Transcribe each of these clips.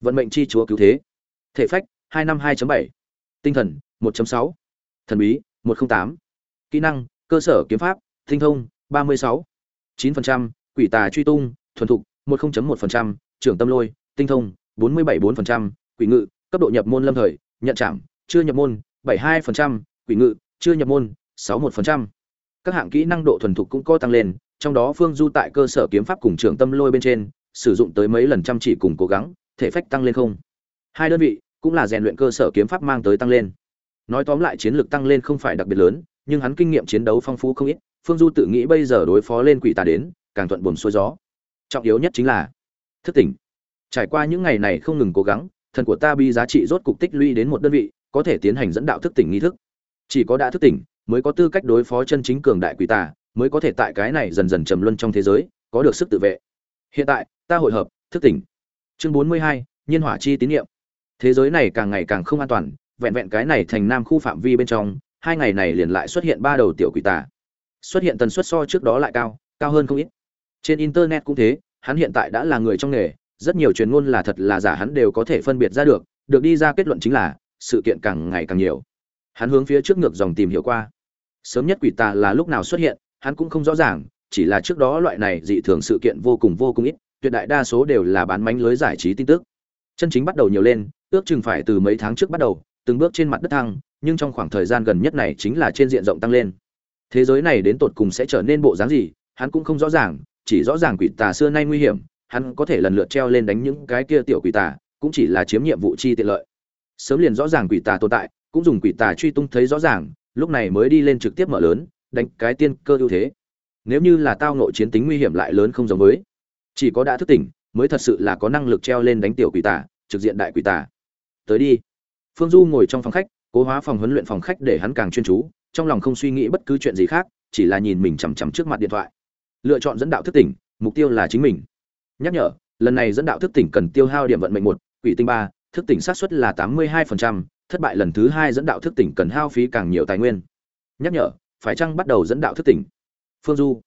vận mệnh chi chúa cứu thế. Thể phách 252.7, tinh thần 1.6, thần bí 108, kỹ năng cơ sở kiếm pháp tinh thông 36, 9%, quỷ tà truy tung thuần thục 10.1%, trưởng tâm lôi tinh thông 47.4%, quỷ ngự cấp độ nhập môn lâm thời nhận chạm chưa nhập môn 72%, quỷ ngự chưa nhập môn 61%. các hạng kỹ năng độ thuần thục cũng có tăng lên trong đó phương du tại cơ sở kiếm pháp cùng trưởng tâm lôi bên trên sử dụng tới mấy lần chăm chỉ cùng cố gắng thể phách tăng lên không? Hai đơn vị cũng là rèn luyện cơ sở kiếm pháp mang tới tăng lên. Nói tóm lại chiến lược tăng lên không phải đặc biệt lớn, nhưng hắn kinh nghiệm chiến đấu phong phú không ít, phương du tự nghĩ bây giờ đối phó lên quỷ tà đến, càng thuận buồm xuôi gió. Trọng yếu nhất chính là thức tỉnh. Trải qua những ngày này không ngừng cố gắng, thần của ta bi giá trị rốt cục tích lũy đến một đơn vị, có thể tiến hành dẫn đạo thức tỉnh nghi thức. Chỉ có đã thức tỉnh, mới có tư cách đối phó chân chính cường đại quỷ tà, mới có thể tại cái này dần dần trầm luân trong thế giới, có được sức tự vệ. Hiện tại, ta hội hợp, thức tỉnh chương bốn mươi hai, nhiên hỏa chi tín nhiệm. Thế giới này càng ngày càng không an toàn, vẹn vẹn cái này thành nam khu phạm vi bên trong, hai ngày này liền lại xuất hiện ba đầu tiểu quỷ tà. Xuất hiện tần suất so trước đó lại cao cao hơn không ít. Trên internet cũng thế, hắn hiện tại đã là người trong nghề, rất nhiều truyền ngôn là thật là giả hắn đều có thể phân biệt ra được được đi ra kết luận chính là, sự kiện càng ngày càng nhiều. Hắn hướng phía trước ngược dòng tìm hiểu qua. Sớm nhất quỷ tà là lúc nào xuất hiện, hắn cũng không rõ ràng, chỉ là trước đó loại này dị thường sự kiện vô cùng vô cùng ít tuyệt đại đa số đều là bán mánh lưới giải trí tin tức. Chân chính bắt đầu nhiều lên, ước chừng phải từ mấy tháng trước bắt đầu, từng bước trên mặt đất thăng, nhưng trong khoảng thời gian gần nhất này chính là trên diện rộng tăng lên. Thế giới này đến tột cùng sẽ trở nên bộ dáng gì, hắn cũng không rõ ràng, chỉ rõ ràng quỷ tà xưa nay nguy hiểm, hắn có thể lần lượt treo lên đánh những cái kia tiểu quỷ tà, cũng chỉ là chiếm nhiệm vụ chi tiện lợi. Sớm liền rõ ràng quỷ tà tồn tại, cũng dùng quỷ tà truy tung thấy rõ ràng, lúc này mới đi lên trực tiếp mở lớn, đánh cái tiên cơ ưu thế. Nếu như là tao nội chiến tính nguy hiểm lại lớn không giống với chỉ có đã thức tỉnh, mới thật sự là có năng lực treo lên đánh tiểu quỷ tà, trực diện đại quỷ tà. Tới đi. Phương du ngồi trong phòng khách, cố hóa phòng huấn luyện phòng khách để hắn càng chuyên chú, trong lòng không suy nghĩ bất cứ chuyện gì khác, chỉ là nhìn mình chằm chằm trước mặt điện thoại. Lựa chọn dẫn đạo thức tỉnh, mục tiêu là chính mình. Nhắc nhở, lần này dẫn đạo thức tỉnh cần tiêu hao điểm vận mệnh một, quỷ tinh ba, thức tỉnh sát suất là tám mươi hai thất bại lần thứ hai dẫn đạo thức tỉnh cần hao phí càng nhiều tài nguyên. Nhắc nhở, phải chăng bắt đầu dẫn đạo thức tỉnh? Phương du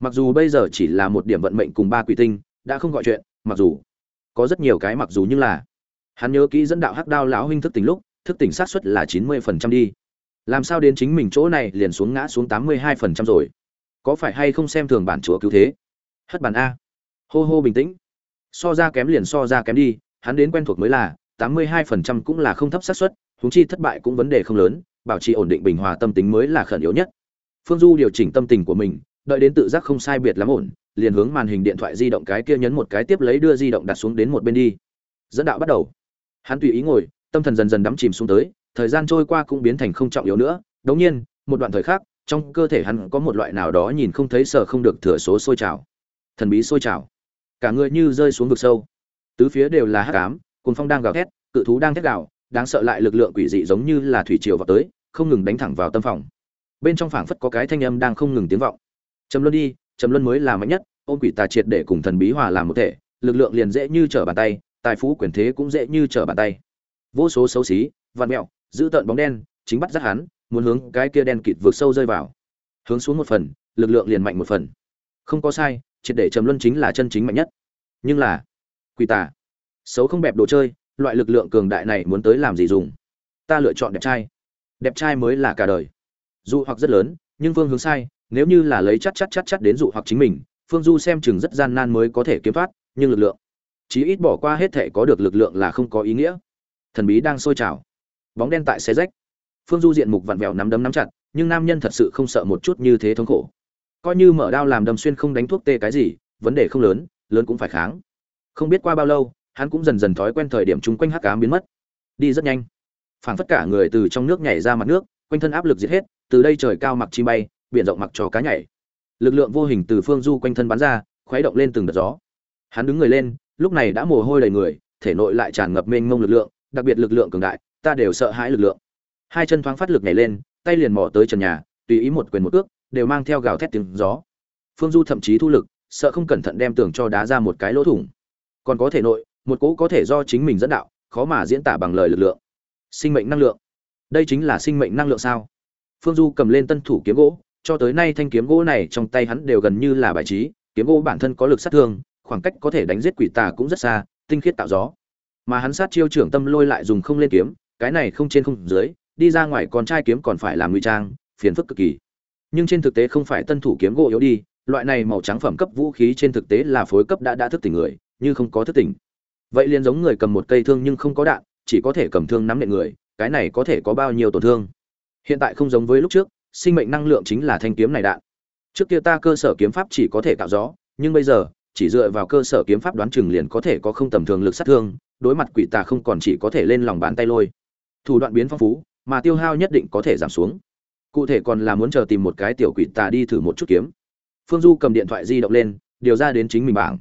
mặc dù bây giờ chỉ là một điểm vận mệnh cùng ba quỷ tinh, đã không gọi chuyện, mặc dù có rất nhiều cái mặc dù nhưng là hắn nhớ kỹ dẫn đạo hắc đao lão huynh thức tỉnh lúc, thức tỉnh sát suất là chín mươi phần trăm đi. Làm sao đến chính mình chỗ này liền xuống ngã xuống tám mươi hai phần trăm rồi? Có phải hay không xem thường bản chúa cứu thế? Hất bàn a. Hô hô bình tĩnh. So ra kém liền so ra kém đi, hắn đến quen thuộc mới là tám mươi hai phần trăm cũng là không thấp xác suất húng chi thất bại cũng vấn đề không lớn, bảo trì ổn định bình hòa tâm tính mới là khẩn yếu nhất. Phương du điều chỉnh tâm tình của mình đợi đến tự giác không sai biệt lắm ổn, liền hướng màn hình điện thoại di động cái kia nhấn một cái tiếp lấy đưa di động đặt xuống đến một bên đi. Dẫn đạo bắt đầu. Hắn tùy ý ngồi, tâm thần dần dần đắm chìm xuống tới, thời gian trôi qua cũng biến thành không trọng yếu nữa. Đống nhiên, một đoạn thời khắc, trong cơ thể hắn có một loại nào đó nhìn không thấy sợ không được thừa số sôi trào. Thần bí sôi trào. Cả người như rơi xuống vực sâu. Tứ phía đều là hắc ám cồn phong đang gào thét, cự thú đang thét gào, đáng sợ lại lực lượng quỷ dị giống như là thủy triều vào tới, không ngừng đánh thẳng vào tâm phòng. Bên trong phảng phất có cái thanh âm đang không ngừng tiếng vọng trầm luân đi, trầm luân mới là mạnh nhất, ôm quỷ tà triệt để cùng thần bí hòa làm một thể, lực lượng liền dễ như trở bàn tay, tài phú quyền thế cũng dễ như trở bàn tay. Vô số xấu xí văn mẹo, giữ tợn bóng đen, chính bắt giác hắn, muốn hướng cái kia đen kịt vượt sâu rơi vào. Hướng xuống một phần, lực lượng liền mạnh một phần. Không có sai, triệt để trầm luân chính là chân chính mạnh nhất. Nhưng là, quỷ tà, xấu không bẹp đồ chơi, loại lực lượng cường đại này muốn tới làm gì dùng? Ta lựa chọn đẹp trai. Đẹp trai mới là cả đời. Dụ hoặc rất lớn, nhưng phương hướng sai nếu như là lấy chắc chắc chắc chắc đến dụ hoặc chính mình, phương du xem chừng rất gian nan mới có thể kiếm thoát, nhưng lực lượng, chí ít bỏ qua hết thể có được lực lượng là không có ý nghĩa. Thần bí đang sôi trào, bóng đen tại xe rách. Phương du diện mục vặn vẹo nắm đấm nắm chặt, nhưng nam nhân thật sự không sợ một chút như thế thống khổ. Coi như mở đao làm đâm xuyên không đánh thuốc tê cái gì, vấn đề không lớn lớn cũng phải kháng. Không biết qua bao lâu, hắn cũng dần dần thói quen thời điểm chung quanh hắc ám biến mất. Đi rất nhanh. Phảng phất cả người từ trong nước nhảy ra mặt nước, quanh thân áp lực giết hết, từ đây trời cao mặc chi bay biển rộng mặc trò cá nhảy. Lực lượng vô hình từ phương du quanh thân bắn ra, khuấy động lên từng đợt gió. Hắn đứng người lên, lúc này đã mồ hôi đầy người, thể nội lại tràn ngập mênh mông lực lượng, đặc biệt lực lượng cường đại, ta đều sợ hãi lực lượng. Hai chân thoáng phát lực nhảy lên, tay liền mò tới trần nhà, tùy ý một quyền một ước đều mang theo gào thét tiếng gió. Phương du thậm chí thu lực, sợ không cẩn thận đem tường cho đá ra một cái lỗ thủng. Còn có thể nội, một cỗ có thể do chính mình dẫn đạo, khó mà diễn tả bằng lời lực lượng. Sinh mệnh năng lượng. Đây chính là sinh mệnh năng lượng sao? Phương du cầm lên tân thủ kiếm gỗ cho tới nay thanh kiếm gỗ này trong tay hắn đều gần như là bài trí, kiếm gỗ bản thân có lực sát thương, khoảng cách có thể đánh giết quỷ tà cũng rất xa, tinh khiết tạo gió. Mà hắn sát chiêu trưởng tâm lôi lại dùng không lên kiếm, cái này không trên không dưới, đi ra ngoài con trai kiếm còn phải làm ngụy trang, phiền phức cực kỳ. Nhưng trên thực tế không phải tân thủ kiếm gỗ yếu đi, loại này màu trắng phẩm cấp vũ khí trên thực tế là phối cấp đã đã thức tỉnh người, như không có thức tỉnh. Vậy liền giống người cầm một cây thương nhưng không có đạn, chỉ có thể cầm thương nắm nện người, cái này có thể có bao nhiêu tổn thương? Hiện tại không giống với lúc trước sinh mệnh năng lượng chính là thanh kiếm này đạn. Trước kia ta cơ sở kiếm pháp chỉ có thể tạo gió, nhưng bây giờ, chỉ dựa vào cơ sở kiếm pháp đoán chừng liền có thể có không tầm thường lực sát thương, đối mặt quỷ tà không còn chỉ có thể lên lòng bàn tay lôi. Thủ đoạn biến phong phú, mà tiêu hao nhất định có thể giảm xuống. Cụ thể còn là muốn chờ tìm một cái tiểu quỷ tà đi thử một chút kiếm. Phương du cầm điện thoại di động lên, điều ra đến chính mình bảng.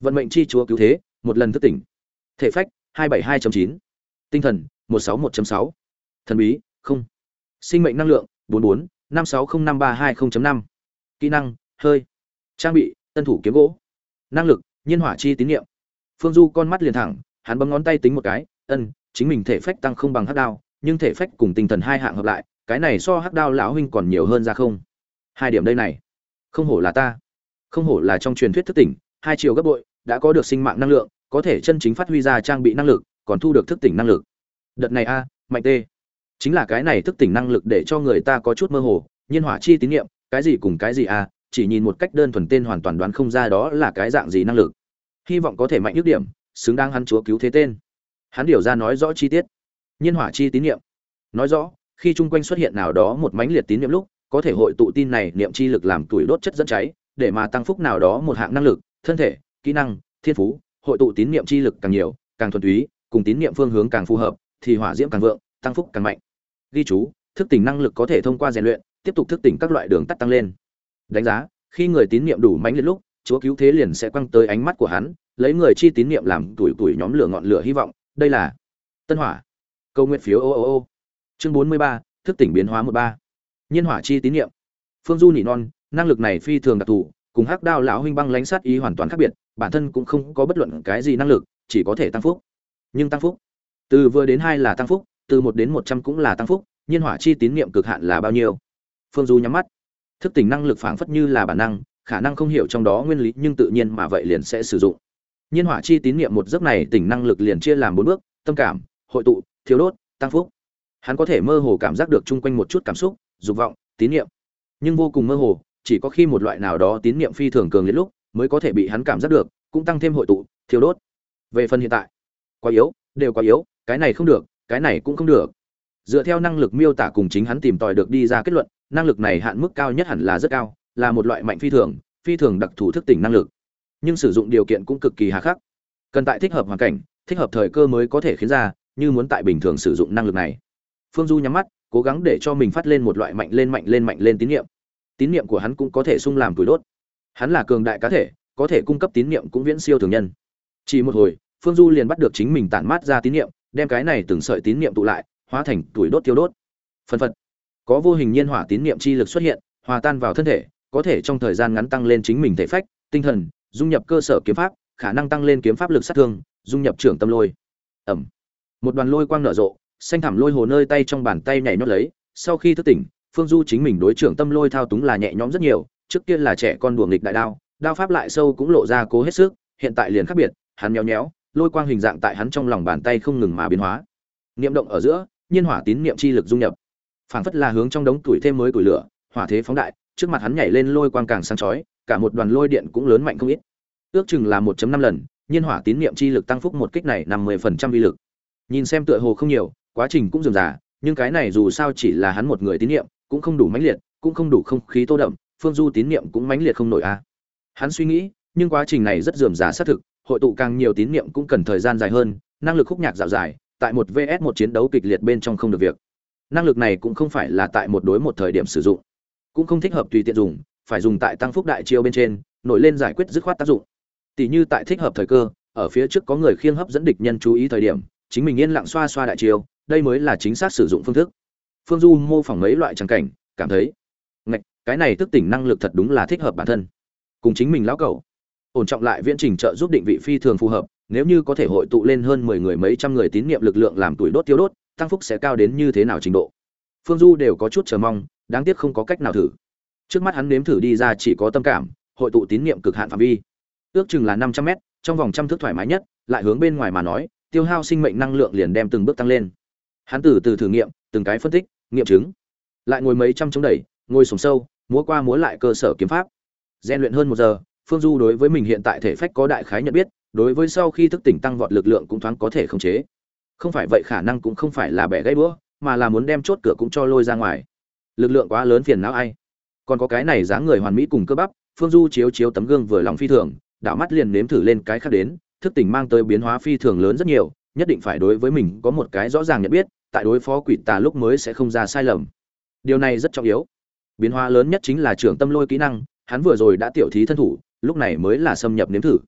Vận mệnh chi chúa cứu thế, một lần thức tỉnh. Thể phách 272.9. tinh thần 161.6. thần bí, không. Sinh mệnh năng lượng 44 560532.0.5. kỹ năng, hơi. Trang bị, tân thủ kiếm gỗ. Năng lực, nhiên hỏa chi tín niệm. Phương du con mắt liền thẳng, hắn bấm ngón tay tính một cái, ân, chính mình thể phách tăng không bằng hắc đao, nhưng thể phách cùng tinh thần hai hạng hợp lại, cái này so hắc đao lão huynh còn nhiều hơn ra không? Hai điểm đây này. Không hổ là ta. Không hổ là trong truyền thuyết thức tỉnh, hai chiều gấp bội, đã có được sinh mạng năng lượng, có thể chân chính phát huy ra trang bị năng lực, còn thu được thức tỉnh năng lực. Đợt này a, mạnh tê chính là cái này thức tỉnh năng lực để cho người ta có chút mơ hồ, nhiên hỏa chi tín nhiệm, cái gì cùng cái gì à? chỉ nhìn một cách đơn thuần tên hoàn toàn đoán không ra đó là cái dạng gì năng lực. Hy vọng có thể mạnh nhức điểm, xứng đáng hắn chúa cứu thế tên. Hắn điều ra nói rõ chi tiết. Nhiên hỏa chi tín nhiệm. Nói rõ, khi chung quanh xuất hiện nào đó một mãnh liệt tín nhiệm lúc, có thể hội tụ tin này niệm chi lực làm tuổi đốt chất dẫn cháy, để mà tăng phúc nào đó một hạng năng lực, thân thể, kỹ năng, thiên phú, hội tụ tín niệm chi lực càng nhiều, càng thuần túy, cùng tín niệm phương hướng càng phù hợp, thì hỏa diễm càng vượng, tăng phúc càng mạnh ghi chú, thức tỉnh năng lực có thể thông qua rèn luyện, tiếp tục thức tỉnh các loại đường tắt tăng lên. Đánh giá, khi người tín niệm đủ mãnh liệt lúc, chúa cứu thế liền sẽ quăng tới ánh mắt của hắn, lấy người chi tín niệm làm tuổi tuổi nhóm lửa ngọn lửa hy vọng. Đây là tân hỏa. Câu nguyện phiếu ô ô ô chương bốn mươi ba, thức tỉnh biến hóa một ba. Nhiên hỏa chi tín niệm phương du nỉ non, năng lực này phi thường đặc thù, cùng hắc đao lão huynh băng lánh sát ý hoàn toàn khác biệt, bản thân cũng không có bất luận cái gì năng lực, chỉ có thể tăng phúc. Nhưng tăng phúc, từ vừa đến hai là tăng phúc từ một đến một trăm cũng là tăng phúc, nhiên hỏa chi tín niệm cực hạn là bao nhiêu? Phương du nhắm mắt. Thức tỉnh năng lực phảng phất như là bản năng, khả năng không hiểu trong đó nguyên lý, nhưng tự nhiên mà vậy liền sẽ sử dụng. Nhiên hỏa chi tín niệm một giấc này tỉnh năng lực liền chia làm bốn bước, tâm cảm, hội tụ thiếu đốt, tăng phúc. Hắn có thể mơ hồ cảm giác được chung quanh một chút cảm xúc, dục vọng, tín niệm. Nhưng vô cùng mơ hồ, chỉ có khi một loại nào đó tín niệm phi thường cường liệt lúc, mới có thể bị hắn cảm giác được, cũng tăng thêm hội tụ thiếu đốt. Về phần hiện tại, quá yếu, đều quá yếu, cái này không được cái này cũng không được. Dựa theo năng lực miêu tả cùng chính hắn tìm tòi được đi ra kết luận, năng lực này hạn mức cao nhất hẳn là rất cao, là một loại mạnh phi thường phi thường đặc thù thức tỉnh năng lực. Nhưng sử dụng điều kiện cũng cực kỳ hà khắc. Cần tại thích hợp hoàn cảnh, thích hợp thời cơ mới có thể khiến ra, như muốn tại bình thường sử dụng năng lực này. Phương du nhắm mắt, cố gắng để cho mình phát lên một loại mạnh lên mạnh lên mạnh lên tín nhiệm tín nhiệm của hắn cũng có thể sung làm tuổi đốt. Hắn là cường đại cá thể, có thể cung cấp tín nhiệm cũng viễn siêu thường nhân. Chỉ một hồi, phương du liền bắt được chính mình tản mát ra tín nhiệm đem cái này từng sợi tín niệm tụ lại, hóa thành tuổi đốt tiêu đốt. Phần phật. Có vô hình nhiên hỏa tín niệm chi lực xuất hiện, hòa tan vào thân thể, có thể trong thời gian ngắn tăng lên chính mình thể phách, tinh thần, dung nhập cơ sở kiếm pháp, khả năng tăng lên kiếm pháp lực sát thương, dung nhập trưởng tâm lôi. Ẩm. Một đoàn lôi quang nở rộ, xanh thảm lôi hồ nơi tay trong bàn tay nhảy nhót lấy, sau khi thức tỉnh, phương du chính mình đối trưởng tâm lôi thao túng là nhẹ nhõm rất nhiều, trước kia là trẻ con đùa nghịch đại đao đao pháp lại sâu cũng lộ ra cố hết sức, hiện tại liền khác biệt, hắn nhéo nhéo lôi quang hình dạng tại hắn trong lòng bàn tay không ngừng mà biến hóa. Niệm động ở giữa, nhiên hỏa tín niệm chi lực dung nhập. Phảng phất là hướng trong đống tuổi thêm mới củi lửa, hỏa thế phóng đại, trước mặt hắn nhảy lên lôi quang càng sáng chói, cả một đoàn lôi điện cũng lớn mạnh không ít. Ước chừng là 1.5 lần, nhiên hỏa tín niệm chi lực tăng phúc một kích này nằm 10% vi lực. Nhìn xem tựa hồ không nhiều, quá trình cũng dườm dà nhưng cái này dù sao chỉ là hắn một người tín niệm, cũng không đủ mãnh liệt, cũng không đủ không khí tô đậm, phương du tín niệm cũng mãnh liệt không nổi a. Hắn suy nghĩ, nhưng quá trình này rất dườm dà xác thực hội tụ càng nhiều tín niệm cũng cần thời gian dài hơn, năng lực khúc nhạc dạo dài, tại một vs một chiến đấu kịch liệt bên trong không được việc. Năng lực này cũng không phải là tại một đối một thời điểm sử dụng, cũng không thích hợp tùy tiện dùng, phải dùng tại tăng phúc đại chiêu bên trên, nổi lên giải quyết dứt khoát tác dụng. Tỷ như tại thích hợp thời cơ, ở phía trước có người khiêng hấp dẫn địch nhân chú ý thời điểm, chính mình yên lặng xoa xoa đại chiêu, đây mới là chính xác sử dụng phương thức. Phương du mô phỏng mấy loại tràng cảnh, cảm thấy, ngạch, cái này thức tỉnh năng lực thật đúng là thích hợp bản thân. Cùng chính mình lão cẩu ổn trọng lại viễn trình trợ giúp định vị phi thường phù hợp, nếu như có thể hội tụ lên hơn mười người mấy trăm người tín nhiệm lực lượng làm tuổi đốt tiêu đốt, tăng phúc sẽ cao đến như thế nào trình độ? Phương du đều có chút chờ mong, đáng tiếc không có cách nào thử. Trước mắt hắn nếm thử đi ra chỉ có tâm cảm, hội tụ tín nhiệm cực hạn phạm vi. Ước chừng là năm trăm mét, trong vòng trăm thước thoải mái nhất, lại hướng bên ngoài mà nói, tiêu hao sinh mệnh năng lượng liền đem từng bước tăng lên. Hắn từ từ thử nghiệm, từng cái phân tích, nghiệm chứng. Lại ngồi mấy trăm chống đẩy ngồi sùng sâu, múa qua múa lại cơ sở kiếm pháp. Gian luyện hơn một giờ phương du đối với mình hiện tại thể phách có đại khái nhận biết, đối với sau khi thức tỉnh tăng vọt lực lượng cũng thoáng có thể khống chế. Không phải vậy khả năng cũng không phải là bẻ gãy đũa mà là muốn đem chốt cửa cũng cho lôi ra ngoài. Lực lượng quá lớn phiền não ai. Còn có cái này dáng người hoàn mỹ cùng cơ bắp, phương du chiếu chiếu tấm gương vừa lòng phi thường, đảo mắt liền nếm thử lên cái khác đến, thức tỉnh mang tới biến hóa phi thường lớn rất nhiều, nhất định phải đối với mình có một cái rõ ràng nhận biết, tại đối phó quỷ tà lúc mới sẽ không ra sai lầm. Điều này rất trọng yếu. Biến hóa lớn nhất chính là trưởng tâm lôi kỹ năng, hắn vừa rồi đã tiểu thí thân thủ lúc này mới là xâm nhập nếm thử.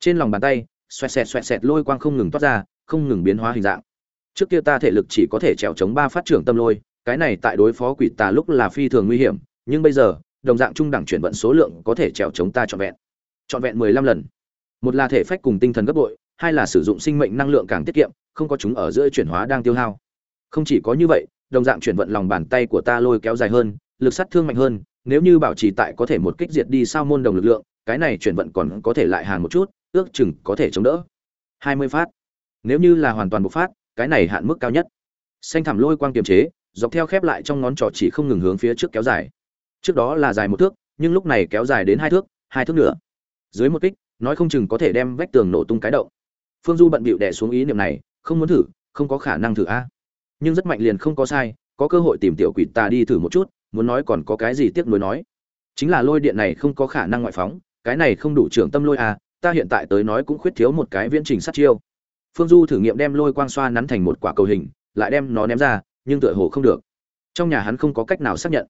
Trên lòng bàn tay, xoẹt xẹt xoẹt xẹt lôi quang không ngừng toát ra, không ngừng biến hóa hình dạng. Trước kia ta thể lực chỉ có thể trèo chống ba phát trưởng tâm lôi, cái này tại đối phó quỷ tà lúc là phi thường nguy hiểm, nhưng bây giờ, đồng dạng trung đẳng chuyển vận số lượng có thể trèo chống ta trọn vẹn. Trọn vẹn mười lăm lần. Một là thể phách cùng tinh thần gấp bội, hai là sử dụng sinh mệnh năng lượng càng tiết kiệm, không có chúng ở giữa chuyển hóa đang tiêu hao. Không chỉ có như vậy, đồng dạng chuyển vận lòng bàn tay của ta lôi kéo dài hơn, lực sát thương mạnh hơn, nếu như bảo trì tại có thể một kích diệt đi sao môn đồng lực lượng cái này chuyển vận còn có thể lại hàng một chút, ước chừng có thể chống đỡ. Hai mươi phát. Nếu như là hoàn toàn bộc phát, cái này hạn mức cao nhất. Xanh thảm lôi quang kiềm chế, dọc theo khép lại trong ngón trỏ chỉ không ngừng hướng phía trước kéo dài. Trước đó là dài một thước, nhưng lúc này kéo dài đến hai thước hai thước nữa. Dưới một kích, nói không chừng có thể đem vách tường nổ tung cái động. Phương du bận bịu đẻ xuống ý niệm này, không muốn thử, không có khả năng thử a. Nhưng rất mạnh liền không có sai, có cơ hội tìm tiểu quỷ ta đi thử một chút, muốn nói còn có cái gì tiếc nuối nói. Chính là lôi điện này không có khả năng ngoại phóng cái này không đủ trưởng tâm lôi à? ta hiện tại tới nói cũng khuyết thiếu một cái viễn trình sát chiêu. Phương du thử nghiệm đem lôi quang xoa nắn thành một quả cầu hình, lại đem nó ném ra, nhưng tựa hồ không được. Trong nhà hắn không có cách nào xác nhận.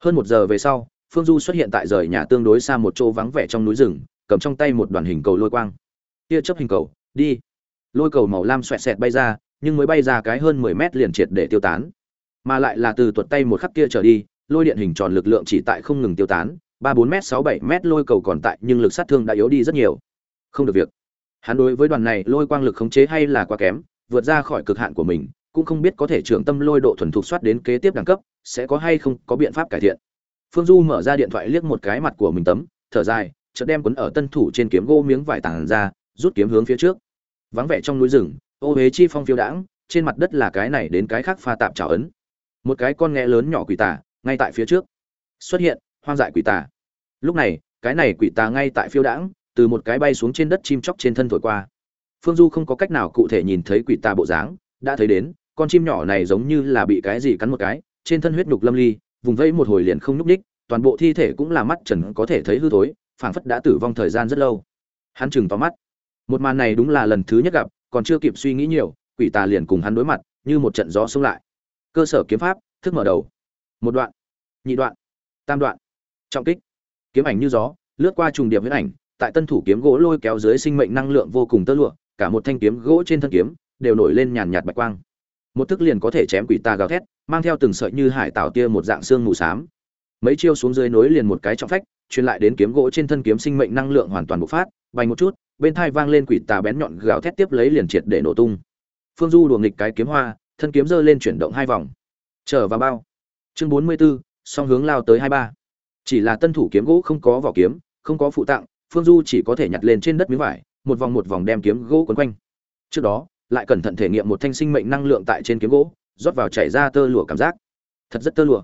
Hơn một giờ về sau, phương du xuất hiện tại rời nhà tương đối xa một chỗ vắng vẻ trong núi rừng, cầm trong tay một đoàn hình cầu lôi quang. Tia chấp hình cầu, đi. Lôi cầu màu lam xoẹt xẹt bay ra, nhưng mới bay ra cái hơn mười mét liền triệt để tiêu tán. Mà lại là từ tuột tay một khắc kia trở đi, lôi điện hình tròn lực lượng chỉ tại không ngừng tiêu tán ba bốn m sáu bảy m lôi cầu còn tại, nhưng lực sát thương đã yếu đi rất nhiều. Không được việc. Hắn đối với đoàn này lôi quang lực khống chế hay là quá kém, vượt ra khỏi cực hạn của mình, cũng không biết có thể trưởng tâm lôi độ thuần thục soát đến kế tiếp đẳng cấp, sẽ có hay không có biện pháp cải thiện. Phương du mở ra điện thoại liếc một cái mặt của mình tấm, thở dài, chợt đem quấn ở tân thủ trên kiếm gỗ miếng vải tàn ra, rút kiếm hướng phía trước. Vắng vẻ trong núi rừng, ô huế chi phong phiêu đãng, trên mặt đất là cái này đến cái khác pha tạp trào ấn. Một cái con nghe lớn nhỏ quỷ tả, ngay tại phía trước. Xuất hiện hoang dại quỷ tà. Lúc này, cái này quỷ tà ngay tại phiêu đãng, từ một cái bay xuống trên đất chim chóc trên thân thổi qua. Phương du không có cách nào cụ thể nhìn thấy quỷ tà bộ dáng, đã thấy đến, con chim nhỏ này giống như là bị cái gì cắn một cái, trên thân huyết nhục lâm ly, vùng vẫy một hồi liền không nhúc ních toàn bộ thi thể cũng là mắt trần có thể thấy hư thối, phảng phất đã tử vong thời gian rất lâu. Hắn chừng to mắt. Một màn này đúng là lần thứ nhất gặp, còn chưa kịp suy nghĩ nhiều, quỷ tà liền cùng hắn đối mặt, như một trận gió xông lại. Cơ sở kiếm pháp, thức mở đầu. Một đoạn. Nhị đoạn. Tam đoạn trọng kích. Kiếm ảnh như gió lướt qua trùng điệp huyết ảnh tại tân thủ kiếm gỗ lôi kéo dưới sinh mệnh năng lượng vô cùng tơ lụa cả một thanh kiếm gỗ trên thân kiếm đều nổi lên nhàn nhạt bạch quang. Một thức liền có thể chém quỷ tà gào thét mang theo từng sợi như hải tảo tia một dạng xương mù xám. Mấy chiêu xuống dưới nối liền một cái trọng phách truyền lại đến kiếm gỗ trên thân kiếm sinh mệnh năng lượng hoàn toàn bộc phát vành một chút bên thai vang lên quỷ tà bén nhọn gào thét tiếp lấy liền triệt để nổ tung. Phương du đùa nghịch cái kiếm hoa thân kiếm giơ lên chuyển động hai vòng. Trở vào bao. Chương bốn mươi 44, song hướng lao tới hai ba chỉ là tân thủ kiếm gỗ không có vỏ kiếm, không có phụ tặng, phương du chỉ có thể nhặt lên trên đất miếng vải, một vòng một vòng đem kiếm gỗ quấn quanh. Trước đó, lại cẩn thận thể nghiệm một thanh sinh mệnh năng lượng tại trên kiếm gỗ, rót vào chảy ra tơ lụa cảm giác. Thật rất tơ lụa.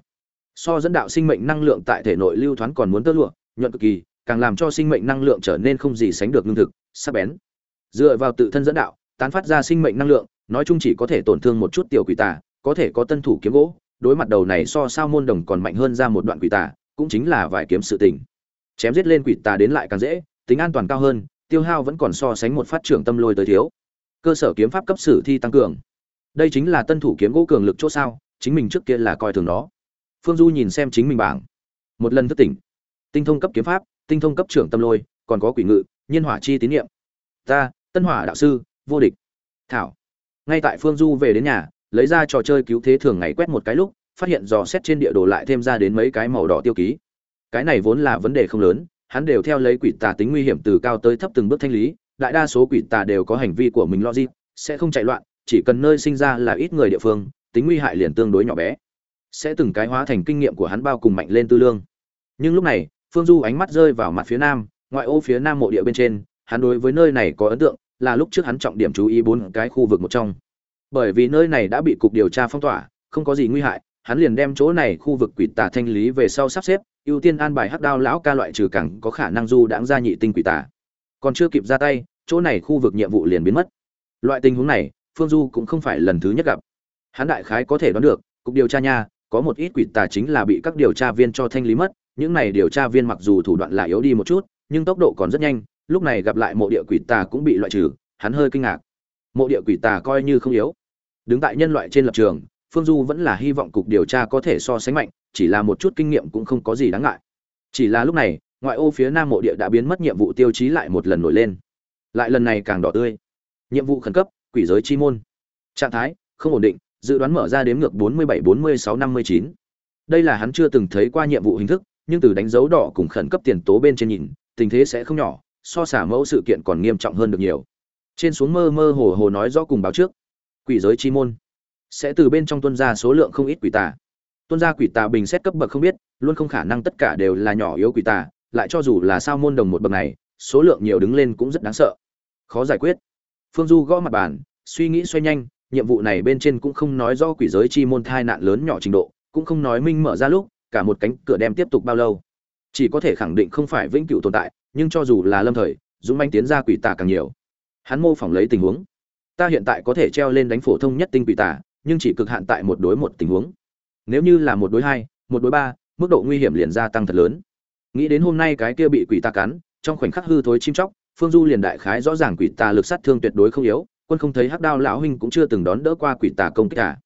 So dẫn đạo sinh mệnh năng lượng tại thể nội lưu thoáng còn muốn tơ lụa, nhuận cực kỳ, càng làm cho sinh mệnh năng lượng trở nên không gì sánh được lương thực, sắc bén. Dựa vào tự thân dẫn đạo, tán phát ra sinh mệnh năng lượng, nói chung chỉ có thể tổn thương một chút tiểu quỷ tà, có thể có tân thủ kiếm gỗ, đối mặt đầu này so sao môn đồng còn mạnh hơn ra một đoạn quỷ tà cũng chính là vài kiếm sự tình. Chém giết lên quỷ tà đến lại càng dễ, tính an toàn cao hơn, tiêu hao vẫn còn so sánh một phát trưởng tâm lôi tới thiếu. Cơ sở kiếm pháp cấp sử thi tăng cường. Đây chính là tân thủ kiếm gỗ cường lực chỗ sao, chính mình trước kia là coi thường nó. Phương du nhìn xem chính mình bảng. Một lần thức tỉnh. Tinh thông cấp kiếm pháp, tinh thông cấp trưởng tâm lôi, còn có quỷ ngự, nhiên hỏa chi tín nhiệm ta, tân hỏa đạo sư, vô địch. Thảo. Ngay tại phương du về đến nhà, lấy ra trò chơi cứu thế thường ngày quét một cái lúc phát hiện dò xét trên địa đồ lại thêm ra đến mấy cái màu đỏ tiêu ký. Cái này vốn là vấn đề không lớn, hắn đều theo lấy quỷ tà tính nguy hiểm từ cao tới thấp từng bước thanh lý, đại đa số quỷ tà đều có hành vi của mình logic, sẽ không chạy loạn, chỉ cần nơi sinh ra là ít người địa phương, tính nguy hại liền tương đối nhỏ bé. Sẽ từng cái hóa thành kinh nghiệm của hắn bao cùng mạnh lên tư lương. Nhưng lúc này, phương du ánh mắt rơi vào mặt phía nam, ngoại ô phía nam mộ địa bên trên, hắn đối với nơi này có ấn tượng, là lúc trước hắn trọng điểm chú ý bốn cái khu vực một trong. Bởi vì nơi này đã bị cục điều tra phong tỏa, không có gì nguy hại hắn liền đem chỗ này khu vực quỷ tà thanh lý về sau sắp xếp, ưu tiên an bài hắc đao lão ca loại trừ cẳng có khả năng du đãng ra nhị tinh quỷ tà. Còn chưa kịp ra tay, chỗ này khu vực nhiệm vụ liền biến mất. Loại tình huống này, phương du cũng không phải lần thứ nhất gặp. Hắn đại khái có thể đoán được, cục điều tra nha, có một ít quỷ tà chính là bị các điều tra viên cho thanh lý mất, những này điều tra viên mặc dù thủ đoạn là yếu đi một chút, nhưng tốc độ còn rất nhanh, lúc này gặp lại mộ địa quỷ tà cũng bị loại trừ, hắn hơi kinh ngạc. Mộ địa quỷ tà coi như không yếu. Đứng tại nhân loại trên lập trường phương du vẫn là hy vọng cục điều tra có thể so sánh mạnh chỉ là một chút kinh nghiệm cũng không có gì đáng ngại chỉ là lúc này ngoại ô phía nam mộ địa đã biến mất nhiệm vụ tiêu chí lại một lần nổi lên lại lần này càng đỏ tươi nhiệm vụ khẩn cấp quỷ giới chi môn trạng thái không ổn định dự đoán mở ra đếm ngược 47 46 59. Đây là hắn chưa từng thấy qua nhiệm vụ hình thức, nhưng từ đánh dấu đỏ cùng khẩn cấp tiền tố bên trên nhìn, tình thế sẽ không nhỏ, so xả mẫu sự kiện còn nghiêm trọng hơn được nhiều. Trên xuống mơ mơ hồ hồ nói rõ cùng báo trước. Quỷ giới chi môn sẽ từ bên trong tuân ra số lượng không ít quỷ tà. Tuân ra quỷ tà bình xét cấp bậc không biết, luôn không khả năng tất cả đều là nhỏ yếu quỷ tà, lại cho dù là sao môn đồng một bậc này, số lượng nhiều đứng lên cũng rất đáng sợ. Khó giải quyết. Phương Du gõ mặt bàn, suy nghĩ xoay nhanh, nhiệm vụ này bên trên cũng không nói do quỷ giới chi môn thai nạn lớn nhỏ trình độ, cũng không nói minh mở ra lúc, cả một cánh cửa đem tiếp tục bao lâu. Chỉ có thể khẳng định không phải vĩnh cửu tồn tại, nhưng cho dù là lâm thời, dũng manh tiến ra quỷ tà càng nhiều. Hắn mô phỏng lấy tình huống. Ta hiện tại có thể treo lên đánh phổ thông nhất tinh quỷ tà, nhưng chỉ cực hạn tại một đối một tình huống. Nếu như là một đối hai, một đối ba, mức độ nguy hiểm liền gia tăng thật lớn. Nghĩ đến hôm nay cái kia bị quỷ tà cắn, trong khoảnh khắc hư thối chim chóc, Phương Du liền đại khái rõ ràng quỷ tà lực sát thương tuyệt đối không yếu, quân không thấy hắc đao lão huynh cũng chưa từng đón đỡ qua quỷ tà công kích cả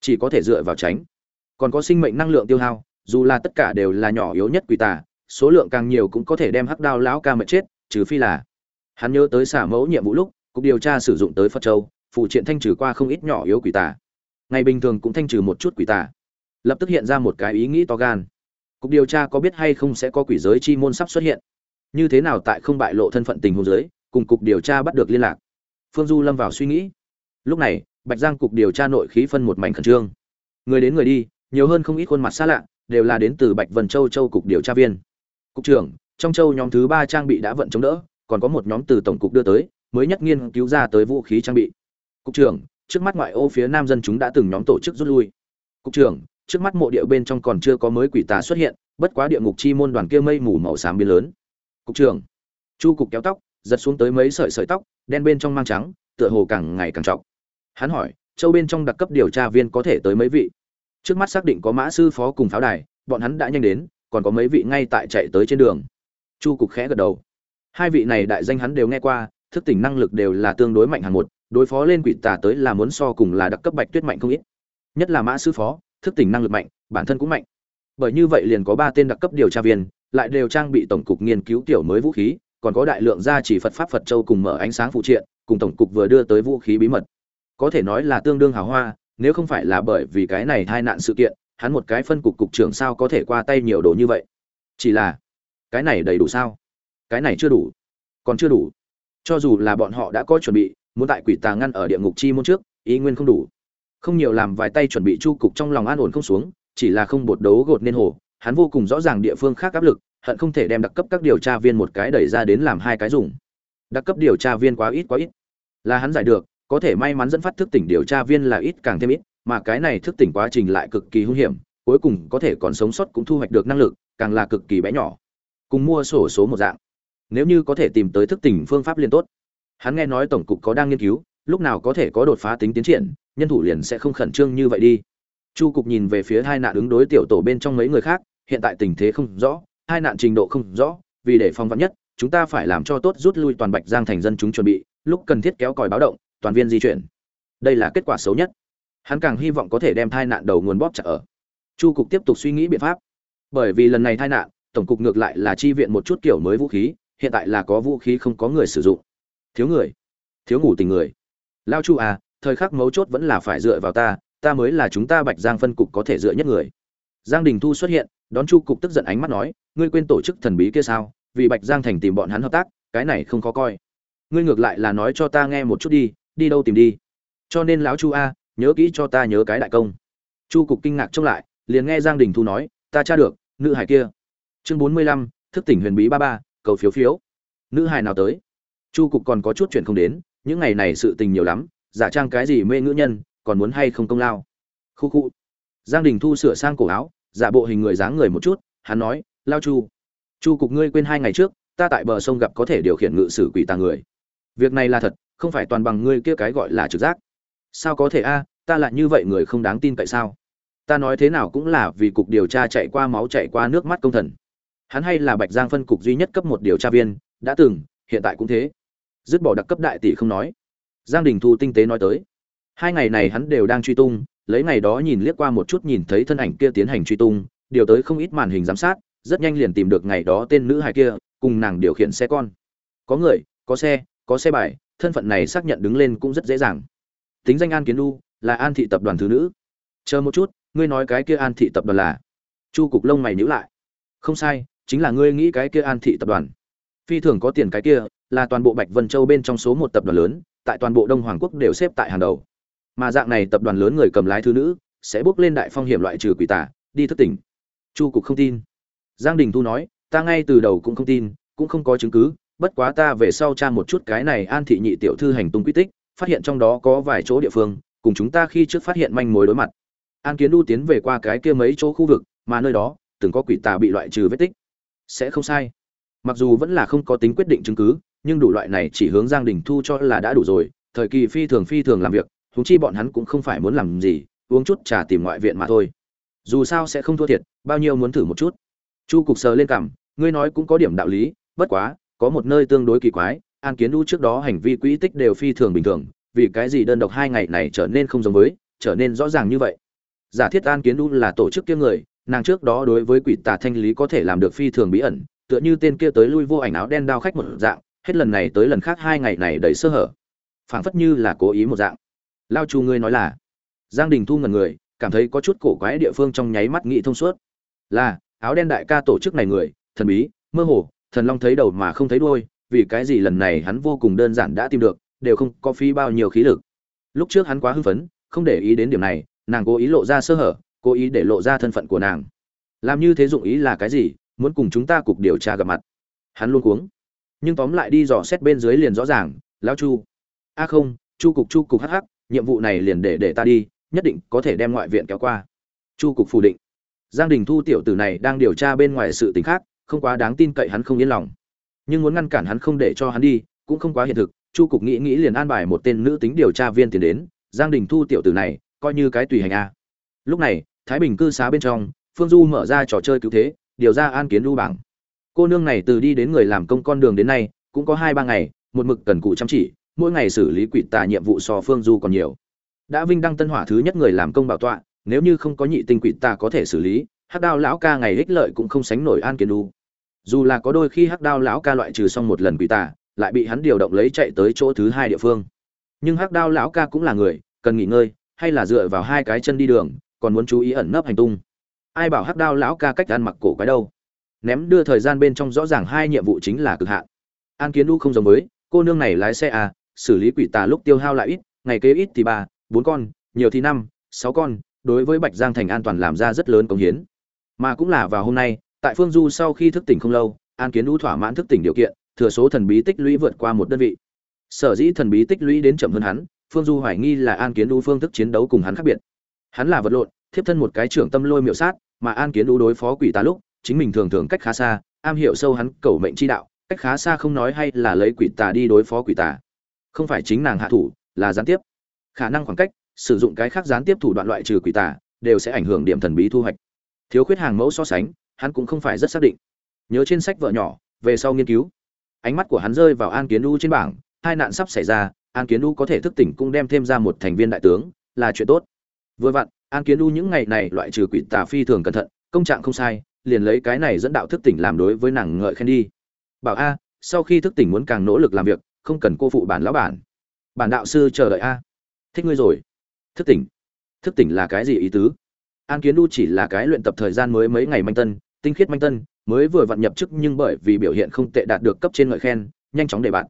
chỉ có thể dựa vào tránh còn có sinh mệnh năng lượng tiêu hao dù là tất cả đều là nhỏ yếu nhất quỷ tà số lượng càng nhiều cũng có thể đem hắc đao lão ca mệt chết trừ phi là hắn nhớ tới xả mẫu nhiệm vụ lúc cục điều tra sử dụng tới phật châu phụ triện thanh trừ qua không ít nhỏ yếu quỷ tà ngày bình thường cũng thanh trừ một chút quỷ tà. Lập tức hiện ra một cái ý nghĩ to gan. Cục điều tra có biết hay không sẽ có quỷ giới chi môn sắp xuất hiện? Như thế nào tại không bại lộ thân phận tình huống giới cùng cục điều tra bắt được liên lạc? Phương du lâm vào suy nghĩ. Lúc này, bạch giang cục điều tra nội khí phân một mảnh khẩn trương. Người đến người đi, nhiều hơn không ít khuôn mặt xa lạ, đều là đến từ bạch vân châu châu cục điều tra viên. Cục trưởng, trong châu nhóm thứ ba trang bị đã vận chống đỡ, còn có một nhóm từ tổng cục đưa tới, mới nhất nghiên cứu ra tới vũ khí trang bị. Cục trưởng trước mắt ngoại ô phía nam dân chúng đã từng nhóm tổ chức rút lui. Cục trưởng, trước mắt mộ địa bên trong còn chưa có mới quỷ tà xuất hiện, bất quá địa ngục chi môn đoàn kia mây mù màu xám biến lớn. Cục trưởng, chu cục kéo tóc, giật xuống tới mấy sợi sợi tóc, đen bên trong mang trắng, tựa hồ càng ngày càng trọng. Hắn hỏi, châu bên trong đặc cấp điều tra viên có thể tới mấy vị? Trước mắt xác định có mã sư phó cùng pháo đài, bọn hắn đã nhanh đến, còn có mấy vị ngay tại chạy tới trên đường. Chu cục khẽ gật đầu. Hai vị này đại danh hắn đều nghe qua, thức tỉnh năng lực đều là tương đối mạnh hàng một đối phó lên quỷ tà tới là muốn so cùng là đặc cấp bạch tuyết mạnh không ít nhất là mã sư phó thức tỉnh năng lực mạnh bản thân cũng mạnh bởi như vậy liền có ba tên đặc cấp điều tra viên lại đều trang bị tổng cục nghiên cứu tiểu mới vũ khí còn có đại lượng gia chỉ Phật pháp Phật châu cùng mở ánh sáng phụ triện, cùng tổng cục vừa đưa tới vũ khí bí mật. Có thể nói là tương đương hào hoa, nếu không phải là bởi vì cái này tai nạn sự kiện, hắn một cái phân cục cục trưởng sao có thể qua tay nhiều đồ như vậy. Chỉ là, cái này đầy đủ sao? Cái này chưa đủ. Còn chưa đủ. Cho dù là bọn họ đã có chuẩn bị, muốn tại quỷ tà ngăn ở địa ngục chi môn trước, ý nguyên không đủ. Không nhiều làm vài tay chuẩn bị chu cục trong lòng an ổn không xuống, chỉ là không bột đấu gột nên hồ, hắn vô cùng rõ ràng địa phương khác áp lực, hận không thể đem đặc cấp các điều tra viên một cái đẩy ra đến làm hai cái dùng. Đặc cấp điều tra viên quá ít quá ít. Là hắn giải được có thể may mắn dẫn phát thức tỉnh điều tra viên là ít càng thêm ít mà cái này thức tỉnh quá trình lại cực kỳ hung hiểm cuối cùng có thể còn sống sót cũng thu hoạch được năng lực càng là cực kỳ bé nhỏ. Cùng mua sổ số một dạng. Nếu như có thể tìm tới thức tỉnh phương pháp liên tốt hắn nghe nói tổng cục có đang nghiên cứu, lúc nào có thể có đột phá tính tiến triển, nhân thủ liền sẽ không khẩn trương như vậy đi. Chu cục nhìn về phía hai nạn ứng đối tiểu tổ bên trong mấy người khác, hiện tại tình thế không rõ, hai nạn trình độ không rõ, vì để phòng vắn nhất, chúng ta phải làm cho tốt rút lui toàn bạch giang thành dân chúng chuẩn bị, lúc cần thiết kéo còi báo động, toàn viên di chuyển. Đây là kết quả xấu nhất. Hắn càng hy vọng có thể đem thai nạn đầu nguồn bóp chặt ở. Chu cục tiếp tục suy nghĩ biện pháp. Bởi vì lần này thai nạn, tổng cục ngược lại là chi viện một chút kiểu mới vũ khí, hiện tại là có vũ khí không có người sử dụng thiếu người. Thiếu ngủ tình người. Lao chu à thời khắc mấu chốt vẫn là phải dựa vào ta ta mới là chúng ta bạch giang phân cục có thể dựa nhất người. Giang đình thu xuất hiện, đón chu cục tức giận ánh mắt nói, ngươi quên tổ chức thần bí kia sao? Vì bạch giang thành tìm bọn hắn hợp tác, cái này không khó coi. Ngươi ngược lại là nói cho ta nghe một chút đi đi đâu tìm đi. Cho nên lão chu a, nhớ kỹ cho ta nhớ cái đại công. Chu cục kinh ngạc trông lại, liền nghe giang đình thu nói, ta tra được, nữ hải kia. Chương bốn mươi lăm, thức tỉnh huyền bí ba ba, cầu phiếu phiếu. Nữ hải nào tới? Chu cục còn có chút chuyện không đến, những ngày này sự tình nhiều lắm, giả trang cái gì mê ngữ nhân, còn muốn hay không công lao. Khu khu. Giang đình thu sửa sang cổ áo, giả bộ hình người dáng người một chút, hắn nói, lao chu chu cục ngươi quên hai ngày trước, ta tại bờ sông gặp có thể điều khiển ngự sử quỷ tà người. Việc này là thật, không phải toàn bằng ngươi kia cái gọi là trực giác. Sao có thể a, ta lại như vậy người không đáng tin tại sao? Ta nói thế nào cũng là vì cục điều tra chạy qua máu chạy qua nước mắt công thần. Hắn hay là bạch giang phân cục duy nhất cấp một điều tra viên, đã từng hiện tại cũng thế. Dứt bỏ đặc cấp đại tỷ không nói. Giang đình thu tinh tế nói tới. Hai ngày này hắn đều đang truy tung, lấy ngày đó nhìn liếc qua một chút nhìn thấy thân ảnh kia tiến hành truy tung, điều tới không ít màn hình giám sát, rất nhanh liền tìm được ngày đó tên nữ hài kia, cùng nàng điều khiển xe con. Có người, có xe có xe bài, thân phận này xác nhận đứng lên cũng rất dễ dàng. Tính danh an kiến lu là an thị tập đoàn thứ nữ. Chờ một chút, ngươi nói cái kia an thị tập đoàn là? Chu cục lông mày nhíu lại. Không sai, chính là ngươi nghĩ cái kia an thị tập đoàn phi thường có tiền cái kia, là toàn bộ bạch vân châu bên trong số một tập đoàn lớn, tại toàn bộ đông hoàng quốc đều xếp tại hàng đầu. Mà dạng này tập đoàn lớn người cầm lái thứ nữ, sẽ bước lên đại phong hiểm loại trừ quỷ tả đi thức tỉnh. Chu cục không tin. Giang đình thu nói, ta ngay từ đầu cũng không tin, cũng không có chứng cứ, bất quá ta về sau tra một chút cái này an thị nhị tiểu thư hành tung quy tích, phát hiện trong đó có vài chỗ địa phương, cùng chúng ta khi trước phát hiện manh mối đối mặt. An kiến đu tiến về qua cái kia mấy chỗ khu vực, mà nơi đó, từng có quỷ tà bị loại trừ vết tích. Sẽ không sai mặc dù vẫn là không có tính quyết định chứng cứ, nhưng đủ loại này chỉ hướng giang đình thu cho là đã đủ rồi, thời kỳ phi thường phi thường làm việc, huống chi bọn hắn cũng không phải muốn làm gì, uống chút trà tìm ngoại viện mà thôi. Dù sao sẽ không thua thiệt, bao nhiêu muốn thử một chút. Chu cục sờ lên cảm ngươi nói cũng có điểm đạo lý, bất quá, có một nơi tương đối kỳ quái, an kiến đu trước đó hành vi quỹ tích đều phi thường bình thường, vì cái gì đơn độc hai ngày này trở nên không giống với, trở nên rõ ràng như vậy. Giả thiết an kiến đu là tổ chức kia người, nàng trước đó đối với quỷ tà thanh lý có thể làm được phi thường bí ẩn tựa như tên kia tới lui vô ảnh áo đen đao khách một dạng, hết lần này tới lần khác hai ngày này đầy sơ hở. Phảng phất như là cố ý một dạng. Lao chu ngươi nói là, giang đình thu ngần người, cảm thấy có chút cổ quái địa phương trong nháy mắt nghĩ thông suốt. Là, áo đen đại ca tổ chức này người, thần bí, mơ hồ, thần long thấy đầu mà không thấy đuôi, vì cái gì lần này hắn vô cùng đơn giản đã tìm được, đều không có phí bao nhiêu khí lực. Lúc trước hắn quá hưng phấn, không để ý đến điểm này, nàng cố ý lộ ra sơ hở, cố ý để lộ ra thân phận của nàng. Làm như thế dụng ý là cái gì muốn cùng chúng ta cục điều tra gặp mặt. Hắn luôn cuống. Nhưng tóm lại đi dò xét bên dưới liền rõ ràng, lão chu. A không, chu cục chu cục hh nhiệm vụ này liền để để ta đi, nhất định có thể đem ngoại viện kéo qua. Chu cục phủ định. Giang đình thu tiểu tử này đang điều tra bên ngoài sự t ì n h khác, không quá đáng tin cậy hắn không yên lòng. Nhưng muốn ngăn cản hắn không để cho hắn đi, cũng không quá hiện thực. Chu cục nghĩ nghĩ liền an bài một tên nữ tính điều tra viên tiền đến, giang đình thu tiểu tử này, coi như cái tùy hành a. Lúc này, thái bình cư xá bên trong, phương du mở ra trò chơi cứu thế điều ra an kiến lưu bảng. Cô nương này từ đi đến người làm công con đường đến nay, cũng có hai ba ngày, một mực cần cụ chăm chỉ, mỗi ngày xử lý quỷ tà nhiệm vụ so phương du còn nhiều. Đã vinh đăng tân hỏa thứ nhất người làm công bảo tọa, nếu như không có nhị tinh quỷ tà có thể xử lý, hắc đao lão ca ngày ích lợi cũng không sánh nổi an kiến lưu. Dù là có đôi khi hắc đao lão ca loại trừ xong một lần quỷ tà, lại bị hắn điều động lấy chạy tới chỗ thứ hai địa phương. Nhưng hắc đao lão ca cũng là người, cần nghỉ ngơi, hay là dựa vào hai cái chân đi đường, còn muốn chú ý ẩn nấp hành tung ai bảo hắc đao lão ca cách ăn mặc cổ quái đâu. Ném đưa thời gian bên trong rõ ràng hai nhiệm vụ chính là cực hạn. An kiến đu không giống với, cô nương này lái xe à xử lý quỷ tà lúc tiêu hao lại ít, ngày kế ít thì ba, bốn con, nhiều thì năm, sáu con, đối với bạch giang thành an toàn làm ra rất lớn công hiến. Mà cũng là vào hôm nay, tại phương du sau khi thức tỉnh không lâu, an kiến U thỏa mãn thức tỉnh điều kiện, thừa số thần bí tích lũy vượt qua một đơn vị. Sở dĩ thần bí tích lũy đến chậm hơn hắn, phương du hoài nghi là an kiến U phương thức chiến đấu cùng hắn khác biệt. Hắn là vật lộn, thiếp thân một cái trưởng tâm lôi miệu sát mà an kiến đu đối phó quỷ tà lúc, chính mình thường thường cách khá xa, am hiểu sâu hắn cầu mệnh chi đạo, cách khá xa không nói hay là lấy quỷ tà đi đối phó quỷ tà không phải chính nàng hạ thủ, là gián tiếp. Khả năng khoảng cách, sử dụng cái khác gián tiếp thủ đoạn loại trừ quỷ tà đều sẽ ảnh hưởng điểm thần bí thu hoạch. Thiếu khuyết hàng mẫu so sánh, hắn cũng không phải rất xác định. Nhớ trên sách vợ nhỏ, về sau nghiên cứu. Ánh mắt của hắn rơi vào an kiến u trên bảng, hai nạn sắp xảy ra, an kiến u có thể thức tỉnh cũng đem thêm ra một thành viên đại tướng, là chuyện tốt. Vừa vặn an kiến u những ngày này loại trừ quỷ tà phi thường cẩn thận, công trạng không sai, liền lấy cái này dẫn đạo thức tỉnh làm đối với nàng ngợi khen đi. Bảo a, sau khi thức tỉnh muốn càng nỗ lực làm việc, không cần cô phụ bản lão bản. Bản đạo sư chờ đợi a. Thích ngươi rồi. Thức tỉnh. Thức tỉnh là cái gì ý tứ? An kiến u chỉ là cái luyện tập thời gian mới mấy ngày manh tân, tinh khiết manh tân, mới vừa vặn nhập chức nhưng bởi vì biểu hiện không tệ đạt được cấp trên ngợi khen, nhanh chóng để bạn.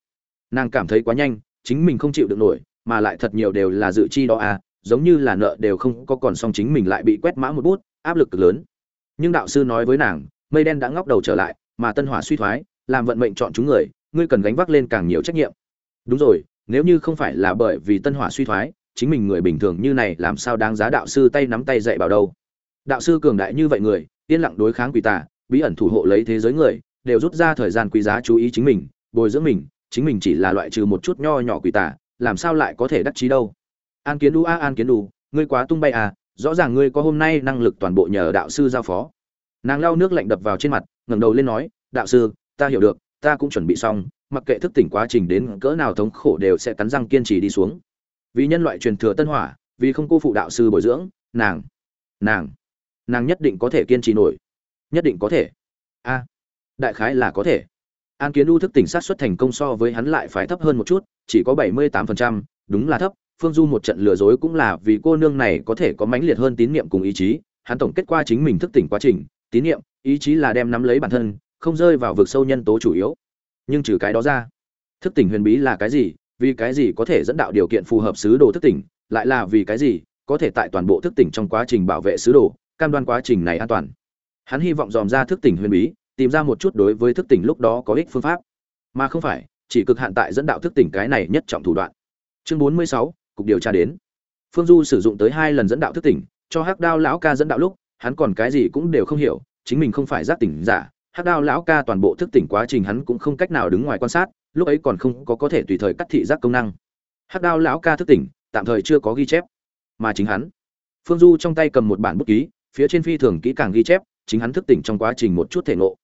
Nàng cảm thấy quá nhanh, chính mình không chịu được nổi, mà lại thật nhiều đều là dự chi đó à giống như là nợ đều không có còn song chính mình lại bị quét mã một bút, áp lực cực lớn. Nhưng đạo sư nói với nàng, mây đen đã ngóc đầu trở lại, mà tân hỏa suy thoái, làm vận mệnh chọn chúng người, ngươi cần gánh vác lên càng nhiều trách nhiệm. Đúng rồi, nếu như không phải là bởi vì tân hỏa suy thoái, chính mình người bình thường như này làm sao đáng giá đạo sư tay nắm tay dạy bảo đâu. Đạo sư cường đại như vậy người, yên lặng đối kháng quỷ tà, bí ẩn thủ hộ lấy thế giới người, đều rút ra thời gian quý giá chú ý chính mình, bồi dưỡng mình, chính mình chỉ là loại trừ một chút nho nhỏ quỷ tà, làm sao lại có thể đắc chí đâu an kiến đu a, an kiến đu, ngươi quá tung bay à rõ ràng ngươi có hôm nay năng lực toàn bộ nhờ đạo sư giao phó. Nàng lau nước lạnh đập vào trên mặt, ngẩng đầu lên nói, đạo sư, ta hiểu được, ta cũng chuẩn bị xong, mặc kệ thức tỉnh quá trình đến cỡ nào thống khổ đều sẽ cắn răng kiên trì đi xuống. Vì nhân loại truyền thừa tân hỏa, vì không cô phụ đạo sư bồi dưỡng, nàng nàng nàng nhất định có thể kiên trì nổi. Nhất định có thể. A, đại khái là có thể. An kiến u thức tỉnh sát xuất thành công so với hắn lại phải thấp hơn một chút, chỉ có bảy mươi tám phần trăm, đúng là thấp phương du một trận lừa dối cũng là vì cô nương này có thể có mãnh liệt hơn tín nhiệm cùng ý chí. Hắn tổng kết qua chính mình thức tỉnh quá trình, tín nhiệm ý chí là đem nắm lấy bản thân, không rơi vào vực sâu nhân tố chủ yếu. Nhưng trừ cái đó ra, thức tỉnh huyền bí là cái gì? Vì cái gì có thể dẫn đạo điều kiện phù hợp sứ đồ thức tỉnh? Lại là vì cái gì có thể tại toàn bộ thức tỉnh trong quá trình bảo vệ sứ đồ, cam đoan quá trình này an toàn? Hắn hy vọng dòm ra thức tỉnh huyền bí, tìm ra một chút đối với thức tỉnh lúc đó có ích phương pháp. Mà không phải, chỉ cực hạn tại dẫn đạo thức tỉnh cái này nhất trọng thủ đoạn. Chương bốn mươi sáu cục điều tra đến. Phương du sử dụng tới hai lần dẫn đạo thức tỉnh, cho hắc đao lão ca dẫn đạo lúc, hắn còn cái gì cũng đều không hiểu, chính mình không phải giác tỉnh giả, hắc đao lão ca toàn bộ thức tỉnh quá trình hắn cũng không cách nào đứng ngoài quan sát, lúc ấy còn không có có thể tùy thời cắt thị giác công năng. Hắc đao lão ca thức tỉnh, tạm thời chưa có ghi chép, mà chính hắn. Phương du trong tay cầm một bản bút ký, phía trên phi thường kỹ càng ghi chép, chính hắn thức tỉnh trong quá trình một chút thể ngộ.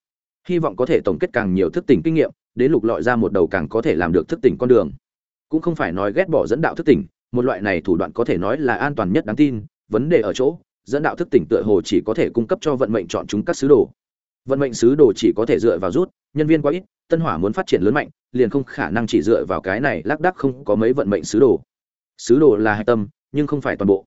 Hy vọng có thể tổng kết càng nhiều thức tỉnh kinh nghiệm, đến lục lọi ra một đầu càng có thể làm được thức tỉnh con đường. Cũng không phải nói ghét bỏ dẫn đạo thức tỉnh một loại này thủ đoạn có thể nói là an toàn nhất đáng tin, vấn đề ở chỗ, dẫn đạo thức tỉnh tựa hồ chỉ có thể cung cấp cho vận mệnh chọn chúng các sứ đồ. Vận mệnh sứ đồ chỉ có thể dựa vào rút, nhân viên quá ít, tân hỏa muốn phát triển lớn mạnh, liền không khả năng chỉ dựa vào cái này lác đác không có mấy vận mệnh sứ đồ. Sứ đồ là hạch tâm, nhưng không phải toàn bộ.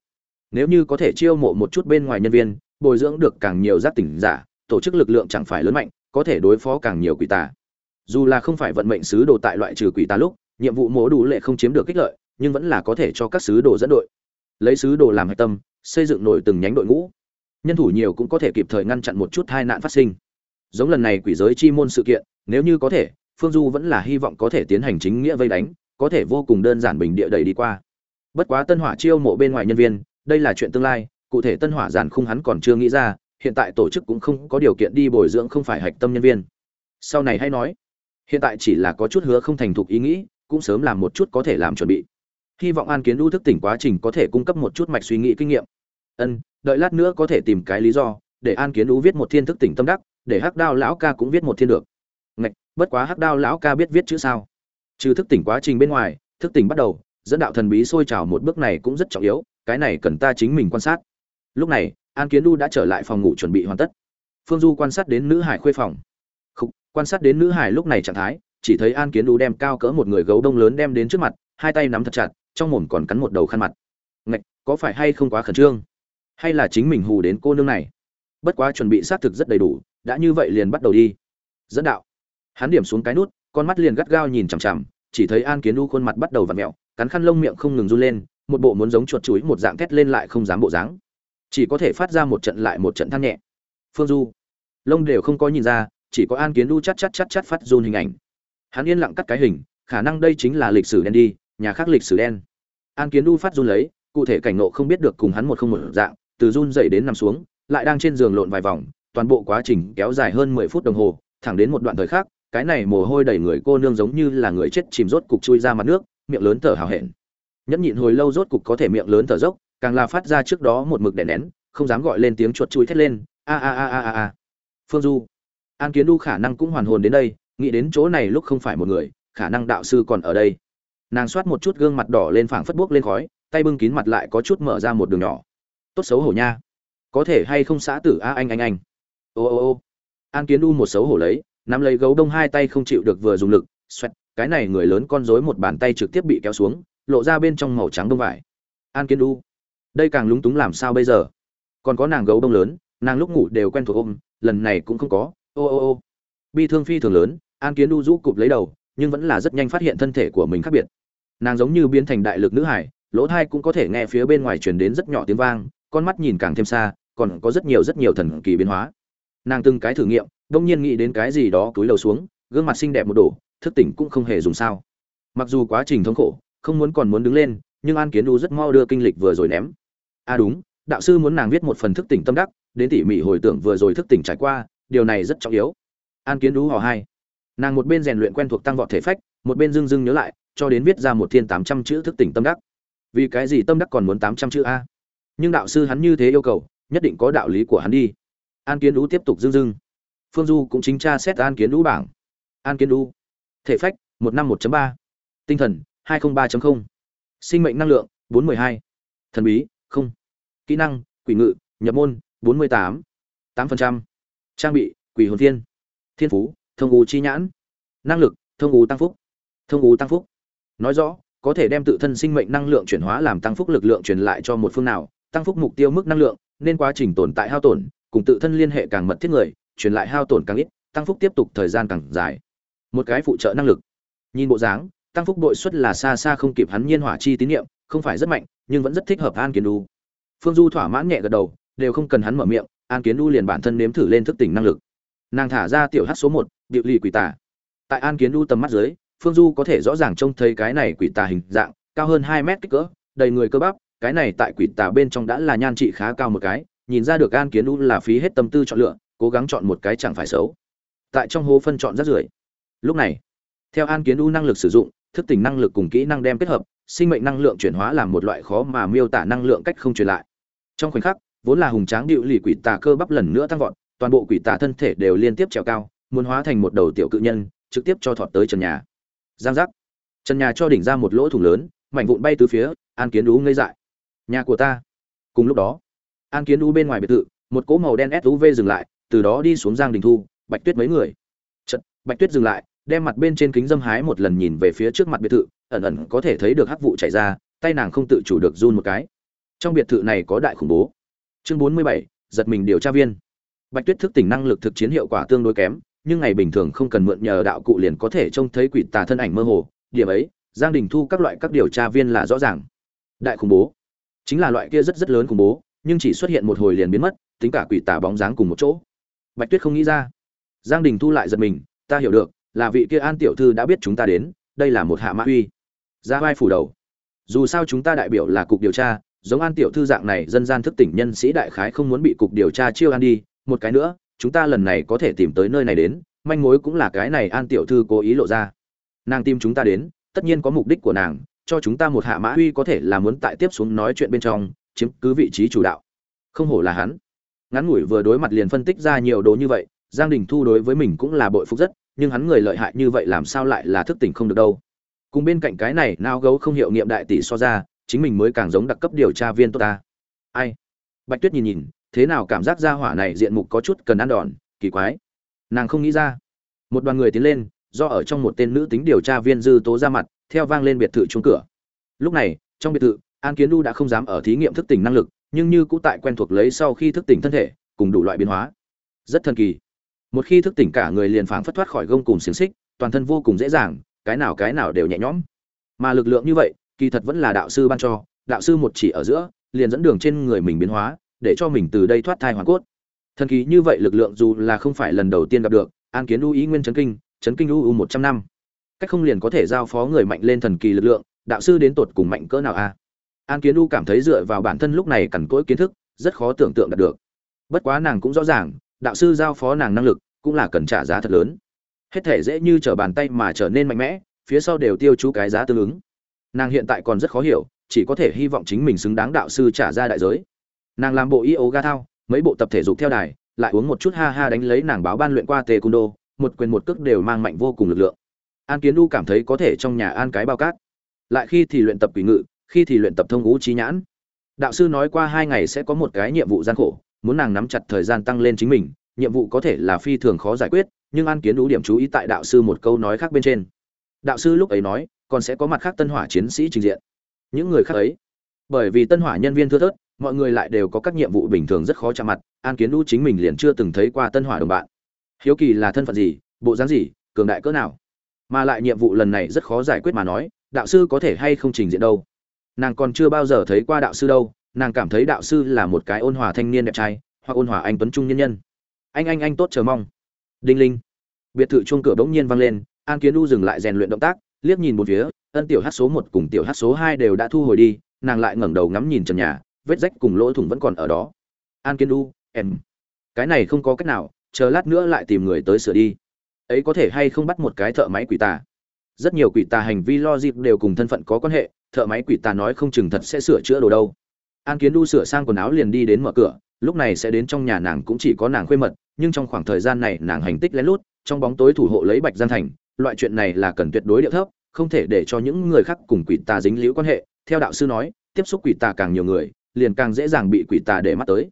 Nếu như có thể chiêu mộ một chút bên ngoài nhân viên, bồi dưỡng được càng nhiều giác tỉnh giả, tổ chức lực lượng chẳng phải lớn mạnh, có thể đối phó càng nhiều quỷ tà. Dù là không phải vận mệnh sứ đồ tại loại trừ quỷ tà lúc, nhiệm vụ mổ đủ lệ không chiếm được kích lợi nhưng vẫn là có thể cho các sứ đồ dẫn đội. Lấy sứ đồ làm hạch tâm, xây dựng nổi từng nhánh đội ngũ. Nhân thủ nhiều cũng có thể kịp thời ngăn chặn một chút tai nạn phát sinh. Giống lần này quỷ giới chi môn sự kiện, nếu như có thể, phương du vẫn là hy vọng có thể tiến hành chính nghĩa vây đánh, có thể vô cùng đơn giản bình địa đẩy đi qua. Bất quá tân hỏa chiêu mộ bên ngoài nhân viên, đây là chuyện tương lai, cụ thể tân hỏa giản khung hắn còn chưa nghĩ ra, hiện tại tổ chức cũng không có điều kiện đi bồi dưỡng không phải hạch tâm nhân viên. Sau này hay nói, hiện tại chỉ là có chút hứa không thành thục ý nghĩ, cũng sớm làm một chút có thể làm chuẩn bị hy vọng an kiến u thức tỉnh quá trình có thể cung cấp một chút mạch suy nghĩ kinh nghiệm. Ân đợi lát nữa có thể tìm cái lý do để an kiến u viết một thiên thức tỉnh tâm đắc để hắc đao lão ca cũng viết một thiên được. Ngạch bất quá hắc đao lão ca biết viết chữ sao? Trừ thức tỉnh quá trình bên ngoài thức tỉnh bắt đầu dẫn đạo thần bí sôi trào một bước này cũng rất trọng yếu cái này cần ta chính mình quan sát. Lúc này an kiến u đã trở lại phòng ngủ chuẩn bị hoàn tất. Phương du quan sát đến nữ hải khuê phòng. Khúc, quan sát đến nữ hải lúc này trạng thái chỉ thấy an kiến u đem cao cỡ một người gấu đông lớn đem đến trước mặt hai tay nắm thật chặt trong mồm còn cắn một đầu khăn mặt. Ngạch, có phải hay không quá khẩn trương? Hay là chính mình hù đến cô nương này? Bất quá chuẩn bị xác thực rất đầy đủ, đã như vậy liền bắt đầu đi. Dẫn đạo. Hắn điểm xuống cái nút, con mắt liền gắt gao nhìn chằm chằm, chỉ thấy an kiến u khuôn mặt bắt đầu v ặ mẹo, cắn khăn lông miệng không ngừng run lên, một bộ muốn giống chuột chuối một dạng thét lên lại không dám bộ dáng. Chỉ có thể phát ra một trận lại một trận than nhẹ. Phương du. Lông đều không có nhìn ra, chỉ có an kiến u chát chát chát chát phát run hình ảnh. Hắn yên lặng cắt cái hình, khả năng đây chính là lịch sử đen đi, nhà khác lịch sử đen an kiến Du phát run lấy, cụ thể cảnh ngộ không biết được cùng hắn một không một dạng, từ run dậy đến nằm xuống, lại đang trên giường lộn vài vòng, toàn bộ quá trình kéo dài hơn mười phút đồng hồ, thẳng đến một đoạn thời khác cái này mồ hôi đầy người cô nương giống như là người chết chìm rốt cục chui ra mặt nước, miệng lớn thở hào hẹn. Nhẫn nhịn hồi lâu rốt cục có thể miệng lớn thở dốc, càng là phát ra trước đó một mực đè nén, không dám gọi lên tiếng chuột chui thét lên, a a a a a a. Phương du, an kiến đu khả năng cũng hoàn hồn đến đây, nghĩ đến chỗ này lúc không phải một người, khả năng đạo sư còn ở đây nàng soát một chút gương mặt đỏ lên phảng phất buốc lên khói tay bưng kín mặt lại có chút mở ra một đường nhỏ. Tốt xấu hổ nha. Có thể hay không xã tử a anh anh anh. Ô ô ô. An kiến U một xấu hổ lấy nắm lấy gấu đông hai tay không chịu được vừa dùng lực xoẹt cái này người lớn con rối một bàn tay trực tiếp bị kéo xuống lộ ra bên trong màu trắng đông vải. An kiến U, đây càng lúng túng làm sao bây giờ? Còn có nàng gấu đông lớn nàng lúc ngủ đều quen thuộc ôm lần này cũng không có. Ô ô ô. Bi thương phi thường lớn an kiến U rũ cụp lấy đầu nhưng vẫn là rất nhanh phát hiện thân thể của mình khác biệt nàng giống như biến thành đại lực nữ hải, lỗ thai cũng có thể nghe phía bên ngoài truyền đến rất nhỏ tiếng vang, con mắt nhìn càng thêm xa, còn có rất nhiều rất nhiều thần kỳ biến hóa. Nàng từng cái thử nghiệm, đông nhiên nghĩ đến cái gì đó túi lầu xuống, gương mặt xinh đẹp một đổ, thức tỉnh cũng không hề dùng sao. Mặc dù quá trình thống khổ, không muốn còn muốn đứng lên, nhưng an kiến đu rất mau đưa kinh lịch vừa rồi ném. À đúng, đạo sư muốn nàng viết một phần thức tỉnh tâm đắc, đến tỉ mỉ hồi tưởng vừa rồi thức tỉnh trải qua, điều này rất trọng yếu. An kiến đu hò hai. Nàng một bên rèn luyện quen thuộc tăng vọt thể phách, một bên dưng dưng nhớ lại cho đến viết ra một thiên tám trăm chữ thức tỉnh tâm đắc. Vì cái gì tâm đắc còn muốn tám trăm chữ a? Nhưng đạo sư hắn như thế yêu cầu, nhất định có đạo lý của hắn đi. An kiến đu tiếp tục dưng dưng. Phương du cũng chính tra xét an kiến đu bảng. An kiến đu thể phách, một năm một ba. Tinh thần, hai trăm ba sinh mệnh năng lượng, bốn mươi hai. Thần bí, không. Kỹ năng, quỷ ngự, nhập môn, bốn mươi tám. Tám trang bị, quỷ hồn thiên. Thiên phú, thông ú chi nhãn. Năng lực, thông ú tăng phúc. Thông ú tăng phúc nói rõ, có thể đem tự thân sinh mệnh năng lượng chuyển hóa làm tăng phúc lực lượng truyền lại cho một phương nào, tăng phúc mục tiêu mức năng lượng, nên quá trình tồn tại hao tổn, cùng tự thân liên hệ càng mật thiết người, truyền lại hao tổn càng ít, tăng phúc tiếp tục thời gian càng dài. Một cái phụ trợ năng lực. Nhìn bộ dáng, tăng phúc đội suất là xa xa không kịp hắn nhiên hỏa chi tín nhiệm không phải rất mạnh, nhưng vẫn rất thích hợp an kiến đu phương du thỏa mãn nhẹ gật đầu, đều không cần hắn mở miệng, an kiến đu liền bản thân nếm thử lên thức tỉnh năng lực. Nàng thả ra tiểu hát số một, điệu lì quỷ tả. Tại an kiến đu tầm mắt dưới phương du có thể rõ ràng trông thấy cái này quỷ tà hình dạng, cao hơn hai mét kích cỡ, đầy người cơ bắp, cái này tại quỷ tà bên trong đã là nhan trị khá cao một cái, nhìn ra được an kiến U là phí hết tâm tư chọn lựa, cố gắng chọn một cái chẳng phải xấu. Tại trong hố phân chọn rất rưởi. Lúc này, theo an kiến U năng lực sử dụng, thức tỉnh năng lực cùng kỹ năng đem kết hợp, sinh mệnh năng lượng chuyển hóa làm một loại khó mà miêu tả năng lượng cách không truyền lại. Trong khoảnh khắc, vốn là hùng tráng điệu lì quỷ tà cơ bắp lần nữa tăng vọt, toàn bộ quỷ tà thân thể đều liên tiếp trèo cao, muốn hóa thành một đầu tiểu cự nhân, trực tiếp cho thọt tới trần nhà giang giác. Trần nhà cho đỉnh ra một lỗ thủng lớn mảnh vụn bay từ phía an kiến đú ngây dại. Nhà của ta. Cùng lúc đó an kiến đú bên ngoài biệt thự một cỗ màu đen suv dừng lại từ đó đi xuống giang đình thu bạch tuyết mấy người. Chật, bạch tuyết dừng lại đem mặt bên trên kính dâm hái một lần nhìn về phía trước mặt biệt thự ẩn ẩn có thể thấy được hắc vụ chảy ra tay nàng không tự chủ được run một cái. Trong biệt thự này có đại khủng bố. Chương bốn mươi bảy giật mình điều tra viên. Bạch tuyết thức tỉnh năng lực thực chiến hiệu quả tương đối kém nhưng ngày bình thường không cần mượn nhờ đạo cụ liền có thể trông thấy quỷ tà thân ảnh mơ hồ. Điểm ấy, giang đình thu các loại các điều tra viên là rõ ràng. Đại khủng bố. Chính là loại kia rất rất lớn khủng bố, nhưng chỉ xuất hiện một hồi liền biến mất, tính cả quỷ tà bóng dáng cùng một chỗ. Bạch tuyết không nghĩ ra. Giang đình thu lại giật mình, ta hiểu được, là vị kia an tiểu thư đã biết chúng ta đến, đây là một hạ mã uy. Ra vai phủ đầu. Dù sao chúng ta đại biểu là cục điều tra, giống an tiểu thư dạng này dân gian thức tỉnh nhân sĩ đại khái không muốn bị cục điều tra chiêu an đi. Một cái nữa chúng ta lần này có thể tìm tới nơi này đến, manh mối cũng là cái này an tiểu thư cố ý lộ ra. Nàng tìm chúng ta đến, tất nhiên có mục đích của nàng, cho chúng ta một hạ mã uy có thể là muốn tại tiếp xuống nói chuyện bên trong, chiếm cứ vị trí chủ đạo. Không hổ là hắn. Ngắn ngủi vừa đối mặt liền phân tích ra nhiều đồ như vậy, giang đình thu đối với mình cũng là bội phúc rất, nhưng hắn người lợi hại như vậy làm sao lại là thức tỉnh không được đâu. Cùng bên cạnh cái này, nao gấu không hiệu nghiệm đại tỷ so ra, chính mình mới càng giống đặc cấp điều tra viên tốt ta. Ai? Bạch tuyết nhìn nhìn thế nào cảm giác ra hỏa này diện mục có chút cần ăn đòn, kỳ quái. Nàng không nghĩ ra. Một đoàn người tiến lên, do ở trong một tên nữ tính điều tra viên dư tố ra mặt, theo vang lên biệt thự trúng cửa. Lúc này, trong biệt thự, an kiến lu đã không dám ở thí nghiệm thức tỉnh năng lực, nhưng như cũ tại quen thuộc lấy sau khi thức tỉnh thân thể, cùng đủ loại biến hóa. Rất thần kỳ. Một khi thức tỉnh cả người liền phảng phất thoát khỏi gông cùng xiềng xích, toàn thân vô cùng dễ dàng, cái nào cái nào đều nhẹ nhõm. Mà lực lượng như vậy, kỳ thật vẫn là đạo sư ban cho, đạo sư một chỉ ở giữa, liền dẫn đường trên người mình biến hóa để cho mình từ đây thoát thai hoàn cốt. Thần kỳ như vậy lực lượng dù là không phải lần đầu tiên gặp được, an kiến u ý nguyên chấn kinh chấn kinh u u một trăm năm. Cách không liền có thể giao phó người mạnh lên thần kỳ lực lượng, đạo sư đến tột cùng mạnh cỡ nào a? An kiến u cảm thấy dựa vào bản thân lúc này cằn cỗi kiến thức, rất khó tưởng tượng đạt được. Bất quá nàng cũng rõ ràng, đạo sư giao phó nàng năng lực cũng là cần trả giá thật lớn. Hết thể dễ như trở bàn tay mà trở nên mạnh mẽ, phía sau đều tiêu chú cái giá tương ứng. Nàng hiện tại còn rất khó hiểu, chỉ có thể hy vọng chính mình xứng đáng đạo sư trả ra đại giới nàng làm bộ yoga thao, mấy bộ tập thể dục theo đài, lại uống một chút ha ha đánh lấy nàng báo ban luyện qua tề cung đô một quyền một cước đều mang mạnh vô cùng lực lượng. An kiến đu cảm thấy có thể trong nhà an cái bao cát. Lại khi thì luyện tập quỷ ngự, khi thì luyện tập thông ngũ trí nhãn. Đạo sư nói qua hai ngày sẽ có một cái nhiệm vụ gian khổ, muốn nàng nắm chặt thời gian tăng lên chính mình, nhiệm vụ có thể là phi thường khó giải quyết, nhưng an kiến Đu điểm chú ý tại đạo sư một câu nói khác bên trên. Đạo sư lúc ấy nói, còn sẽ có mặt khác tân hỏa chiến sĩ trình diện. Những người khác ấy, bởi vì tân hỏa nhân viên thưa thớt mọi người lại đều có các nhiệm vụ bình thường rất khó chạm mặt, an kiến đủ chính mình liền chưa từng thấy qua tân hỏa đồng bạn. Hiếu kỳ là thân phận gì, bộ dáng gì, cường đại cỡ nào? Mà lại nhiệm vụ lần này rất khó giải quyết mà nói, đạo sư có thể hay không trình diện đâu? Nàng còn chưa bao giờ thấy qua đạo sư đâu, nàng cảm thấy đạo sư là một cái ôn hòa thanh niên đẹp trai, hoặc ôn hòa anh tuấn trung nhân nhân. Anh anh anh tốt chờ mong. Đinh linh. Biệt thự chuông cửa bỗng nhiên vang lên, an kiến u dừng lại rèn luyện động tác, liếc nhìn một phía, ân tiểu hát số một cùng tiểu hát số hai đều đã thu hồi đi, nàng lại ngẩng đầu ngắm nhìn trần nhà vết rách cùng lỗ thủng vẫn còn ở đó. An kiến đu em, cái này không có cách nào, chờ lát nữa lại tìm người tới sửa đi. Ấy có thể hay không bắt một cái thợ máy quỷ tà? Rất nhiều quỷ tà hành vi lo dịp đều cùng thân phận có quan hệ, thợ máy quỷ tà nói không chừng thật sẽ sửa chữa đồ đâu. An kiến đu sửa sang quần áo liền đi đến mở cửa, lúc này sẽ đến trong nhà nàng cũng chỉ có nàng khuê mật, nhưng trong khoảng thời gian này nàng hành tích lén lút, trong bóng tối thủ hộ lấy bạch gian thành, loại chuyện này là cần tuyệt đối địa thấp, không thể để cho những người khác cùng quỷ tà dính liễu quan hệ. Theo đạo sư nói, tiếp xúc quỷ tà càng nhiều người liền càng dễ dàng bị quỷ tà để mắt tới.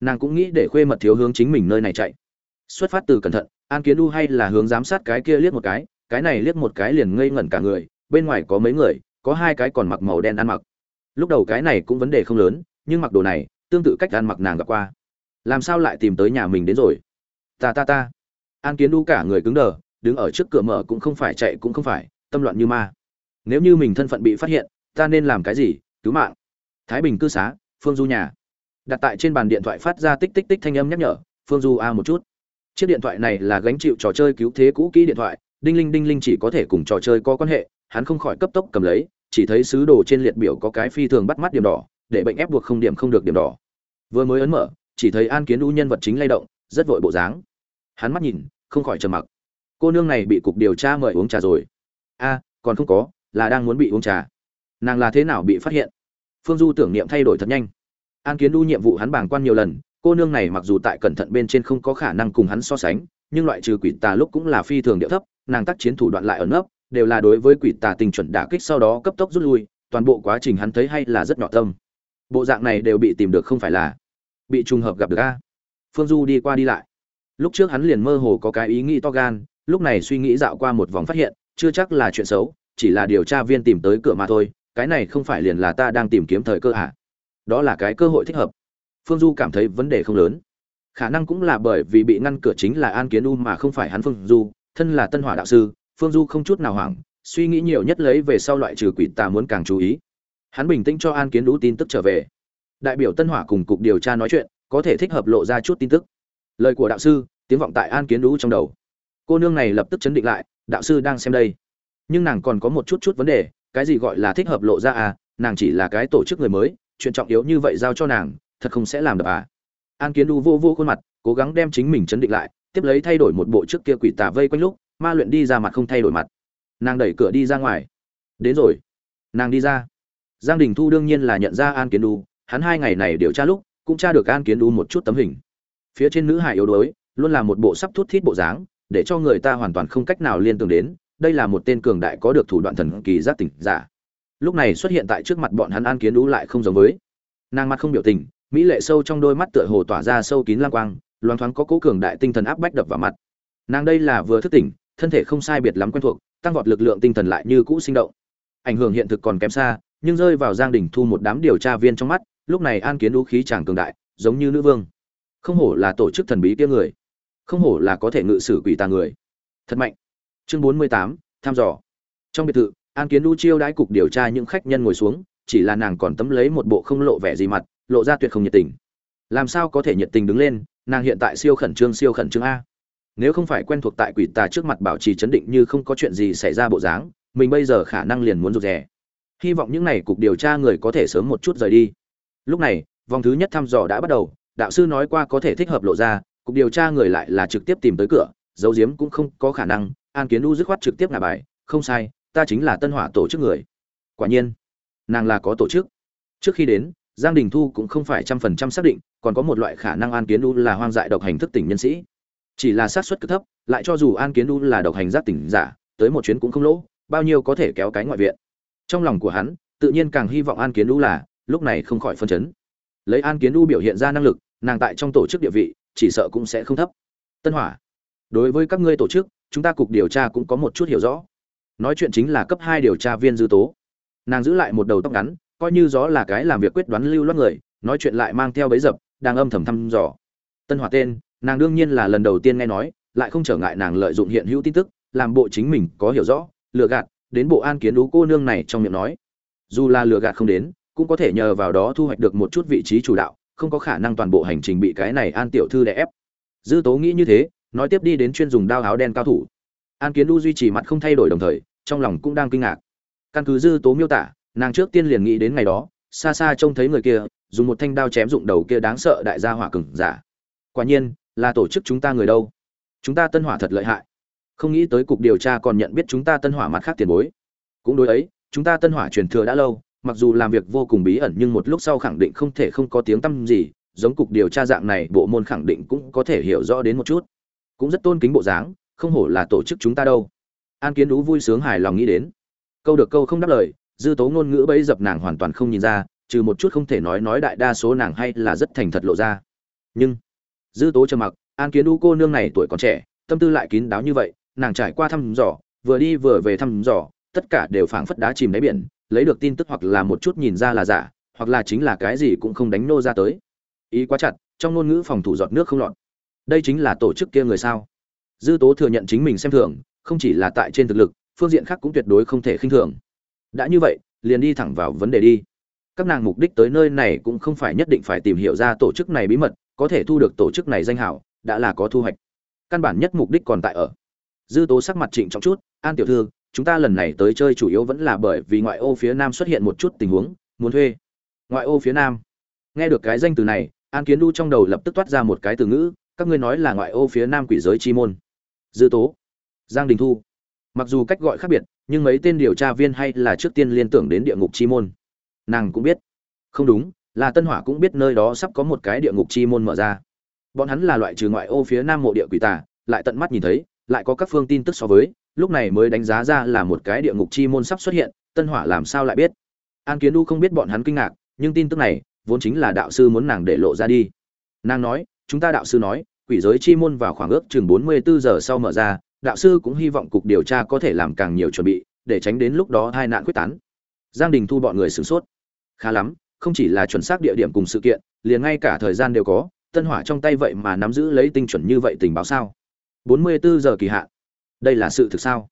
Nàng cũng nghĩ để khuê mật thiếu hướng chính mình nơi này chạy. Xuất phát từ cẩn thận, an kiến u hay là hướng giám sát cái kia liếc một cái cái này liếc một cái liền ngây ngẩn cả người, bên ngoài có mấy người, có hai cái còn mặc màu đen ăn mặc. Lúc đầu cái này cũng vấn đề không lớn, nhưng mặc đồ này, tương tự cách ăn mặc nàng gặp qua. Làm sao lại tìm tới nhà mình đến rồi? Ta ta ta. An kiến u cả người cứng đờ, đứng ở trước cửa mở cũng không phải chạy cũng không phải, tâm loạn như ma. Nếu như mình thân phận bị phát hiện, ta nên làm cái gì? Cứu mạng. Thái bình cư xá phương du nhà. Đặt tại trên bàn điện thoại phát ra tích tích tích thanh âm nhắc nhở, phương du, a, một chút. Chiếc điện thoại này là gánh chịu trò chơi cứu thế cũ kỹ điện thoại, đinh linh đinh linh chỉ có thể cùng trò chơi có quan hệ, hắn không khỏi cấp tốc cầm lấy, chỉ thấy sứ đồ trên liệt biểu có cái phi thường bắt mắt điểm đỏ, để bệnh ép buộc không điểm không được điểm đỏ. Vừa mới ấn mở, chỉ thấy an kiến u nhân vật chính lay động, rất vội bộ dáng. Hắn mắt nhìn, không khỏi trầm mặc. Cô nương này bị cục điều tra mời uống trà rồi. A, còn không có, là đang muốn bị uống trà. Nàng là thế nào bị phát hiện? Phương du tưởng niệm thay đổi thật nhanh. An kiến u nhiệm vụ hắn bảng quan nhiều lần, cô nương này mặc dù tại cẩn thận bên trên không có khả năng cùng hắn so sánh, nhưng loại trừ quỷ tà lúc cũng là phi thường điệu thấp, nàng tác chiến thủ đoạn lại ở nấp, đều là đối với quỷ tà tình chuẩn đả kích sau đó cấp tốc rút lui, toàn bộ quá trình hắn thấy hay là rất nhỏ tâm. Bộ dạng này đều bị tìm được không phải là bị trùng hợp gặp được a. Phương du đi qua đi lại. Lúc trước hắn liền mơ hồ có cái ý nghĩ to gan, lúc này suy nghĩ dạo qua một vòng phát hiện, chưa chắc là chuyện xấu, chỉ là điều tra viên tìm tới cửa mà thôi cái này không phải liền là ta đang tìm kiếm thời cơ à đó là cái cơ hội thích hợp. Phương du cảm thấy vấn đề không lớn. Khả năng cũng là bởi vì bị ngăn cửa chính là an kiến u mà không phải hắn phương du, thân là tân hỏa đạo sư, phương du không chút nào hoảng, suy nghĩ nhiều nhất lấy về sau loại trừ quỷ tà muốn càng chú ý. Hắn bình tĩnh cho an kiến u tin tức trở về. Đại biểu tân hỏa cùng cục điều tra nói chuyện, có thể thích hợp lộ ra chút tin tức. Lời của đạo sư, tiếng vọng tại an kiến u trong đầu. Cô nương này lập tức chấn định lại, đạo sư đang xem đây. Nhưng nàng còn có một chút chút vấn đề cái gì gọi là thích hợp lộ ra à nàng chỉ là cái tổ chức người mới, chuyện trọng yếu như vậy giao cho nàng, thật không sẽ làm được à. An kiến u vô vô khuôn mặt, cố gắng đem chính mình chấn định lại, tiếp lấy thay đổi một bộ trước kia quỷ tà vây quanh lúc, ma luyện đi ra mặt không thay đổi mặt. Nàng đẩy cửa đi ra ngoài. Đến rồi. Nàng đi ra. Giang đình thu đương nhiên là nhận ra an kiến đu hắn hai ngày này điều tra lúc, cũng tra được an kiến đu một chút tấm hình. Phía trên nữ hải yếu đuối, luôn là một bộ sắp thút thít bộ dáng, để cho người ta hoàn toàn không cách nào liên tưởng đến đây là một tên cường đại có được thủ đoạn thần kỳ giác tỉnh giả. Lúc này xuất hiện tại trước mặt bọn hắn an kiến đu lại không giống với. Nàng mặt không biểu tình, mỹ lệ sâu trong đôi mắt tựa hồ tỏa ra sâu kín lang quang, loáng thoáng có cố cường đại tinh thần áp bách đập vào mặt. Nàng đây là vừa thức tỉnh, thân thể không sai biệt lắm quen thuộc, tăng vọt lực lượng tinh thần lại như cũ sinh động. Ảnh hưởng hiện thực còn kém xa, nhưng rơi vào giang đình thu một đám điều tra viên trong mắt, lúc này an kiến đũ khí chàng cường đại, giống như nữ vương. Không hổ là tổ chức thần bí kia người. Không hổ là có thể ngự sử quỷ tà người. Thật mạnh chương bốn mươi tám, thăm dò. Trong biệt thự, an kiến Du chiêu đãi cục điều tra những khách nhân ngồi xuống, chỉ là nàng còn tấm lấy một bộ không lộ vẻ gì mặt, lộ ra tuyệt không nhiệt tình. Làm sao có thể nhiệt tình đứng lên, nàng hiện tại siêu khẩn trương, siêu khẩn trương a. Nếu không phải quen thuộc tại quỷ tà trước mặt bảo trì chấn định như không có chuyện gì xảy ra bộ dáng, mình bây giờ khả năng liền muốn rụt rè. Hy vọng những n à y cục điều tra người có thể sớm một chút rời đi. Lúc này, vòng thứ nhất thăm dò đã bắt đầu, đạo sư nói qua có thể thích hợp lộ ra, cục điều tra người lại là trực tiếp tìm tới cửa dấu diếm cũng không có khả năng an kiến u dứt khoát trực tiếp ngả bài, không sai, ta chính là tân hỏa tổ chức người. Quả nhiên, nàng là có tổ chức. Trước khi đến, giang đình thu cũng không phải trăm phần trăm xác định, còn có một loại khả năng an kiến u là hoang dại độc hành thức tỉnh nhân sĩ. Chỉ là xác suất cực thấp, lại cho dù an kiến u là độc hành giác tỉnh giả, tới một chuyến cũng không lỗ, bao nhiêu có thể kéo cái ngoại viện. Trong lòng của hắn, tự nhiên càng hy vọng an kiến u là, lúc này không khỏi phân chấn. Lấy an kiến u biểu hiện ra năng lực, nàng tại trong tổ chức địa vị, chỉ sợ cũng sẽ không thấp. Tân hỏa, đối với các ngươi tổ chức chúng ta cục điều tra cũng có một chút hiểu rõ. Nói chuyện chính là cấp hai điều tra viên dư tố. Nàng giữ lại một đầu tóc ngắn, coi như gió là cái làm việc quyết đoán lưu loát người, nói chuyện lại mang theo bấy dập, đang âm thầm thăm dò. Tân hỏa tên nàng đương nhiên là lần đầu tiên nghe nói, lại không trở ngại nàng lợi dụng hiện hữu tin tức, làm bộ chính mình có hiểu rõ, lừa gạt, đến bộ an kiến đú cô nương này trong miệng nói. Dù là lừa gạt không đến, cũng có thể nhờ vào đó thu hoạch được một chút vị trí chủ đạo, không có khả năng toàn bộ hành trình bị cái này an tiểu thư đè ép. Dư tố nghĩ như thế nói tiếp đi đến chuyên dùng đao áo đen cao thủ. An kiến đu duy trì mặt không thay đổi đồng thời, trong lòng cũng đang kinh ngạc. Căn cứ dư tố miêu tả, nàng trước tiên liền nghĩ đến ngày đó, xa xa trông thấy người kia, dùng một thanh đao chém dụng đầu kia đáng sợ đại gia hỏa cừng giả. Quả nhiên, là tổ chức chúng ta người đâu? Chúng ta tân hỏa thật lợi hại. Không nghĩ tới cục điều tra còn nhận biết chúng ta tân hỏa mặt khác tiền bối. Cũng đối ấy, chúng ta tân hỏa truyền thừa đã lâu, mặc dù làm việc vô cùng bí ẩn nhưng một lúc sau khẳng định không thể không có tiếng tăm gì, giống cục điều tra dạng này, bộ môn khẳng định cũng có thể hiểu rõ đến một chút cũng rất tôn kính bộ dáng, không hổ là tổ chức chúng ta đâu. An kiến đú vui sướng hài lòng nghĩ đến. Câu được câu không đáp lời, dư tố ngôn ngữ bấy dập nàng hoàn toàn không nhìn ra, trừ một chút không thể nói nói đại đa số nàng hay là rất thành thật lộ ra. Nhưng, dư tố trầm mặc, an kiến đu cô nương này tuổi còn trẻ, tâm tư lại kín đáo như vậy, nàng trải qua thăm dò, vừa đi vừa về thăm dò, tất cả đều phảng phất đá chìm đáy biển, lấy được tin tức hoặc là một chút nhìn ra là giả, hoặc là chính là cái gì cũng không đánh nô ra tới. Ý quá chặt, trong ngôn ngữ phòng thủ giọt nước không lọt đây chính là tổ chức kia người sao? Dư tố thừa nhận chính mình xem thường, không chỉ là tại trên thực lực, phương diện khác cũng tuyệt đối không thể khinh thường. Đã như vậy, liền đi thẳng vào vấn đề đi. Các nàng mục đích tới nơi này cũng không phải nhất định phải tìm hiểu ra tổ chức này bí mật, có thể thu được tổ chức này danh hảo, đã là có thu hoạch. Căn bản nhất mục đích còn tại ở. Dư tố sắc mặt trịnh trọng chút, an tiểu thư, chúng ta lần này tới chơi chủ yếu vẫn là bởi vì ngoại ô phía nam xuất hiện một chút tình huống, muốn thuê. Ngoại ô phía nam. Nghe được cái danh từ này, an kiến đu trong đầu lập tức toát ra một cái từ ngữ các ngươi nói là ngoại ô phía nam quỷ giới chi môn. Dư tố, giang đình thu. Mặc dù cách gọi khác biệt, nhưng mấy tên điều tra viên hay là trước tiên liên tưởng đến địa ngục chi môn. Nàng cũng biết. Không đúng, là tân hỏa cũng biết nơi đó sắp có một cái địa ngục chi môn mở ra. Bọn hắn là loại trừ ngoại ô phía nam mộ địa quỷ tà, lại tận mắt nhìn thấy, lại có các phương tin tức so với, lúc này mới đánh giá ra là một cái địa ngục chi môn sắp xuất hiện, tân hỏa làm sao lại biết? An kiến đu không biết bọn hắn kinh ngạc, nhưng tin tức này, vốn chính là đạo sư muốn nàng để lộ ra đi. Nàng nói chúng ta đạo sư nói, quỷ giới chi môn vào khoảng ước chừng bốn mươi bốn giờ sau mở ra, đạo sư cũng hy vọng cục điều tra có thể làm càng nhiều chuẩn bị, để tránh đến lúc đó hai nạn quyết tán. Giang đình thu bọn người sửng sốt. Khá lắm, không chỉ là chuẩn xác địa điểm cùng sự kiện, liền ngay cả thời gian đều có, tân hỏa trong tay vậy mà nắm giữ lấy tinh chuẩn như vậy tình báo sao? 44 giờ kỳ hạn. Đây là sự thực sao?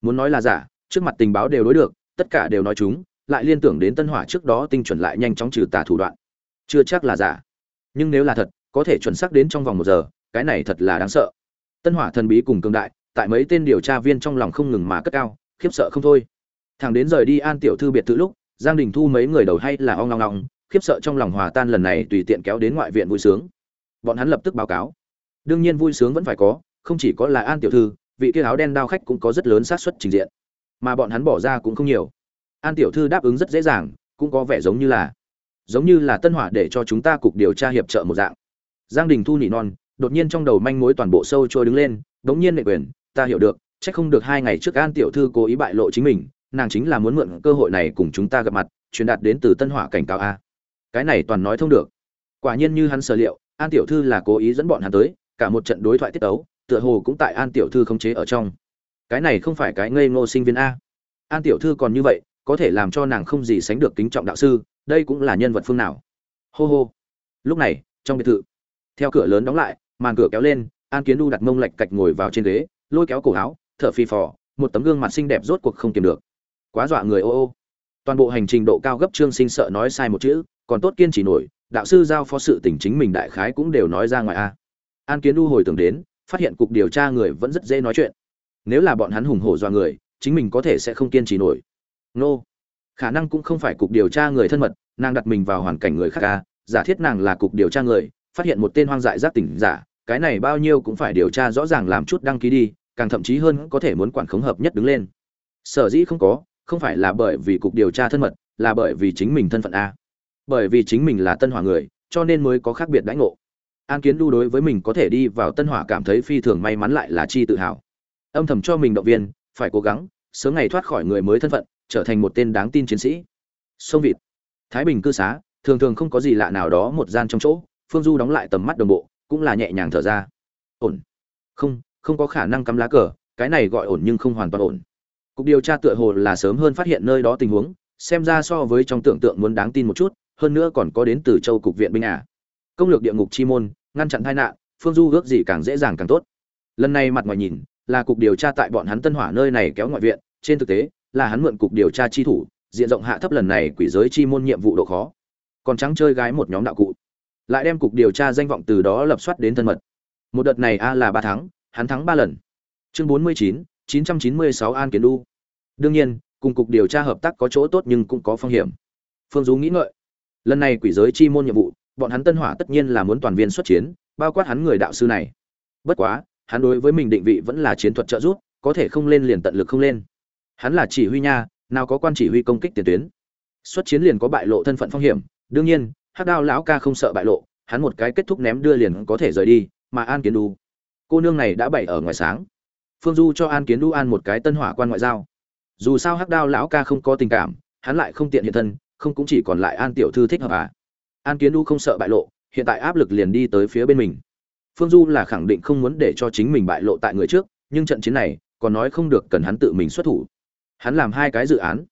Muốn nói là giả, trước mặt tình báo đều đối được, tất cả đều nói chúng, lại liên tưởng đến tân hỏa trước đó tinh chuẩn lại nhanh chóng trừ tà thủ đoạn. Chưa chắc là giả. Nhưng nếu là thật có thể chuẩn xác đến trong vòng một giờ, cái này thật là đáng sợ. Tân hỏa thần bí cùng cường đại, tại mấy tên điều tra viên trong lòng không ngừng mà cất cao, khiếp sợ không thôi. Thằng đến rời đi an tiểu thư biệt tự lúc, giang đình thu mấy người đầu hay là o ngong ngong khiếp sợ trong lòng hòa tan lần này tùy tiện kéo đến ngoại viện vui sướng. Bọn hắn lập tức báo cáo. Đương nhiên vui sướng vẫn phải có, không chỉ có là an tiểu thư, vị kia áo đen đao khách cũng có rất lớn xác suất trình diện. Mà bọn hắn bỏ ra cũng không nhiều. An tiểu thư đáp ứng rất dễ dàng, cũng có vẻ giống như là, giống như là tân hỏa để cho chúng ta cục điều tra hiệp trợ một dạng giang đình thu nỉ non, đột nhiên trong đầu manh mối toàn bộ sâu trôi đứng lên, đống nhiên nệ quyền, ta hiểu được, chắc không được hai ngày trước an tiểu thư cố ý bại lộ chính mình, nàng chính là muốn mượn cơ hội này cùng chúng ta gặp mặt, truyền đạt đến từ tân hỏa cảnh cáo a. Cái này toàn nói thông được. Quả nhiên như hắn sở liệu, an tiểu thư là cố ý dẫn bọn hắn tới, cả một trận đối thoại tiết tấu, tựa hồ cũng tại an tiểu thư khống chế ở trong. Cái này không phải cái ngây ngô sinh viên a. An tiểu thư còn như vậy, có thể làm cho nàng không gì sánh được kính trọng đạo sư, đây cũng là nhân vật phương nào. Hô hô. Lúc này, trong biệt thự theo cửa lớn đóng lại, màn cửa kéo lên, an kiến đu đặt mông lạch cạch ngồi vào trên ghế, lôi kéo cổ áo, thở phì phò, một tấm gương mặt xinh đẹp rốt cuộc không kiềm được. Quá dọa người ô ô. Toàn bộ hành trình độ cao gấp trương sinh sợ nói sai một chữ, còn tốt kiên trì nổi, đạo sư giao phó sự tình chính mình đại khái cũng đều nói ra ngoài a. An kiến đu hồi tưởng đến, phát hiện cục điều tra người vẫn rất dễ nói chuyện. Nếu là bọn hắn hùng hổ dọa người, chính mình có thể sẽ không kiên trì nổi. Nô. Khả năng cũng không phải cục điều tra người thân mật, nàng đặt mình vào hoàn cảnh người khác ca giả thiết nàng là cục điều tra người phát hiện một tên hoang dại giác tỉnh giả, cái này bao nhiêu cũng phải điều tra rõ ràng làm chút đăng ký đi, càng thậm chí hơn có thể muốn quản khống hợp nhất đứng lên. Sở dĩ không có, không phải là bởi vì cục điều tra thân mật, là bởi vì chính mình thân phận a. Bởi vì chính mình là tân hỏa người, cho nên mới có khác biệt đãi ngộ. An kiến đu đối với mình có thể đi vào tân hỏa cảm thấy phi thường may mắn lại là chi tự hào. Âm thầm cho mình động viên, phải cố gắng, sớm ngày thoát khỏi người mới thân phận, trở thành một tên đáng tin chiến sĩ. Sông vịt. Thái bình cư xá, thường thường không có gì lạ nào đó một gian trong chỗ phương du đóng lại tầm mắt đồng bộ, cũng là nhẹ nhàng thở ra. Ổn. Không không có khả năng cắm lá cờ, cái này gọi ổn nhưng không hoàn toàn ổn. Cục điều tra tựa hồ là sớm hơn phát hiện nơi đó tình huống, xem ra so với trong tưởng tượng muốn đáng tin một chút, hơn nữa còn có đến từ châu cục viện binh à. công lược địa ngục chi môn, ngăn chặn tai nạn, phương du ước gì càng dễ dàng càng tốt. Lần này mặt ngoài nhìn, là cục điều tra tại bọn hắn tân hỏa nơi này kéo ngoại viện, trên thực tế, là hắn mượn cục điều tra chi thủ, diện rộng hạ thấp lần này quỷ giới chi môn nhiệm vụ độ khó. Còn trắng chơi gái một nhóm đạo cụ lại đem cục điều tra danh vọng từ đó lập soát đến thân mật. Một đợt này a là ba tháng hắn thắng ba lần. Chương bốn mươi chín chín trăm chín mươi sáu an kiến đu đương nhiên, cùng cục điều tra hợp tác có chỗ tốt nhưng cũng có phong hiểm. Phương du nghĩ ngợi. Lần này quỷ giới chi môn nhiệm vụ, bọn hắn tân hỏa tất nhiên là muốn toàn viên xuất chiến, bao quát hắn người đạo sư này. Bất quá, hắn đối với mình định vị vẫn là chiến thuật trợ giúp, có thể không lên liền tận lực không lên. Hắn là chỉ huy nha, nào có quan chỉ huy công kích tiền tuyến. Xuất chiến liền có bại lộ thân phận phong hiểm, đương nhiên hắc đao lão ca không sợ bại lộ, hắn một cái kết thúc ném đưa liền có thể rời đi, mà an kiến đu cô nương này đã bày ở ngoài sáng. Phương du cho an kiến đu an một cái tân hỏa quan ngoại giao. Dù sao hắc đao lão ca không có tình cảm, hắn lại không tiện hiện thân, không cũng chỉ còn lại an tiểu thư thích hợp à. An kiến đu không sợ bại lộ, hiện tại áp lực liền đi tới phía bên mình. Phương du là khẳng định không muốn để cho chính mình bại lộ tại người trước, nhưng trận chiến này, còn nói không được cần hắn tự mình xuất thủ. Hắn làm hai cái dự án.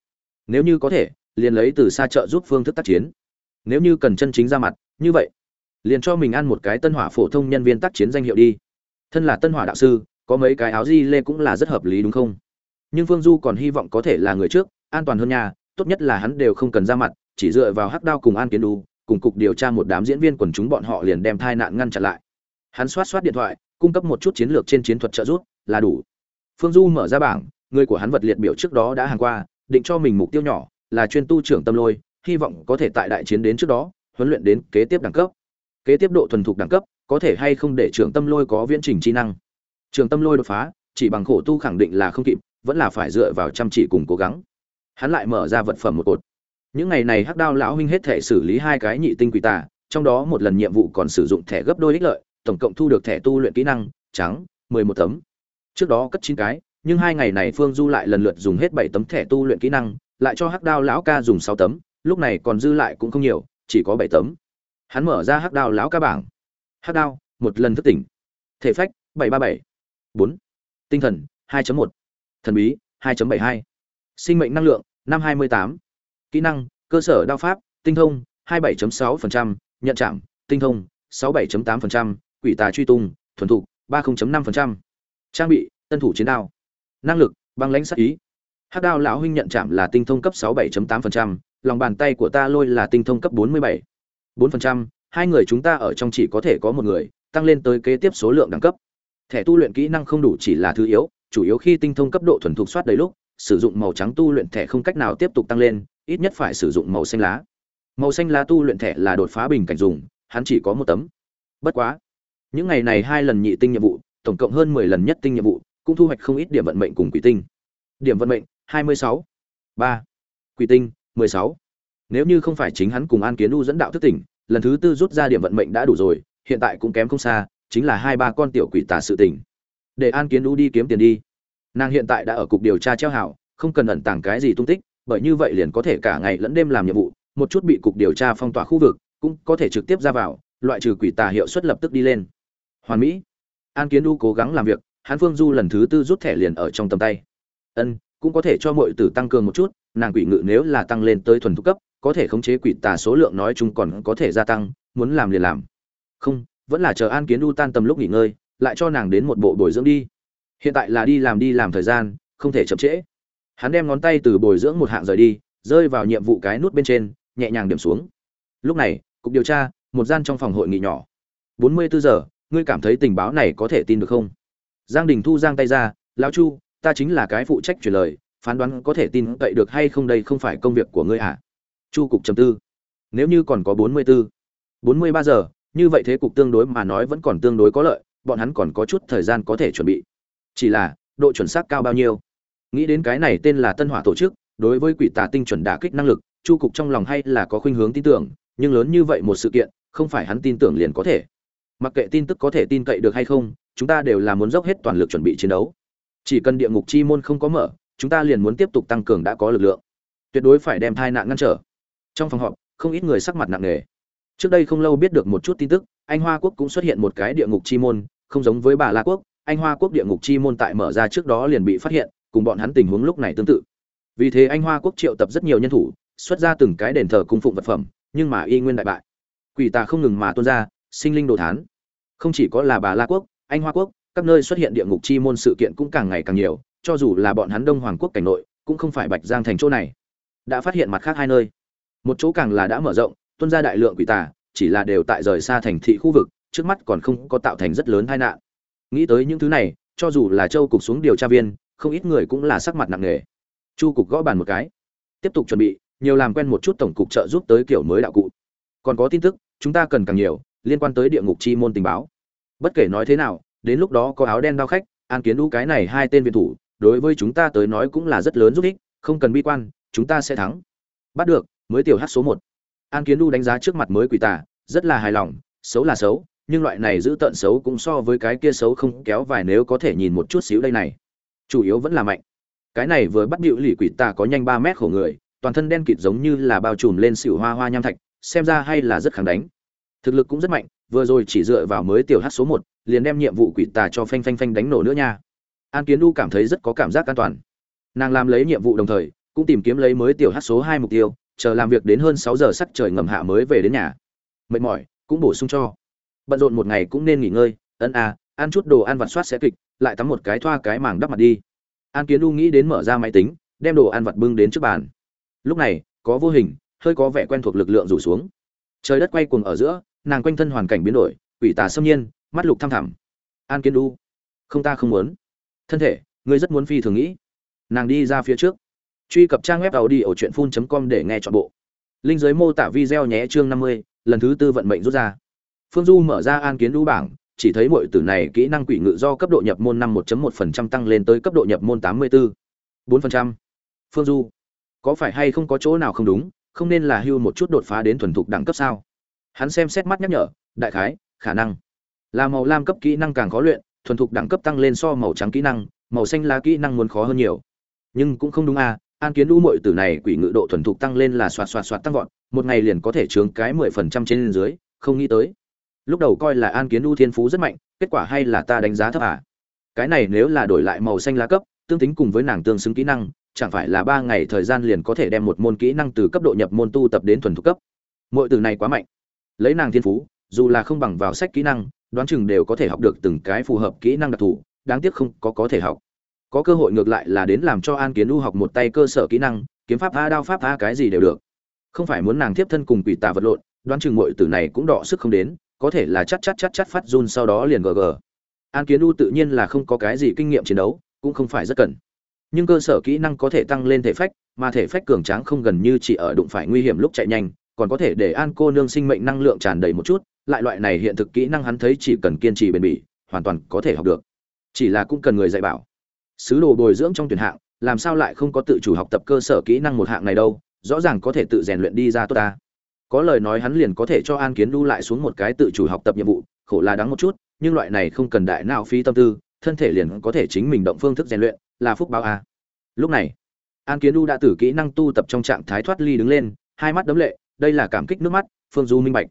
Nếu như có thể, liền lấy từ xa trợ giúp phương thức tác chiến nếu như cần chân chính ra mặt, như vậy, liền cho mình ăn một cái tân hỏa phổ thông nhân viên tác chiến danh hiệu đi. Thân là tân hỏa đạo sư, có mấy cái áo di lê cũng là rất hợp lý đúng không? Nhưng phương du còn hy vọng có thể là người trước, an toàn hơn nhà, tốt nhất là hắn đều không cần ra mặt, chỉ dựa vào hắc đao cùng an kiến đu, cùng cục điều tra một đám diễn viên quần chúng bọn họ liền đem tai nạn ngăn chặn lại. Hắn soát soát điện thoại, cung cấp một chút chiến lược trên chiến thuật trợ giúp, là đủ. Phương du mở ra bảng, người của hắn vật liệt biểu trước đó đã hàng qua, định cho mình mục tiêu nhỏ, là chuyên tu trưởng tâm lôi hy vọng có thể tại đại chiến đến trước đó, huấn luyện đến kế tiếp đẳng cấp. Kế tiếp độ thuần thục đẳng cấp, có thể hay không để trường tâm lôi có viễn trình chi năng. Trường tâm lôi đột phá, chỉ bằng khổ tu khẳng định là không kịp, vẫn là phải dựa vào chăm chỉ cùng cố gắng. Hắn lại mở ra vật phẩm một cột. Những ngày này hắc đao lão huynh hết thể xử lý hai cái nhị tinh quỷ tà, trong đó một lần nhiệm vụ còn sử dụng thẻ gấp đôi ích lợi, tổng cộng thu được thẻ tu luyện kỹ năng, trắng, mười một tấm. Trước đó cất chín cái, nhưng hai ngày này phương du lại lần lượt dùng hết bảy tấm thẻ tu luyện kỹ năng, lại cho hắc đao lão ca dùng sáu tấm lúc này còn dư lại cũng không nhiều chỉ có bảy tấm. Hắn mở ra hắc đao lão ca bảng. Hắc đao một lần thức tỉnh. Thể phách bảy ba bảy. Bốn. Tinh thần 2.1 thần bí 2 bảy hai. Sinh mệnh năng lượng năm hai mươi tám. Kỹ năng cơ sở đao pháp tinh thông 27.6%, nhận chạm tinh thông 67.8%, quỷ tà truy tung thuần thục 30.5%. trang bị tân thủ chiến đao. Năng lực băng lãnh sát ý. Hắc đao lão huynh nhận chạm là tinh thông cấp 67.8%, lòng bàn tay của ta lôi là tinh thông cấp 47. 4%, hai người chúng ta ở trong chỉ có thể có một người tăng lên tới kế tiếp số lượng đẳng cấp. Thẻ tu luyện kỹ năng không đủ chỉ là thứ yếu chủ yếu khi tinh thông cấp độ thuần thục soát đầy lúc sử dụng màu trắng tu luyện thẻ không cách nào tiếp tục tăng lên ít nhất phải sử dụng màu xanh lá. Màu xanh lá tu luyện thẻ là đột phá bình cảnh dùng hắn chỉ có một tấm. Bất quá những ngày này hai lần nhị tinh nhiệm vụ tổng cộng hơn mười lần nhất tinh nhiệm vụ cũng thu hoạch không ít điểm vận mệnh cùng quỷ tinh. Điểm vận mệnh hai mươi sáu. Ba. Quỷ tinh mười sáu. Nếu như không phải chính hắn cùng an kiến u dẫn đạo thức tỉnh, lần thứ tư rút ra điểm vận mệnh đã đủ rồi, hiện tại cũng kém không xa, chính là hai ba con tiểu quỷ tà sự tình. Để an kiến u đi kiếm tiền đi. Nàng hiện tại đã ở cục điều tra treo hảo, không cần ẩn tàng cái gì tung tích, bởi như vậy liền có thể cả ngày lẫn đêm làm nhiệm vụ, một chút bị cục điều tra phong tỏa khu vực, cũng có thể trực tiếp ra vào, loại trừ quỷ tà hiệu suất lập tức đi lên. Hoàn mỹ. An kiến u cố gắng làm việc hán phương du lần thứ tư rút thẻ liền ở trong tầm tay. Ân, cũng có thể cho muội tử tăng cường một chút nàng quỷ ngự nếu là tăng lên tới thuần thục cấp, có thể khống chế quỷ tà số lượng nói chung còn có thể gia tăng, muốn làm liền làm. Không, vẫn là chờ an kiến u tan tầm lúc nghỉ ngơi, lại cho nàng đến một bộ bồi dưỡng đi. Hiện tại là đi làm đi làm thời gian, không thể chậm trễ. Hắn đem ngón tay từ bồi dưỡng một hạng rời đi, rơi vào nhiệm vụ cái nút bên trên, nhẹ nhàng điểm xuống. Lúc này, cục điều tra, một gian trong phòng hội nghị nhỏ. Bốn mươi bốn giờ, ngươi cảm thấy tình báo này có thể tin được không? Giang đình thu giang tay ra, lão chu, ta chính là cái phụ trách truyền lời phán đoán có thể tin cậy được hay không đây không phải công việc của ngươi à? Chu cục trầm tư. Nếu như còn có bốn mươi bốn bốn mươi ba giờ, như vậy thế cục tương đối mà nói vẫn còn tương đối có lợi, bọn hắn còn có chút thời gian có thể chuẩn bị. Chỉ là, độ chuẩn xác cao bao nhiêu? Nghĩ đến cái này tên là tân hỏa tổ chức, đối với quỷ tà tinh chuẩn đả kích năng lực, chu cục trong lòng hay là có khuynh hướng tin tưởng, nhưng lớn như vậy một sự kiện, không phải hắn tin tưởng liền có thể. Mặc kệ tin tức có thể tin cậy được hay không, chúng ta đều là muốn dốc hết toàn lực chuẩn bị chiến đấu. Chỉ cần địa ngục chi môn không có mở chúng ta liền muốn tiếp tục tăng cường đã có lực lượng. Tuyệt đối phải đem thai nạn ngăn trở. Trong phòng họp, không ít người sắc mặt nặng nề. Trước đây không lâu biết được một chút tin tức, anh hoa quốc cũng xuất hiện một cái địa ngục chi môn, không giống với bà la quốc, anh hoa quốc địa ngục chi môn tại mở ra trước đó liền bị phát hiện, cùng bọn hắn tình huống lúc này tương tự. Vì thế anh hoa quốc triệu tập rất nhiều nhân thủ, xuất ra từng cái đền thờ cung phụng vật phẩm, nhưng mà y nguyên đại bại. Quỷ tà không ngừng mà tuôn ra, sinh linh đồ thán. Không chỉ có là bà la quốc, anh hoa quốc, các nơi xuất hiện địa ngục chi môn sự kiện cũng càng ngày càng nhiều cho dù là bọn hắn đông hoàng quốc cảnh nội, cũng không phải bạch giang thành chỗ này. Đã phát hiện mặt khác hai nơi. Một chỗ càng là đã mở rộng, tuân ra đại lượng quỷ tà, chỉ là đều tại rời xa thành thị khu vực, trước mắt còn không có tạo thành rất lớn tai nạn. Nghĩ tới những thứ này, cho dù là châu cục xuống điều tra viên, không ít người cũng là sắc mặt nặng nề. Chu cục gõ bàn một cái. Tiếp tục chuẩn bị, nhiều làm quen một chút tổng cục trợ giúp tới kiểu mới đạo cụ. Còn có tin tức, chúng ta cần càng nhiều, liên quan tới địa ngục chi môn tình báo. Bất kể nói thế nào, đến lúc đó có áo đen đao khách, an kiến đu cái này hai tên viện thủ đối với chúng ta tới nói cũng là rất lớn giúp ích, không cần bi quan, chúng ta sẽ thắng. Bắt được, mới tiểu hát số một. An kiến đu đánh giá trước mặt mới quỷ tà, rất là hài lòng, xấu là xấu, nhưng loại này giữ tận xấu cũng so với cái kia xấu không kéo vài nếu có thể nhìn một chút xíu đây này. Chủ yếu vẫn là mạnh. Cái này vừa bắt điệu lì quỷ tà có nhanh ba mét khổ người, toàn thân đen kịt giống như là bao trùm lên xỉu hoa hoa nham thạch, xem ra hay là rất kháng đánh. Thực lực cũng rất mạnh, vừa rồi chỉ dựa vào mới tiểu hát số một, liền đem nhiệm vụ quỷ tà cho phanh phanh phanh đánh nổ nữa nha an kiến đu cảm thấy rất có cảm giác an toàn. Nàng làm lấy nhiệm vụ đồng thời, cũng tìm kiếm lấy mới tiểu hát số hai mục tiêu, chờ làm việc đến hơn sáu giờ sắc trời ngầm hạ mới về đến nhà. Mệt mỏi, cũng bổ sung cho. Bận rộn một ngày cũng nên nghỉ ngơi ấn à ăn chút đồ ăn vặt soát sẽ kịch, lại tắm một cái thoa cái màng đắp mặt đi. An kiến đu nghĩ đến mở ra máy tính, đem đồ ăn vặt bưng đến trước bàn. Lúc này, có vô hình, hơi có vẻ quen thuộc lực lượng rủ xuống. Trời đất quay cuồng ở giữa, nàng quanh thân hoàn cảnh biến đổi, quỷ tà xâm nhiên, mắt lục thăm thẳm. An kiến đu không ta không muốn thân thể ngươi rất muốn phi thường nghĩ nàng đi ra phía trước truy cập trang web tàu đi ở truyện phun com để nghe chọn bộ linh giới mô tả video nhé chương năm mươi lần thứ tư vận mệnh rút ra phương du mở ra an kiến đu bảng chỉ thấy mọi tử này kỹ năng quỷ ngự do cấp độ nhập môn năm 1.1% tăng lên tới cấp độ nhập môn 84. 4%. Phương Du, có phải hay không có chỗ nào không đúng, không nên là hưu một chút đột phá đến thuần thục đẳng cấp sao? Hắn xem xét mắt nhắc nhở, đại khái, khả năng là màu lam cấp kỹ năng càng khó luyện, thuần thục đẳng cấp tăng lên so màu trắng kỹ năng, màu xanh lá kỹ năng muốn khó hơn nhiều. Nhưng cũng không đúng à, an kiến lũ mội tử này quỷ ngự độ thuần thục tăng lên là xoạt xoạt xoạt tăng vọt, một ngày liền có thể chướng cái 10% trên dưới, không nghĩ tới. Lúc đầu coi là an kiến u thiên phú rất mạnh kết quả hay là ta đánh giá thấp à. Cái này nếu là đổi lại màu xanh lá cấp tương tính cùng với nàng tương xứng kỹ năng chẳng phải là ba ngày thời gian liền có thể đem một môn kỹ năng từ cấp độ nhập môn tu tập đến thuần thục cấp. Mội từ này quá mạnh. Lấy nàng thiên phú dù là không bằng vào sách kỹ năng đoán chừng đều có thể học được từng cái phù hợp kỹ năng đặc thù, đáng tiếc không có có thể học. Có cơ hội ngược lại là đến làm cho an kiến u học một tay cơ sở kỹ năng, kiếm pháp a, đao pháp a, cái gì đều được. Không phải muốn nàng tiếp thân cùng quỷ tà vật lộn, đoán chừng mọi từ này cũng đọ sức không đến, có thể là chắc chắc chắc chắc phát run sau đó liền gg an kiến u tự nhiên là không có cái gì kinh nghiệm chiến đấu, cũng không phải rất cần. Nhưng cơ sở kỹ năng có thể tăng lên thể phách, mà thể phách cường tráng không gần như chỉ ở đụng phải nguy hiểm lúc chạy nhanh, còn có thể để an cô nương sinh mệnh năng lượng tràn đầy một chút lại loại này hiện thực kỹ năng hắn thấy chỉ cần kiên trì bền bỉ, hoàn toàn có thể học được. Chỉ là cũng cần người dạy bảo. Sứ đồ bồi dưỡng trong tuyển hạng, làm sao lại không có tự chủ học tập cơ sở kỹ năng một hạng này đâu, rõ ràng có thể tự rèn luyện đi ra tốt ta. Có lời nói hắn liền có thể cho an kiến đu lại xuống một cái tự chủ học tập nhiệm vụ, khổ là đáng một chút, nhưng loại này không cần đại nào phí tâm tư, thân thể liền có thể chính mình động phương thức rèn luyện, là phúc báo a. Lúc này, an kiến đu đã từ kỹ năng tu tập trong trạng thái thoát ly đứng lên, hai mắt đấm lệ, đây là cảm kích nước mắt, phương du minh bạch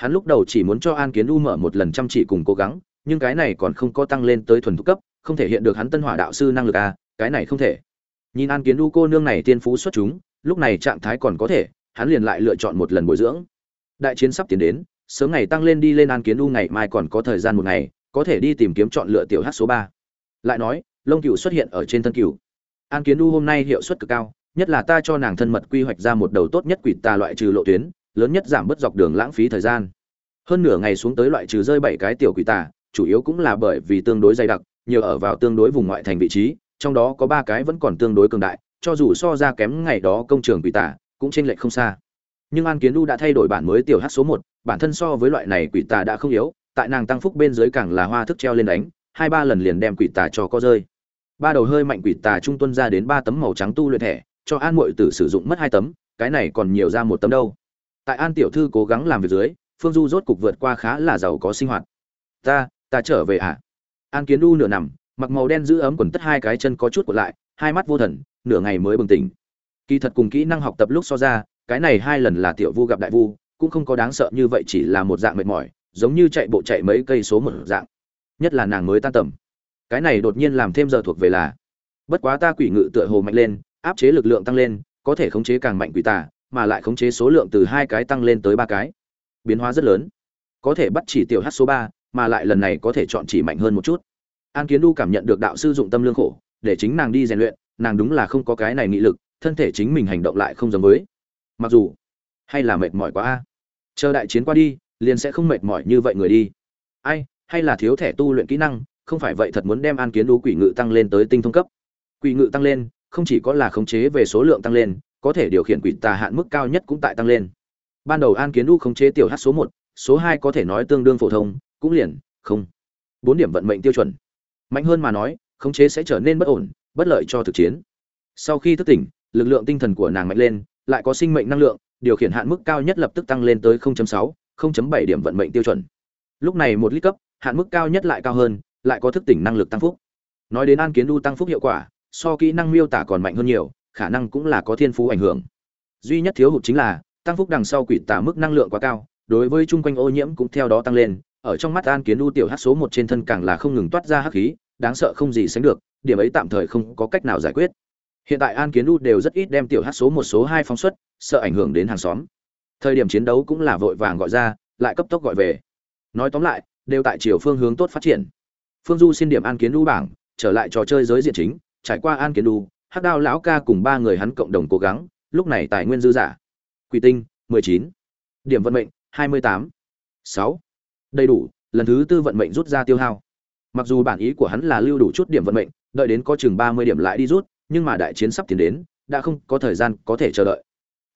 hắn lúc đầu chỉ muốn cho an kiến U mở một lần chăm chỉ cùng cố gắng, nhưng cái này còn không có tăng lên tới thuần thục cấp, không thể hiện được hắn tân hỏa đạo sư năng lực a cái này không thể. Nhìn an kiến U cô nương này tiên phú xuất chúng, lúc này trạng thái còn có thể, hắn liền lại lựa chọn một lần bồi dưỡng. Đại chiến sắp tiến đến, sớm ngày tăng lên đi lên an kiến u ngày mai còn có thời gian một ngày, có thể đi tìm kiếm chọn lựa tiểu Hắc số ba. Lại nói, lông cựu xuất hiện ở trên thân cựu an kiến u hôm nay hiệu suất cực cao, nhất là ta cho nàng thân mật quy hoạch ra một đầu tốt nhất quỷ tà loại trừ lộ tuyến lớn nhất giảm bớt dọc đường lãng phí thời gian hơn nửa ngày xuống tới loại trừ rơi bảy cái tiểu quỷ tà chủ yếu cũng là bởi vì tương đối dày đặc nhiều ở vào tương đối vùng ngoại thành vị trí trong đó có ba cái vẫn còn tương đối cường đại cho dù so ra kém ngày đó công trường quỷ tà cũng chênh lệch không xa. Nhưng An Kiến Du đã thay đổi bản mới tiểu hắc số 1, bản thân so với loại này quỷ tà đã không yếu, tại nàng tăng phúc bên dưới càng là hoa thức treo lên đánh, hai ba lần liền đem quỷ tà cho có rơi. Ba đầu hơi mạnh quỷ tà trung tuân ra đến ba tấm màu trắng tu luyện thẻ, cho An Muội tử sử dụng mất hai tấm, cái này còn nhiều ra một tấm đâu. Tại An tiểu thư cố gắng làm việc dưới, Phương Du rốt cục vượt qua khá là giàu có sinh hoạt. Ta, ta trở về à? An Kiến Du nửa nằm, mặc màu đen giữ ấm quần tất hai cái chân có chút cuộn lại, hai mắt vô thần, nửa ngày mới bừng tỉnh kỳ thật cùng kỹ năng học tập lúc so ra cái này hai lần là tiểu vu gặp đại vu cũng không có đáng sợ như vậy chỉ là một dạng mệt mỏi giống như chạy bộ chạy mấy cây số một dạng nhất là nàng mới tan tầm cái này đột nhiên làm thêm giờ thuộc về là bất quá ta quỷ ngự tựa hồ mạnh lên áp chế lực lượng tăng lên có thể khống chế càng mạnh quỷ tà mà lại khống chế số lượng từ hai cái tăng lên tới ba cái. Biến hóa rất lớn. Có thể bắt chỉ tiểu h số ba, mà lại lần này có thể chọn chỉ mạnh hơn một chút. An kiến đu cảm nhận được đạo sư dụng tâm lương khổ, để chính nàng đi rèn luyện, nàng đúng là không có cái này nghị lực, thân thể chính mình hành động lại không giống với. Mặc dù, hay là mệt mỏi quá a. Chờ đại chiến qua đi, liền sẽ không mệt mỏi như vậy người đi. Ai, hay là thiếu thẻ tu luyện kỹ năng, không phải vậy thật muốn đem an kiến đu quỷ ngự tăng lên tới tinh thông cấp. Quỷ ngự tăng lên, không chỉ có là khống chế về số lượng tăng lên có thể điều khiển quỷ tà hạn mức cao nhất cũng tại tăng lên. Ban đầu an kiến đu khống chế tiểu h số một số hai có thể nói tương đương phổ thông cũng liền không. Bốn điểm vận mệnh tiêu chuẩn. Mạnh hơn mà nói khống chế sẽ trở nên bất ổn bất lợi cho thực chiến. Sau khi thức tỉnh lực lượng tinh thần của nàng mạnh lên lại có sinh mệnh năng lượng điều khiển hạn mức cao nhất lập tức tăng lên tới 0.6, 0.7 điểm vận mệnh tiêu chuẩn. Lúc này một lít cấp hạn mức cao nhất lại cao hơn lại có thức tỉnh năng lực tăng phúc. Nói đến an kiến đu tăng phúc hiệu quả so kỹ năng miêu tả còn mạnh hơn nhiều khả năng cũng là có thiên phú ảnh hưởng. Duy nhất thiếu hụt chính là, tăng phúc đằng sau quỷ tả mức năng lượng quá cao, đối với chung quanh ô nhiễm cũng theo đó tăng lên, ở trong mắt an kiến U tiểu hát số một trên thân càng là không ngừng toát ra hắc khí, đáng sợ không gì sánh được, điểm ấy tạm thời không có cách nào giải quyết. Hiện tại an kiến U đều rất ít đem tiểu hát số một số hai phóng xuất, sợ ảnh hưởng đến hàng xóm. Thời điểm chiến đấu cũng là vội vàng gọi ra, lại cấp tốc gọi về. Nói tóm lại, đều tại chiều phương hướng tốt phát triển. Phương du xin điểm an kiến U bảng, trở lại trò chơi giới diện chính, trải qua an kiến U hắc đao lão ca cùng ba người hắn cộng đồng cố gắng, lúc này tài nguyên dư giả quỷ tinh 19. điểm vận mệnh 28. 6. đầy đủ, lần thứ tư vận mệnh rút ra tiêu hao mặc dù bản ý của hắn là lưu đủ chút điểm vận mệnh, đợi đến có chừng 30 điểm lại đi rút, nhưng mà đại chiến sắp tiến đến, đã không có thời gian có thể chờ đợi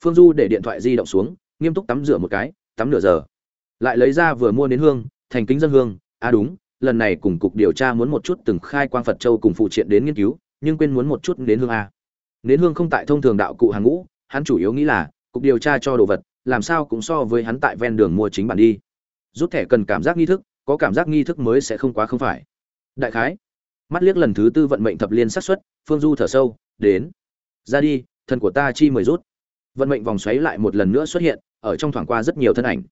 phương du để điện thoại di động xuống, nghiêm túc tắm rửa một cái, tắm nửa giờ lại lấy ra vừa mua đến hương, thành kính dân hương à đúng, lần này cùng cục điều tra muốn một chút từng khai quang phật châu cùng phụ triện đến nghiên cứu nhưng quên muốn một chút đến hương a. Đến hương không tại thông thường đạo cụ hàng ngũ, hắn chủ yếu nghĩ là, cục điều tra cho đồ vật, làm sao cũng so với hắn tại ven đường mua chính bản đi. Rút thẻ cần cảm giác nghi thức, có cảm giác nghi thức mới sẽ không quá không phải. Đại khái, mắt liếc lần thứ tư vận mệnh thập liên sát suất, phương du thở sâu, đến. Ra đi, thần của ta chi mười rút. Vận mệnh vòng xoáy lại một lần nữa xuất hiện, ở trong thoảng qua rất nhiều thân ảnh.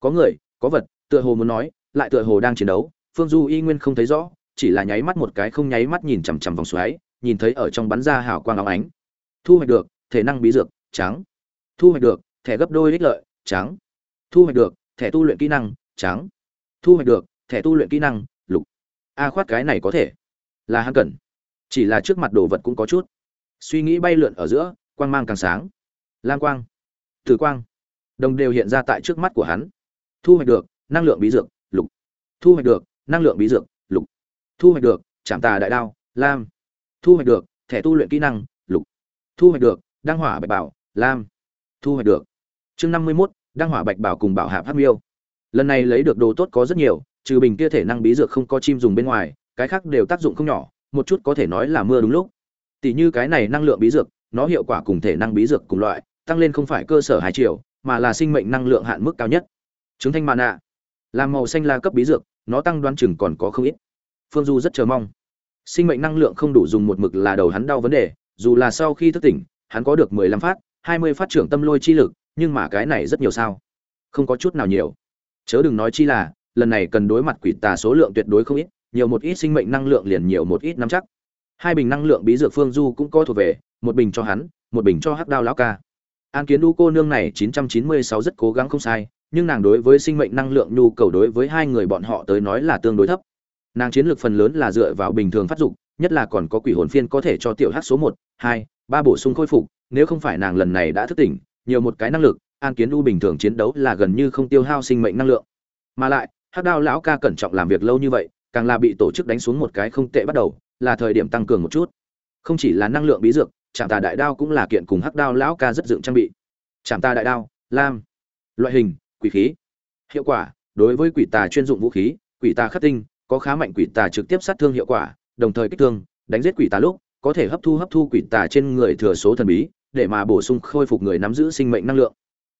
Có người, có vật, tựa hồ muốn nói, lại tựa hồ đang chiến đấu, phương du y nguyên không thấy rõ, chỉ là nháy mắt một cái không nháy mắt nhìn chằm chằm vòng xoáy nhìn thấy ở trong bắn ra hào quang óng ánh. Thu hoạch được, thể năng bí dược, trắng. Thu hoạch được, thẻ gấp đôi ích lợi, trắng. Thu hoạch được, thẻ tu luyện kỹ năng, trắng. Thu hoạch được, thẻ tu luyện kỹ năng, lục. A khoát cái này có thể. Là hắn cần. Chỉ là trước mặt đồ vật cũng có chút. Suy nghĩ bay lượn ở giữa, quang mang càng sáng. Lam quang, tử quang, đồng đều hiện ra tại trước mắt của hắn. Thu hoạch được, năng lượng bí dược, lục. Thu hoạch được, năng lượng bí dược, lục. Thu hoạch được, chạm tà đại đao, lam thu hoạch được, thẻ tu luyện kỹ năng, lục. Thu hoạch được, đăng hỏa bạch bảo, lam. Thu hoạch được. Chương năm mươi mốt, đăng hỏa bạch bảo cùng bảo hạp hát miêu. Lần này lấy được đồ tốt có rất nhiều, trừ bình kia thể năng bí dược không có chim dùng bên ngoài, cái khác đều tác dụng không nhỏ, một chút có thể nói là mưa đúng lúc. Tỷ như cái này năng lượng bí dược, nó hiệu quả cùng thể năng bí dược cùng loại, tăng lên không phải cơ sở hai triệu mà là sinh mệnh năng lượng hạn mức cao nhất. Chứng thanh mạn nạ làm màu xanh la cấp bí dược, nó tăng đoán chừng còn có không ít. Phương du rất chờ mong sinh mệnh năng lượng không đủ dùng một mực là đầu hắn đau vấn đề, dù là sau khi thức tỉnh, hắn có được mười lăm phát, hai mươi phát trưởng tâm lôi chi lực, nhưng mà cái này rất nhiều sao. Không có chút nào nhiều. Chớ đừng nói chi là, lần này cần đối mặt quỷ tà số lượng tuyệt đối không ít, nhiều một ít sinh mệnh năng lượng liền nhiều một ít nắm chắc. Hai bình năng lượng bí dược phương du cũng có thuộc về, một bình cho hắn, một bình cho hắc đao lão ca. An kiến đu cô nương này chín trăm chín mươi sáu rất cố gắng không sai, nhưng nàng đối với sinh mệnh năng lượng nhu cầu đối với hai người bọn họ tới nói là tương đối thấp nàng chiến lược phần lớn là dựa vào bình thường phát dụng nhất là còn có quỷ hồn phiên có thể cho tiểu hát số một, hai, ba bổ sung khôi phục, nếu không phải nàng lần này đã thức tỉnh, nhiều một cái năng lực, an kiến u bình thường chiến đấu là gần như không tiêu hao sinh mệnh năng lượng. Mà lại hát đao lão ca cẩn trọng làm việc lâu như vậy, càng là bị tổ chức đánh xuống một cái không tệ bắt đầu, là thời điểm tăng cường một chút. Không chỉ là năng lượng bí dược chạm tà đại đao cũng là kiện cùng hắc đao lão ca rất dựng trang bị. Chạm tà đại đao, lam, loại hình, quỷ khí. Hiệu quả, đối với quỷ tà chuyên dụng vũ khí, quỷ tà khắc tinh có khá mạnh quỷ tà trực tiếp sát thương hiệu quả, đồng thời kích thương, đánh giết quỷ tà lúc, có thể hấp thu hấp thu quỷ tà trên người thừa số thần bí, để mà bổ sung khôi phục người nắm giữ sinh mệnh năng lượng.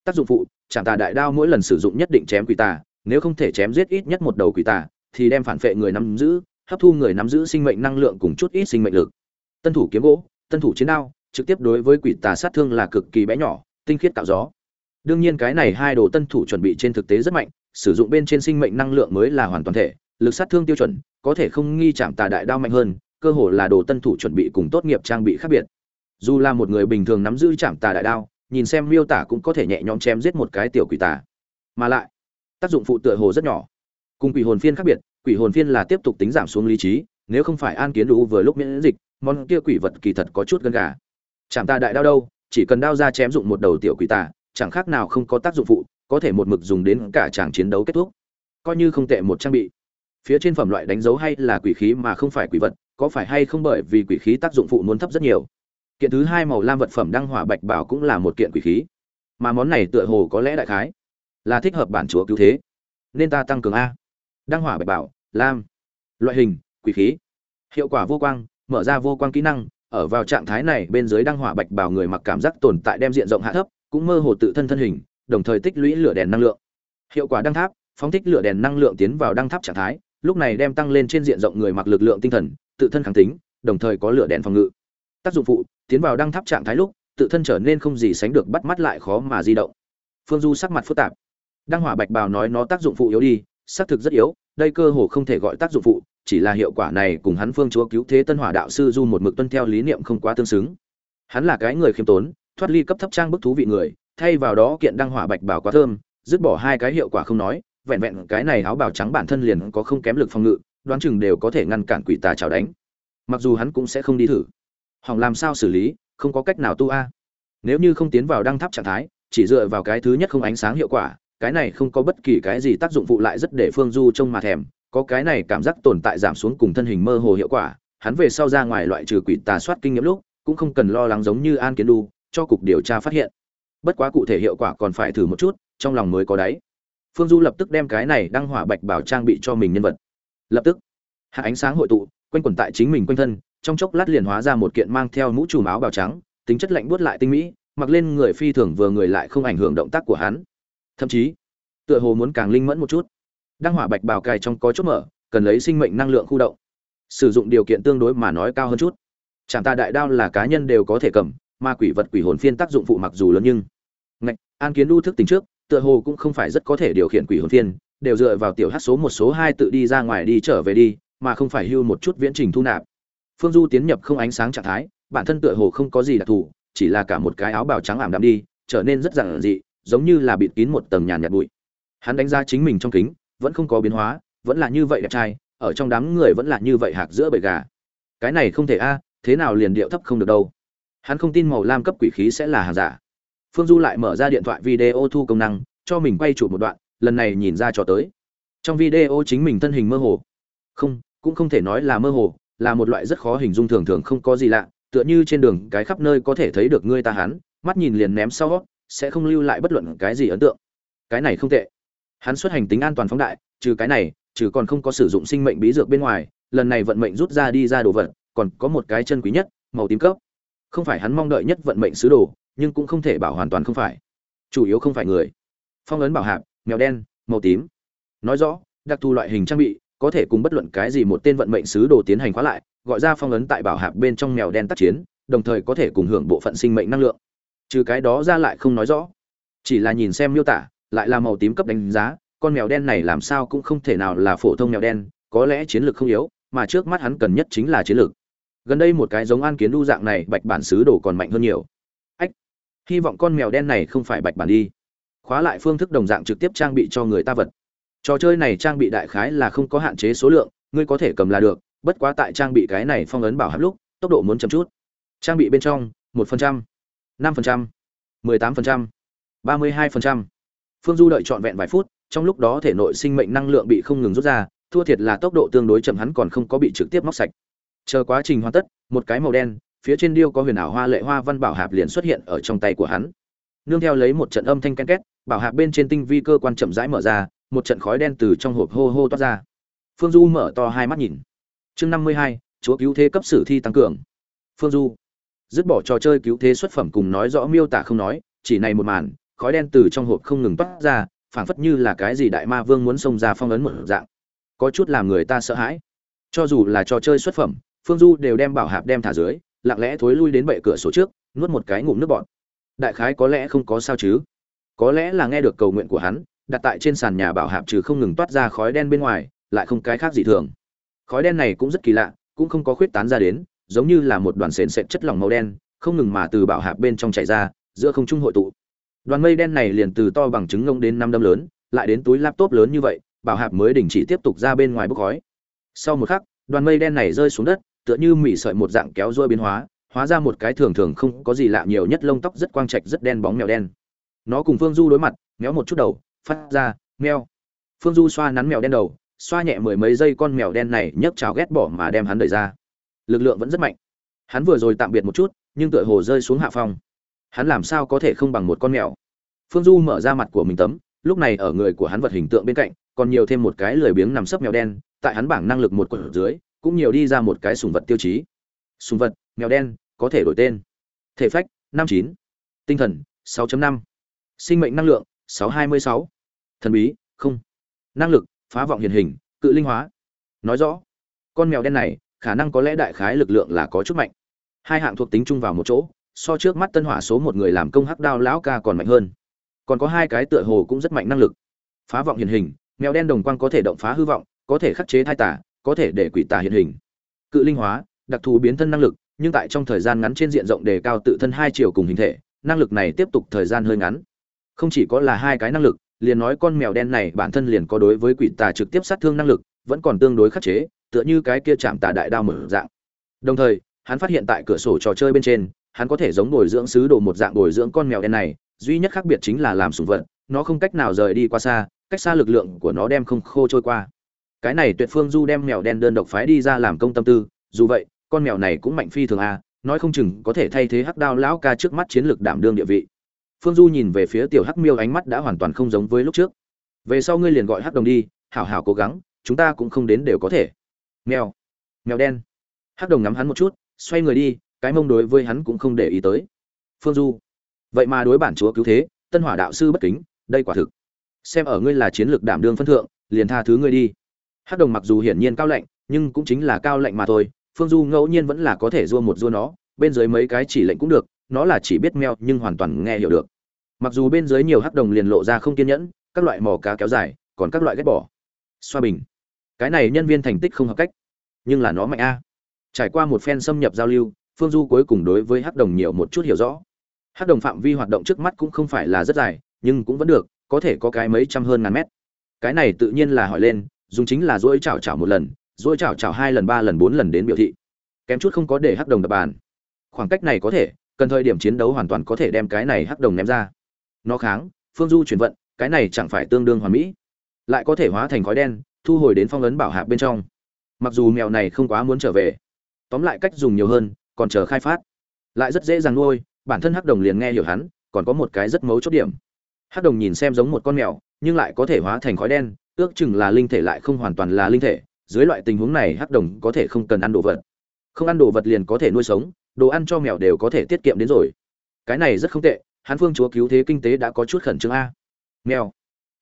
Tác dụng phụ chạm tà đại đao mỗi lần sử dụng nhất định chém quỷ tà, nếu không thể chém giết ít nhất một đầu quỷ tà, thì đem phản phệ người nắm giữ, hấp thu người nắm giữ sinh mệnh năng lượng cùng chút ít sinh mệnh lực. Tân thủ kiếm gỗ, tân thủ chiến đao, trực tiếp đối với quỷ tà sát thương là cực kỳ bé nhỏ, tinh khiết tạo gió. Đương nhiên cái này hai đồ tân thủ chuẩn bị trên thực tế rất mạnh, sử dụng bên trên sinh mệnh năng lượng mới là hoàn toàn thể lực sát thương tiêu chuẩn, có thể không nghi chạm tà đại đao mạnh hơn, cơ hồ là đồ tân thủ chuẩn bị cùng tốt nghiệp trang bị khác biệt. Dù là một người bình thường nắm giữ chạm tà đại đao, nhìn xem miêu tả cũng có thể nhẹ nhõm chém giết một cái tiểu quỷ tà. Mà lại, tác dụng phụ tựa hồ rất nhỏ. Cùng quỷ hồn phiên khác biệt, quỷ hồn phiên là tiếp tục tính giảm xuống lý trí, nếu không phải an kiến đủ vừa lúc miễn dịch, món kia quỷ vật kỳ thật có chút gần gà. Chạm tà đại đao đâu, chỉ cần đao ra chém dụng một đầu tiểu quỷ tà, chẳng khác nào không có tác dụng phụ, có thể một mực dùng đến cả tràng chiến đấu kết thúc. Coi như không tệ một trang bị phía trên phẩm loại đánh dấu hay là quỷ khí mà không phải quỷ vật, có phải hay không bởi vì quỷ khí tác dụng phụ muốn thấp rất nhiều. Kiện thứ hai màu lam vật phẩm đăng hỏa bạch bảo cũng là một kiện quỷ khí. Mà món này tựa hồ có lẽ đại khái là thích hợp bản chúa cứu thế. Nên ta tăng cường a. Đăng hỏa bạch bảo, lam. Loại hình, quỷ khí. Hiệu quả vô quang, mở ra vô quang kỹ năng, ở vào trạng thái này bên dưới đăng hỏa bạch bảo người mặc cảm giác tồn tại đem diện rộng hạ thấp, cũng mơ hồ tự thân thân hình, đồng thời tích lũy lửa đèn năng lượng. Hiệu quả đăng tháp, phóng thích lửa đèn năng lượng tiến vào đăng tháp trạng thái lúc này đem tăng lên trên diện rộng người mặc lực lượng tinh thần, tự thân kháng tính, đồng thời có lửa đèn phòng ngự. Tác dụng phụ, tiến vào đăng tháp trạng thái lúc, tự thân trở nên không gì sánh được bắt mắt lại khó mà di động. Phương du sắc mặt phức tạp. Đăng hỏa bạch bào nói nó tác dụng phụ yếu đi, xác thực rất yếu, đây cơ hồ không thể gọi tác dụng phụ, chỉ là hiệu quả này cùng hắn phương chúa cứu thế tân hỏa đạo sư du một mực tuân theo lý niệm không quá tương xứng. Hắn là cái người khiêm tốn, thoát ly cấp thấp trang bức thú vị người, thay vào đó kiện đăng hỏa bạch bào quá thơm, dứt bỏ hai cái hiệu quả không nói vẹn vẹn cái này áo bào trắng bản thân liền có không kém lực phòng ngự, đoán chừng đều có thể ngăn cản quỷ tà chào đánh. Mặc dù hắn cũng sẽ không đi thử. Hỏng làm sao xử lý, không có cách nào tu a. Nếu như không tiến vào đăng tháp trạng thái, chỉ dựa vào cái thứ nhất không ánh sáng hiệu quả, cái này không có bất kỳ cái gì tác dụng phụ lại rất để phương du trông mà thèm, có cái này cảm giác tồn tại giảm xuống cùng thân hình mơ hồ hiệu quả, hắn về sau ra ngoài loại trừ quỷ tà soát kinh nghiệm lúc, cũng không cần lo lắng giống như an kiến đu cho cục điều tra phát hiện. Bất quá cụ thể hiệu quả còn phải thử một chút, trong lòng mới có đáy phương du lập tức đem cái này đăng hỏa bạch bảo trang bị cho mình nhân vật. Lập tức, hạ ánh sáng hội tụ, quanh quẩn tại chính mình quanh thân, trong chốc lát liền hóa ra một kiện mang theo mũ trùm áo bào trắng, tính chất lạnh buốt lại tinh mỹ, mặc lên người phi thường vừa người lại không ảnh hưởng động tác của hắn. Thậm chí, tựa hồ muốn càng linh mẫn một chút. Đăng hỏa bạch bào cài trong có chốt mở, cần lấy sinh mệnh năng lượng khu động. Sử dụng điều kiện tương đối mà nói cao hơn chút. Chẳng ta đại đao là cá nhân đều có thể cầm ma quỷ vật quỷ hồn phiên tác dụng phụ mặc dù lớn nhưng, ngạch, an kiến đu thức tính trước tựa hồ cũng không phải rất có thể điều khiển quỷ hồn phiên, đều dựa vào tiểu hát số một số hai tự đi ra ngoài đi trở về đi, mà không phải hưu một chút viễn trình thu nạp. Phương du tiến nhập không ánh sáng trạng thái, bản thân tựa hồ không có gì đặc thù, chỉ là cả một cái áo bào trắng ảm đạm đi, trở nên rất giản dị, giống như là bịt kín một tầng nhàn nhạt bụi. Hắn đánh giá chính mình trong kính, vẫn không có biến hóa, vẫn là như vậy đẹp trai, ở trong đám người vẫn là như vậy hạc giữa bầy gà. Cái này không thể a, thế nào liền điệu thấp không được đâu. Hắn không tin màu lam cấp quỷ khí sẽ là hàng giả phương du lại mở ra điện thoại video thu công năng, cho mình quay chụp một đoạn, lần này nhìn ra cho tới. Trong video chính mình thân hình mơ hồ. Không, cũng không thể nói là mơ hồ, là một loại rất khó hình dung thường thường không có gì lạ, tựa như trên đường, cái khắp nơi có thể thấy được ngươi ta hắn, mắt nhìn liền ném sau, sẽ không lưu lại bất luận cái gì ấn tượng. Cái này không tệ. Hắn xuất hành tính an toàn phóng đại, trừ cái này, trừ còn không có sử dụng sinh mệnh bí dược bên ngoài, lần này vận mệnh rút ra đi ra đồ vật, còn có một cái chân quý nhất, màu tím cấp. Không phải hắn mong đợi nhất vận mệnh sứ đồ nhưng cũng không thể bảo hoàn toàn không phải. Chủ yếu không phải người. Phong ấn bảo hạp, mèo đen, màu tím. Nói rõ, đặc thù loại hình trang bị, có thể cùng bất luận cái gì một tên vận mệnh sứ đồ tiến hành khóa lại, gọi ra phong ấn tại bảo hạp bên trong mèo đen tác chiến, đồng thời có thể cùng hưởng bộ phận sinh mệnh năng lượng. Trừ cái đó ra lại không nói rõ. Chỉ là nhìn xem miêu tả, lại là màu tím cấp đánh giá, con mèo đen này làm sao cũng không thể nào là phổ thông mèo đen, có lẽ chiến lược không yếu, mà trước mắt hắn cần nhất chính là chiến lược. Gần đây một cái giống an kiến đu dạng này, bạch bản sứ đồ còn mạnh hơn nhiều hy vọng con mèo đen này không phải bạch bản đi. Khóa lại phương thức đồng dạng trực tiếp trang bị cho người ta vật. Trò chơi này trang bị đại khái là không có hạn chế số lượng, ngươi có thể cầm là được, bất quá tại trang bị cái này phong ấn bảo hấp lúc, tốc độ muốn chậm chút. Trang bị bên trong, một phần trăm, năm phần trăm, mười tám phần trăm, ba mươi hai phần trăm. Phương du đợi trọn vẹn vài phút, trong lúc đó thể nội sinh mệnh năng lượng bị không ngừng rút ra, thua thiệt là tốc độ tương đối chậm hắn còn không có bị trực tiếp móc sạch. Chờ quá trình hoàn tất, một cái màu đen phía trên điêu có huyền ảo hoa lệ hoa văn bảo hạp liền xuất hiện ở trong tay của hắn. Nương theo lấy một trận âm thanh ken két, bảo hạp bên trên tinh vi cơ quan chậm rãi mở ra, một trận khói đen từ trong hộp hô hô toát ra. Phương du mở to hai mắt nhìn. Chương năm mươi hai, chúa cứu thế cấp sử thi tăng cường. Phương du dứt bỏ trò chơi cứu thế xuất phẩm cùng nói rõ miêu tả không nói, chỉ này một màn, khói đen từ trong hộp không ngừng toát ra, phảng phất như là cái gì đại ma vương muốn xông ra phong ấn một dạng. Có chút làm người ta sợ hãi. Cho dù là trò chơi xuất phẩm, phương du đều đem bảo hạp đem thả dưới lặng lẽ thối lui đến bệ cửa sổ trước, nuốt một cái ngụm nước bọt. Đại khái có lẽ không có sao chứ. Có lẽ là nghe được cầu nguyện của hắn, đặt tại trên sàn nhà bảo hạp trừ không ngừng toát ra khói đen bên ngoài, lại không cái khác gì thường. Khói đen này cũng rất kỳ lạ, cũng không có khuyết tán ra đến, giống như là một đoàn sền sệt chất lỏng màu đen, không ngừng mà từ bảo hạp bên trong chảy ra, giữa không trung hội tụ. Đoàn mây đen này liền từ to bằng trứng ngông đến năm đâm lớn, lại đến túi laptop lớn như vậy, bảo hạp mới đình chỉ tiếp tục ra bên ngoài bốc khói. Sau một khắc, đoàn mây đen này rơi xuống đất tựa như mỉ sợi một dạng kéo rôi biến hóa hóa ra một cái thường thường không có gì lạ nhiều nhất lông tóc rất quang trạch, rất đen bóng mèo đen. Nó cùng phương du đối mặt, méo một chút đầu, phát ra meo phương du xoa nắn mèo đen đầu, xoa nhẹ mười mấy giây con mèo đen này nhấc chào ghét bỏ mà đem hắn đẩy ra. Lực lượng vẫn rất mạnh. Hắn vừa rồi tạm biệt một chút, nhưng tựa hồ rơi xuống hạ phong. Hắn làm sao có thể không bằng một con mèo? Phương du mở ra mặt của mình tấm, lúc này ở người của hắn vật hình tượng bên cạnh, còn nhiều thêm một cái lười biếng nằm sấp mèo đen, tại hắn bảng năng lực một quần dưới cũng nhiều đi ra một cái sùng vật tiêu chí. Sùng vật, mèo đen, có thể đổi tên. Thể phách, năm chín. Tinh thần 6.5. sinh mệnh năng lượng 626. thần bí, không. Năng lực, phá vọng hiện hình, cự linh hóa. Nói rõ, con mèo đen này, khả năng có lẽ đại khái lực lượng là có chút mạnh. Hai hạng thuộc tính chung vào một chỗ, so trước mắt tân hỏa số một người làm công hắc đao lão ca còn mạnh hơn. Còn có hai cái tựa hồ cũng rất mạnh năng lực. Phá vọng hiện hình, mèo đen đồng quang có thể động phá hư vọng, có thể khắc chế thai tả có thể để quỷ tà hiện hình. Cự linh hóa, đặc thù biến thân năng lực, nhưng tại trong thời gian ngắn trên diện rộng đề cao tự thân hai chiều cùng hình thể, năng lực này tiếp tục thời gian hơi ngắn. Không chỉ có là hai cái năng lực, liền nói con mèo đen này bản thân liền có đối với quỷ tà trực tiếp sát thương năng lực, vẫn còn tương đối khắc chế, tựa như cái kia chạm tà đại đao mở dạng. Đồng thời, hắn phát hiện tại cửa sổ trò chơi bên trên, hắn có thể giống bồi dưỡng sứ đồ một dạng bồi dưỡng con mèo đen này, duy nhất khác biệt chính là làm sủng vật, nó không cách nào rời đi qua xa, cách xa lực lượng của nó đem không khô trôi qua cái này tuyệt phương du đem mèo đen đơn độc phái đi ra làm công tâm tư, dù vậy, con mèo này cũng mạnh phi thường a, nói không chừng có thể thay thế hắc đao lão ca trước mắt chiến lược đảm đương địa vị. Phương du nhìn về phía tiểu hắc miêu ánh mắt đã hoàn toàn không giống với lúc trước. Về sau ngươi liền gọi hắc đồng đi, hảo hảo cố gắng, chúng ta cũng không đến đều có thể. Mèo mèo đen. Hắc đồng ngắm hắn một chút, xoay người đi, cái mông đối với hắn cũng không để ý tới. Phương du, vậy mà đối bản chúa cứu thế, tân hỏa đạo sư bất kính, đây quả thực. Xem ở ngươi là chiến lược đảm đương phân thượng, liền tha thứ ngươi đi hắc đồng mặc dù hiển nhiên cao lạnh, nhưng cũng chính là cao lạnh mà thôi, phương du ngẫu nhiên vẫn là có thể dua một dua nó, bên dưới mấy cái chỉ lệnh cũng được, nó là chỉ biết meo nhưng hoàn toàn nghe hiểu được. Mặc dù bên dưới nhiều hắc đồng liền lộ ra không kiên nhẫn, các loại mò cá kéo dài, còn các loại ghét bỏ. Xoa bình, cái này nhân viên thành tích không hợp cách, nhưng là nó mạnh a. Trải qua một phen xâm nhập giao lưu, phương du cuối cùng đối với hắc đồng nhiều một chút hiểu rõ. Hắc đồng phạm vi hoạt động trước mắt cũng không phải là rất dài, nhưng cũng vẫn được, có thể có cái mấy trăm hơn ngàn mét. Cái này tự nhiên là hỏi lên dùng chính là dỗi chảo chảo một lần, dỗi chảo chảo hai lần, ba lần, bốn lần đến biểu thị. Kém chút không có để hắc đồng đập bàn. Khoảng cách này có thể, cần thời điểm chiến đấu hoàn toàn có thể đem cái này hắc đồng ném ra. Nó kháng, phương du chuyển vận, cái này chẳng phải tương đương hoàn mỹ. Lại có thể hóa thành khói đen, thu hồi đến phong ấn bảo hạp bên trong. Mặc dù mèo này không quá muốn trở về, tóm lại cách dùng nhiều hơn, còn chờ khai phát. Lại rất dễ dàng nuôi, bản thân hắc đồng liền nghe hiểu hắn, còn có một cái rất mấu chốt điểm. Hắc đồng nhìn xem giống một con mèo, nhưng lại có thể hóa thành khói đen ước chừng là linh thể lại không hoàn toàn là linh thể, dưới loại tình huống này hắc đồng có thể không cần ăn đồ vật. Không ăn đồ vật liền có thể nuôi sống, đồ ăn cho mèo đều có thể tiết kiệm đến rồi. Cái này rất không tệ hắn phương chúa cứu thế kinh tế đã có chút khẩn trương a. Mèo.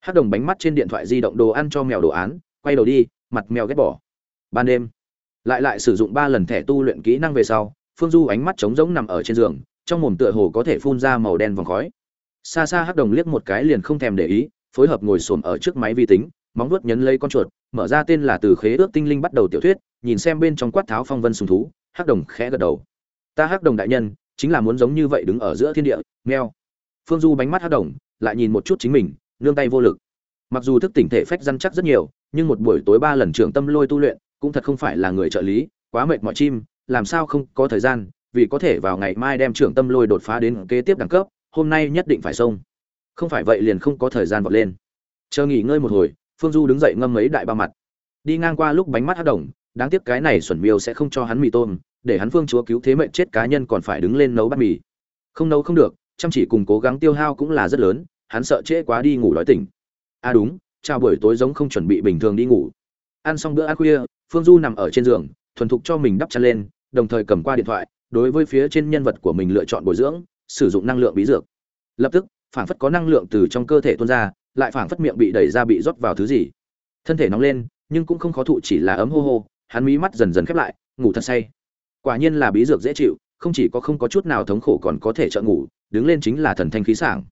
Hắc đồng bánh mắt trên điện thoại di động đồ ăn cho mèo đồ án, quay đầu đi, mặt mèo ghét bỏ. Ban đêm, lại lại sử dụng ba lần thẻ tu luyện kỹ năng về sau, phương du ánh mắt trống rỗng nằm ở trên giường, trong mồm tựa hồ có thể phun ra màu đen vòng khói. Xa xa hắc đồng liếc một cái liền không thèm để ý, phối hợp ngồi xổm ở trước máy vi tính móng vuốt nhấn lấy con chuột, mở ra tên là từ khế ước tinh linh bắt đầu tiểu thuyết, nhìn xem bên trong quát tháo phong vân sùng thú, hắc đồng khẽ gật đầu. Ta hắc đồng đại nhân, chính là muốn giống như vậy đứng ở giữa thiên địa meo phương du bánh mắt hắc đồng, lại nhìn một chút chính mình, nương tay vô lực. Mặc dù thức tỉnh thể phách răn chắc rất nhiều, nhưng một buổi tối ba lần trưởng tâm lôi tu luyện, cũng thật không phải là người trợ lý, quá mệt mỏi chim, làm sao không có thời gian, vì có thể vào ngày mai đem trưởng tâm lôi đột phá đến kế tiếp đẳng cấp, hôm nay nhất định phải xông không phải vậy liền không có thời gian vọt lên. Chờ nghỉ ngơi một hồi phương du đứng dậy ngâm mấy đại ba mặt. Đi ngang qua lúc bánh mắt hắc đồng, đáng tiếc cái này xuẩn miêu sẽ không cho hắn mì tôm, để hắn phương chúa cứu thế mệnh chết cá nhân còn phải đứng lên nấu bát mì. Không nấu không được, chăm chỉ cùng cố gắng tiêu hao cũng là rất lớn, hắn sợ trễ quá đi ngủ đói tỉnh. À đúng, chào buổi tối giống không chuẩn bị bình thường đi ngủ. Ăn xong bữa ăn khuya, phương du nằm ở trên giường, thuần thục cho mình đắp chăn lên, đồng thời cầm qua điện thoại, đối với phía trên nhân vật của mình lựa chọn bồi dưỡng, sử dụng năng lượng bí dược. Lập tức phản phất có năng lượng từ trong cơ thể tuôn ra lại phảng phất miệng bị đẩy ra bị rót vào thứ gì. Thân thể nóng lên, nhưng cũng không khó thụ chỉ là ấm hô hô, hắn mí mắt dần dần khép lại, ngủ thật say. Quả nhiên là bí dược dễ chịu, không chỉ có không có chút nào thống khổ còn có thể trợ ngủ, đứng lên chính là thần thanh khí sảng.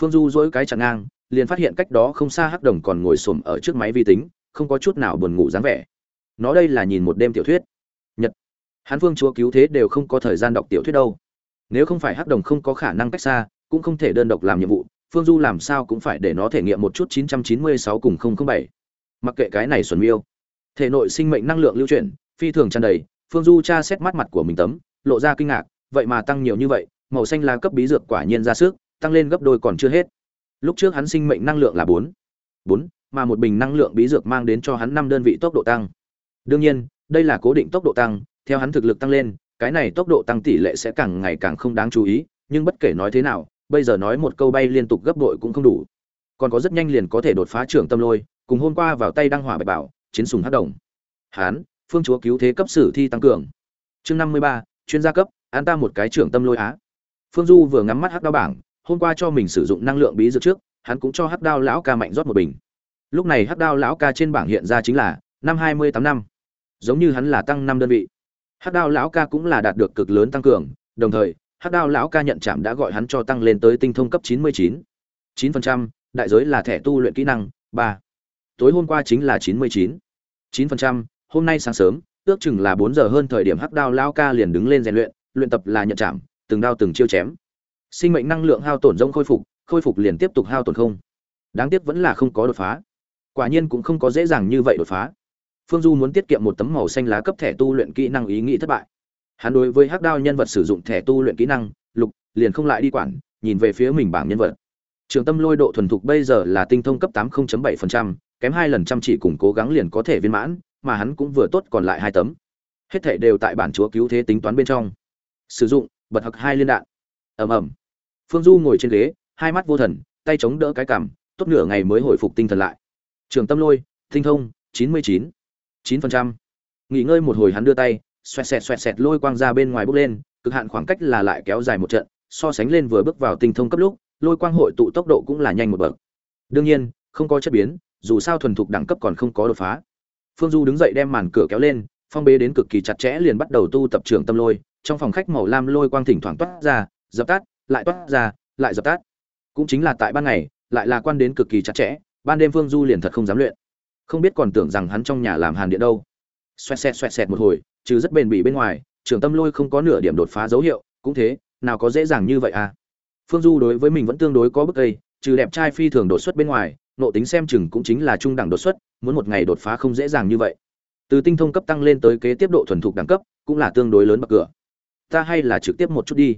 Phương du dỗi cái chặn ngang, liền phát hiện cách đó không xa hắc đồng còn ngồi xổm ở trước máy vi tính, không có chút nào buồn ngủ dáng vẻ. Nó đây là nhìn một đêm tiểu thuyết. Nhật. Hắn phương chúa cứu thế đều không có thời gian đọc tiểu thuyết đâu. Nếu không phải hắc đồng không có khả năng cách xa, cũng không thể đơn độc làm nhiệm vụ phương du làm sao cũng phải để nó thể nghiệm một chút 996 cùng 007. mặc kệ cái này xuẩn miêu. Thể nội sinh mệnh năng lượng lưu chuyển, phi thường tràn đầy, phương du tra xét mắt mặt của mình tấm, lộ ra kinh ngạc, vậy mà tăng nhiều như vậy, màu xanh lá cấp bí dược quả nhiên ra sức, tăng lên gấp đôi còn chưa hết. Lúc trước hắn sinh mệnh năng lượng là bốn. Bốn, mà một bình năng lượng bí dược mang đến cho hắn năm đơn vị tốc độ tăng. Đương nhiên, đây là cố định tốc độ tăng, theo hắn thực lực tăng lên, cái này tốc độ tăng tỷ lệ sẽ càng ngày càng không đáng chú ý, nhưng bất kể nói thế nào bây giờ nói một câu bay liên tục gấp đội cũng không đủ. Còn có rất nhanh liền có thể đột phá trưởng tâm lôi, cùng hôm qua vào tay đăng hỏa bạch bảo, chiến sùng hát đồng. Hán, phương chúa cứu thế cấp sử thi tăng cường. Chương năm mươi ba, chuyên gia cấp, an ta một cái trưởng tâm lôi á. Phương du vừa ngắm mắt hắc đao bảng, hôm qua cho mình sử dụng năng lượng bí dược trước, hắn cũng cho hắc đao lão ca mạnh rót một bình. Lúc này hắc đao lão ca trên bảng hiện ra chính là năm hai mươi tám năm. Giống như hắn là tăng năm đơn vị. Hắc đao lão ca cũng là đạt được cực lớn tăng cường, đồng thời hắc đao lão ca nhận chạm đã gọi hắn cho tăng lên tới tinh thông cấp chín mươi chín. chín phần trăm, đại giới là thẻ tu luyện kỹ năng, ba. Tối hôm qua chính là chín mươi chín. chín phần trăm, hôm nay sáng sớm, ước chừng là bốn giờ hơn thời điểm hắc đao lão ca liền đứng lên rèn luyện luyện tập là nhận chạm từng đao từng chiêu chém. Sinh mệnh năng lượng hao tổn rông khôi phục khôi phục liền tiếp tục hao tổn không. Đáng tiếc vẫn là không có đột phá. Quả nhiên cũng không có dễ dàng như vậy đột phá. Phương du muốn tiết kiệm một tấm màu xanh lá cấp thẻ tu luyện kỹ năng ý nghĩ thất bại hắn đối với hắc đao nhân vật sử dụng thẻ tu luyện kỹ năng lục liền không lại đi quản nhìn về phía mình bảng nhân vật. Trường tâm lôi độ thuần thục bây giờ là tinh thông cấp tám 0.7%, kém hai lần chăm chỉ cùng cố gắng liền có thể viên mãn mà hắn cũng vừa tốt còn lại hai tấm. Hết thảy đều tại bản chúa cứu thế tính toán bên trong. Sử dụng bật hặc hai liên đạn. Ầm ầm. Phương du ngồi trên ghế hai mắt vô thần tay chống đỡ cái cằm tốt nửa ngày mới hồi phục tinh thần lại. Trường tâm lôi tinh thông chín mươi chín chín phần trăm. Nghỉ ngơi một hồi hắn đưa tay xoẹt xẹt xoẹt xẹt lôi quang ra bên ngoài bước lên, cực hạn khoảng cách là lại kéo dài một trận, so sánh lên vừa bước vào tinh thông cấp lúc, lôi quang hội tụ tốc độ cũng là nhanh một bậc. Đương nhiên, không có chất biến, dù sao thuần thục đẳng cấp còn không có đột phá. Phương du đứng dậy đem màn cửa kéo lên, phong bế đến cực kỳ chặt chẽ liền bắt đầu tu tập trưởng tâm lôi, trong phòng khách màu lam lôi quang thỉnh thoảng toát ra, dập tắt, lại toát ra, lại dập tắt. Cũng chính là tại ban ngày, lại là quan đến cực kỳ chặt chẽ, ban đêm phương du liền thật không dám luyện. Không biết còn tưởng rằng hắn trong nhà làm hàn điện đâu. Xoẹt xẹt xoẹt xẹt một hồi trừ rất bền bỉ bên ngoài trường tâm lôi không có nửa điểm đột phá dấu hiệu cũng thế nào có dễ dàng như vậy à? Phương du đối với mình vẫn tương đối có bức cây trừ đẹp trai phi thường đột xuất bên ngoài nộ tính xem chừng cũng chính là trung đẳng đột xuất muốn một ngày đột phá không dễ dàng như vậy. Từ tinh thông cấp tăng lên tới kế tiếp độ thuần thục đẳng cấp cũng là tương đối lớn bậc cửa. Ta hay là trực tiếp một chút đi.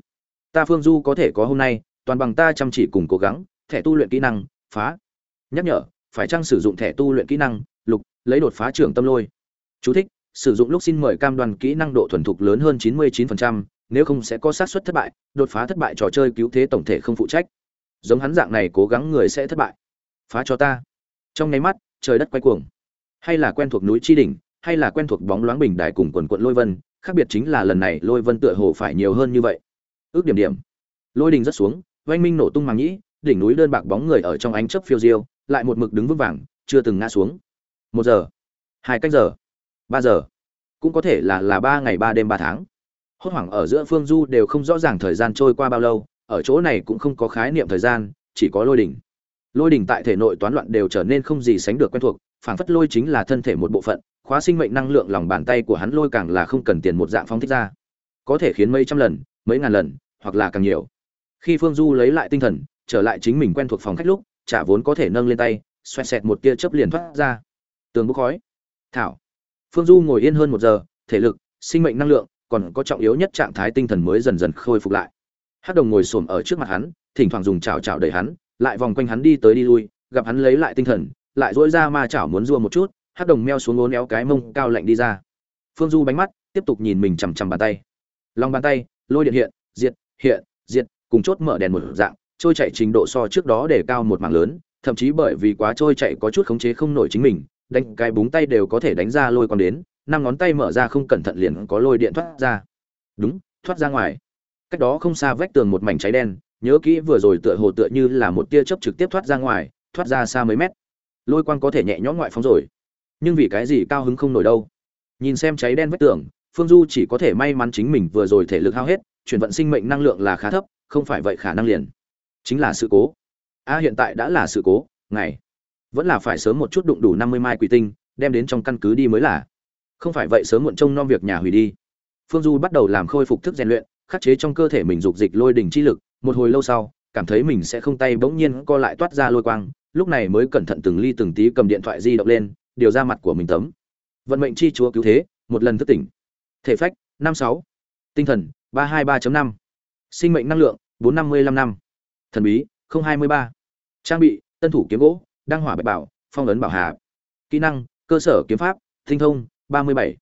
Ta phương du có thể có hôm nay toàn bằng ta chăm chỉ cùng cố gắng thẻ tu luyện kỹ năng phá. Nhắc nhở phải chăng sử dụng thẻ tu luyện kỹ năng lục lấy đột phá trưởng tâm lôi? Chú thích, sử dụng lúc xin mời cam đoan kỹ năng độ thuần thục lớn hơn 99%, nếu không sẽ có xác suất thất bại, đột phá thất bại trò chơi cứu thế tổng thể không phụ trách. Giống hắn dạng này cố gắng người sẽ thất bại. Phá cho ta. Trong nháy mắt, trời đất quay cuồng. Hay là quen thuộc núi chi đỉnh, hay là quen thuộc bóng loáng bình đài cùng quần quần lôi vân, khác biệt chính là lần này lôi vân tựa hồ phải nhiều hơn như vậy. Ước điểm điểm. Lôi đỉnh rất xuống, oanh minh nổ tung màng nhĩ, đỉnh núi đơn bạc bóng người ở trong ánh chớp phiêu diêu, lại một mực đứng vững vàng, chưa từng ngã xuống. Một giờ, hai canh giờ ba giờ. Cũng có thể là là ba ngày ba đêm ba tháng. Hốt hoảng ở giữa phương du đều không rõ ràng thời gian trôi qua bao lâu, ở chỗ này cũng không có khái niệm thời gian, chỉ có lôi đỉnh. Lôi đỉnh tại thể nội toán loạn đều trở nên không gì sánh được quen thuộc, phảng phất lôi chính là thân thể một bộ phận, khóa sinh mệnh năng lượng lòng bàn tay của hắn lôi càng là không cần tiền một dạng phóng thích ra. Có thể khiến mấy trăm lần, mấy ngàn lần, hoặc là càng nhiều. Khi phương du lấy lại tinh thần, trở lại chính mình quen thuộc phòng khách lúc trả vốn có thể nâng lên tay, xoẹt xẹt một tia chớp liền thoát ra. Tường bốc khói. Thảo phương du ngồi yên hơn một giờ, thể lực, sinh mệnh năng lượng còn có trọng yếu nhất trạng thái tinh thần mới dần dần khôi phục lại. Hắc đồng ngồi xổm ở trước mặt hắn, thỉnh thoảng dùng chảo chảo đẩy hắn, lại vòng quanh hắn đi tới đi lui, gặp hắn lấy lại tinh thần, lại dỗi ra ma chảo muốn rua một chút, hắc đồng meo xuống ngốn éo cái mông cao lạnh đi ra. Phương du bánh mắt, tiếp tục nhìn mình chằm chằm bàn tay. Lòng bàn tay, lôi điện hiện, diệt hiện, diệt, cùng chốt mở đèn một dạng, trôi chạy trình độ so trước đó để cao một mảng lớn, thậm chí bởi vì quá trôi chạy có chút khống chế không nổi chính mình đánh cái búng tay đều có thể đánh ra lôi còn đến, năm ngón tay mở ra không cẩn thận liền có lôi điện thoát ra. Đúng, thoát ra ngoài. Cách đó không xa vách tường một mảnh cháy đen, nhớ kỹ vừa rồi tựa hồ tựa như là một tia chớp trực tiếp thoát ra ngoài, thoát ra xa mấy mét. Lôi quang có thể nhẹ nhõm ngoại phóng rồi. Nhưng vì cái gì cao hứng không nổi đâu? Nhìn xem cháy đen vách tường, phương du chỉ có thể may mắn chính mình vừa rồi thể lực hao hết, chuyển vận sinh mệnh năng lượng là khá thấp, không phải vậy khả năng liền. Chính là sự cố. A, hiện tại đã là sự cố. Ngày vẫn là phải sớm một chút đụng đủ năm mươi mai quỷ tinh, đem đến trong căn cứ đi mới là. Không phải vậy sớm muộn trông nom việc nhà hủy đi. Phương du bắt đầu làm khôi phục thức rèn luyện, khắc chế trong cơ thể mình dục dịch lôi đỉnh chi lực, một hồi lâu sau, cảm thấy mình sẽ không tay bỗng nhiên co lại toát ra lôi quang, lúc này mới cẩn thận từng ly từng tí cầm điện thoại di động lên, điều ra mặt của mình tấm. Vận mệnh chi chúa cứu thế, một lần thức tỉnh. Thể phách, năm sáu. Tinh thần, ba hai ba năm. Sinh mệnh năng lượng, bốn năm mươi năm năm. Thần bí hai mươi ba. Trang bị, tân thủ kiếm gỗ đăng hỏa bạch bảo phong ấn bảo hà kỹ năng cơ sở kiếm pháp tinh thông ba mươi bảy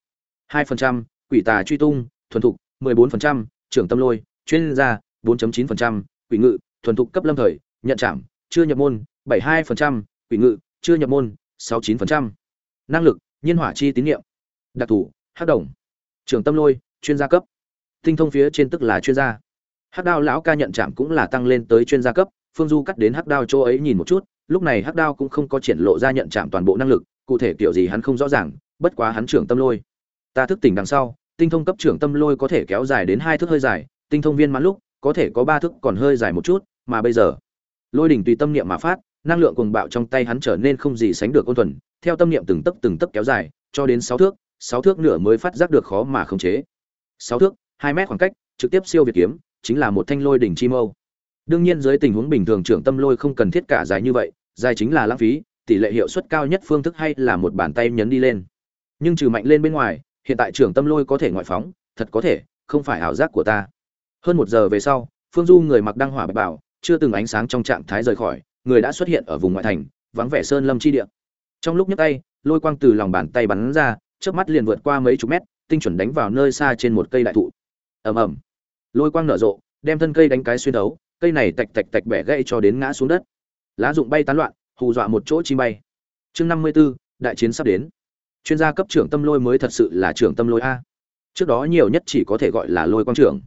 hai phần trăm quỷ tà truy tung thuần thục 14%, trưởng tâm lôi, chuyên gia, 4.9%, quỷ ngự, thuần thục cấp lâm thời, nhận trảm, chưa nhập môn, 72%, quỷ ngự, chưa nhập môn, 69%. Năng lực, nhiên hỏa chi tín niệm. Đặc thù hắc đồng. Trưởng tâm lôi, chuyên gia cấp. Tinh thông phía trên tức là chuyên gia. Hắc đao lão ca nhận trảm cũng là tăng lên tới chuyên gia cấp, Phương Du cắt đến hắc đao chỗ ấy nhìn một chút, lúc này hắc đao cũng không có triển lộ ra nhận trảm toàn bộ năng lực, cụ thể kiểu gì hắn không rõ ràng, bất quá hắn trưởng tâm lôi. Ta thức tỉnh đằng sau, tinh thông cấp trưởng tâm lôi có thể kéo dài đến hai thước hơi dài, tinh thông viên mãn lúc có thể có ba thước còn hơi dài một chút, mà bây giờ, lôi đỉnh tùy tâm niệm mà phát, năng lượng cuồng bạo trong tay hắn trở nên không gì sánh được ôn thuần, theo tâm niệm từng tấc từng tấc kéo dài, cho đến sáu thước, sáu thước nửa mới phát giác được khó mà khống chế. sáu thước, hai mét khoảng cách, trực tiếp siêu việt kiếm, chính là một thanh lôi đỉnh chi mâu. Đương nhiên dưới tình huống bình thường trưởng tâm lôi không cần thiết cả dài như vậy, dài chính là lãng phí, tỷ lệ hiệu suất cao nhất phương thức hay là một bàn tay nhấn đi lên. Nhưng trừ mạnh lên bên ngoài, hiện tại trưởng tâm lôi có thể ngoại phóng, thật có thể, không phải ảo giác của ta. Hơn một giờ về sau, Phương Du người mặc đăng hỏa bạch bảo, chưa từng ánh sáng trong trạng thái rời khỏi, người đã xuất hiện ở vùng ngoại thành, vắng vẻ sơn lâm chi địa. Trong lúc nhấc tay, lôi quang từ lòng bàn tay bắn ra, chớp mắt liền vượt qua mấy chục mét, tinh chuẩn đánh vào nơi xa trên một cây đại thụ. Ầm ầm. Lôi quang nở rộ, đem thân cây đánh cái xuyên đấu, cây này tạch tạch tạch bẻ gãy cho đến ngã xuống đất. Lá rụng bay tán loạn, hù dọa một chỗ chim bay. Chương năm mươi 54, đại chiến sắp đến. Chuyên gia cấp trưởng tâm lôi mới thật sự là trưởng tâm lôi a. Trước đó nhiều nhất chỉ có thể gọi là lôi quang trưởng.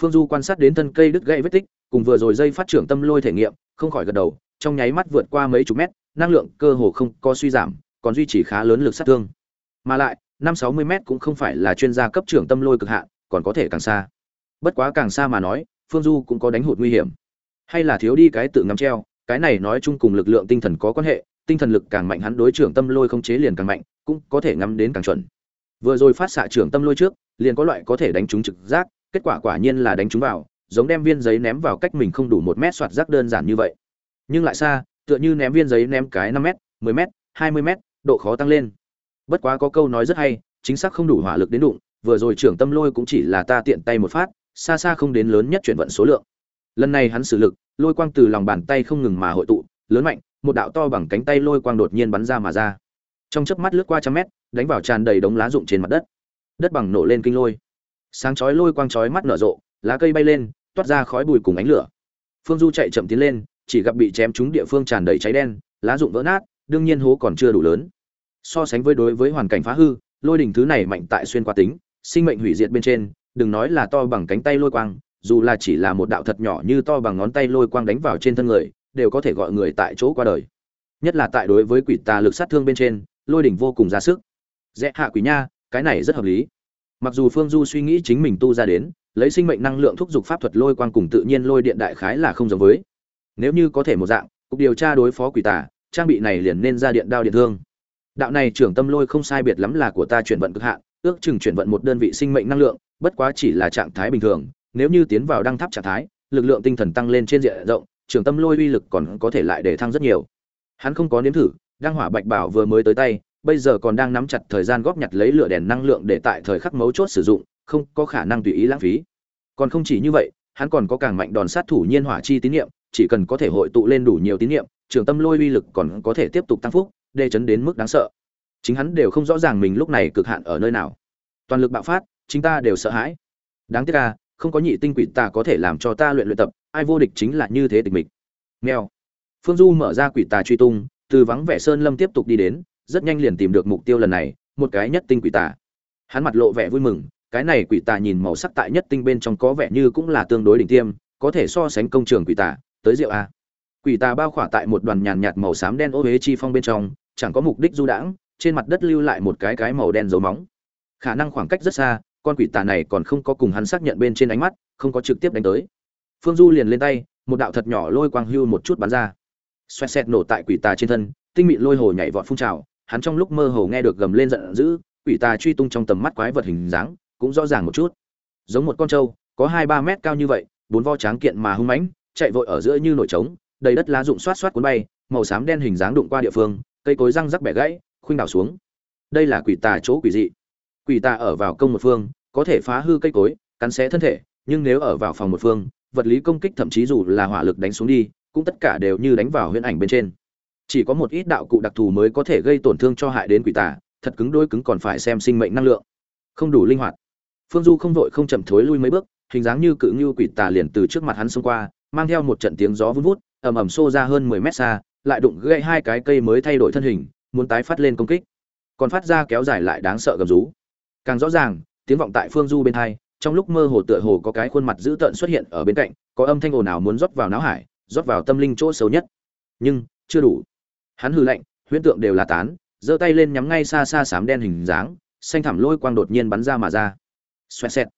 Phương Du quan sát đến thân cây đứt gãy vết tích, cùng vừa rồi dây phát trưởng tâm lôi thể nghiệm, không khỏi gật đầu, trong nháy mắt vượt qua mấy chục mét, năng lượng cơ hồ không có suy giảm, còn duy trì khá lớn lực sát thương. Mà lại, năm sáu mươi mét cũng không phải là chuyên gia cấp trưởng tâm lôi cực hạn, còn có thể càng xa. Bất quá càng xa mà nói, Phương Du cũng có đánh hụt nguy hiểm. Hay là thiếu đi cái tự ngắm treo, cái này nói chung cùng lực lượng tinh thần có quan hệ, tinh thần lực càng mạnh hắn đối trưởng tâm lôi không chế liền càng mạnh, cũng có thể ngắm đến càng chuẩn. Vừa rồi phát xạ trưởng tâm lôi trước, liền có loại có thể đánh trúng trực giác, kết quả quả nhiên là đánh trúng vào, giống đem viên giấy ném vào cách mình không đủ một mét soạt rác đơn giản như vậy. Nhưng lại xa tựa như ném viên giấy ném cái năm mét mười mét hai mươi mét độ khó tăng lên. Bất quá có câu nói rất hay chính xác không đủ hỏa lực đến đụng vừa rồi trưởng tâm lôi cũng chỉ là ta tiện tay một phát xa xa không đến lớn nhất chuyển vận số lượng lần này hắn sử lực, lôi quang từ lòng bàn tay không ngừng mà hội tụ, lớn mạnh, một đạo to bằng cánh tay lôi quang đột nhiên bắn ra mà ra. Trong chớp mắt lướt qua trăm mét, đánh vào tràn đầy đống lá rụng trên mặt đất. Đất bằng nổ lên kinh lôi. Sáng chói lôi quang chói mắt nở rộ, lá cây bay lên, toát ra khói bụi cùng ánh lửa. Phương du chạy chậm tiến lên, chỉ gặp bị chém trúng địa phương tràn đầy cháy đen, lá rụng vỡ nát, đương nhiên hố còn chưa đủ lớn. So sánh với đối với hoàn cảnh phá hư, lôi đỉnh thứ này mạnh tại xuyên qua tính, sinh mệnh hủy diệt bên trên, đừng nói là to bằng cánh tay lôi quang dù là chỉ là một đạo thật nhỏ như to bằng ngón tay lôi quang đánh vào trên thân người, đều có thể gọi người tại chỗ qua đời. Nhất là tại đối với quỷ tà lực sát thương bên trên, lôi đỉnh vô cùng ra sức. Rẽ hạ quỷ nha, cái này rất hợp lý. Mặc dù phương du suy nghĩ chính mình tu ra đến, lấy sinh mệnh năng lượng thúc giục pháp thuật lôi quang cùng tự nhiên lôi điện đại khái là không giống với. Nếu như có thể một dạng, cục điều tra đối phó quỷ tà, trang bị này liền nên ra điện đao điện thương. Đạo này trưởng tâm lôi không sai biệt lắm là của ta chuyển vận cực hạn, ước chừng chuyển vận một đơn vị sinh mệnh năng lượng, bất quá chỉ là trạng thái bình thường nếu như tiến vào đăng tháp trạng thái, lực lượng tinh thần tăng lên trên diện rộng, trường tâm lôi uy lực còn có thể lại để thăng rất nhiều. Hắn không có nếm thử, đăng hỏa bạch bảo vừa mới tới tay, bây giờ còn đang nắm chặt thời gian góp nhặt lấy lửa đèn năng lượng để tại thời khắc mấu chốt sử dụng, không có khả năng tùy ý lãng phí. Còn không chỉ như vậy, hắn còn có càng mạnh đòn sát thủ nhiên hỏa chi tín niệm, chỉ cần có thể hội tụ lên đủ nhiều tín niệm, trường tâm lôi uy lực còn có thể tiếp tục tăng phúc, đê chấn đến mức đáng sợ. Chính hắn đều không rõ ràng mình lúc này cực hạn ở nơi nào. Toàn lực bạo phát, chính ta đều sợ hãi. Đáng tiếc ca không có nhị tinh quỷ tà có thể làm cho ta luyện luyện tập, ai vô địch chính là như thế tịch mịch. Nghèo phương du mở ra quỷ tà truy tung, từ vắng vẻ sơn lâm tiếp tục đi đến, rất nhanh liền tìm được mục tiêu lần này, một cái nhất tinh quỷ tà. Hắn mặt lộ vẻ vui mừng, cái này quỷ tà nhìn màu sắc tại nhất tinh bên trong có vẻ như cũng là tương đối đỉnh tiêm, có thể so sánh công trường quỷ tà, tới rượu a. Quỷ tà bao khỏa tại một đoàn nhàn nhạt màu xám đen ô huế chi phong bên trong, chẳng có mục đích du đãng, trên mặt đất lưu lại một cái cái màu đen dấu móng. Khả năng khoảng cách rất xa con quỷ tà này còn không có cùng hắn xác nhận bên trên ánh mắt, không có trực tiếp đánh tới. Phương du liền lên tay, một đạo thật nhỏ lôi quang hưu một chút bắn ra. Xoẹt xẹt nổ tại quỷ tà trên thân, tinh mịn lôi hồ nhảy vọt phun trào, hắn trong lúc mơ hồ nghe được gầm lên giận dữ, quỷ tà truy tung trong tầm mắt quái vật hình dáng, cũng rõ ràng một chút. Giống một con trâu, có hai ba mét cao như vậy, bốn vo tráng kiện mà hung mãnh, chạy vội ở giữa như nổi trống, đầy đất lá rụng xoát xoát cuốn bay, màu xám đen hình dáng đụng qua địa phương, cây cối răng rắc bẻ gãy, khuynh đảo xuống. Đây là quỷ tà chỗ quỷ dị quỷ tà ở vào công một phương, có thể phá hư cây cối, cắn xé thân thể, nhưng nếu ở vào phòng một phương, vật lý công kích thậm chí dù là hỏa lực đánh xuống đi, cũng tất cả đều như đánh vào huyễn ảnh bên trên. Chỉ có một ít đạo cụ đặc thù mới có thể gây tổn thương cho hại đến quỷ tà, thật cứng đôi cứng còn phải xem sinh mệnh năng lượng. Không đủ linh hoạt. Phương du không vội không chậm thối lui mấy bước, hình dáng như cự ngưu quỷ tà liền từ trước mặt hắn xông qua, mang theo một trận tiếng gió vun vút, ầm ầm xô ra hơn mười mét xa, lại đụng gãy hai cái cây mới thay đổi thân hình, muốn tái phát lên công kích. Còn phát ra kéo dài lại đáng sợ gầm rú càng rõ ràng, tiếng vọng tại phương du bên hai, trong lúc mơ hồ tựa hồ có cái khuôn mặt dữ tợn xuất hiện ở bên cạnh, có âm thanh ồn ào muốn rót vào não hải, rót vào tâm linh chỗ xấu nhất. Nhưng, chưa đủ. Hắn hư lạnh, huyễn tượng đều là tán, giơ tay lên nhắm ngay xa xa xám đen hình dáng, xanh thẳm lôi quang đột nhiên bắn ra mà ra. Xoẹt xẹt.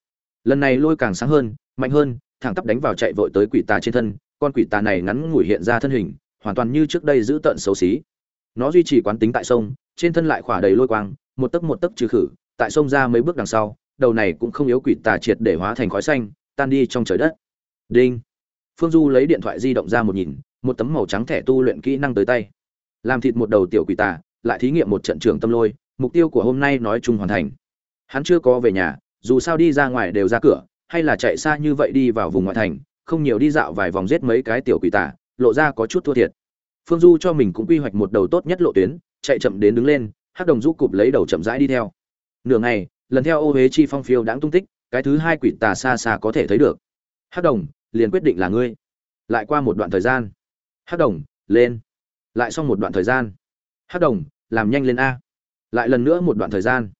Lần này lôi càng sáng hơn, mạnh hơn, thẳng tắp đánh vào chạy vội tới quỷ tà trên thân, con quỷ tà này ngắn ngủi hiện ra thân hình, hoàn toàn như trước đây giữ tận xấu xí. Nó duy trì quán tính tại sông, trên thân lại khỏa đầy lôi quang, một tấc một tấc trừ khử tại sông ra mấy bước đằng sau, đầu này cũng không yếu quỷ tà triệt để hóa thành khói xanh, tan đi trong trời đất. Đinh. Phương du lấy điện thoại di động ra một nhìn, một tấm màu trắng thẻ tu luyện kỹ năng tới tay. Làm thịt một đầu tiểu quỷ tà, lại thí nghiệm một trận trường tâm lôi, mục tiêu của hôm nay nói chung hoàn thành. Hắn chưa có về nhà, dù sao đi ra ngoài đều ra cửa, hay là chạy xa như vậy đi vào vùng ngoại thành, không nhiều đi dạo vài vòng giết mấy cái tiểu quỷ tà, lộ ra có chút thua thiệt. Phương du cho mình cũng quy hoạch một đầu tốt nhất lộ tuyến, chạy chậm đến đứng lên, hắc đồng rũ cụp lấy đầu chậm rãi đi theo nửa ngày, lần theo ô huế chi phong phiêu đáng tung tích, cái thứ hai quỷ tà xa xa có thể thấy được. Hắc đồng, liền quyết định là ngươi. Lại qua một đoạn thời gian. Hắc đồng, lên. Lại xong một đoạn thời gian. Hắc đồng, làm nhanh lên a. Lại lần nữa một đoạn thời gian.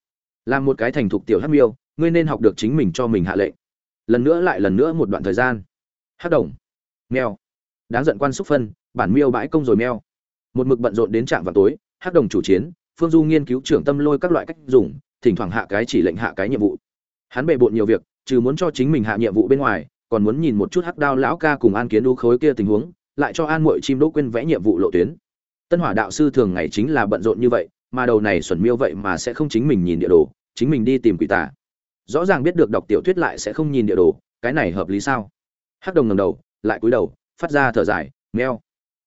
Làm một cái thành thục tiểu hắc miêu, ngươi nên học được chính mình cho mình hạ lệnh. Lần nữa lại lần nữa một đoạn thời gian. Hắc đồng. Mèo. Đáng giận quan xúc phân, bản miêu bãi công rồi meo một mực bận rộn đến trạm vào tối, hắc đồng chủ chiến, phương du nghiên cứu trưởng tâm lôi các loại cách dùng thỉnh thoảng hạ cái chỉ lệnh hạ cái nhiệm vụ. Hắn bề bộn nhiều việc, trừ muốn cho chính mình hạ nhiệm vụ bên ngoài, còn muốn nhìn một chút hắc đao lão ca cùng an kiến đu khối kia tình huống, lại cho an muội chim đỗ quên vẽ nhiệm vụ lộ tuyến. Tân hỏa đạo sư thường ngày chính là bận rộn như vậy, mà đầu này xuẩn miêu vậy mà sẽ không chính mình nhìn địa đồ, chính mình đi tìm quỷ tà. Rõ ràng biết được đọc tiểu thuyết lại sẽ không nhìn địa đồ, cái này hợp lý sao? Hắc đồng ngầm đầu, lại cúi đầu, phát ra thở dài meo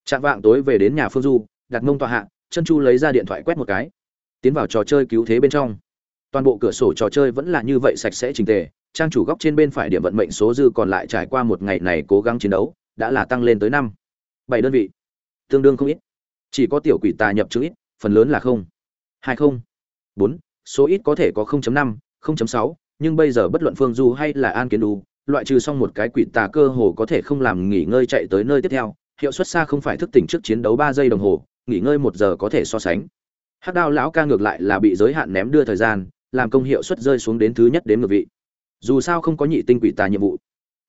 chạm vạng tối về đến nhà phương du, đặt mông tọa hạ, chân chu lấy ra điện thoại quét một cái. Tiến vào trò chơi cứu thế bên trong toàn bộ cửa sổ trò chơi vẫn là như vậy sạch sẽ trình tề trang chủ góc trên bên phải điểm vận mệnh số dư còn lại trải qua một ngày này cố gắng chiến đấu đã là tăng lên tới năm. Bảy đơn vị. Tương đương không ít. Chỉ có tiểu quỷ tà nhập chữ ít phần lớn là không. Hai không. Bốn. Số ít có thể có 0.5, 0.6, nhưng bây giờ bất luận phương du hay là an kiến đu loại trừ xong một cái quỷ tà cơ hồ có thể không làm nghỉ ngơi chạy tới nơi tiếp theo hiệu suất xa không phải thức tỉnh trước chiến đấu ba giây đồng hồ nghỉ ngơi một giờ có thể so sánh. Hắc đao lão ca ngược lại là bị giới hạn ném đưa thời gian làm công hiệu suất rơi xuống đến thứ nhất đến ngược vị. Dù sao không có nhị tinh quỷ tà nhiệm vụ.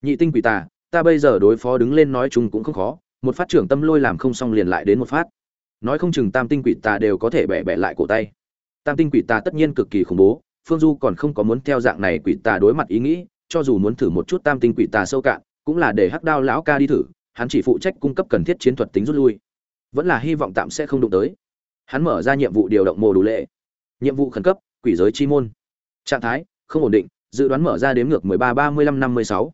Nhị tinh quỷ tà, ta bây giờ đối phó đứng lên nói chung cũng không khó, một phát trưởng tâm lôi làm không xong liền lại đến một phát. Nói không chừng tam tinh quỷ tà đều có thể bẻ bẻ lại cổ tay. Tam tinh quỷ tà tất nhiên cực kỳ khủng bố, phương du còn không có muốn theo dạng này quỷ tà đối mặt ý nghĩ, cho dù muốn thử một chút tam tinh quỷ tà sâu cạn, cũng là để hắc đao lão ca đi thử, hắn chỉ phụ trách cung cấp cần thiết chiến thuật tính rút lui. Vẫn là hy vọng tạm sẽ không đụng tới. Hắn mở ra nhiệm vụ điều động mồ đủ lệ. Nhiệm vụ khẩn cấp quỷ giới chi môn. Trạng thái, không ổn định, dự đoán mở ra đếm ngược 13 35 56.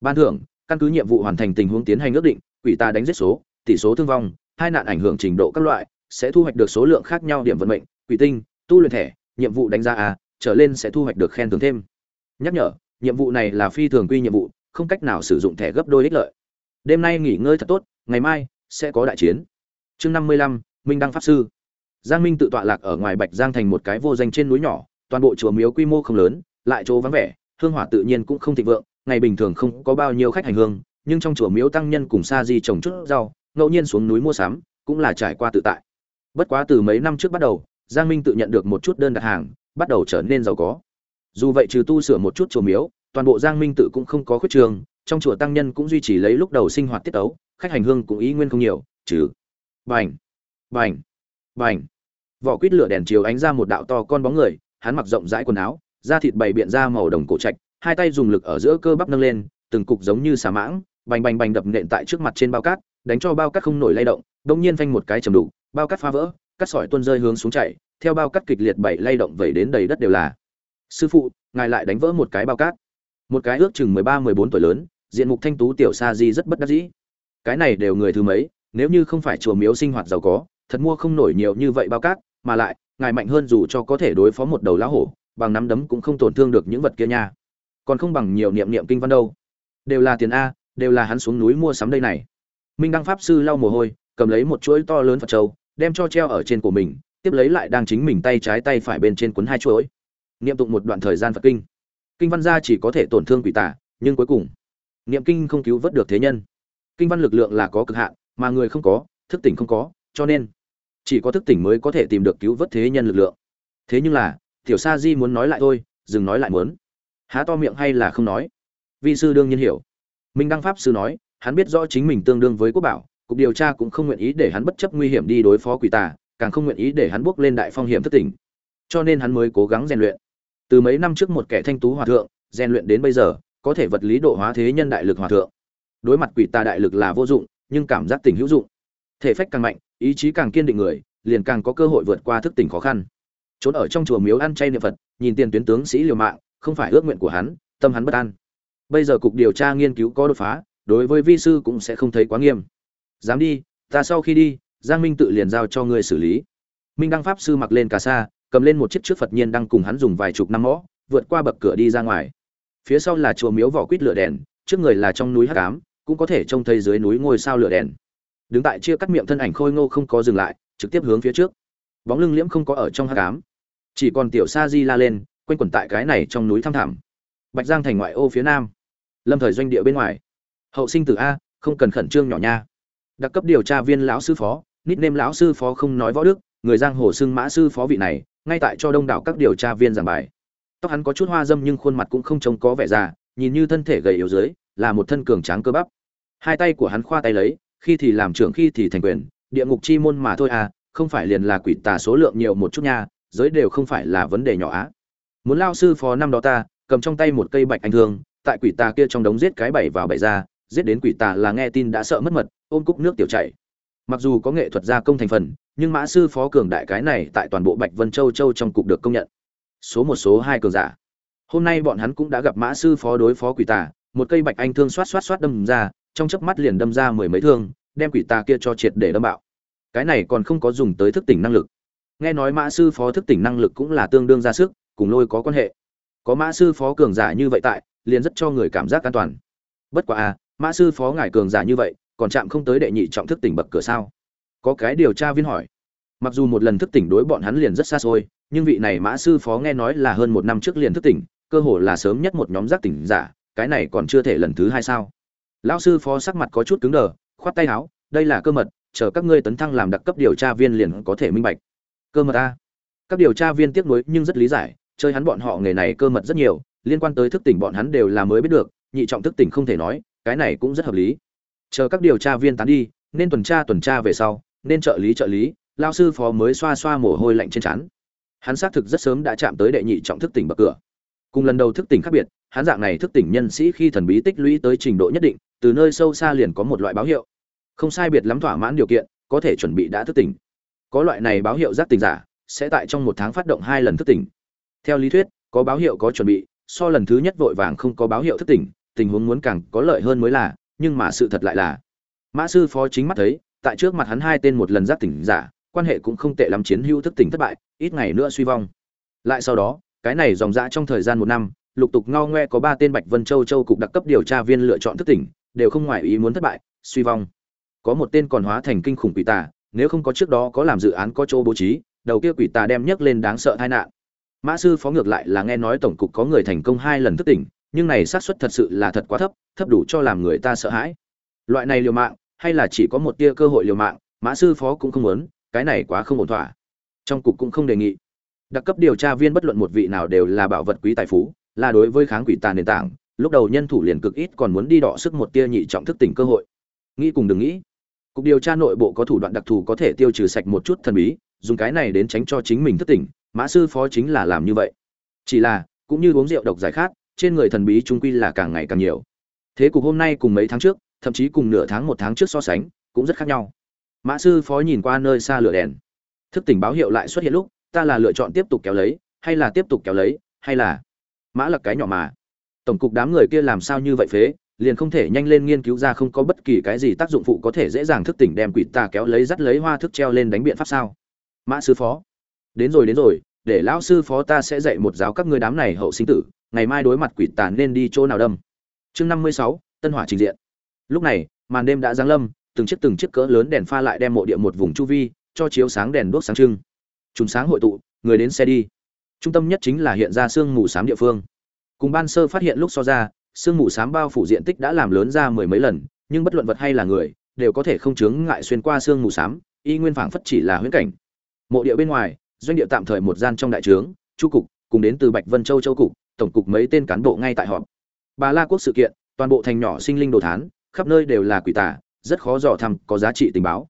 ban thưởng, căn cứ nhiệm vụ hoàn thành tình huống tiến hành ước định, quỷ ta đánh giết số, tỷ số thương vong, hai nạn ảnh hưởng trình độ các loại, sẽ thu hoạch được số lượng khác nhau điểm vận mệnh, quỷ tinh, tu luyện thẻ, nhiệm vụ đánh giá a, trở lên sẽ thu hoạch được khen thưởng thêm. Nhắc nhở, nhiệm vụ này là phi thường quy nhiệm vụ, không cách nào sử dụng thẻ gấp đôi ích lợi. Đêm nay nghỉ ngơi thật tốt, ngày mai sẽ có đại chiến. Chương năm mươi lăm, minh đăng pháp sư giang minh tự tọa lạc ở ngoài bạch giang thành một cái vô danh trên núi nhỏ, toàn bộ chùa miếu quy mô không lớn, lại chỗ vắng vẻ, hương hỏa tự nhiên cũng không thịnh vượng, ngày bình thường không có bao nhiêu khách hành hương, nhưng trong chùa miếu tăng nhân cùng sa di trồng chút rau, ngẫu nhiên xuống núi mua sắm, cũng là trải qua tự tại. Bất quá từ mấy năm trước bắt đầu, giang minh tự nhận được một chút đơn đặt hàng, bắt đầu trở nên giàu có. Dù vậy trừ tu sửa một chút chùa miếu, toàn bộ giang minh tự cũng không có khuyết trường, trong chùa tăng nhân cũng duy trì lấy lúc đầu sinh hoạt tiết tấu, khách hành hương cũng ý nguyên không nhiều, trừ bành bành bành vỏ quýt lửa đèn chiếu ánh ra một đạo to con bóng người, hắn mặc rộng rãi quần áo, da thịt bày biện ra màu đồng cổ trạch, hai tay dùng lực ở giữa cơ bắp nâng lên, từng cục giống như xà mãng, bành bành bành đập nện tại trước mặt trên bao cát, đánh cho bao cát không nổi lay động đông nhiên phanh một cái chầm đủ bao cát phá vỡ, cát sỏi tuôn rơi hướng xuống chạy theo bao cát kịch liệt bảy lay động vẩy đến đầy đất đều là. Sư phụ, ngài lại đánh vỡ một cái bao cát. Một cái ước chừng mười ba, mười bốn tuổi lớn, diện mục thanh tú tiểu sa di rất bất đắc dĩ. Cái này đều người thứ mấy, nếu như không phải chùa miếu sinh hoạt giàu có thật mua không nổi nhiều như vậy bao cát mà lại ngài mạnh hơn dù cho có thể đối phó một đầu lão hổ bằng nắm đấm cũng không tổn thương được những vật kia nha. Còn không bằng nhiều niệm niệm kinh văn đâu. Đều là tiền a đều là hắn xuống núi mua sắm đây này. Minh đăng pháp sư lau mồ hôi cầm lấy một chuỗi to lớn phật trâu đem cho treo ở trên của mình tiếp lấy lại đang chính mình tay trái tay phải bên trên cuốn hai chuỗi. Niệm tụng một đoạn thời gian phật kinh. Kinh văn gia chỉ có thể tổn thương quỷ tả, nhưng cuối cùng niệm kinh không cứu vớt được thế nhân. Kinh văn lực lượng là có cực hạn mà người không có thức tỉnh không có cho nên chỉ có thức tỉnh mới có thể tìm được cứu vớt thế nhân lực lượng. Thế nhưng là, tiểu sa di muốn nói lại thôi, dừng nói lại muốn. Há to miệng hay là không nói? Vi sư đương nhiên hiểu. Minh đăng pháp sư nói, hắn biết rõ chính mình tương đương với quốc bảo, cục điều tra cũng không nguyện ý để hắn bất chấp nguy hiểm đi đối phó quỷ tà, càng không nguyện ý để hắn bước lên đại phong hiểm thất tỉnh. Cho nên hắn mới cố gắng rèn luyện. Từ mấy năm trước một kẻ thanh tú hòa thượng, rèn luyện đến bây giờ, có thể vật lý độ hóa thế nhân đại lực hòa thượng. Đối mặt quỷ tà đại lực là vô dụng, nhưng cảm giác tình hữu dụng. Thể phách càng mạnh ý chí càng kiên định người, liền càng có cơ hội vượt qua thức tỉnh khó khăn. Trốn ở trong chùa miếu ăn chay niệm phật, nhìn tiền tuyến tướng sĩ liều mạng, không phải ước nguyện của hắn, tâm hắn bất an. Bây giờ cục điều tra nghiên cứu có đột phá, đối với vi sư cũng sẽ không thấy quá nghiêm. Dám đi, ta sau khi đi, giang minh tự liền giao cho ngươi xử lý. Minh đăng pháp sư mặc lên cà sa, cầm lên một chiếc trước phật nhiên đang cùng hắn dùng vài chục năm mõ, vượt qua bậc cửa đi ra ngoài. Phía sau là chùa miếu vỏ quýt lửa đèn, trước người là trong núi hắc ám, cũng có thể trông thấy dưới núi ngôi sao lửa đèn đứng tại chia cắt miệng thân ảnh khôi ngô không có dừng lại, trực tiếp hướng phía trước. Bóng lưng liễm không có ở trong hắc ám. Chỉ còn tiểu sa di la lên, quanh quẩn tại cái này trong núi thăm thẳm. Bạch giang thành ngoại ô phía nam. Lâm thời doanh địa bên ngoài. Hậu sinh tử a, không cần khẩn trương nhỏ nha. Đặc cấp điều tra viên lão sư phó nít nêm lão sư phó không nói võ đức, người giang hồ xưng mã sư phó vị này, ngay tại cho đông đảo các điều tra viên giảng bài. Tóc hắn có chút hoa dâm nhưng khuôn mặt cũng không trông có vẻ già, nhìn như thân thể gầy yếu dưới, là một thân cường tráng cơ bắp. Hai tay của hắn khoa tay lấy khi thì làm trưởng khi thì thành quyền, địa ngục chi môn mà thôi à không phải liền là quỷ tà số lượng nhiều một chút nha, giới đều không phải là vấn đề nhỏ á. Muốn lao sư phó năm đó ta, cầm trong tay một cây bạch anh thương, tại quỷ tà kia trong đống giết cái bảy vào bảy ra, giết đến quỷ tà là nghe tin đã sợ mất mật, ôm cúc nước tiểu chảy. Mặc dù có nghệ thuật gia công thành phần, nhưng mã sư phó cường đại cái này tại toàn bộ bạch vân châu châu trong cục được công nhận. Số một, số hai cường giả. Hôm nay bọn hắn cũng đã gặp mã sư phó đối phó quỷ tà, một cây bạch anh thương xoát xoát xoát đâm ra trong chớp mắt liền đâm ra mười mấy thương, đem quỷ tà kia cho triệt để đâm bạo. Cái này còn không có dùng tới thức tỉnh năng lực. Nghe nói mã sư phó thức tỉnh năng lực cũng là tương đương ra sức, cùng lôi có quan hệ. Có mã sư phó cường giả như vậy tại, liền rất cho người cảm giác an toàn. Bất quá à mã sư phó ngài cường giả như vậy, còn chạm không tới đệ nhị trọng thức tỉnh bậc cửa sao? Có cái điều tra viên hỏi. Mặc dù một lần thức tỉnh đối bọn hắn liền rất xa xôi, nhưng vị này mã sư phó nghe nói là hơn một năm trước liền thức tỉnh, cơ hồ là sớm nhất một nhóm giác tỉnh giả, cái này còn chưa thể lần thứ hai sao? Lão sư phó sắc mặt có chút cứng đờ, khoát tay áo, đây là cơ mật, chờ các ngươi tấn thăng làm đặc cấp điều tra viên liền có thể minh bạch. Cơ mật a? Các điều tra viên tiếc nuối nhưng rất lý giải, chơi hắn bọn họ nghề này cơ mật rất nhiều, liên quan tới thức tỉnh bọn hắn đều là mới biết được, nhị trọng thức tỉnh không thể nói, cái này cũng rất hợp lý. Chờ các điều tra viên tán đi, nên tuần tra tuần tra về sau, nên trợ lý trợ lý lao sư phó mới xoa xoa mồ hôi lạnh trên trán. Hắn xác thực rất sớm đã chạm tới đệ nhị trọng thức tỉnh bậc cửa. Cùng lần đầu thức tỉnh khác biệt hắn dạng này thức tỉnh nhân sĩ khi thần bí tích lũy tới trình độ nhất định, từ nơi sâu xa liền có một loại báo hiệu. Không sai biệt lắm thỏa mãn điều kiện, có thể chuẩn bị đã thức tỉnh. Có loại này báo hiệu giác tỉnh giả, sẽ tại trong một tháng phát động hai lần thức tỉnh. Theo lý thuyết, có báo hiệu có chuẩn bị, so lần thứ nhất vội vàng không có báo hiệu thức tỉnh, tình huống muốn càng có lợi hơn mới là, nhưng mà sự thật lại là, mã sư phó chính mắt thấy, tại trước mặt hắn hai tên một lần giác tỉnh giả, quan hệ cũng không tệ lắm chiến hữu thức tỉnh thất bại, ít ngày nữa suy vong. Lại sau đó, cái này dòng dã trong thời gian một năm lục tục ngao ngoe có ba tên bạch vân châu châu cục đặc cấp điều tra viên lựa chọn thức tỉnh, đều không ngoài ý muốn thất bại, suy vong. Có một tên còn hóa thành kinh khủng quỷ tà, nếu không có trước đó có làm dự án có chỗ bố trí, đầu kia quỷ tà đem nhấc lên đáng sợ tai nạn. Mã sư phó ngược lại là nghe nói tổng cục có người thành công hai lần thức tỉnh, nhưng này xác suất thật sự là thật quá thấp thấp đủ cho làm người ta sợ hãi. Loại này liều mạng, hay là chỉ có một tia cơ hội liều mạng, mã sư phó cũng không muốn, cái này quá không ổn thỏa. Trong cục cũng không đề nghị. Đặc cấp điều tra viên bất luận một vị nào đều là bảo vật quý tài phú là đối với kháng quỷ tà nền tảng, lúc đầu nhân thủ liền cực ít còn muốn đi đọ sức một tia nhị trọng thức tỉnh cơ hội. Nghĩ cùng đừng nghĩ, cục điều tra nội bộ có thủ đoạn đặc thù có thể tiêu trừ sạch một chút thần bí, dùng cái này đến tránh cho chính mình thức tỉnh, mã sư phó chính là làm như vậy. Chỉ là, cũng như uống rượu độc giải khát, trên người thần bí trung quy là càng ngày càng nhiều. Thế cục hôm nay cùng mấy tháng trước, thậm chí cùng nửa tháng một tháng trước so sánh, cũng rất khác nhau. Mã sư phó nhìn qua nơi xa lửa đèn. Thức tỉnh báo hiệu lại xuất hiện lúc, ta là lựa chọn tiếp tục kéo lấy, hay là tiếp tục kéo lấy, hay là mã là cái nhỏ mà. Tổng cục đám người kia làm sao như vậy phế, liền không thể nhanh lên nghiên cứu ra không có bất kỳ cái gì tác dụng phụ có thể dễ dàng thức tỉnh đem quỷ tà kéo lấy dắt lấy hoa thức treo lên đánh biện pháp sao? Mã sư phó. Đến rồi đến rồi, để lão sư phó ta sẽ dạy một giáo các ngươi đám này hậu sinh tử, ngày mai đối mặt quỷ tà nên đi chỗ nào đâm? Chương năm mươi sáu, tân hỏa trình diện. Lúc này, màn đêm đã giáng lâm, từng chiếc từng chiếc cỡ lớn đèn pha lại đem mộ địa một vùng chu vi, cho chiếu sáng đèn đuốc sáng trưng. Chúng sáng hội tụ, người đến xe đi trung tâm nhất chính là hiện ra sương mù sám địa phương. Cùng ban sơ phát hiện lúc so ra, sương mù sám bao phủ diện tích đã làm lớn ra mười mấy lần, nhưng bất luận vật hay là người, đều có thể không chướng ngại xuyên qua sương mù sám, y nguyên phảng phất chỉ là huyễn cảnh. Mộ địa bên ngoài, doanh địa tạm thời một gian trong đại trướng, chu cục, cùng đến từ bạch vân châu châu cục, tổng cục mấy tên cán bộ ngay tại họp. Bà la quốc sự kiện, toàn bộ thành nhỏ sinh linh đồ thán, khắp nơi đều là quỷ tà, rất khó dò thăm, có giá trị tình báo.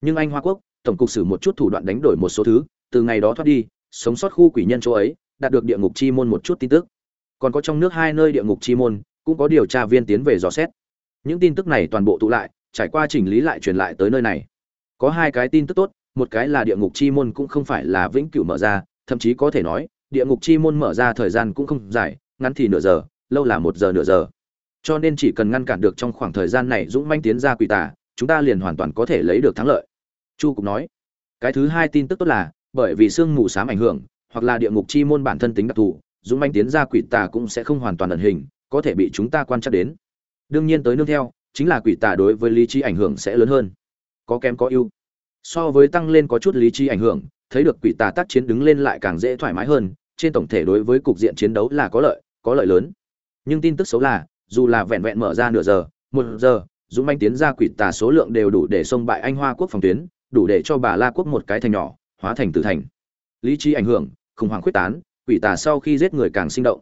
Nhưng anh hoa quốc, tổng cục sử một chút thủ đoạn đánh đổi một số thứ, từ ngày đó thoát đi sống sót khu quỷ nhân chỗ ấy, đạt được địa ngục chi môn một chút tin tức. Còn có trong nước hai nơi địa ngục chi môn, cũng có điều tra viên tiến về dò xét. Những tin tức này toàn bộ tụ lại, trải qua chỉnh lý lại truyền lại tới nơi này. Có hai cái tin tức tốt, một cái là địa ngục chi môn cũng không phải là vĩnh cửu mở ra, thậm chí có thể nói, địa ngục chi môn mở ra thời gian cũng không dài, ngắn thì nửa giờ, lâu là một giờ nửa giờ. Cho nên chỉ cần ngăn cản được trong khoảng thời gian này dũng manh tiến ra quỷ tà, chúng ta liền hoàn toàn có thể lấy được thắng lợi. Chu cục nói, cái thứ hai tin tức tốt là bởi vì sương mù xám ảnh hưởng, hoặc là địa ngục chi môn bản thân tính đặc thù, dũng manh tiến ra quỷ tà cũng sẽ không hoàn toàn ẩn hình, có thể bị chúng ta quan sát đến. Đương nhiên tới nương theo, chính là quỷ tà đối với lý trí ảnh hưởng sẽ lớn hơn. Có kém có ưu. So với tăng lên có chút lý trí ảnh hưởng, thấy được quỷ tà tác chiến đứng lên lại càng dễ thoải mái hơn, trên tổng thể đối với cục diện chiến đấu là có lợi có lợi lớn. Nhưng tin tức xấu là, dù là vẹn vẹn mở ra nửa giờ, một giờ, dũng manh tiến ra quỷ tà số lượng đều đủ để xông bại anh hoa quốc phòng tuyến, đủ để cho bà la quốc một cái thành nhỏ hóa thành tử thành. Lý trí ảnh hưởng, khủng hoảng quyết tán, quỷ tà sau khi giết người càng sinh động.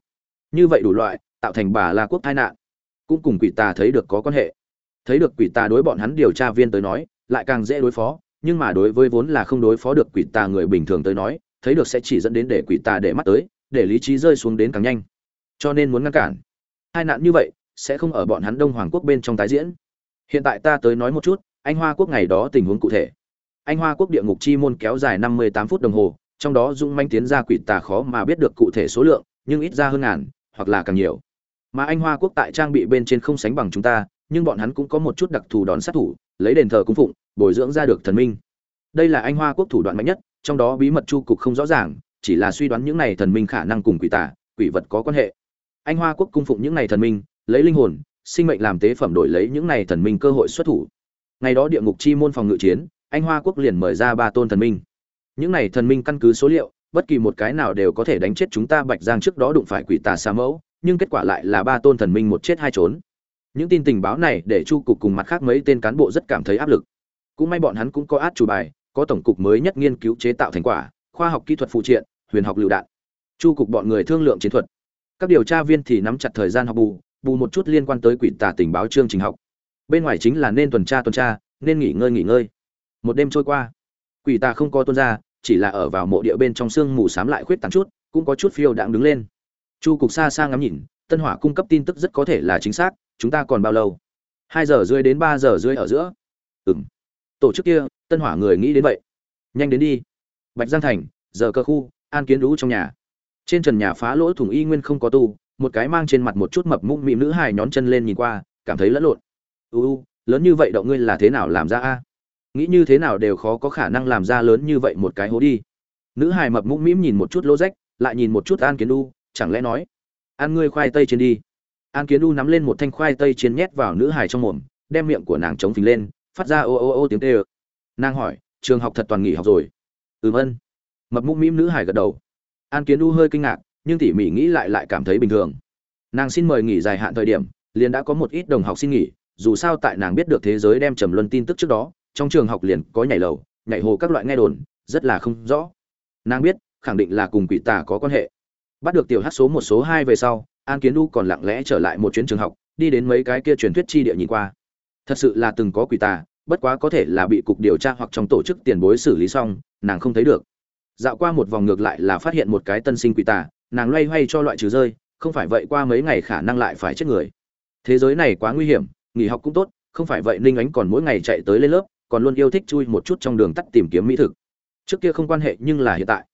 Như vậy đủ loại, tạo thành bà la quốc tai nạn. Cũng cùng quỷ tà thấy được có quan hệ. Thấy được quỷ tà đối bọn hắn điều tra viên tới nói, lại càng dễ đối phó, nhưng mà đối với vốn là không đối phó được quỷ tà người bình thường tới nói, thấy được sẽ chỉ dẫn đến để quỷ tà để mắt tới, để lý trí rơi xuống đến càng nhanh. Cho nên muốn ngăn cản. Hai nạn như vậy, sẽ không ở bọn hắn đông hoàng quốc bên trong tái diễn. Hiện tại ta tới nói một chút, anh hoa quốc ngày đó tình huống cụ thể anh hoa quốc địa ngục chi môn kéo dài năm mươi tám phút đồng hồ, trong đó dung manh tiến ra quỷ tà khó mà biết được cụ thể số lượng, nhưng ít ra hơn ngàn, hoặc là càng nhiều. Mà anh hoa quốc tại trang bị bên trên không sánh bằng chúng ta, nhưng bọn hắn cũng có một chút đặc thù đòn sát thủ, lấy đền thờ cung phụng, bồi dưỡng ra được thần minh. Đây là anh hoa quốc thủ đoạn mạnh nhất, trong đó bí mật chu cục không rõ ràng, chỉ là suy đoán những này thần minh khả năng cùng quỷ tà, quỷ vật có quan hệ. Anh hoa quốc cung phụng những này thần minh, lấy linh hồn, sinh mệnh làm tế phẩm đổi lấy những này thần minh cơ hội xuất thủ. Ngày đó địa ngục chi môn phòng ngự chiến anh hoa quốc liền mời ra ba tôn thần minh. Những này thần minh căn cứ số liệu, bất kỳ một cái nào đều có thể đánh chết chúng ta bạch giang trước đó đụng phải quỷ tà xa mẫu, nhưng kết quả lại là ba tôn thần minh một chết hai trốn. Những tin tình báo này để chu cục cùng mặt khác mấy tên cán bộ rất cảm thấy áp lực. Cũng may bọn hắn cũng có át chủ bài, có tổng cục mới nhất nghiên cứu chế tạo thành quả, khoa học kỹ thuật phụ triện, huyền học lựu đạn. Chu cục bọn người thương lượng chiến thuật. Các điều tra viên thì nắm chặt thời gian học bù bù một chút liên quan tới quỷ tà tình báo chương trình học. Bên ngoài chính là nên tuần tra tuần tra, nên nghỉ ngơi nghỉ ngơi một đêm trôi qua. Quỷ tà không có tuân ra, chỉ là ở vào mộ địa bên trong sương mù sám lại khuyết tán chút, cũng có chút phiêu đãng đứng lên. Chu cục xa xa ngắm nhìn, tân hỏa cung cấp tin tức rất có thể là chính xác, chúng ta còn bao lâu? Hai giờ rưỡi đến ba giờ rưỡi ở giữa. Ừng tổ chức kia, tân hỏa người nghĩ đến vậy. Nhanh đến đi. Bạch giang thành, giờ cơ khu, an kiến lũ trong nhà. Trên trần nhà phá lỗ thủng y nguyên không có tu, một cái mang trên mặt một chút mập mũm mịm nữ hài nhón chân lên nhìn qua, cảm thấy lẫn lộn. U, lớn như vậy động ngươi là thế nào làm ra a? Nghĩ như thế nào đều khó có khả năng làm ra lớn như vậy một cái hố đi. Nữ hài mập mũm mĩm nhìn một chút lỗ rách, lại nhìn một chút an kiến đu chẳng lẽ nói ăn ngươi khoai tây trên đi. An kiến đu nắm lên một thanh khoai tây chiến nhét vào nữ hài trong mồm, đem miệng của nàng chống phình lên, phát ra ô ô ô tiếng tê ơ. Nàng hỏi, trường học thật toàn nghỉ học rồi? Ừm, ân. Mập mũm mĩm nữ hài gật đầu. An kiến đu hơi kinh ngạc, nhưng tỉ mỉ nghĩ lại lại cảm thấy bình thường. Nàng xin mời nghỉ dài hạn thời điểm, liền đã có một ít đồng học xin nghỉ, dù sao tại nàng biết được thế giới đem trầm luân tin tức trước đó trong trường học liền có nhảy lầu, nhảy hồ các loại nghe đồn, rất là không rõ. Nàng biết, khẳng định là cùng quỷ tà có quan hệ. Bắt được tiểu hát số một số hai về sau, an kiến đu còn lặng lẽ trở lại một chuyến trường học, đi đến mấy cái kia truyền thuyết chi địa nhìn qua. Thật sự là từng có quỷ tà, bất quá có thể là bị cục điều tra hoặc trong tổ chức tiền bối xử lý xong, nàng không thấy được. Dạo qua một vòng ngược lại là phát hiện một cái tân sinh quỷ tà, nàng loay hoay cho loại trừ rơi, không phải vậy qua mấy ngày khả năng lại phải chết người. Thế giới này quá nguy hiểm, nghỉ học cũng tốt, không phải vậy ninh ánh còn mỗi ngày chạy tới lên lớp còn luôn yêu thích chui một chút trong đường tắt tìm kiếm mỹ thực. Trước kia không quan hệ nhưng là hiện tại.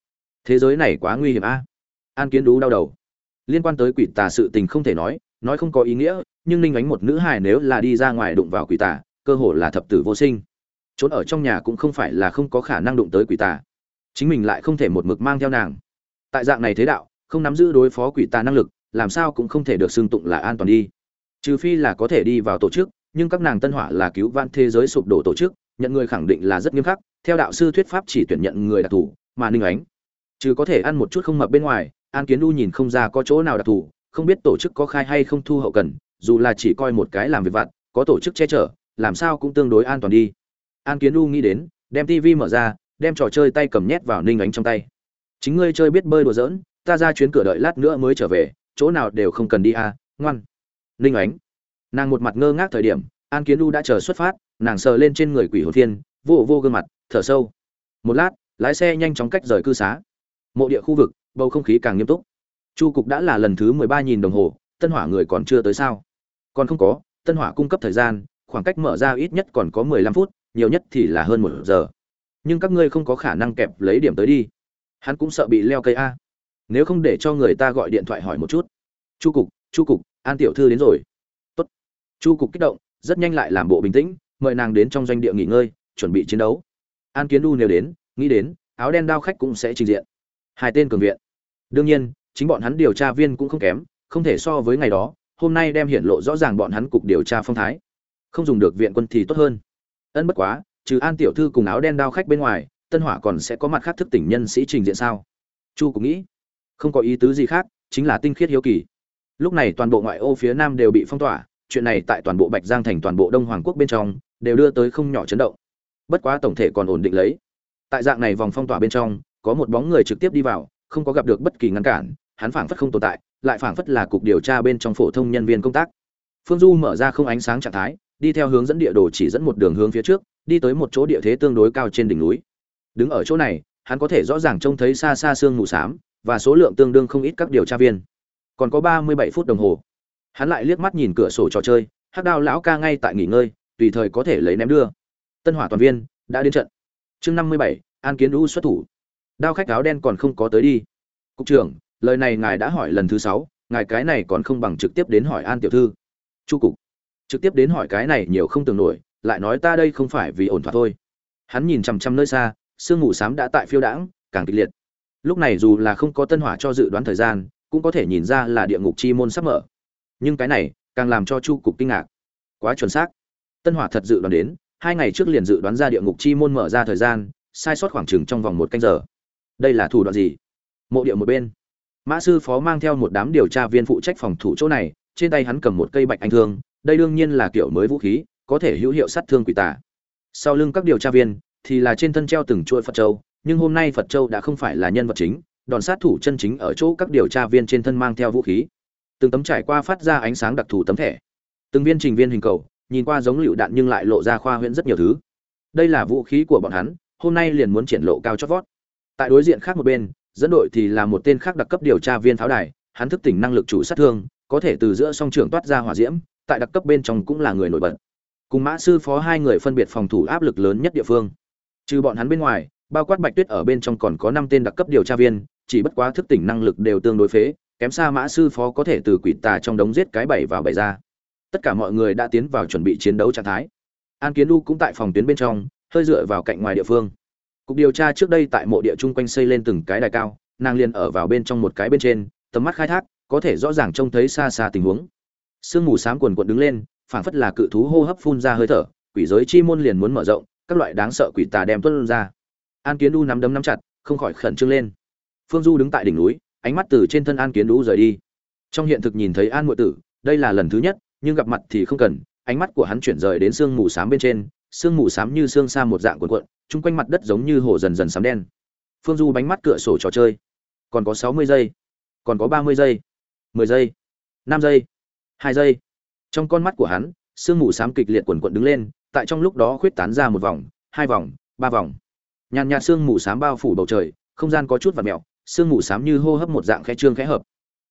Thế giới này quá nguy hiểm a. An kiến đú đau đầu. Liên quan tới quỷ tà sự tình không thể nói nói không có ý nghĩa, nhưng ninh ánh một nữ hài nếu là đi ra ngoài đụng vào quỷ tà, cơ hồ là thập tử vô sinh. Trốn ở trong nhà cũng không phải là không có khả năng đụng tới quỷ tà. Chính mình lại không thể một mực mang theo nàng. Tại dạng này thế đạo, không nắm giữ đối phó quỷ tà năng lực, làm sao cũng không thể được xưng tụng là an toàn đi. Trừ phi là có thể đi vào tổ chức, nhưng các nàng tân hỏa là cứu vãn thế giới sụp đổ tổ chức nhận người khẳng định là rất nghiêm khắc, theo đạo sư thuyết pháp chỉ tuyển nhận người đặc thù mà ninh ánh. Chứ có thể ăn một chút không mập bên ngoài, an kiến U nhìn không ra có chỗ nào đặc thù, không biết tổ chức có khai hay không thu hậu cần, dù là chỉ coi một cái làm việc vặt, có tổ chức che chở, làm sao cũng tương đối an toàn đi. An kiến u nghĩ đến, đem tv mở ra, đem trò chơi tay cầm nhét vào ninh ánh trong tay. Chính ngươi chơi biết bơi đùa giỡn, ta ra chuyến cửa đợi lát nữa mới trở về, chỗ nào đều không cần đi à ngoan. Ninh ánh. Nàng một mặt ngơ ngác thời điểm, an kiến u đã chờ xuất phát nàng sờ lên trên người quỷ hồn thiên, vô vô gương mặt, thở sâu. Một lát, lái xe nhanh chóng cách rời cư xá. Mộ địa khu vực, bầu không khí càng nghiêm túc. Chu cục đã là lần thứ mười ba nghìn đồng hồ, tân hỏa người còn chưa tới sao? Còn không có, tân hỏa cung cấp thời gian, khoảng cách mở ra ít nhất còn có mười lăm phút, nhiều nhất thì là hơn một giờ. Nhưng các ngươi không có khả năng kẹp lấy điểm tới đi. Hắn cũng sợ bị leo cây a. Nếu không để cho người ta gọi điện thoại hỏi một chút. Chu cục chu cục, an tiểu thư đến rồi. Tốt. chu cục kích động, rất nhanh lại làm bộ bình tĩnh mời nàng đến trong doanh địa nghỉ ngơi, chuẩn bị chiến đấu. An kiến đu nếu đến, nghĩ đến, áo đen đao khách cũng sẽ trình diện. Hai tên cường viện. Đương nhiên, chính bọn hắn điều tra viên cũng không kém, không thể so với ngày đó, hôm nay đem hiện lộ rõ ràng bọn hắn cục điều tra phong thái. Không dùng được viện quân thì tốt hơn. Ân bất quá, trừ an tiểu thư cùng áo đen đao khách bên ngoài, tân hỏa còn sẽ có mặt khác thức tỉnh nhân sĩ trình diện sao? Chu cũng nghĩ. Không có ý tứ gì khác, chính là tinh khiết hiếu kỳ. Lúc này toàn bộ ngoại ô phía nam đều bị phong tỏa, chuyện này tại toàn bộ bạch giang thành toàn bộ đông hoàng quốc bên trong đều đưa tới không nhỏ chấn động. Bất quá tổng thể còn ổn định lấy. Tại dạng này vòng phong tỏa bên trong, có một bóng người trực tiếp đi vào, không có gặp được bất kỳ ngăn cản, hắn phảng phất không tồn tại, lại phảng phất là cục điều tra bên trong phổ thông nhân viên công tác. Phương du mở ra không ánh sáng trạng thái, đi theo hướng dẫn địa đồ chỉ dẫn một đường hướng phía trước, đi tới một chỗ địa thế tương đối cao trên đỉnh núi. Đứng ở chỗ này, hắn có thể rõ ràng trông thấy xa xa sương mù xám và số lượng tương đương không ít các điều tra viên. Còn có ba mươi bảy phút đồng hồ. Hắn lại liếc mắt nhìn cửa sổ trò chơi, hắc đao lão ca ngay tại nghỉ ngơi tùy thời có thể lấy ném đưa. Tân hỏa toàn viên đã đến trận. Chương năm mươi bảy, an kiến u xuất thủ. Đao khách áo đen còn không có tới đi. Cục trưởng, lời này ngài đã hỏi lần thứ sáu, ngài cái này còn không bằng trực tiếp đến hỏi an tiểu thư. Chu cục. Trực tiếp đến hỏi cái này nhiều không tưởng nổi, lại nói ta đây không phải vì ổn thỏa thôi. Hắn nhìn chằm chằm nơi xa, sương mù xám đã tại phiêu đãng, càng kịch liệt. Lúc này dù là không có tân hỏa cho dự đoán thời gian, cũng có thể nhìn ra là địa ngục chi môn sắp mở. Nhưng cái này càng làm cho chu cục kinh ngạc. Quá chuẩn xác tân hỏa thật dự đoán đến, hai ngày trước liền dự đoán ra địa ngục chi môn mở ra thời gian, sai sót khoảng chừng trong vòng một canh giờ. Đây là thủ đoạn gì? Mộ địa một bên. Mã sư phó mang theo một đám điều tra viên phụ trách phòng thủ chỗ này, trên tay hắn cầm một cây bạch anh thương, đây đương nhiên là kiểu mới vũ khí, có thể hữu hiệu sát thương quỷ tà. Sau lưng các điều tra viên, thì là trên thân treo từng chuỗi phật châu, nhưng hôm nay phật châu đã không phải là nhân vật chính, đòn sát thủ chân chính ở chỗ các điều tra viên trên thân mang theo vũ khí. Từng tấm trải qua phát ra ánh sáng đặc thù tấm thẻ. Từng viên trình viên hình cầu nhìn qua giống lựu đạn nhưng lại lộ ra khoa huyễn rất nhiều thứ. Đây là vũ khí của bọn hắn, hôm nay liền muốn triển lộ cao chót vót. Tại đối diện khác một bên, dẫn đội thì là một tên khác đặc cấp điều tra viên pháo đài, hắn thức tỉnh năng lực chủ sát thương, có thể từ giữa song trường toát ra hỏa diễm, tại đặc cấp bên trong cũng là người nổi bật. Cùng mã sư phó hai người phân biệt phòng thủ áp lực lớn nhất địa phương. Trừ bọn hắn bên ngoài, bao quát bạch tuyết ở bên trong còn có năm tên đặc cấp điều tra viên, chỉ bất quá thức tỉnh năng lực đều tương đối phế, kém xa mã sư phó có thể từ quỷ tà trong đống giết cái bảy vào bảy ra tất cả mọi người đã tiến vào chuẩn bị chiến đấu trạng thái. An kiến đu cũng tại phòng tuyến bên trong, hơi dựa vào cạnh ngoài địa phương. Cục điều tra trước đây tại mộ địa chung quanh xây lên từng cái đài cao, nàng liền ở vào bên trong một cái bên trên, tầm mắt khai thác, có thể rõ ràng trông thấy xa xa tình huống. Sương mù xám quần quận đứng lên, phảng phất là cự thú hô hấp phun ra hơi thở, quỷ giới chi môn liền muốn mở rộng, các loại đáng sợ quỷ tà đem tuân ra. An kiến đu nắm đấm nắm chặt, không khỏi khẩn trương lên. Phương du đứng tại đỉnh núi, ánh mắt từ trên thân an kiến đu rời đi. Trong hiện thực nhìn thấy an ngụy tử, đây là lần thứ nhất nhưng gặp mặt thì không cần, ánh mắt của hắn chuyển rời đến sương mù xám bên trên, sương mù xám như sương sa một dạng cuộn cuộn, chung quanh mặt đất giống như hồ dần dần sám đen. Phương du bánh mắt cửa sổ trò chơi. Còn có sáu mươi giây, còn có ba mươi giây, mười giây, năm giây, hai giây. Trong con mắt của hắn, sương mù xám kịch liệt quần quận đứng lên, tại trong lúc đó khuyết tán ra một vòng, hai vòng, ba vòng. Nhàn nhạt sương mù xám bao phủ bầu trời, không gian có chút và mẹo, sương mù xám như hô hấp một dạng khe trương khẽ hợp.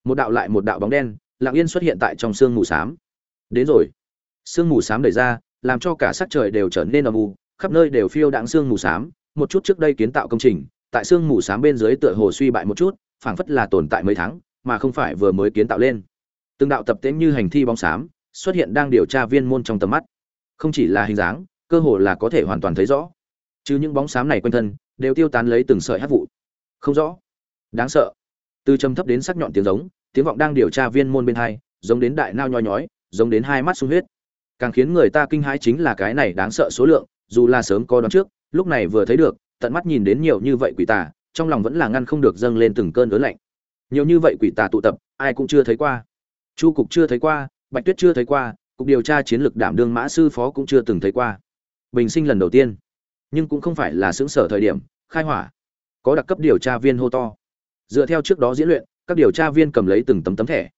Một đạo lại một đạo bóng đen, lặng yên xuất hiện tại trong sương mù xám đến rồi. Sương mù xám đẩy ra, làm cho cả sắc trời đều trở nên âm u, khắp nơi đều phiêu đãng sương mù xám. Một chút trước đây kiến tạo công trình, tại sương mù xám bên dưới tựa hồ suy bại một chút, phảng phất là tồn tại mấy tháng, mà không phải vừa mới kiến tạo lên. Từng đạo tập tễnh như hành thi bóng xám xuất hiện đang điều tra viên môn trong tầm mắt. Không chỉ là hình dáng, cơ hồ là có thể hoàn toàn thấy rõ. Chứ những bóng xám này quanh thân đều tiêu tán lấy từng sợi hát vụ. Không rõ. Đáng sợ. Từ trầm thấp đến sắc nhọn tiếng giống, tiếng vọng đang điều tra viên môn bên hai, giống đến đại nao nhoi nhói giống đến hai mắt sung huyết. Càng khiến người ta kinh hãi chính là cái này đáng sợ số lượng, dù là sớm có đoán trước, lúc này vừa thấy được, tận mắt nhìn đến nhiều như vậy quỷ tà, trong lòng vẫn là ngăn không được dâng lên từng cơn ớn lạnh. Nhiều như vậy quỷ tà tụ tập, ai cũng chưa thấy qua. Chu cục chưa thấy qua, bạch tuyết chưa thấy qua, cục điều tra chiến lược đảm đương mã sư phó cũng chưa từng thấy qua. Bình sinh lần đầu tiên, nhưng cũng không phải là xứng sở thời điểm, khai hỏa. Có đặc cấp điều tra viên hô to. Dựa theo trước đó diễn luyện, các điều tra viên cầm lấy từng tấm tấm thẻ.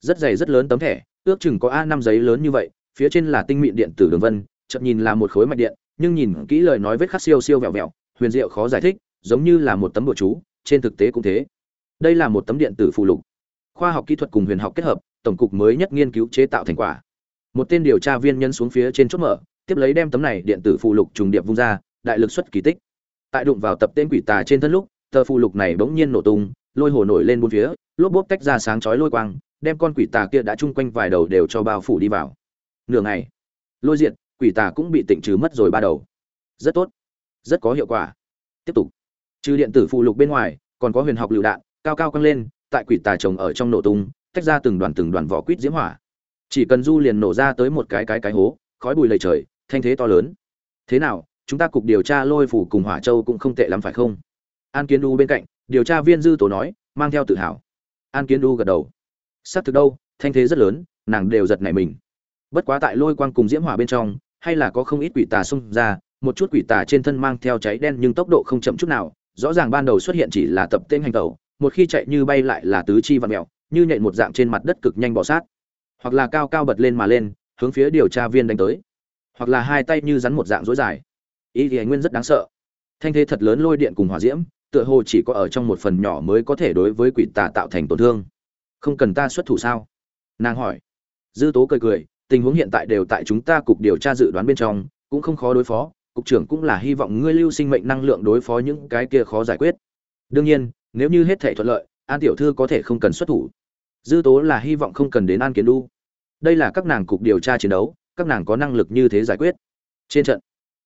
Rất dày rất lớn tấm thẻ ước chừng có a năm giấy lớn như vậy, phía trên là tinh mịn điện tử đường vân chậm nhìn là một khối mạch điện, nhưng nhìn kỹ lời nói vết khắc siêu siêu vẹo vẹo, huyền diệu khó giải thích, giống như là một tấm bùa chú, trên thực tế cũng thế. Đây là một tấm điện tử phụ lục. Khoa học kỹ thuật cùng huyền học kết hợp, tổng cục mới nhất nghiên cứu chế tạo thành quả. Một tên điều tra viên nhân xuống phía trên chốt mở, tiếp lấy đem tấm này điện tử phụ lục trùng điệp vung ra, đại lực xuất kỳ tích. Tại đụng vào tập tên quỷ tà trên thân lúc, tờ phụ lục này bỗng nhiên nổ tung, lôi hồ nổi lên bốn phía, lốp bốp tách ra sáng chói lôi quang đem con quỷ tà kia đã chung quanh vài đầu đều cho bao phủ đi vào. Nửa ngày, lôi diện quỷ tà cũng bị tịnh trừ mất rồi ba đầu. Rất tốt, rất có hiệu quả. Tiếp tục. Trừ điện tử phụ lục bên ngoài, còn có huyền học lựu đạn, cao cao căng lên, tại quỷ tà trồng ở trong nổ tung, tách ra từng đoàn từng đoàn vỏ quýt diễm hỏa. Chỉ cần du liền nổ ra tới một cái cái cái hố, khói bùi lầy trời, thanh thế to lớn. Thế nào, chúng ta cục điều tra lôi phủ cùng hỏa châu cũng không tệ lắm phải không? An kiến du bên cạnh, điều tra viên dư tổ nói, mang theo tự hào. An kiến du gật đầu xác thực đâu, thanh thế rất lớn, nàng đều giật nảy mình. Bất quá tại lôi quang cùng diễm hỏa bên trong, hay là có không ít quỷ tà xung ra, một chút quỷ tà trên thân mang theo cháy đen nhưng tốc độ không chậm chút nào, rõ ràng ban đầu xuất hiện chỉ là tập tên hành tẩu, một khi chạy như bay lại là tứ chi vặn mèo, như nhện một dạng trên mặt đất cực nhanh bỏ sát. Hoặc là cao cao bật lên mà lên, hướng phía điều tra viên đánh tới. Hoặc là hai tay như rắn một dạng rối dài. Ý thì nguyên rất đáng sợ. Thanh thế thật lớn lôi điện cùng hỏa diễm, tựa hồ chỉ có ở trong một phần nhỏ mới có thể đối với quỷ tà tạo thành tổn thương không cần ta xuất thủ sao? Nàng hỏi. Dư tố cười cười, tình huống hiện tại đều tại chúng ta cục điều tra dự đoán bên trong, cũng không khó đối phó, cục trưởng cũng là hy vọng ngươi lưu sinh mệnh năng lượng đối phó những cái kia khó giải quyết. Đương nhiên, nếu như hết thể thuận lợi, an tiểu thư có thể không cần xuất thủ. Dư tố là hy vọng không cần đến an kiến đu đây là các nàng cục điều tra chiến đấu, các nàng có năng lực như thế giải quyết. Trên trận,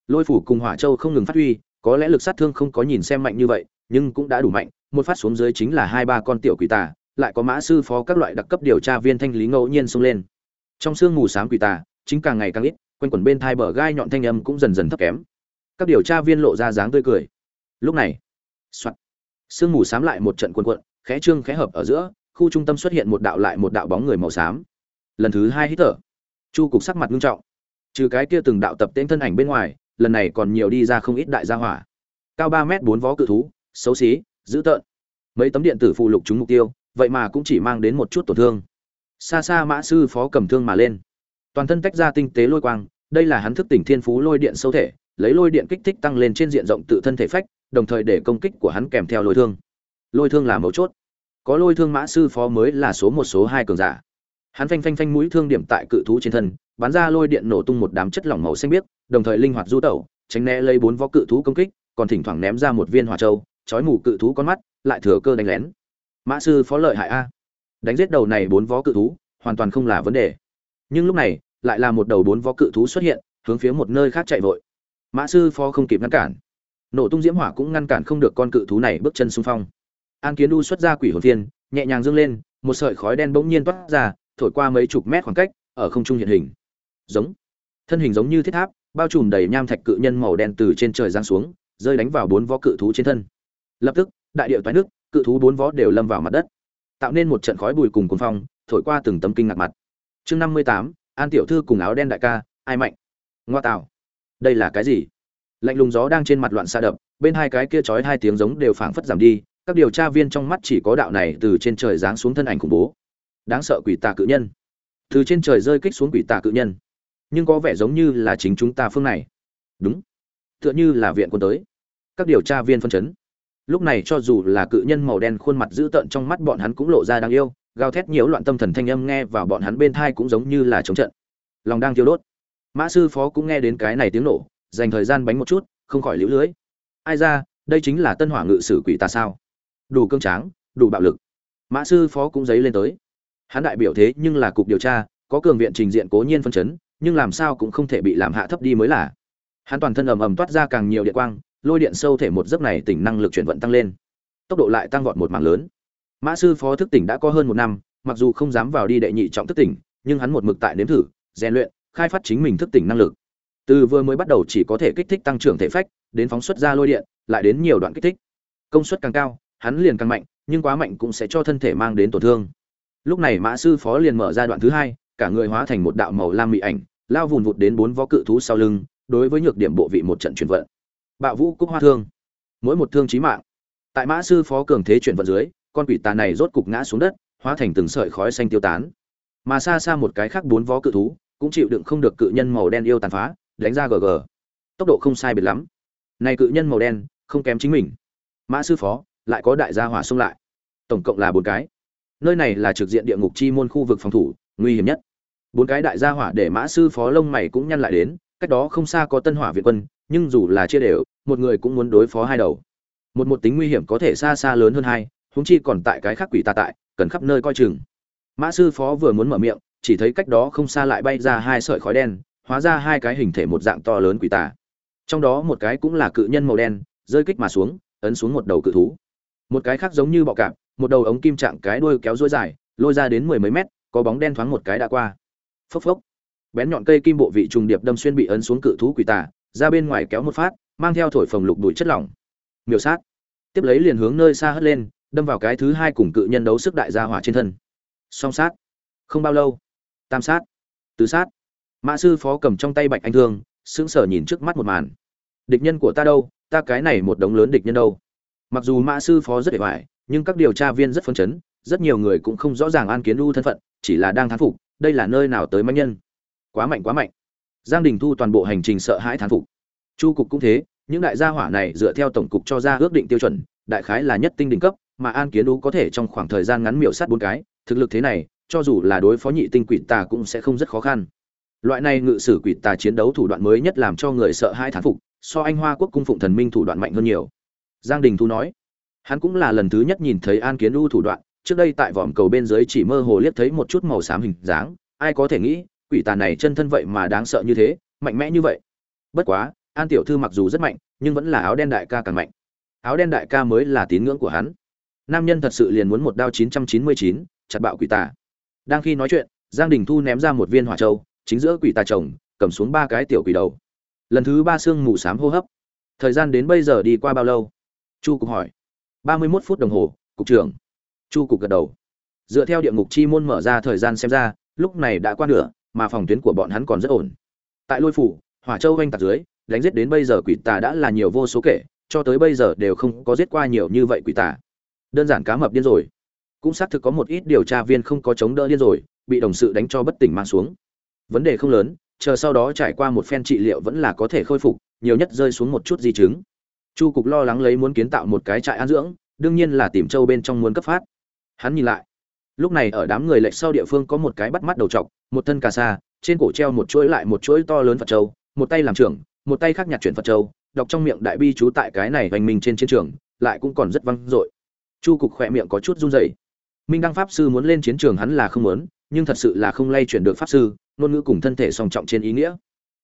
lôi phủ cùng hỏa châu không ngừng phát huy, có lẽ lực sát thương không có nhìn xem mạnh như vậy, nhưng cũng đã đủ mạnh, một phát xuống dưới chính là hai ba con tiểu quỷ tà lại có mã sư phó các loại đặc cấp điều tra viên thanh lý ngẫu nhiên xông lên. Trong sương mù sám quỷ tà, chính càng ngày càng ít, quanh quẩn bên thai bờ gai nhọn thanh âm cũng dần dần thấp kém. Các điều tra viên lộ ra dáng tươi cười. Lúc này, soạt. Sương mù sám lại một trận quần quận khẽ trương khẽ hợp ở giữa, khu trung tâm xuất hiện một đạo lại một đạo bóng người màu xám. Lần thứ hai hít thở. Chu cục sắc mặt nghiêm trọng. Trừ cái kia từng đạo tập tên thân ảnh bên ngoài, lần này còn nhiều đi ra không ít đại gia hỏa. Cao ba mét bốn vó cự thú, xấu xí, dữ tợn. Mấy tấm điện tử phụ lục trúng mục tiêu vậy mà cũng chỉ mang đến một chút tổn thương. Xa xa mã sư phó cầm thương mà lên. Toàn thân tách ra tinh tế lôi quang, đây là hắn thức tỉnh thiên phú lôi điện sâu thể, lấy lôi điện kích thích tăng lên trên diện rộng tự thân thể phách, đồng thời để công kích của hắn kèm theo lôi thương. Lôi thương là mấu chốt. Có lôi thương mã sư phó mới là số một, số hai cường giả. Hắn phanh phanh phanh mũi thương điểm tại cự thú trên thân, bắn ra lôi điện nổ tung một đám chất lỏng màu xanh biếc, đồng thời linh hoạt du tẩu, tránh né lấy bốn vó cự thú công kích, còn thỉnh thoảng ném ra một viên hỏa châu, chói mù cự thú con mắt, lại thừa cơ đánh lén mã sư phó lợi hại a. Đánh giết đầu này bốn vó cự thú, hoàn toàn không là vấn đề. Nhưng lúc này, lại là một đầu bốn vó cự thú xuất hiện, hướng phía một nơi khác chạy vội. Mã sư phó không kịp ngăn cản. Nổ tung diễm hỏa cũng ngăn cản không được con cự thú này bước chân xung phong. An kiến đu xuất ra quỷ hồn thiên nhẹ nhàng dâng lên, một sợi khói đen bỗng nhiên toát ra, thổi qua mấy chục mét khoảng cách, ở không trung hiện hình. Giống. Thân hình giống như thiết tháp, bao trùm đầy nham thạch cự nhân màu đen từ trên trời giáng xuống, rơi đánh vào bốn vó cự thú trên thân. Lập tức, đại điệu toái nước cự thú bốn vó đều lâm vào mặt đất. Tạo nên một trận khói bụi cùng cuồng phong, thổi qua từng tấm kinh ngạc mặt. Chương năm mươi tám, an tiểu thư cùng áo đen đại ca, ai mạnh? Ngoa tạo. Đây là cái gì? Lạnh lùng gió đang trên mặt loạn xa đập, bên hai cái kia chói hai tiếng giống đều phảng phất giảm đi, các điều tra viên trong mắt chỉ có đạo này từ trên trời giáng xuống thân ảnh khủng bố. Đáng sợ quỷ tà cự nhân. Từ trên trời rơi kích xuống quỷ tà cự nhân. Nhưng có vẻ giống như là chính chúng ta phương này. Đúng. Tựa như là viện quân tới. Các điều tra viên phân chấn lúc này cho dù là cự nhân màu đen khuôn mặt dữ tợn trong mắt bọn hắn cũng lộ ra đáng yêu, gào thét nhiễu loạn tâm thần thanh âm nghe vào bọn hắn bên thai cũng giống như là chống trận. Lòng đang thiêu đốt. Mã sư phó cũng nghe đến cái này tiếng nổ, dành thời gian bánh một chút, không khỏi liễu lưới. Ai ra, đây chính là tân hỏa ngự sử quỷ ta sao? Đủ cương tráng, đủ bạo lực. Mã sư phó cũng dấy lên tới. Hắn đại biểu thế nhưng là cục điều tra, có cường viện trình diện cố nhiên phân chấn, nhưng làm sao cũng không thể bị làm hạ thấp đi mới là. Hắn toàn thân ầm ầm toát ra càng nhiều điện quang lôi điện sâu thể một giấc này tỉnh năng lực chuyển vận tăng lên. Tốc độ lại tăng vọt một mảng lớn. Mã sư phó thức tỉnh đã có hơn một năm, mặc dù không dám vào đi đệ nhị trọng thức tỉnh, nhưng hắn một mực tại nếm thử, rèn luyện, khai phát chính mình thức tỉnh năng lực. Từ vừa mới bắt đầu chỉ có thể kích thích tăng trưởng thể phách, đến phóng xuất ra lôi điện, lại đến nhiều đoạn kích thích. Công suất càng cao, hắn liền càng mạnh, nhưng quá mạnh cũng sẽ cho thân thể mang đến tổn thương. Lúc này mã sư phó liền mở ra đoạn thứ hai, cả người hóa thành một đạo màu lam mị ảnh, lao vùn vụt đến bốn vó cự thú sau lưng, đối với nhược điểm bộ vị một trận chuyển vận bạo vũ cúc hoa thương. Mỗi một thương chí mạng, tại mã sư phó cường thế chuyển vận dưới, con quỷ tà này rốt cục ngã xuống đất, hóa thành từng sợi khói xanh tiêu tán. Mà xa xa một cái khác bốn vó cự thú, cũng chịu đựng không được cự nhân màu đen yêu tàn phá, đánh ra gg. Tốc độ không sai biệt lắm. Này cự nhân màu đen, không kém chính mình. Mã sư phó, lại có đại gia hỏa xông lại. Tổng cộng là bốn cái. Nơi này là trực diện địa ngục chi môn khu vực phòng thủ, nguy hiểm nhất. Bốn cái đại gia hỏa để mã sư phó lông mày cũng nhăn lại đến, cách đó không xa có tân hỏa việt quân nhưng dù là chia đều, một người cũng muốn đối phó hai đầu. Một một tính nguy hiểm có thể xa xa lớn hơn hai, huống chi còn tại cái khác quỷ tà tại, cần khắp nơi coi chừng. Mã sư phó vừa muốn mở miệng, chỉ thấy cách đó không xa lại bay ra hai sợi khói đen, hóa ra hai cái hình thể một dạng to lớn quỷ tà. Trong đó một cái cũng là cự nhân màu đen, rơi kích mà xuống, ấn xuống một đầu cự thú. Một cái khác giống như bọ cạp, một đầu ống kim trạng cái đuôi kéo dối dài, lôi ra đến mười mấy mét, có bóng đen thoáng một cái đã qua. Phốc phốc. Bén nhọn cây kim bộ vị trùng điệp đâm xuyên bị ấn xuống cự thú quỷ tà ra bên ngoài kéo một phát, mang theo thổi phồng lục đùi chất lỏng. Miêu sát. Tiếp lấy liền hướng nơi xa hất lên, đâm vào cái thứ hai cùng cự nhân đấu sức đại gia hỏa trên thân. Song sát. Không bao lâu, tam sát, tứ sát. Mã sư phó cầm trong tay bạch anh thương, sững sờ nhìn trước mắt một màn. Địch nhân của ta đâu? Ta cái này một đống lớn địch nhân đâu? Mặc dù mã sư phó rất để hoài nhưng các điều tra viên rất phấn chấn, rất nhiều người cũng không rõ ràng an kiến u thân phận, chỉ là đang thán phục, đây là nơi nào tới mạnh nhân. Quá mạnh quá mạnh giang đình thu toàn bộ hành trình sợ hãi thán phục. Chu cục cũng thế, những đại gia hỏa này dựa theo tổng cục cho ra ước định tiêu chuẩn, đại khái là nhất tinh đỉnh cấp, mà an kiến u có thể trong khoảng thời gian ngắn miểu sát bốn cái, thực lực thế này, cho dù là đối phó nhị tinh quỷ tà cũng sẽ không rất khó khăn. Loại này ngự sử quỷ tà chiến đấu thủ đoạn mới nhất làm cho người sợ hai thán phục, so anh hoa quốc cung phụng thần minh thủ đoạn mạnh hơn nhiều. Giang đình thu nói, hắn cũng là lần thứ nhất nhìn thấy an kiến u thủ đoạn, trước đây tại vòm cầu bên dưới chỉ mơ hồ liếc thấy một chút màu xám hình dáng, ai có thể nghĩ quỷ tà này chân thân vậy mà đáng sợ như thế mạnh mẽ như vậy. Bất quá an tiểu thư mặc dù rất mạnh nhưng vẫn là áo đen đại ca càng mạnh. Áo đen đại ca mới là tín ngưỡng của hắn. Nam nhân thật sự liền muốn một đao 999, chặt bạo quỷ tà. Đang khi nói chuyện giang đình thu ném ra một viên hỏa châu chính giữa quỷ tà chồng cầm xuống ba cái tiểu quỷ đầu. Lần thứ ba xương mù sám hô hấp. Thời gian đến bây giờ đi qua bao lâu? Chu cục hỏi. ba mươi mốt phút đồng hồ cục trưởng. Chu cục gật đầu. Dựa theo địa ngục chi môn mở ra thời gian xem ra lúc này đã qua nửa mà phòng tuyến của bọn hắn còn rất ổn. Tại lôi phủ, hỏa châu vênh tạc dưới, đánh giết đến bây giờ quỷ tà đã là nhiều vô số kể, cho tới bây giờ đều không có giết qua nhiều như vậy quỷ tà. Đơn giản cá mập điên rồi. Cũng xác thực có một ít điều tra viên không có chống đỡ điên rồi, bị đồng sự đánh cho bất tỉnh mang xuống. Vấn đề không lớn, chờ sau đó trải qua một phen trị liệu vẫn là có thể khôi phục, nhiều nhất rơi xuống một chút di chứng. Chu cục lo lắng lấy muốn kiến tạo một cái trại an dưỡng, đương nhiên là tìm châu bên trong muốn cấp phát. Hắn nhìn lại lúc này ở đám người lệch sau địa phương có một cái bắt mắt đầu trọc, một thân cà sa, trên cổ treo một chuỗi lại một chuỗi to lớn phật châu, một tay làm trưởng, một tay khác nhặt chuyển phật châu, đọc trong miệng đại bi chú tại cái này hoành mình trên chiến trường, lại cũng còn rất vang dội. Chu cục khỏe miệng có chút run rẩy. Minh đăng pháp sư muốn lên chiến trường hắn là không muốn, nhưng thật sự là không lay chuyển được pháp sư, ngôn ngữ cùng thân thể song trọng trên ý nghĩa.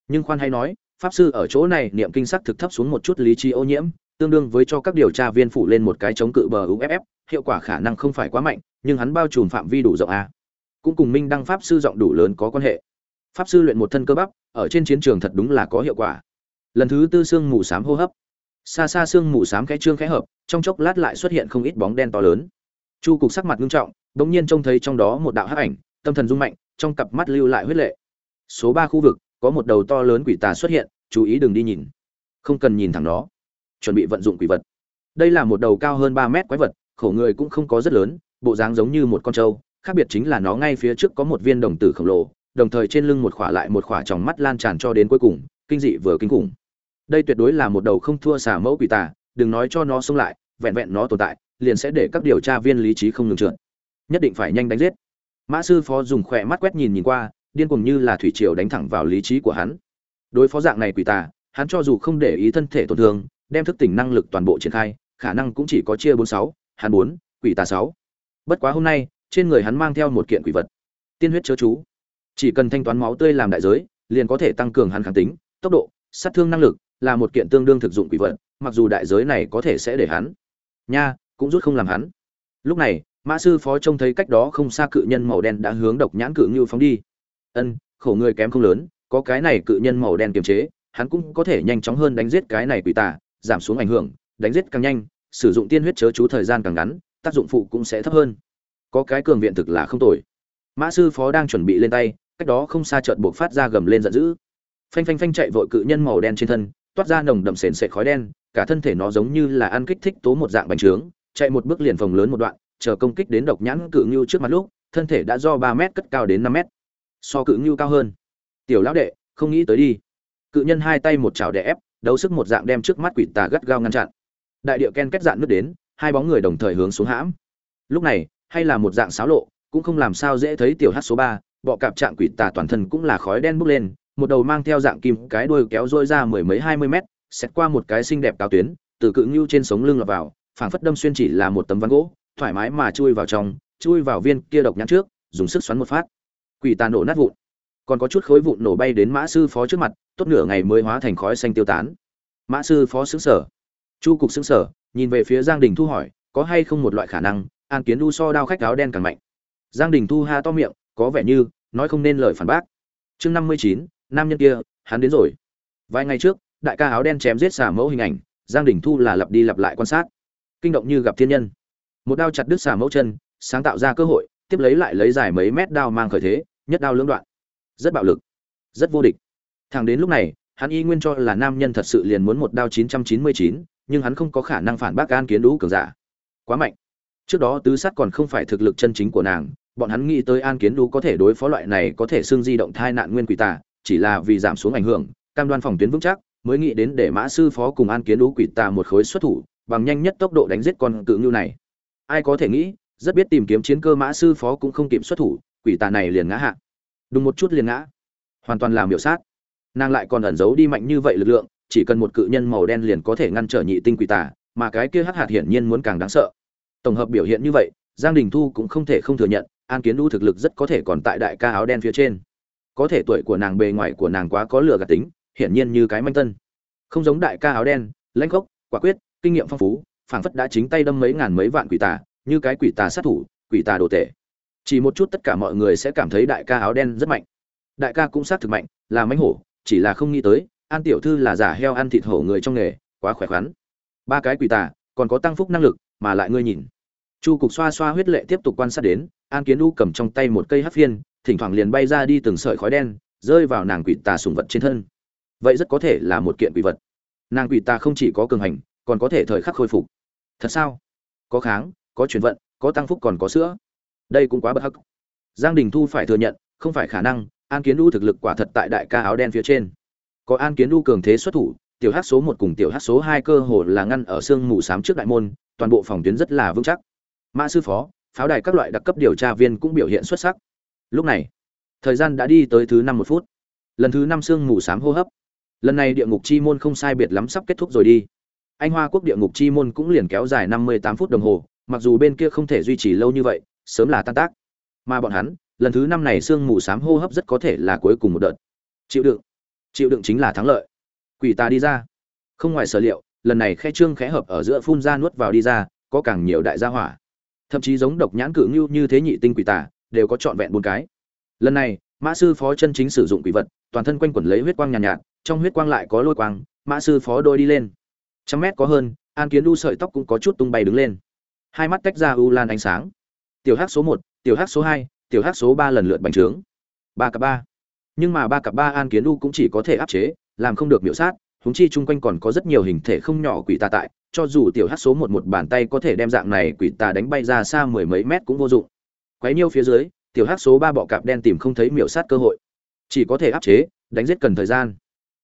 Nhưng khoan hay nói, pháp sư ở chỗ này niệm kinh sắc thực thấp xuống một chút lý trí ô nhiễm, tương đương với cho các điều tra viên phủ lên một cái chống cự bờ uff hiệu quả khả năng không phải quá mạnh nhưng hắn bao trùm phạm vi đủ rộng a. Cũng cùng minh đăng pháp sư rộng đủ lớn có quan hệ. Pháp sư luyện một thân cơ bắp, ở trên chiến trường thật đúng là có hiệu quả. Lần thứ tư xương mù sám hô hấp. Xa xa xương mù sám khẽ trương khẽ hợp, trong chốc lát lại xuất hiện không ít bóng đen to lớn. Chu cục sắc mặt nghiêm trọng, bỗng nhiên trông thấy trong đó một đạo hắc ảnh, tâm thần rung mạnh, trong cặp mắt lưu lại huyết lệ. Số ba khu vực, có một đầu to lớn quỷ tà xuất hiện, chú ý đừng đi nhìn. Không cần nhìn thẳng nó. Chuẩn bị vận dụng quỷ vật. Đây là một đầu cao hơn ba mét quái vật, khổ người cũng không có rất lớn bộ dáng giống như một con trâu, khác biệt chính là nó ngay phía trước có một viên đồng tử khổng lồ, đồng thời trên lưng một khỏa lại một khỏa tròng mắt lan tràn cho đến cuối cùng, kinh dị vừa kinh khủng. Đây tuyệt đối là một đầu không thua xả mẫu quỷ tà, đừng nói cho nó xông lại, vẹn vẹn nó tồn tại, liền sẽ để các điều tra viên lý trí không ngừng trượt. Nhất định phải nhanh đánh giết. Mã sư phó dùng khỏe mắt quét nhìn nhìn qua, điên cuồng như là thủy triều đánh thẳng vào lý trí của hắn. Đối phó dạng này quỷ tà, hắn cho dù không để ý thân thể tổn thương, đem thức tỉnh năng lực toàn bộ triển khai, khả năng cũng chỉ có chia bốn sáu, hắn bốn, quỷ tà sáu bất quá hôm nay, trên người hắn mang theo một kiện quỷ vật. Tiên huyết chớ chú. Chỉ cần thanh toán máu tươi làm đại giới, liền có thể tăng cường hắn kháng tính, tốc độ, sát thương năng lực, là một kiện tương đương thực dụng quỷ vật, mặc dù đại giới này có thể sẽ để hắn. Nha, cũng rút không làm hắn. Lúc này, mã sư phó trông thấy cách đó không xa cự nhân màu đen đã hướng độc nhãn cự ngưu phóng đi. Ân, khổ người kém không lớn, có cái này cự nhân màu đen kiềm chế, hắn cũng có thể nhanh chóng hơn đánh giết cái này quỷ tà, giảm xuống ảnh hưởng, đánh giết càng nhanh, sử dụng tiên huyết chớ chú thời gian càng ngắn tác dụng phụ cũng sẽ thấp hơn. Có cái cường viện thực là không tồi. Mã sư phó đang chuẩn bị lên tay, cách đó không xa chợt buộc phát ra gầm lên giận dữ. Phanh phanh phanh chạy vội cự nhân màu đen trên thân, toát ra nồng đậm sền sệt khói đen, cả thân thể nó giống như là ăn kích thích tố một dạng bánh trướng, chạy một bước liền vòng lớn một đoạn, chờ công kích đến độc nhãn cự ngưu trước mặt lúc, thân thể đã do ba mét cất cao đến năm mét. So cự ngưu cao hơn. Tiểu lão đệ, không nghĩ tới đi. Cự nhân hai tay một chảo đè ép, đấu sức một dạng đem trước mắt quỷ tà gắt gao ngăn chặn. Đại địa ken kết dạn nước đến hai bóng người đồng thời hướng xuống hãm. Lúc này, hay là một dạng xáo lộ, cũng không làm sao dễ thấy tiểu hát số ba, bọ cạp trạng quỷ tà toàn thân cũng là khói đen bốc lên, một đầu mang theo dạng kim, cái đuôi kéo rôi ra mười mấy hai mươi mét xét qua một cái xinh đẹp cao tuyến, từ cự ngưu trên sống lưng lọt vào, phảng phất đâm xuyên chỉ là một tấm ván gỗ, thoải mái mà chui vào trong, chui vào viên kia độc nhãn trước, dùng sức xoắn một phát. Quỷ tà nổ nát vụn. Còn có chút khối vụn nổ bay đến mã sư phó trước mặt, tốt nửa ngày mới hóa thành khói xanh tiêu tán. Mã sư phó xứng sở. Chu cục xứng sở nhìn về phía giang đình thu hỏi có hay không một loại khả năng an kiến đu so đao khách áo đen càng mạnh? Giang đình thu ha to miệng có vẻ như nói không nên lời phản bác. Chương năm mươi chín nam nhân kia hắn đến rồi. Vài ngày trước đại ca áo đen chém giết xả mẫu hình ảnh giang đình thu là lặp đi lặp lại quan sát. Kinh động như gặp thiên nhân. Một đao chặt đứt xả mẫu chân sáng tạo ra cơ hội tiếp lấy lại lấy dài mấy mét đao mang khởi thế nhất đao lưỡng đoạn. Rất bạo lực rất vô địch. Thẳng đến lúc này hắn y nguyên cho là nam nhân thật sự liền muốn một đao 999, nhưng hắn không có khả năng phản bác an kiến đũ cường giả. Quá mạnh. Trước đó tứ sát còn không phải thực lực chân chính của nàng, bọn hắn nghĩ tới an kiến đũ có thể đối phó loại này có thể xương di động thai nạn nguyên quỷ tà, chỉ là vì giảm xuống ảnh hưởng, cam đoan phòng tuyến vững chắc, mới nghĩ đến để mã sư phó cùng an kiến đũ quỷ tà một khối xuất thủ, bằng nhanh nhất tốc độ đánh giết con cự ngưu này. Ai có thể nghĩ, rất biết tìm kiếm chiến cơ mã sư phó cũng không kịp xuất thủ, quỷ tà này liền ngã hạ. Đúng một chút liền ngã. Hoàn toàn làm miểu sát. Nàng lại còn ẩn giấu đi mạnh như vậy lực lượng chỉ cần một cự nhân màu đen liền có thể ngăn trở nhị tinh quỷ tà, mà cái kia hắc hạt hiển nhiên muốn càng đáng sợ. Tổng hợp biểu hiện như vậy, giang đình thu cũng không thể không thừa nhận, an kiến đu thực lực rất có thể còn tại đại ca áo đen phía trên. Có thể tuổi của nàng bề ngoài của nàng quá có lửa gạt tính, hiển nhiên như cái manh tân. Không giống đại ca áo đen, lãnh khốc quả quyết, kinh nghiệm phong phú, phảng phất đã chính tay đâm mấy ngàn mấy vạn quỷ tà, như cái quỷ tà sát thủ, quỷ tà đồ tể. Chỉ một chút tất cả mọi người sẽ cảm thấy đại ca áo đen rất mạnh. Đại ca cũng sát thực mạnh, là mãnh hổ, chỉ là không nghĩ tới an tiểu thư là giả heo ăn thịt hổ người trong nghề, quá khỏe khoắn. Ba cái quỷ tà, còn có tăng phúc năng lực, mà lại ngươi nhìn. Chu cục xoa xoa huyết lệ tiếp tục quan sát đến, an kiến u cầm trong tay một cây hát phiên, thỉnh thoảng liền bay ra đi từng sợi khói đen, rơi vào nàng quỷ tà sùng vật trên thân. Vậy rất có thể là một kiện quỷ vật. Nàng quỷ tà không chỉ có cường hành, còn có thể thời khắc khôi phục. Thật sao? Có kháng, có chuyển vận, có tăng phúc còn có sữa. Đây cũng quá bất hắc. Giang đình thu phải thừa nhận, không phải khả năng, an kiến u thực lực quả thật tại đại ca áo đen phía trên có an kiến đu cường thế xuất thủ, tiểu hát số một cùng tiểu hát số hai cơ hồ là ngăn ở sương mù sám trước đại môn, toàn bộ phòng tuyến rất là vững chắc. Mã sư phó, pháo đài các loại đặc cấp điều tra viên cũng biểu hiện xuất sắc. Lúc này, thời gian đã đi tới thứ năm một phút. Lần thứ năm sương mù sám hô hấp. Lần này địa ngục chi môn không sai biệt lắm sắp kết thúc rồi đi. Anh hoa quốc địa ngục chi môn cũng liền kéo dài năm mươi tám phút đồng hồ, mặc dù bên kia không thể duy trì lâu như vậy, sớm là tan tác. Mà bọn hắn, lần thứ năm này sương mù sám hô hấp rất có thể là cuối cùng một đợt. Chịu đựng chịu đựng chính là thắng lợi. Quỷ ta đi ra. Không ngoài sở liệu lần này khe trương khẽ hợp ở giữa phun ra nuốt vào đi ra có càng nhiều đại gia hỏa. Thậm chí giống độc nhãn cự ngưu như thế nhị tinh quỷ tà đều có trọn vẹn bốn cái. Lần này mã sư phó chân chính sử dụng quỷ vật toàn thân quanh quẩn lấy huyết quang nhàn nhạt, nhạt trong huyết quang lại có lôi quang mã sư phó đôi đi lên. Trăm mét có hơn an kiến đu sợi tóc cũng có chút tung bay đứng lên. Hai mắt tách ra u lan ánh sáng. Tiểu hắc số một tiểu hắc số hai tiểu hắc số ba lần lượt bành trướng. Ba cặp ba nhưng mà ba cặp ba an kiến u cũng chỉ có thể áp chế, làm không được miễu sát húng chi chung quanh còn có rất nhiều hình thể không nhỏ quỷ tà tại, cho dù tiểu hắc số một một bàn tay có thể đem dạng này quỷ tà đánh bay ra xa mười mấy mét cũng vô dụng. Quấy nhiêu phía dưới, tiểu hắc số ba bọ cạp đen tìm không thấy miễu sát cơ hội. Chỉ có thể áp chế, đánh giết cần thời gian.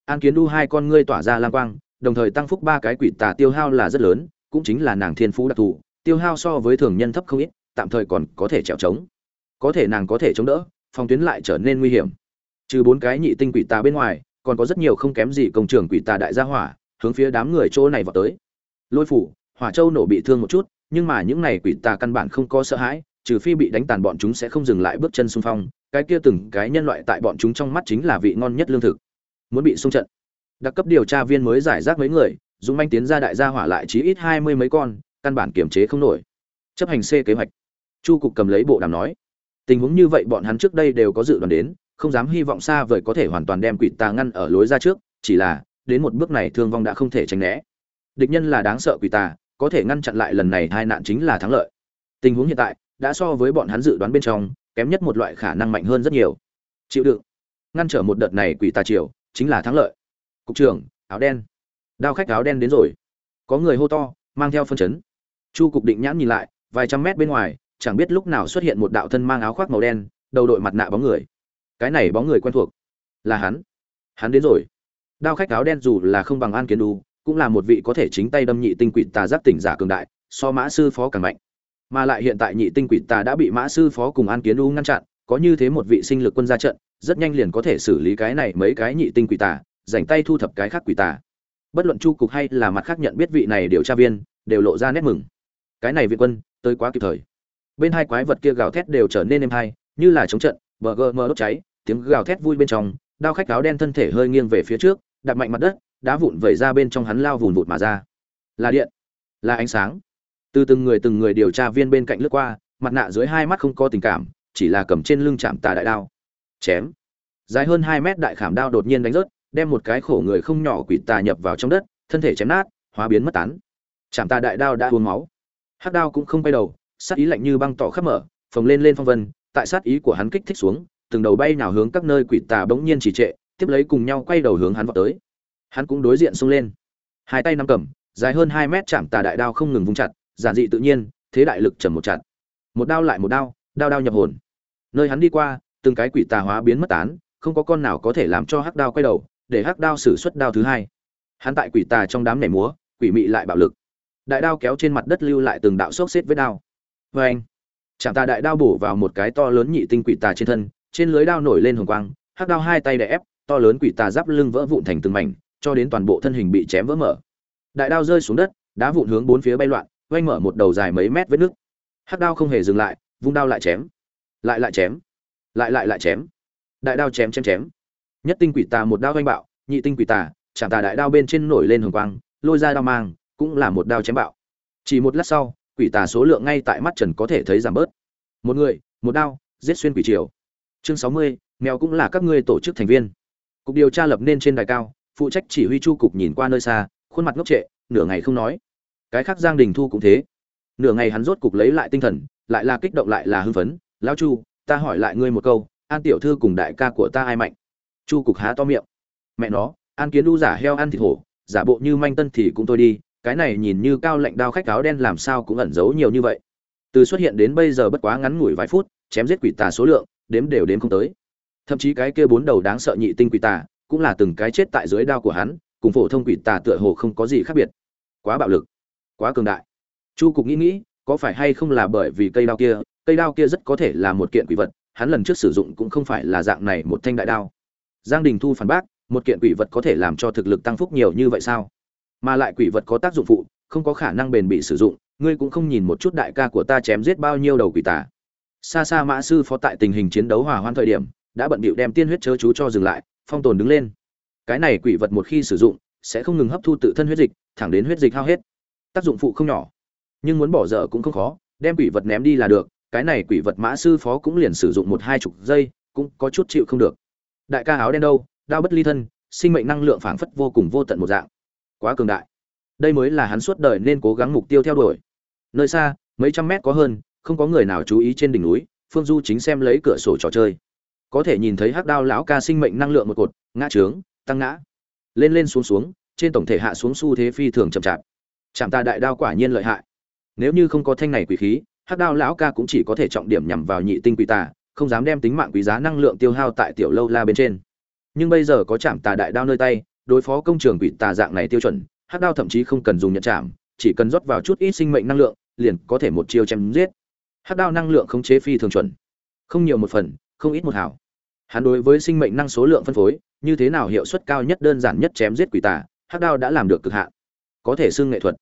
An kiến u hai con ngươi tỏa ra lang quang, đồng thời tăng phúc ba cái quỷ tà tiêu hao là rất lớn, cũng chính là nàng thiên phú đặc thù, tiêu hao so với thường nhân thấp không ít, tạm thời còn có thể trèo trống. Có thể nàng có thể chống đỡ, phòng tuyến lại trở nên nguy hiểm trừ bốn cái nhị tinh quỷ tà bên ngoài, còn có rất nhiều không kém gì công trường quỷ tà đại gia hỏa, hướng phía đám người chỗ này vào tới. Lôi phủ, hỏa châu nổ bị thương một chút, nhưng mà những này quỷ tà căn bản không có sợ hãi, trừ phi bị đánh tàn bọn chúng sẽ không dừng lại bước chân xung phong, cái kia từng cái nhân loại tại bọn chúng trong mắt chính là vị ngon nhất lương thực. Muốn bị xung trận. Đặc cấp điều tra viên mới giải rác mấy người dùng manh tiến ra đại gia hỏa lại chí ít hai mươi mấy con, căn bản kiểm chế không nổi. Chấp hành c kế hoạch. Chu cục cầm lấy bộ đàm nói. Tình huống như vậy bọn hắn trước đây đều có dự đoán đến không dám hy vọng xa vời có thể hoàn toàn đem quỷ tà ngăn ở lối ra trước, chỉ là, đến một bước này thương vong đã không thể tránh né. Địch nhân là đáng sợ quỷ tà, có thể ngăn chặn lại lần này hai nạn chính là thắng lợi. Tình huống hiện tại, đã so với bọn hắn dự đoán bên trong, kém nhất một loại khả năng mạnh hơn rất nhiều. Chịu đựng. Ngăn trở một đợt này quỷ tà triều, chính là thắng lợi. Cục trưởng, áo đen. Đao khách áo đen đến rồi. Có người hô to, mang theo phân chấn. Chu cục định nhãn nhìn lại, vài trăm mét bên ngoài, chẳng biết lúc nào xuất hiện một đạo thân mang áo khoác màu đen, đầu đội mặt nạ bóng người cái này bóng người quen thuộc. Là hắn. Hắn đến rồi. Đao khách áo đen dù là không bằng an kiến đu, cũng là một vị có thể chính tay đâm nhị tinh quỷ tà giác tỉnh giả cường đại, so mã sư phó càng mạnh. Mà lại hiện tại nhị tinh quỷ tà đã bị mã sư phó cùng an kiến đu ngăn chặn, có như thế một vị sinh lực quân ra trận, rất nhanh liền có thể xử lý cái này mấy cái nhị tinh quỷ tà dành tay thu thập cái khác quỷ tà. Bất luận chu cục hay là mặt khác nhận biết vị này điều tra viên, đều lộ ra nét mừng. Cái này viện quân, tới quá kịp thời. Bên hai quái vật kia gào thét đều trở nên êm hai như là chống trận bờ gờ mờ đốt cháy, tiếng gào thét vui bên trong, đao khách áo đen thân thể hơi nghiêng về phía trước, đạp mạnh mặt đất, đá vụn vẩy ra bên trong hắn lao vùn vụt mà ra. Là điện, là ánh sáng. Từ từng người từng người điều tra viên bên cạnh lướt qua, mặt nạ dưới hai mắt không có tình cảm, chỉ là cầm trên lưng chạm tà đại đao. Chém. Dài hơn hai mét đại khảm đao đột nhiên đánh rớt, đem một cái khổ người không nhỏ quỷ tà nhập vào trong đất, thân thể chém nát, hóa biến mất tán. Chạm tà đại đao đã uống máu. Hắc đao cũng không bay đầu sắc ý lạnh như băng tỏ khắp mở, phồng lên lên phong vân tại sát ý của hắn kích thích xuống, từng đầu bay nào hướng các nơi quỷ tà bỗng nhiên chỉ trệ, tiếp lấy cùng nhau quay đầu hướng hắn vọt tới. Hắn cũng đối diện xông lên. Hai tay nắm cầm, dài hơn hai mét chạm tà đại đao không ngừng vung chặt, giản dị tự nhiên, thế đại lực trầm một chặt. Một đao lại một đao đao đao nhập hồn. Nơi hắn đi qua, từng cái quỷ tà hóa biến mất tán, không có con nào có thể làm cho hắc đao quay đầu, để hắc đao sử xuất đao thứ hai. Hắn tại quỷ tà trong đám nhảy múa, quỷ mị lại bạo lực. Đại đao kéo trên mặt đất lưu lại từng đạo xốc xếp với đao. Vê Trảm chạm tà đại đao bổ vào một cái to lớn nhị tinh quỷ tà trên thân, trên lưới đao nổi lên hồng quang, hắc đao hai tay đè ép, to lớn quỷ tà giáp lưng vỡ vụn thành từng mảnh, cho đến toàn bộ thân hình bị chém vỡ mở. Đại đao rơi xuống đất, đá vụn hướng bốn phía bay loạn, vênh mở một đầu dài mấy mét vết nước. Hắc đao không hề dừng lại, vung đao lại chém. Lại lại chém. Lại lại lại chém. Đại đao chém chém chém. Nhất tinh quỷ tà một đao vênh bạo, nhị tinh quỷ tà chạm tà đại đao bên trên nổi lên hồng quang, lôi ra đao mang, cũng là một đao chém bạo. Chỉ một lát sau quỷ tà số lượng ngay tại mắt trần có thể thấy giảm bớt. Một người, một đao, giết xuyên quỷ triều. Chương sáu mươi, mèo cũng là các ngươi tổ chức thành viên. Cục điều tra lập nên trên đài cao, phụ trách chỉ huy chu cục nhìn qua nơi xa, khuôn mặt ngốc trệ, nửa ngày không nói. Cái khác giang đình thu cũng thế. Nửa ngày hắn rốt cục lấy lại tinh thần, lại là kích động lại là hưng phấn. Lão chu, ta hỏi lại ngươi một câu, an tiểu thư cùng đại ca của ta ai mạnh? Chu cục há to miệng. Mẹ nó, an kiến đu giả heo ăn thịt hổ, giả bộ như manh tân thì cũng thôi đi cái này nhìn như cao lệnh đao khách áo đen làm sao cũng ẩn giấu nhiều như vậy. Từ xuất hiện đến bây giờ bất quá ngắn ngủi vài phút, chém giết quỷ tà số lượng, đếm đều đếm không tới. Thậm chí cái kia bốn đầu đáng sợ nhị tinh quỷ tà, cũng là từng cái chết tại dưới đao của hắn, cùng phổ thông quỷ tà tựa hồ không có gì khác biệt. Quá bạo lực, quá cường đại. Chu cục nghĩ nghĩ, có phải hay không là bởi vì cây đao kia, cây đao kia rất có thể là một kiện quỷ vật, hắn lần trước sử dụng cũng không phải là dạng này một thanh đại đao. Giang đình thu phản bác, một kiện quỷ vật có thể làm cho thực lực tăng phúc nhiều như vậy sao? Mà lại quỷ vật có tác dụng phụ, không có khả năng bền bị sử dụng, ngươi cũng không nhìn một chút đại ca của ta chém giết bao nhiêu đầu quỷ tà. Xa xa mã sư phó tại tình hình chiến đấu hòa hoan thời điểm, đã bận bịu đem tiên huyết chớ chú cho dừng lại, phong tồn đứng lên. Cái này quỷ vật một khi sử dụng, sẽ không ngừng hấp thu tự thân huyết dịch, thẳng đến huyết dịch hao hết. Tác dụng phụ không nhỏ, nhưng muốn bỏ dở cũng không khó, đem quỷ vật ném đi là được, cái này quỷ vật mã sư phó cũng liền sử dụng một hai chục giây, cũng có chút chịu không được. Đại ca áo đen đâu, đao bất ly thân, sinh mệnh năng lượng phảng phất vô cùng vô tận một dạng quá cường đại. Đây mới là hắn suốt đời nên cố gắng mục tiêu theo đuổi. Nơi xa, mấy trăm mét có hơn, không có người nào chú ý trên đỉnh núi, phương du chính xem lấy cửa sổ trò chơi. Có thể nhìn thấy hắc đao lão ca sinh mệnh năng lượng một cột, ngã trướng, tăng ngã. Lên lên xuống xuống, trên tổng thể hạ xuống xu thế phi thường chậm chạp. Chạm ta đại đao quả nhiên lợi hại. Nếu như không có thanh này quỷ khí, hắc đao lão ca cũng chỉ có thể trọng điểm nhằm vào nhị tinh quỷ tà, không dám đem tính mạng quý giá năng lượng tiêu hao tại tiểu lâu la bên trên. Nhưng bây giờ có chạm tà đại đao nơi tay đối phó công trường quỷ tà dạng này tiêu chuẩn, hắc đao thậm chí không cần dùng nhận chạm, chỉ cần rót vào chút ít sinh mệnh năng lượng, liền có thể một chiêu chém giết. Hắc đao năng lượng khống chế phi thường chuẩn. Không nhiều một phần, không ít một hảo hắn đối với sinh mệnh năng số lượng phân phối, như thế nào hiệu suất cao nhất đơn giản nhất chém giết quỷ tà, hắc đao đã làm được cực hạn. Có thể xưng nghệ thuật.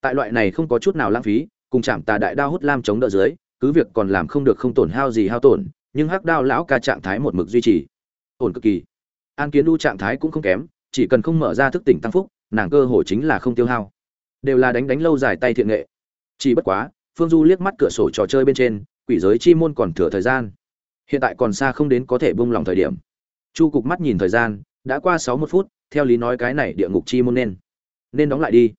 Tại loại này không có chút nào lãng phí, cùng chạm tà đại đao hút lam chống đỡ dưới, cứ việc còn làm không được không tổn hao gì hao tổn, nhưng hắc đao lão ca trạng thái một mực duy trì. Ổn cực kỳ. An kiến đu trạng thái cũng không kém chỉ cần không mở ra thức tỉnh tăng phúc, nàng cơ hồ chính là không tiêu hao. Đều là đánh đánh lâu dài tay thiện nghệ. Chỉ bất quá, phương du liếc mắt cửa sổ trò chơi bên trên, quỷ giới chi môn còn thừa thời gian. Hiện tại còn xa không đến có thể bung lòng thời điểm. Chu cục mắt nhìn thời gian, đã qua sáu mươi phút, theo lý nói cái này địa ngục chi môn nên nên đóng lại đi.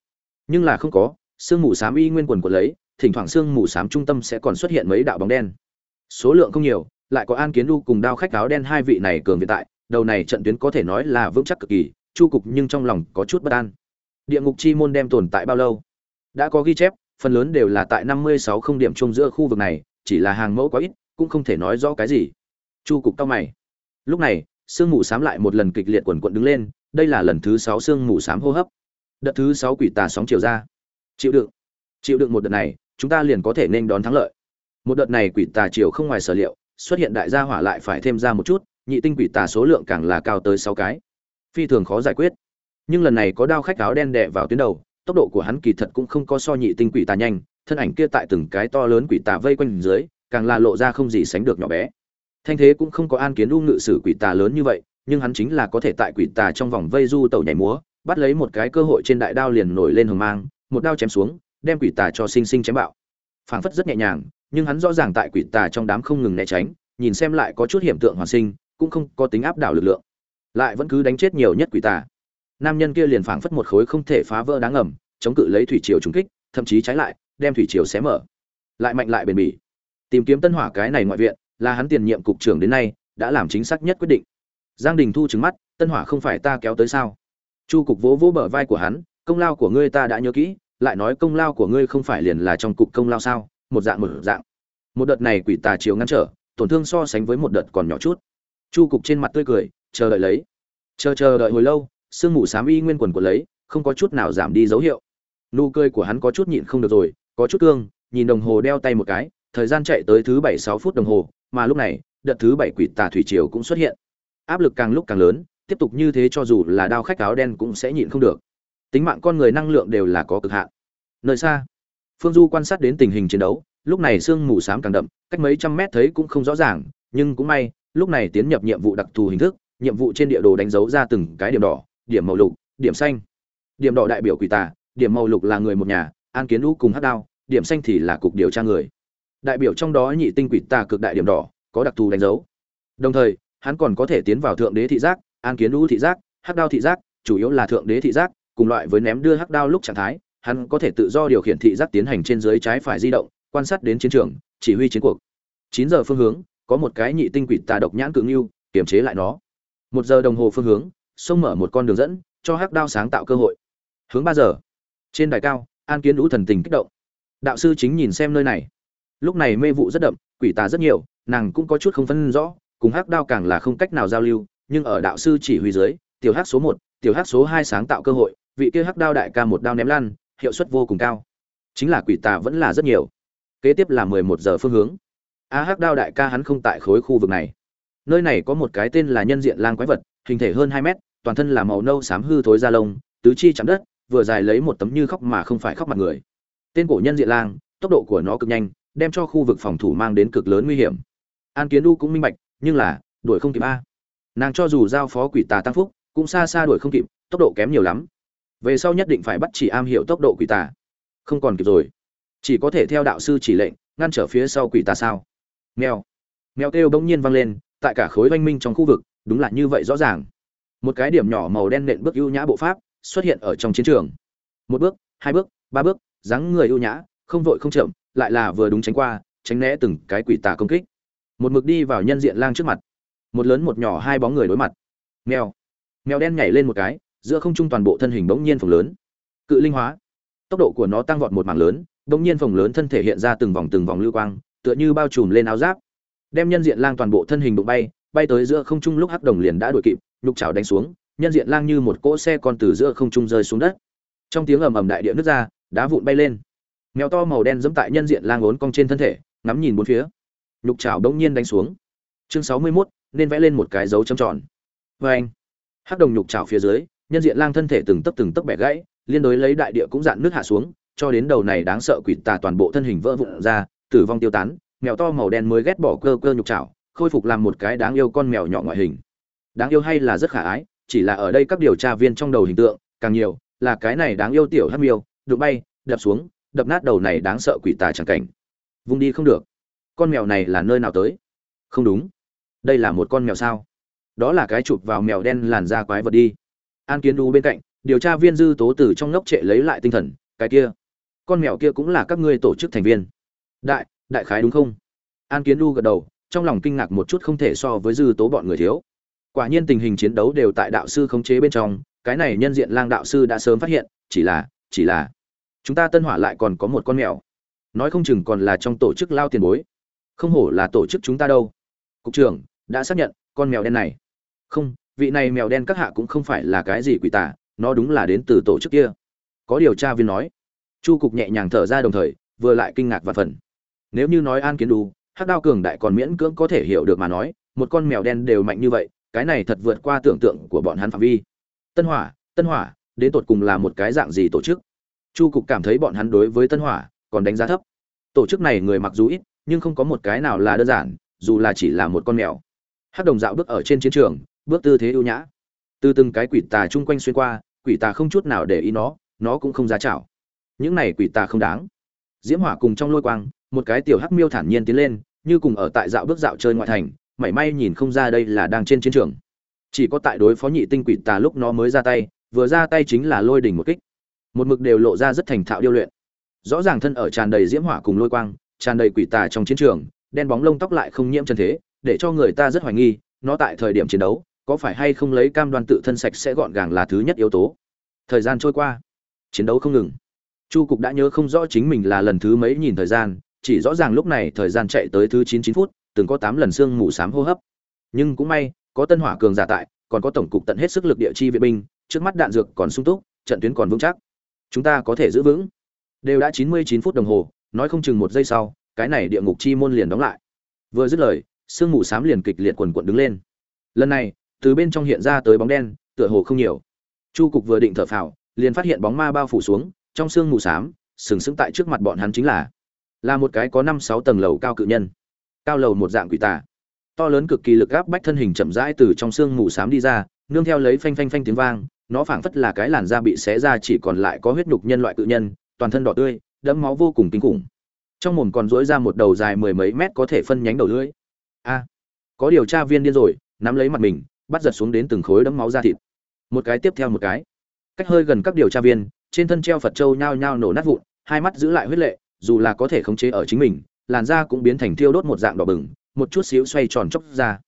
Nhưng là không có, sương mù xám y nguyên quần quần lấy, thỉnh thoảng sương mù xám trung tâm sẽ còn xuất hiện mấy đạo bóng đen. Số lượng không nhiều, lại có an kiến lu cùng đao khách áo đen hai vị này cường hiện tại, đầu này trận tuyến có thể nói là vững chắc cực kỳ chu cục nhưng trong lòng có chút bất an. Địa ngục chi môn đem tồn tại bao lâu? Đã có ghi chép, phần lớn đều là tại năm mươi sáu không điểm chung giữa khu vực này, chỉ là hàng mẫu quá ít, cũng không thể nói rõ cái gì. Chu cục tao mày. Lúc này, sương mù sám lại một lần kịch liệt quần quận đứng lên, đây là lần thứ sáu sương mù sám hô hấp. Đợt thứ sáu quỷ tà sóng chiều ra. Chịu đựng. Chịu đựng một đợt này, chúng ta liền có thể nên đón thắng lợi. Một đợt này quỷ tà chiều không ngoài sở liệu, xuất hiện đại gia hỏa lại phải thêm ra một chút, nhị tinh quỷ tà số lượng càng là cao tới sáu cái phi thường khó giải quyết. Nhưng lần này có đao khách áo đen đè vào tuyến đầu, tốc độ của hắn kỳ thật cũng không có so nhị tinh quỷ tà nhanh, thân ảnh kia tại từng cái to lớn quỷ tà vây quanh dưới, càng là lộ ra không gì sánh được nhỏ bé. Thanh thế cũng không có an kiến u ngự sử quỷ tà lớn như vậy, nhưng hắn chính là có thể tại quỷ tà trong vòng vây du tẩu nhảy múa, bắt lấy một cái cơ hội trên đại đao liền nổi lên hồng mang, một đao chém xuống, đem quỷ tà cho sinh sinh chém bạo. Phảng phất rất nhẹ nhàng, nhưng hắn rõ ràng tại quỷ tà trong đám không ngừng né tránh, nhìn xem lại có chút hiểm tượng hoàn sinh, cũng không có tính áp đảo lực lượng lại vẫn cứ đánh chết nhiều nhất quỷ tà. Nam nhân kia liền phảng phất một khối không thể phá vỡ đáng ngầm, chống cự lấy thủy triều trúng kích, thậm chí trái lại, đem thủy triều xé mở. Lại mạnh lại bền bỉ. Tìm kiếm tân hỏa cái này ngoại viện, là hắn tiền nhiệm cục trưởng đến nay, đã làm chính xác nhất quyết định. Giang đình thu trừng mắt, tân hỏa không phải ta kéo tới sao? Chu cục vỗ vỗ bờ vai của hắn, công lao của ngươi ta đã nhớ kỹ, lại nói công lao của ngươi không phải liền là trong cục công lao sao? Một dạng một dạng. Một đợt này quỷ tà triều ngăn trở, tổn thương so sánh với một đợt còn nhỏ chút. Chu cục trên mặt tươi cười chờ đợi lấy. Chờ chờ đợi hồi lâu, sương mù xám y nguyên quần của lấy, không có chút nào giảm đi dấu hiệu. Nụ cười của hắn có chút nhịn không được rồi, có chút cương, nhìn đồng hồ đeo tay một cái, thời gian chạy tới thứ bảy sáu phút đồng hồ, mà lúc này, đợt thứ bảy quỷ tà thủy triều cũng xuất hiện. Áp lực càng lúc càng lớn, tiếp tục như thế cho dù là đao khách áo đen cũng sẽ nhịn không được. Tính mạng con người năng lượng đều là có cực hạn. Nơi xa, phương du quan sát đến tình hình chiến đấu, lúc này sương mù s á m càng đậm, cách mấy trăm mét thấy cũng không rõ ràng, nhưng cũng may, lúc này tiến nhập nhiệm vụ đặc thù hình thức nhiệm vụ trên địa đồ đánh dấu ra từng cái điểm đỏ, điểm màu lục, điểm xanh. Điểm đỏ đại biểu quỷ tà, điểm màu lục là người một nhà, an kiến lũ cùng hát đao, điểm xanh thì là cục điều tra người. Đại biểu trong đó nhị tinh quỷ tà cực đại điểm đỏ, có đặc thù đánh dấu. Đồng thời, hắn còn có thể tiến vào thượng đế thị giác, an kiến lũ thị giác hắc đao thị giác, chủ yếu là thượng đế thị giác, cùng loại với ném đưa hắc đao lúc trạng thái, hắn có thể tự do điều khiển thị giác tiến hành trên dưới trái phải di động, quan sát đến chiến trường, chỉ huy chiến cuộc. Chín giờ phương hướng, có một cái nhị tinh quỷ tà độc nhãn cự ngưu, kiềm chế lại nó một giờ đồng hồ phương hướng, sông mở một con đường dẫn, cho hắc đao sáng tạo cơ hội. Hướng ba giờ. Trên đài cao, an kiến lũ thần tình kích động. Đạo sư chính nhìn xem nơi này. Lúc này mê vụ rất đậm, quỷ tà rất nhiều, nàng cũng có chút không phân rõ, cùng hắc đao càng là không cách nào giao lưu, nhưng ở đạo sư chỉ huy dưới, tiểu hắc số một, tiểu hắc số hai sáng tạo cơ hội, vị kia hắc đao đại ca một đao ném lan, hiệu suất vô cùng cao. Chính là quỷ tà vẫn là rất nhiều. Kế tiếp là mười một giờ phương hướng. A hắc đao đại ca hắn không tại khối khu vực này nơi này có một cái tên là nhân diện lang quái vật, hình thể hơn hai mét, toàn thân là màu nâu xám hư thối da lông, tứ chi chạm đất, vừa dài lấy một tấm như khóc mà không phải khóc mặt người. Tên cổ nhân diện lang, tốc độ của nó cực nhanh, đem cho khu vực phòng thủ mang đến cực lớn nguy hiểm. An kiến đu cũng minh bạch, nhưng là, đuổi không kịp a. Nàng cho dù giao phó quỷ tà tăng phúc, cũng xa xa đuổi không kịp, tốc độ kém nhiều lắm. Về sau nhất định phải bắt chỉ am hiểu tốc độ quỷ tà. Không còn kịp rồi. Chỉ có thể theo đạo sư chỉ lệnh, ngăn trở phía sau quỷ tà sao. Mèo. Mèo kêu bỗng nhiên vang lên tại cả khối oanh minh trong khu vực, đúng là như vậy rõ ràng. Một cái điểm nhỏ màu đen nện bước ưu nhã bộ pháp xuất hiện ở trong chiến trường. Một bước, hai bước, ba bước, dáng người ưu nhã, không vội không chậm, lại là vừa đúng tránh qua, tránh né từng cái quỷ tà công kích. Một mực đi vào nhân diện lang trước mặt. Một lớn một nhỏ hai bóng người đối mặt. Mèo. Mèo đen nhảy lên một cái, giữa không trung toàn bộ thân hình bỗng nhiên phồng lớn. Cự linh hóa. Tốc độ của nó tăng vọt một mảng lớn, bỗng nhiên phồng lớn thân thể hiện ra từng vòng từng vòng lưu quang, tựa như bao trùm lên áo giáp đem nhân diện lang toàn bộ thân hình đụng bay bay tới giữa không trung lúc hắc đồng liền đã đuổi kịp nhục chảo đánh xuống nhân diện lang như một cỗ xe con từ giữa không trung rơi xuống đất. Trong tiếng ầm ầm đại địa nứt ra đá vụn bay lên. Mèo to màu đen dẫm tại nhân diện lang ốn cong trên thân thể ngắm nhìn bốn phía. Nhục chảo đống nhiên đánh xuống. Chương sáu mươi 61, nên vẽ lên một cái dấu chấm tròn. Vê anh hắc đồng nhục chảo phía dưới nhân diện lang thân thể từng tấc từng tấc bẻ gãy liên đối lấy đại địa cũng dạn nước hạ xuống cho đến đầu này đáng sợ quỷ tà toàn bộ thân hình vỡ vụn ra tử vong tiêu tán mèo to màu đen mới ghét bỏ cơ cơ nhục chảo khôi phục làm một cái đáng yêu con mèo nhỏ ngoại hình. Đáng yêu hay là rất khả ái, chỉ là ở đây các điều tra viên trong đầu hình tượng, càng nhiều là cái này đáng yêu tiểu hắc miêu, đụng bay, đập xuống, đập nát đầu này đáng sợ quỷ tà chẳng cảnh. Vung đi không được. Con mèo này là nơi nào tới? Không đúng. Đây là một con mèo sao? Đó là cái chụp vào mèo đen làn da quái vật đi. An kiến đu bên cạnh, điều tra viên dư tố từ trong ngốc trệ lấy lại tinh thần, cái kia, con mèo kia cũng là các ngươi tổ chức thành viên. Đại đại khái đúng không? An kiến đu gật đầu, trong lòng kinh ngạc một chút không thể so với dư tố bọn người thiếu. Quả nhiên tình hình chiến đấu đều tại đạo sư khống chế bên trong, cái này nhân diện lang đạo sư đã sớm phát hiện, chỉ là chỉ là, chúng ta tân hỏa lại còn có một con mèo. Nói không chừng còn là trong tổ chức lao tiền bối. Không hổ là tổ chức chúng ta đâu. Cục trưởng, đã xác nhận, con mèo đen này. Không, vị này mèo đen các hạ cũng không phải là cái gì quỷ tả nó đúng là đến từ tổ chức kia. Có điều tra viên nói. Chu cục nhẹ nhàng thở ra đồng thời, vừa lại kinh ngạc và phần nếu như nói an kiến đu hắc đao cường đại còn miễn cưỡng có thể hiểu được mà nói, một con mèo đen đều mạnh như vậy, cái này thật vượt qua tưởng tượng của bọn hắn phạm vi. Tân hỏa tân hỏa, đến tột cùng là một cái dạng gì tổ chức? Chu cục cảm thấy bọn hắn đối với tân hỏa còn đánh giá thấp. Tổ chức này người mặc dù ít, nhưng không có một cái nào là đơn giản, dù là chỉ là một con mèo. Hắc đồng dạo bước ở trên chiến trường, bước tư thế ưu nhã. Từ từng cái quỷ tà chung quanh xuyên qua, quỷ tà không chút nào để ý nó nó cũng không giá chảo. Những này quỷ tà không đáng diễm hỏa cùng trong lôi quang, một cái tiểu hắc miêu thản nhiên tiến lên, như cùng ở tại dạo bước dạo chơi ngoại thành, mảy may nhìn không ra đây là đang trên chiến trường. Chỉ có tại đối phó nhị tinh quỷ tà lúc nó mới ra tay, vừa ra tay chính là lôi đỉnh một kích. Một mực đều lộ ra rất thành thạo điêu luyện. Rõ ràng thân ở tràn đầy diễm hỏa cùng lôi quang, tràn đầy quỷ tà trong chiến trường, đen bóng lông tóc lại không nhiễm chân thế, để cho người ta rất hoài nghi, nó tại thời điểm chiến đấu, có phải hay không lấy cam đoan tự thân sạch sẽ gọn gàng là thứ nhất yếu tố. Thời gian trôi qua, chiến đấu không ngừng chu cục đã nhớ không rõ chính mình là lần thứ mấy nhìn thời gian, chỉ rõ ràng lúc này thời gian chạy tới thứ chín chín phút, từng có tám lần xương mù sám hô hấp. Nhưng cũng may, có tân hỏa cường giả tại, còn có tổng cục tận hết sức lực địa chi viện binh, trước mắt đạn dược còn sung túc, trận tuyến còn vững chắc. Chúng ta có thể giữ vững. Đều đã chín mươi chín phút đồng hồ, nói không chừng một giây sau, cái này địa ngục chi môn liền đóng lại. Vừa dứt lời, sương mù sám liền kịch liệt quần quận đứng lên. Lần này, từ bên trong hiện ra tới bóng đen, tựa hồ không nhiều. Chu cục vừa định thở phào, liền phát hiện bóng ma bao phủ xuống trong sương mù xám, sừng sững tại trước mặt bọn hắn chính là là một cái có năm sáu tầng lầu cao cự nhân, cao lầu một dạng quỷ tà. To lớn cực kỳ lực gáp bách thân hình chậm rãi từ trong sương mù xám đi ra, nương theo lấy phanh phanh phanh tiếng vang, nó phảng phất là cái làn da bị xé ra chỉ còn lại có huyết nhục nhân loại cự nhân, toàn thân đỏ tươi, đẫm máu vô cùng kinh khủng. Trong mồm còn dỗi ra một đầu dài mười mấy mét có thể phân nhánh đầu lưỡi. A, có điều tra viên điên rồi, nắm lấy mặt mình, bắt giật xuống đến từng khối đấm máu da thịt. Một cái tiếp theo một cái. Cách hơi gần các điều tra viên trên thân treo phật trâu nhao nhao nổ nát vụn, hai mắt giữ lại huyết lệ, dù là có thể khống chế ở chính mình, làn da cũng biến thành thiêu đốt một dạng đỏ bừng, một chút xíu xoay tròn chóc ra.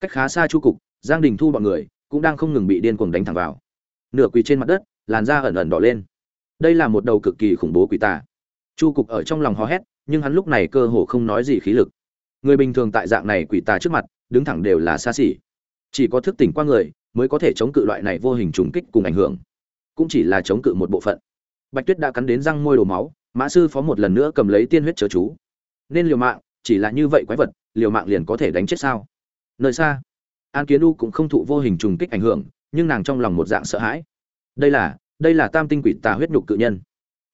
Cách khá xa chu cục, giang đình thu bọn người cũng đang không ngừng bị điên cuồng đánh thẳng vào. Nửa quỳ trên mặt đất, làn da ẩn ẩn đỏ lên. Đây là một đầu cực kỳ khủng bố quỷ tà. Chu cục ở trong lòng hò hét, nhưng hắn lúc này cơ hồ không nói gì khí lực. Người bình thường tại dạng này quỷ tà trước mặt, đứng thẳng đều là xa xỉ. Chỉ có thức tỉnh qua người, mới có thể chống cự loại này vô hình trùng kích cùng ảnh hưởng cũng chỉ là chống cự một bộ phận. Bạch tuyết đã cắn đến răng môi đổ máu, mã sư phó một lần nữa cầm lấy tiên huyết chớ chú. Nên liều mạng, chỉ là như vậy quái vật, liều mạng liền có thể đánh chết sao? Nơi xa, an kiến u cũng không thụ vô hình trùng kích ảnh hưởng, nhưng nàng trong lòng một dạng sợ hãi. Đây là đây là tam tinh quỷ tà huyết nhục cự nhân.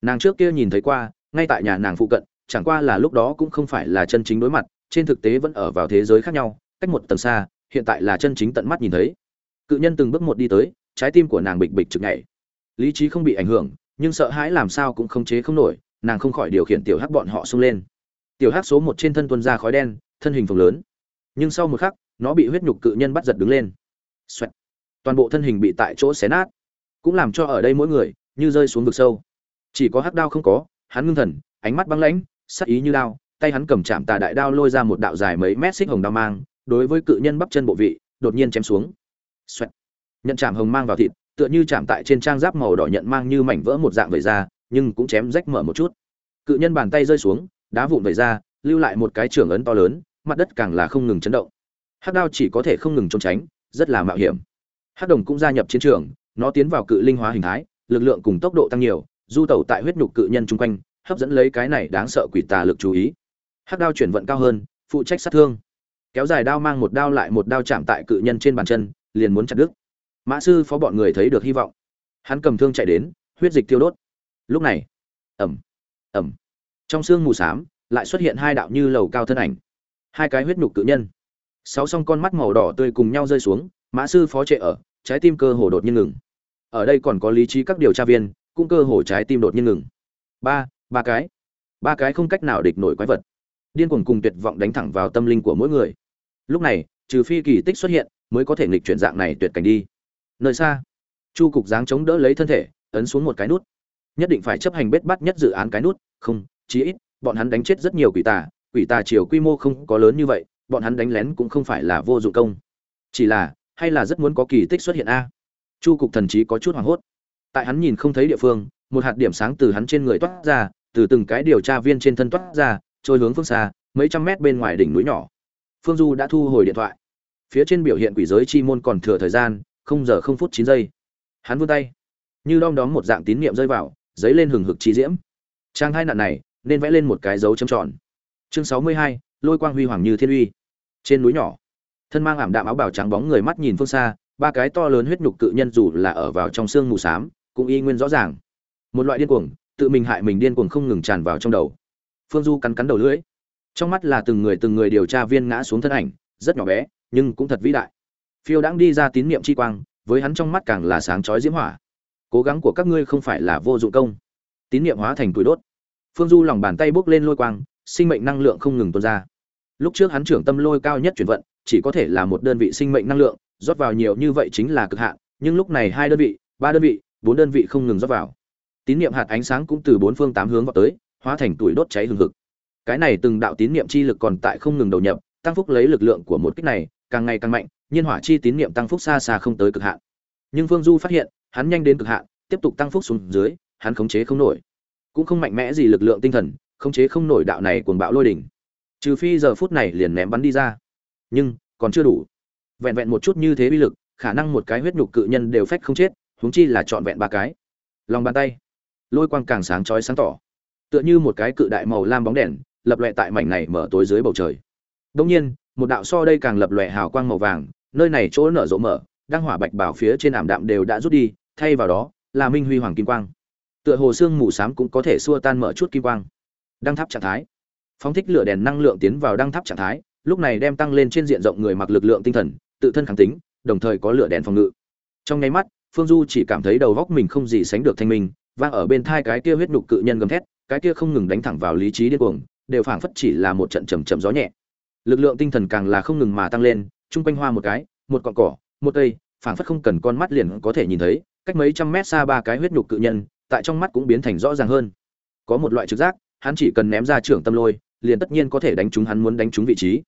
Nàng trước kia nhìn thấy qua, ngay tại nhà nàng phụ cận, chẳng qua là lúc đó cũng không phải là chân chính đối mặt, trên thực tế vẫn ở vào thế giới khác nhau, cách một tầng xa, hiện tại là chân chính tận mắt nhìn thấy. Cự nhân từng bước một đi tới, trái tim của nàng bịch bịch trực nhảy lý trí không bị ảnh hưởng, nhưng sợ hãi làm sao cũng không chế không nổi, nàng không khỏi điều khiển tiểu hắc bọn họ xông lên. Tiểu hắc số một trên thân tuân ra khói đen, thân hình phồng lớn. Nhưng sau một khắc, nó bị huyết nhục cự nhân bắt giật đứng lên. Xoẹt. toàn bộ thân hình bị tại chỗ xé nát. Cũng làm cho ở đây mỗi người, như rơi xuống vực sâu. Chỉ có hắc đao không có, hắn ngưng thần, ánh mắt băng lãnh, sắc ý như đao, tay hắn cầm chạm tà đại đao lôi ra một đạo dài mấy mét xích hồng đao mang, đối với cự nhân bắp chân bộ vị, đột nhiên chém xuống. Xoẹt. nhận chạm hồng mang vào thịt tựa như chạm tại trên trang giáp màu đỏ nhận mang như mảnh vỡ một dạng vẩy ra, nhưng cũng chém rách mở một chút. Cự nhân bàn tay rơi xuống, đá vụn vẩy ra, lưu lại một cái trưởng ấn to lớn, mặt đất càng là không ngừng chấn động. Hắc đao chỉ có thể không ngừng trốn tránh, rất là mạo hiểm. Hắc đồng cũng gia nhập chiến trường, nó tiến vào cự linh hóa hình thái, lực lượng cùng tốc độ tăng nhiều, du tẩu tại huyết nhục cự nhân chung quanh, hấp dẫn lấy cái này đáng sợ quỷ tà lực chú ý. Hắc đao chuyển vận cao hơn, phụ trách sát thương. Kéo dài đao mang một đao lại một đao chạm tại cự nhân trên bàn chân, liền muốn chặt đứt mã sư phó bọn người thấy được hy vọng. Hắn cầm thương chạy đến, huyết dịch tiêu đốt. Lúc này ẩm ẩm trong sương mù s á m lại xuất hiện hai đạo như lầu cao thân ảnh. Hai cái huyết nhục cự nhân. Sáu song con mắt màu đỏ tươi cùng nhau rơi xuống, mã sư phó trệ ở, trái tim cơ hồ đột nhiên ngừng. Ở đây còn có lý trí các điều tra viên, cũng cơ hồ trái tim đột nhiên ngừng. Ba ba cái. Ba cái không cách nào địch nổi quái vật. Điên cuồng cùng tuyệt vọng đánh thẳng vào tâm linh của mỗi người. Lúc này, trừ phi kỳ tích xuất hiện, mới có thể nghịch chuyển dạng này tuyệt cảnh đi nơi xa. Chu cục dáng chống đỡ lấy thân thể, ấn xuống một cái nút. Nhất định phải chấp hành bết bắt nhất dự án cái nút, không, chí ít, bọn hắn đánh chết rất nhiều quỷ tà quỷ tà chiều quy mô không có lớn như vậy, bọn hắn đánh lén cũng không phải là vô dụng công. Chỉ là, hay là rất muốn có kỳ tích xuất hiện a? Chu cục thần trí có chút hoảng hốt. Tại hắn nhìn không thấy địa phương, một hạt điểm sáng từ hắn trên người toát ra, từ từng cái điều tra viên trên thân toát ra, trôi hướng phương xa, mấy trăm mét bên ngoài đỉnh núi nhỏ. Phương du đã thu hồi điện thoại. Phía trên biểu hiện quỷ giới chi môn còn thừa thời gian không giờ không phút chín giây. Hắn vươn tay, như đom đóm một dạng tín niệm rơi vào, giấy lên hừng hực chi diễm. Trang hai nạn này, nên vẽ lên một cái dấu chấm tròn. Chương sáu mươi hai, lôi quang huy hoàng như thiên uy. Trên núi nhỏ, thân mang ảm đạm áo bào trắng bóng người mắt nhìn phương xa, ba cái to lớn huyết nhục cự nhân dù là ở vào trong xương mù xám, cũng y nguyên rõ ràng. Một loại điên cuồng, tự mình hại mình điên cuồng không ngừng tràn vào trong đầu. Phương du cắn cắn đầu lưỡi. Trong mắt là từng người từng người điều tra viên ngã xuống thân ảnh, rất nhỏ bé, nhưng cũng thật vĩ đại phiêu đãng đi ra tín niệm chi quang, với hắn trong mắt càng là sáng chói diễm hỏa. Cố gắng của các ngươi không phải là vô dụng công. Tín niệm hóa thành tuổi đốt. Phương du lòng bàn tay bốc lên lôi quang, sinh mệnh năng lượng không ngừng tuôn ra. Lúc trước hắn trưởng tâm lôi cao nhất chuyển vận, chỉ có thể là một đơn vị sinh mệnh năng lượng, rót vào nhiều như vậy chính là cực hạn, nhưng lúc này hai đơn vị, ba đơn vị, bốn đơn vị không ngừng rót vào. Tín niệm hạt ánh sáng cũng từ bốn phương tám hướng vào tới, hóa thành tuổi đốt cháy hừng hực. Cái này từng đạo tín niệm chi lực còn tại không ngừng đầu nhập, tăng phúc lấy lực lượng của một kích này, càng ngày càng mạnh nhiên hỏa chi tín niệm tăng phúc xa xa không tới cực hạn. Nhưng phương du phát hiện, hắn nhanh đến cực hạn, tiếp tục tăng phúc xuống dưới, hắn khống chế không nổi. Cũng không mạnh mẽ gì lực lượng tinh thần, khống chế không nổi đạo này cuồng bạo lôi đỉnh. Trừ phi giờ phút này liền ném bắn đi ra. Nhưng, còn chưa đủ. Vẹn vẹn một chút như thế uy lực, khả năng một cái huyết nhục cự nhân đều phách không chết, huống chi là trọn vẹn ba cái. Lòng bàn tay, lôi quang càng sáng chói sáng tỏ. Tựa như một cái cự đại màu lam bóng đèn, lập lòe tại mảnh này mở tối dưới bầu trời. Đông nhiên, một đạo so đây càng lập lòe hào quang màu vàng nơi này chỗ nở rộ mở đang hỏa bạch bảo phía trên ảm đạm đều đã rút đi, thay vào đó là minh huy hoàng kim quang. Tựa hồ xương mù xám cũng có thể xua tan mở chút kim quang. Đăng tháp trạng thái. Phóng thích lửa đèn năng lượng tiến vào đăng tháp trạng thái, lúc này đem tăng lên trên diện rộng người mặc lực lượng tinh thần, tự thân kháng tính, đồng thời có lửa đèn phòng ngự. Trong nháy mắt, phương du chỉ cảm thấy đầu góc mình không gì sánh được thanh minh, vang ở bên thai cái kia huyết nhục cự nhân gầm thét, cái kia không ngừng đánh thẳng vào lý trí điên cuồng, đều phảng phất chỉ là một trận trầm trầm gió nhẹ. Lực lượng tinh thần càng là không ngừng mà tăng lên chung quanh hoa một cái, một cọn cỏ, một cây phảng phất không cần con mắt liền có thể nhìn thấy, cách mấy trăm mét xa ba cái huyết nhục cự nhân, tại trong mắt cũng biến thành rõ ràng hơn. Có một loại trực giác, hắn chỉ cần ném ra trưởng tâm lôi, liền tất nhiên có thể đánh trúng hắn muốn đánh trúng vị trí.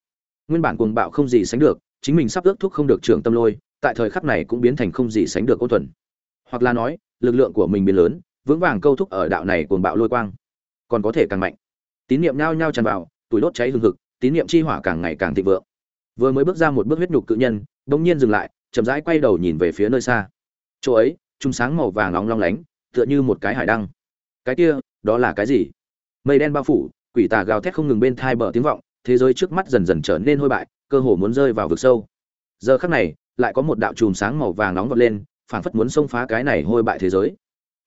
Nguyên bản cuồng bạo không gì sánh được, chính mình sắp ước thúc không được trưởng tâm lôi, tại thời khắc này cũng biến thành không gì sánh được ô thuần. Hoặc là nói, lực lượng của mình biến lớn, vững vàng câu thúc ở đạo này cuồng bạo lôi quang. Còn có thể càng mạnh. Tín niệm nhao nhao tràn vào, tuổi đốt cháy hừng hực, tín niệm chi hỏa càng ngày càng thịnh vượng vừa mới bước ra một bước huyết nhục cự nhân bỗng nhiên dừng lại, chậm rãi quay đầu nhìn về phía nơi xa. Chỗ ấy, trung sáng màu vàng nóng long lánh, tựa như một cái hải đăng. Cái kia, đó là cái gì? Mây đen bao phủ, quỷ tà gào thét không ngừng bên thai bờ tiếng vọng, thế giới trước mắt dần dần trở nên hôi bại, cơ hồ muốn rơi vào vực sâu. Giờ khắc này, lại có một đạo chùm sáng màu vàng nóng vọt lên, phảng phất muốn xông phá cái này hôi bại thế giới.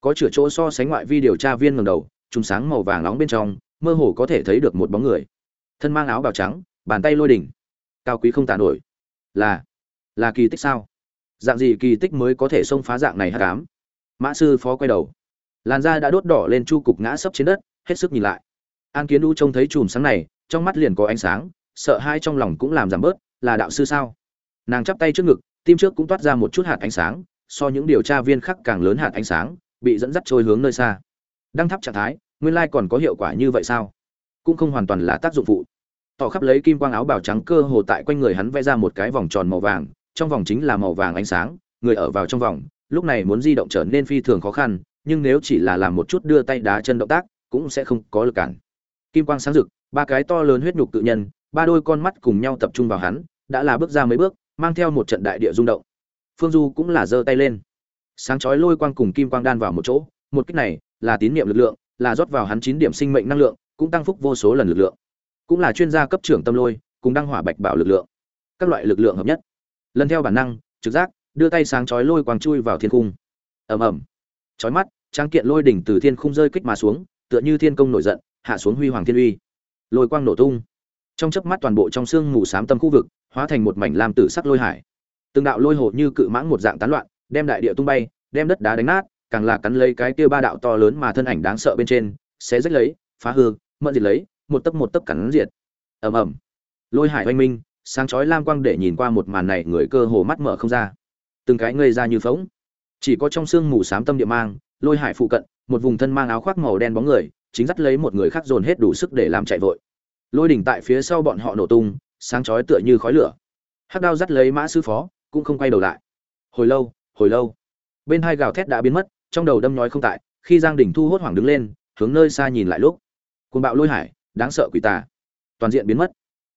Có chửa chỗ so sánh ngoại vi điều tra viên ngầm đầu, chùm sáng màu vàng nóng bên trong, mơ hồ có thể thấy được một bóng người. Thân mang áo bào trắng, bàn tay lôi đỉnh cao quý không tàn nổi. Là là kỳ tích sao? Dạng gì kỳ tích mới có thể xông phá dạng này hát cám mã sư phó quay đầu. Làn da đã đốt đỏ lên chu cục ngã sấp trên đất, hết sức nhìn lại. An kiến u trông thấy chùm sáng này, trong mắt liền có ánh sáng, sợ hai trong lòng cũng làm giảm bớt, là đạo sư sao? Nàng chắp tay trước ngực, tim trước cũng toát ra một chút hạt ánh sáng, so những điều tra viên khác càng lớn hạt ánh sáng, bị dẫn dắt trôi hướng nơi xa. Đăng tháp trạng thái, nguyên lai còn có hiệu quả như vậy sao? Cũng không hoàn toàn là tác dụng phụ tỏ khắp lấy kim quang áo bào trắng cơ hồ tại quanh người hắn vẽ ra một cái vòng tròn màu vàng, trong vòng chính là màu vàng ánh sáng, người ở vào trong vòng, lúc này muốn di động trở nên phi thường khó khăn, nhưng nếu chỉ là làm một chút đưa tay đá chân động tác, cũng sẽ không có lực cản. Kim quang sáng rực, ba cái to lớn huyết nhục tự nhân, ba đôi con mắt cùng nhau tập trung vào hắn, đã là bước ra mấy bước, mang theo một trận đại địa rung động. Phương du cũng là giơ tay lên. Sáng chói lôi quang cùng kim quang đan vào một chỗ, một cách này là tín niệm lực lượng, là rót vào hắn chín điểm sinh mệnh năng lượng, cũng tăng phúc vô số lần lực lượng cũng là chuyên gia cấp trưởng tâm lôi, cùng đăng hỏa bạch bảo lực lượng, các loại lực lượng hợp nhất. Lần theo bản năng, trực giác, đưa tay sáng chói lôi quang chui vào thiên cung ầm ầm. Chói mắt trang kiện lôi đỉnh từ thiên khung rơi kích mà xuống, tựa như thiên công nổi giận, hạ xuống huy hoàng thiên uy. Lôi quang nổ tung. Trong chớp mắt toàn bộ trong xương mù xám tâm khu vực, hóa thành một mảnh lam tử sắc lôi hải. Từng đạo lôi hồ như cự mãng một dạng tán loạn, đem đại địa tung bay, đem đất đá đánh nát, càng là cắn lấy cái kia ba đạo to lớn mà thân ảnh đáng sợ bên trên sẽ rách lấy, phá hư, mẫn diệt lấy một tấc một tấc cắn diệt. Ầm ầm. Lôi hải oanh minh, sáng chói lam quang để nhìn qua một màn này, người cơ hồ mắt mở không ra. Từng cái ngây ra như phóng chỉ có trong xương mù xám tâm địa mang, lôi hải phụ cận, một vùng thân mang áo khoác màu đen bóng người, chính dắt lấy một người khác dồn hết đủ sức để làm chạy vội. Lôi đỉnh tại phía sau bọn họ nổ tung, sáng chói tựa như khói lửa. Hắc đao dắt lấy mã sư phó, cũng không quay đầu lại. Hồi lâu hồi lâu. Bên hai gào thét đã biến mất, trong đầu đâm nhói không tại, khi giang đỉnh thu hốt hoảng đứng lên, hướng nơi xa nhìn lại lúc. Côn bạo lôi hải đáng sợ quỷ tà. Toàn diện biến mất.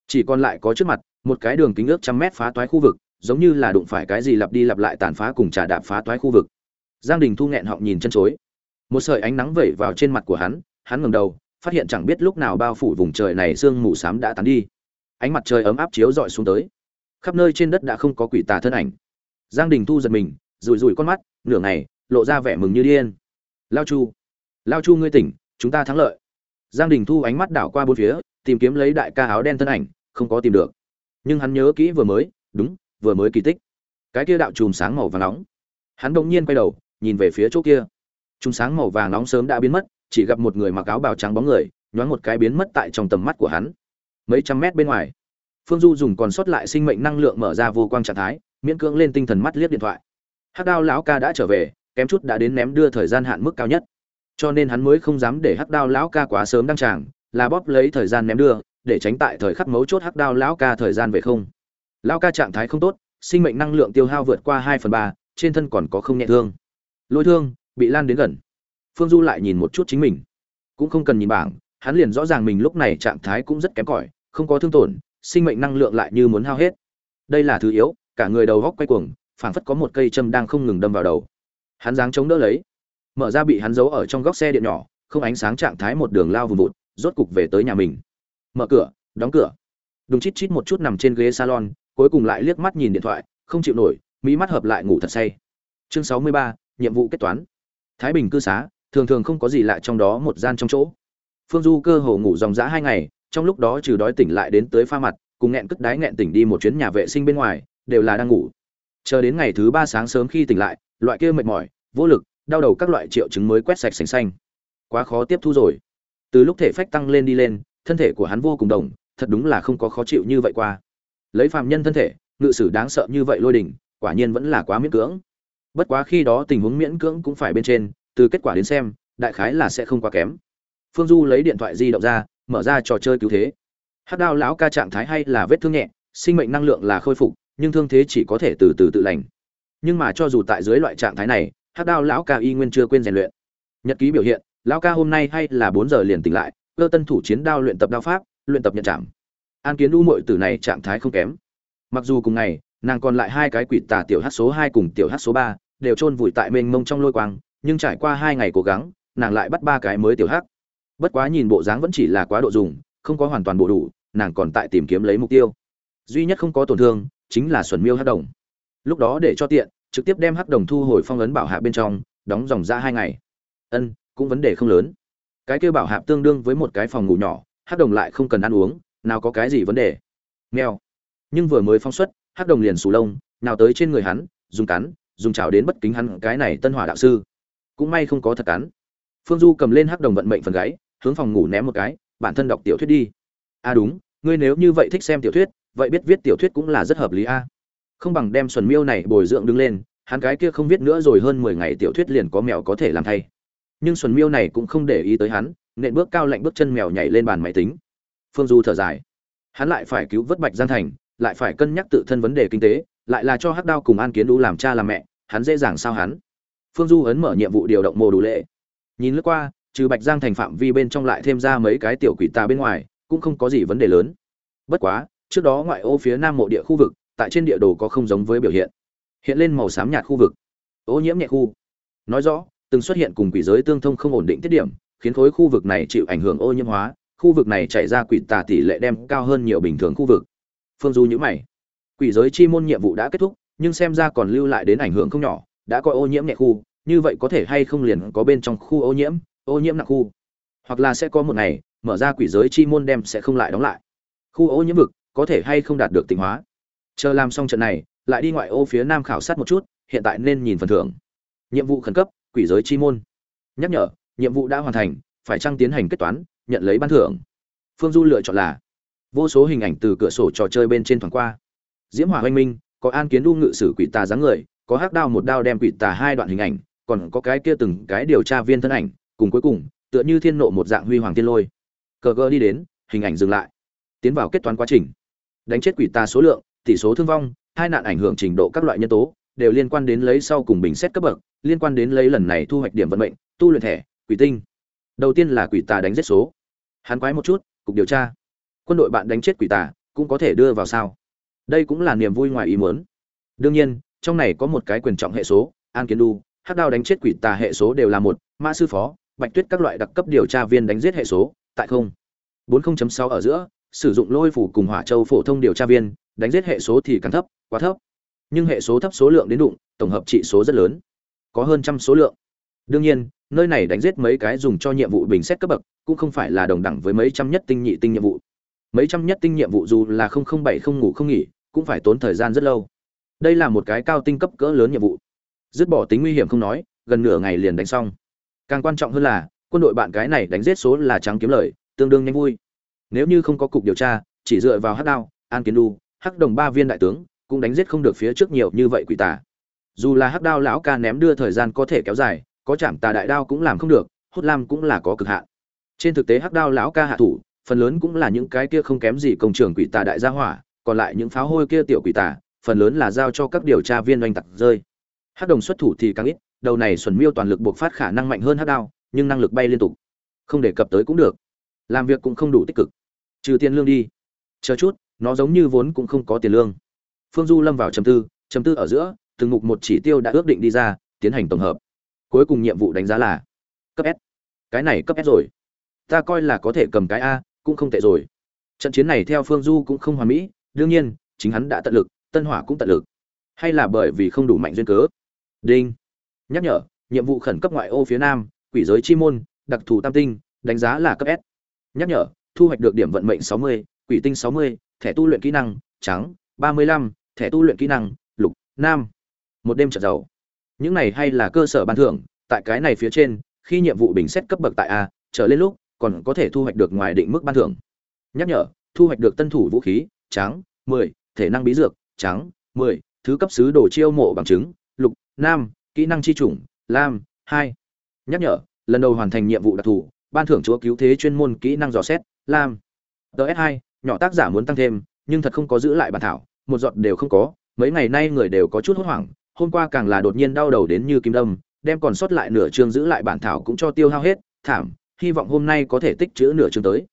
Chỉ còn lại có trước mặt, một cái đường kính ước trăm mét phá toái khu vực, giống như là đụng phải cái gì lặp đi lặp lại tàn phá cùng trả đạp phá toái khu vực. Giang đình thu nghẹn họng nhìn chân chối. Một sợi ánh nắng vẩy vào trên mặt của hắn hắn ngẩng đầu, phát hiện chẳng biết lúc nào bao phủ vùng trời này sương mù xám đã tán đi. Ánh mặt trời ấm áp chiếu rọi xuống tới. Khắp nơi trên đất đã không có quỷ tà thân ảnh. Giang đình thu giật mình, rủi rủi con mắt, nửa ngày, lộ ra vẻ mừng như điên. Lao chu lao chu ngươi tỉnh, chúng ta thắng lợi giang đình thu ánh mắt đảo qua bốn phía, tìm kiếm lấy đại ca áo đen thân ảnh, không có tìm được. Nhưng hắn nhớ kỹ vừa mới, đúng, vừa mới kỳ tích. Cái kia đạo chùm sáng màu vàng nóng. Hắn bỗng nhiên quay đầu, nhìn về phía chỗ kia. Chùm sáng màu vàng nóng sớm đã biến mất, chỉ gặp một người mặc áo bào trắng bóng người, nhoáng một cái biến mất tại trong tầm mắt của hắn. Mấy trăm mét bên ngoài, phương du dùng còn sót lại sinh mệnh năng lượng mở ra vô quang trạng thái, miễn cưỡng lên tinh thần mắt liếc điện thoại. Hắc đao lão ca đã trở về, kém chút đã đến ném đưa thời gian hạn mức cao nhất cho nên hắn mới không dám để hắc đao lão ca quá sớm đăng tràng, là bóp lấy thời gian ném đưa, để tránh tại thời khắc mấu chốt hắc đao lão ca thời gian về không. Lão ca trạng thái không tốt, sinh mệnh năng lượng tiêu hao vượt qua hai phần ba, trên thân còn có không nhẹ thương. Lôi thương, bị lan đến gần. Phương du lại nhìn một chút chính mình. Cũng không cần nhìn bảng, hắn liền rõ ràng mình lúc này trạng thái cũng rất kém cỏi, không có thương tổn, sinh mệnh năng lượng lại như muốn hao hết. Đây là thứ yếu, cả người đầu góc quay cuồng, phảng phất có một cây châm đang không ngừng đâm vào đầu. Hắn dáng chống đỡ lấy mở ra bị hắn giấu ở trong góc xe điện nhỏ, không ánh sáng trạng thái một đường lao vùng vụt, rốt cục về tới nhà mình. Mở cửa, đóng cửa. Đúng chít chít một chút nằm trên ghế salon, cuối cùng lại liếc mắt nhìn điện thoại, không chịu nổi, mỹ mắt hợp lại ngủ thật say. Chương sáu mươi ba, nhiệm vụ kết toán. Thái bình cư xá, thường thường không có gì lạ trong đó một gian trong chỗ. Phương du cơ hồ ngủ dòng dã hai ngày, trong lúc đó trừ đói tỉnh lại đến tới pha mặt, cùng nghẹn cất đái nghẹn tỉnh đi một chuyến nhà vệ sinh bên ngoài, đều là đang ngủ. Chờ đến ngày thứ ba sáng sớm khi tỉnh lại, loại kia mệt mỏi, vô lực đau đầu các loại triệu chứng mới quét sạch sành xanh. Quá khó tiếp thu rồi. Từ lúc thể phách tăng lên đi lên thân thể của hắn vô cùng đồng thật đúng là không có khó chịu như vậy qua. Lấy phàm nhân thân thể ngự sử đáng sợ như vậy lôi đỉnh, quả nhiên vẫn là quá miễn cưỡng. Bất quá khi đó tình huống miễn cưỡng cũng phải bên trên từ kết quả đến xem đại khái là sẽ không quá kém. Phương du lấy điện thoại di động ra mở ra trò chơi cứu thế. Hát đao lão ca trạng thái hay là vết thương nhẹ sinh mệnh năng lượng là khôi phục nhưng thương thế chỉ có thể từ từ tự lành. Nhưng mà cho dù tại dưới loại trạng thái này hát đao lão ca y nguyên chưa quên rèn luyện. Nhật ký biểu hiện, lão ca hôm nay hay là bốn giờ liền tỉnh lại, cơ tân thủ chiến đao luyện tập đao pháp, luyện tập nhận chạm. An kiến u mội từ này trạng thái không kém. Mặc dù cùng ngày, nàng còn lại hai cái quỷ tà tiểu hát số hai cùng tiểu hát số ba đều chôn vùi tại mênh mông trong lôi quang, nhưng trải qua hai ngày cố gắng, nàng lại bắt ba cái mới tiểu hắc bất quá nhìn bộ dáng vẫn chỉ là quá độ dùng, không có hoàn toàn bộ đủ, nàng còn tại tìm kiếm lấy mục tiêu. Duy nhất không có tổn thương, chính là xuẩn miêu hát đồng. Lúc đó để cho tiện trực tiếp đem hắc đồng thu hồi phong ấn bảo hạ bên trong, đóng dòng ra hai ngày. Ân, cũng vấn đề không lớn. Cái kêu bảo hạp tương đương với một cái phòng ngủ nhỏ, hắc đồng lại không cần ăn uống, nào có cái gì vấn đề. Nghèo nhưng vừa mới phong xuất, hắc đồng liền sù lông, nào tới trên người hắn, dùng cắn, dùng chảo đến bất kính hắn cái này tân hỏa đạo sư. Cũng may không có thật cắn. Phương du cầm lên hắc đồng vận mệnh phần gáy hướng phòng ngủ ném một cái, bản thân đọc tiểu thuyết đi. À đúng, ngươi nếu như vậy thích xem tiểu thuyết, vậy biết viết tiểu thuyết cũng là rất hợp lý a không bằng đem xuân miêu này bồi dưỡng đứng lên, hắn cái kia không viết nữa rồi hơn mười ngày tiểu thuyết liền có mèo có thể làm thay. Nhưng xuân miêu này cũng không để ý tới hắn, nện bước cao lạnh bước chân mèo nhảy lên bàn máy tính. Phương du thở dài. Hắn lại phải cứu vớt bạch giang thành, lại phải cân nhắc tự thân vấn đề kinh tế, lại là cho hắc đao cùng an kiến đu làm cha làm mẹ, hắn dễ dàng sao hắn? Phương du ấn mở nhiệm vụ điều động mồ đủ lệ. Nhìn lướt qua, trừ bạch giang thành phạm vi bên trong lại thêm ra mấy cái tiểu quỷ tà bên ngoài, cũng không có gì vấn đề lớn. Bất quá, trước đó ngoại ô phía nam mộ địa khu vực tại trên địa đồ có không giống với biểu hiện. Hiện lên màu xám nhạt khu vực. Ô nhiễm nhẹ khu. Nói rõ, từng xuất hiện cùng quỷ giới tương thông không ổn định tiết điểm, khiến khối khu vực này chịu ảnh hưởng ô nhiễm hóa, khu vực này chạy ra quỷ tà tỷ lệ đem cao hơn nhiều bình thường khu vực. Phương du nhữ mày. Quỷ giới chi môn nhiệm vụ đã kết thúc, nhưng xem ra còn lưu lại đến ảnh hưởng không nhỏ, đã có ô nhiễm nhẹ khu, như vậy có thể hay không liền có bên trong khu ô nhiễm ô nhiễm nặng khu. Hoặc là sẽ có một ngày, mở ra quỷ giới chi môn đem sẽ không lại đóng lại. Khu ô nhiễm vực có thể hay không đạt được tịnh hóa? Chờ làm xong trận này, lại đi ngoại ô phía nam khảo sát một chút, hiện tại nên nhìn phần thưởng. Nhiệm vụ khẩn cấp, quỷ giới chi môn. Nhắc nhở, nhiệm vụ đã hoàn thành, phải chăng tiến hành kết toán, nhận lấy ban thưởng? Phương du lựa chọn là, vô số hình ảnh từ cửa sổ trò chơi bên trên thoảng qua. Diễm hỏa oanh minh, có an kiến đu ngự sử quỷ tà dáng người, có hắc đao một đao đem quỷ tà hai đoạn hình ảnh, còn có cái kia từng cái điều tra viên thân ảnh, cùng cuối cùng, tựa như thiên nộ một dạng huy hoàng tiên lôi. Cờ gơ đi đến, hình ảnh dừng lại. Tiến vào kết toán quá trình. Đánh chết quỷ tà số lượng tỷ số thương vong hai nạn ảnh hưởng trình độ các loại nhân tố đều liên quan đến lấy sau cùng bình xét cấp bậc liên quan đến lấy lần này thu hoạch điểm vận mệnh tu luyện thẻ quỷ tinh. Đầu tiên là quỷ tà đánh giết số. Hắn quái một chút cục điều tra. Quân đội bạn đánh chết quỷ tà cũng có thể đưa vào sao? Đây cũng là niềm vui ngoài ý muốn. Đương nhiên trong này có một cái quyền trọng hệ số an kiến Du, hắc đao đánh chết quỷ tà hệ số đều là một mã sư phó bạch tuyết các loại đặc cấp điều tra viên đánh giết hệ số tại không. Bốn 40.6 ở giữa sử dụng lôi phủ cùng hỏa châu phổ thông điều tra viên đánh giết hệ số thì càng thấp, quá thấp. Nhưng hệ số thấp số lượng đến đụng, tổng hợp trị số rất lớn. Có hơn trăm số lượng. Đương nhiên, nơi này đánh giết mấy cái dùng cho nhiệm vụ bình xét cấp bậc, cũng không phải là đồng đẳng với mấy trăm nhất tinh nhị tinh nhiệm vụ. Mấy trăm nhất tinh nhiệm vụ dù là không không bảy không ngủ không nghỉ, cũng phải tốn thời gian rất lâu. Đây là một cái cao tinh cấp cỡ lớn nhiệm vụ. Dứt bỏ tính nguy hiểm không nói, gần nửa ngày liền đánh xong. Càng quan trọng hơn là, quân đội bạn cái này đánh giết số là trắng kiếm lời, tương đương nhanh vui. Nếu như không có cục điều tra, chỉ dựa vào hắc đao, an kiến đu hắc đồng ba viên đại tướng cũng đánh giết không được phía trước nhiều như vậy quỷ tà. Dù là hắc đao lão ca ném đưa thời gian có thể kéo dài, có chạm tà đại đao cũng làm không được, hốt lam cũng là có cực hạn. Trên thực tế hắc đao lão ca hạ thủ, phần lớn cũng là những cái kia không kém gì công trường quỷ tà đại gia hỏa, còn lại những pháo hôi kia tiểu quỷ tà, phần lớn là giao cho các điều tra viên oanh tặc rơi. Hắc đồng xuất thủ thì càng ít, đầu này xuẩn miêu toàn lực buộc phát khả năng mạnh hơn hắc đao, nhưng năng lực bay liên tục. Không đề cập tới cũng được. Làm việc cũng không đủ tích cực. Trừ tiền lương đi. Chờ chút nó giống như vốn cũng không có tiền lương. Phương du lâm vào trầm tư trầm tư ở giữa từng mục một chỉ tiêu đã ước định đi ra tiến hành tổng hợp. Cuối cùng nhiệm vụ đánh giá là cấp s. Cái này cấp s rồi. Ta coi là có thể cầm cái a cũng không tệ rồi. Trận chiến này theo phương du cũng không hoàn mỹ đương nhiên chính hắn đã tận lực tân hỏa cũng tận lực. Hay là bởi vì không đủ mạnh duyên cớ? Đinh. Nhắc nhở nhiệm vụ khẩn cấp ngoại ô phía nam quỷ giới chi môn đặc thù tam tinh đánh giá là cấp s. Nhắc nhở thu hoạch được điểm vận mệnh 60, quỷ tinh 60, thẻ tu luyện kỹ năng trắng 35, thẻ tu luyện kỹ năng lục nam. Một đêm trận giàu những này hay là cơ sở ban thưởng tại cái này phía trên khi nhiệm vụ bình xét cấp bậc tại a trở lên lúc còn có thể thu hoạch được ngoài định mức ban thưởng. Nhắc nhở thu hoạch được tân thủ vũ khí trắng 10, thể năng bí dược trắng 10, thứ cấp sứ đồ chiêu mộ bằng chứng lục nam kỹ năng chi chủng lam hai. Nhắc nhở lần đầu hoàn thành nhiệm vụ đặc thù ban thưởng chúa cứu thế chuyên môn kỹ năng dò xét lam. Ts hai nhỏ tác giả muốn tăng thêm nhưng thật không có giữ lại bản thảo một giọt đều không có mấy ngày nay người đều có chút hốt hoảng hôm qua càng là đột nhiên đau đầu đến như kim đâm đem còn sót lại nửa chương giữ lại bản thảo cũng cho tiêu hao hết thảm hy vọng hôm nay có thể tích chữ nửa chương tới.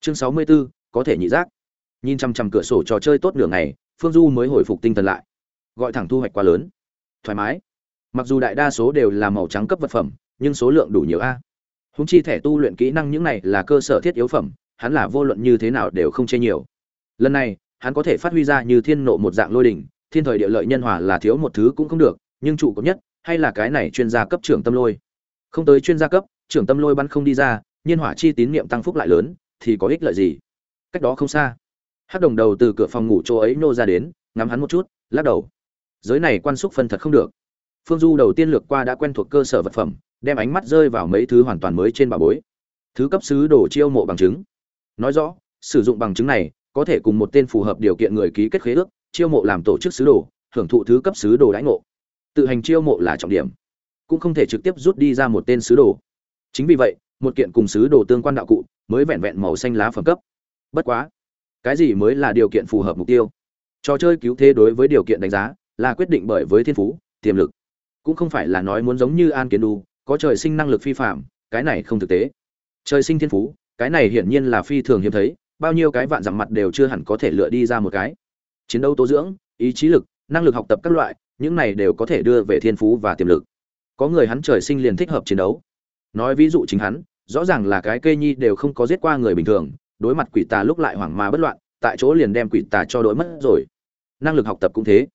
Chương sáu mươi 64, có thể nhị giác. Nhìn chăm chăm cửa sổ trò chơi tốt nửa ngày phương du mới hồi phục tinh thần lại. Gọi thẳng thu hoạch quá lớn. Thoải mái. Mặc dù đại đa số đều là màu trắng cấp vật phẩm nhưng số lượng đủ nhiều a. Húng chi thẻ tu luyện kỹ năng những này là cơ sở thiết yếu phẩm hắn là vô luận như thế nào đều không chê nhiều. Lần này, hắn có thể phát huy ra như thiên nộ một dạng lôi đỉnh, thiên thời địa lợi nhân hòa là thiếu một thứ cũng không được, nhưng trụ cấp nhất, hay là cái này chuyên gia cấp trưởng tâm lôi. Không tới chuyên gia cấp, trưởng tâm lôi bắn không đi ra, nhiên hỏa chi tín niệm tăng phúc lại lớn, thì có ích lợi gì? Cách đó không xa hát đồng đầu từ cửa phòng ngủ chỗ ấy nô ra đến, ngắm hắn một chút, lắc đầu. Giới này quan xúc phân thật không được. Phương du đầu tiên lược qua đã quen thuộc cơ sở vật phẩm, đem ánh mắt rơi vào mấy thứ hoàn toàn mới trên bà bối. Thứ cấp sứ đồ chiêu mộ bằng chứng nói rõ, sử dụng bằng chứng này có thể cùng một tên phù hợp điều kiện người ký kết khế ước, chiêu mộ làm tổ chức sứ đồ hưởng thụ thứ cấp sứ đồ đãi ngộ. Tự hành chiêu mộ là trọng điểm, cũng không thể trực tiếp rút đi ra một tên sứ đồ. Chính vì vậy, một kiện cùng sứ đồ tương quan đạo cụ mới vẹn vẹn màu xanh lá phẩm cấp. Bất quá, cái gì mới là điều kiện phù hợp mục tiêu? Trò chơi cứu thế đối với điều kiện đánh giá là quyết định bởi với thiên phú, tiềm lực. Cũng không phải là nói muốn giống như an kiến đu, có trời sinh năng lực phi phạm, cái này không thực tế. Trời sinh thiên phú cái này hiển nhiên là phi thường hiếm thấy, bao nhiêu cái vạn dặm mặt đều chưa hẳn có thể lựa đi ra một cái. Chiến đấu tố dưỡng, ý chí lực, năng lực học tập các loại, những này đều có thể đưa về thiên phú và tiềm lực. Có người hắn trời sinh liền thích hợp chiến đấu. Nói ví dụ chính hắn, rõ ràng là cái cây nhi đều không có giết qua người bình thường, đối mặt quỷ tà lúc lại hoảng mà bất loạn, tại chỗ liền đem quỷ tà cho đối mất rồi. Năng lực học tập cũng thế.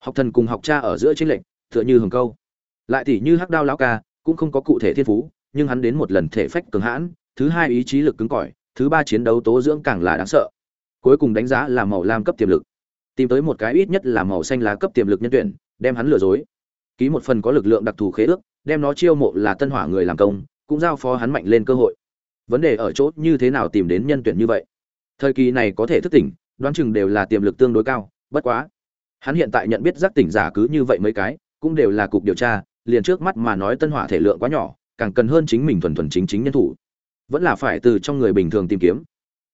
Học thần cùng học cha ở giữa chính lệnh, tựa như hồng câu. Lại thì như hắc đao lão ca, cũng không có cụ thể thiên phú, nhưng hắn đến một lần thể phách cường hãn thứ hai ý chí lực cứng cỏi, thứ ba chiến đấu tố dưỡng càng là đáng sợ. Cuối cùng đánh giá là màu lam cấp tiềm lực. Tìm tới một cái ít nhất là màu xanh lá cấp tiềm lực nhân tuyển, đem hắn lừa dối. Ký một phần có lực lượng đặc thù khế ước, đem nó chiêu mộ là tân hỏa người làm công, cũng giao phó hắn mạnh lên cơ hội. Vấn đề ở chỗ như thế nào tìm đến nhân tuyển như vậy? Thời kỳ này có thể thức tỉnh, đoán chừng đều là tiềm lực tương đối cao, bất quá. Hắn hiện tại nhận biết giác tỉnh giả cứ như vậy mấy cái, cũng đều là cục điều tra, liền trước mắt mà nói tân hỏa thể lượng quá nhỏ, càng cần hơn chính mình thuần thuần chính chính nhân thủ vẫn là phải từ trong người bình thường tìm kiếm.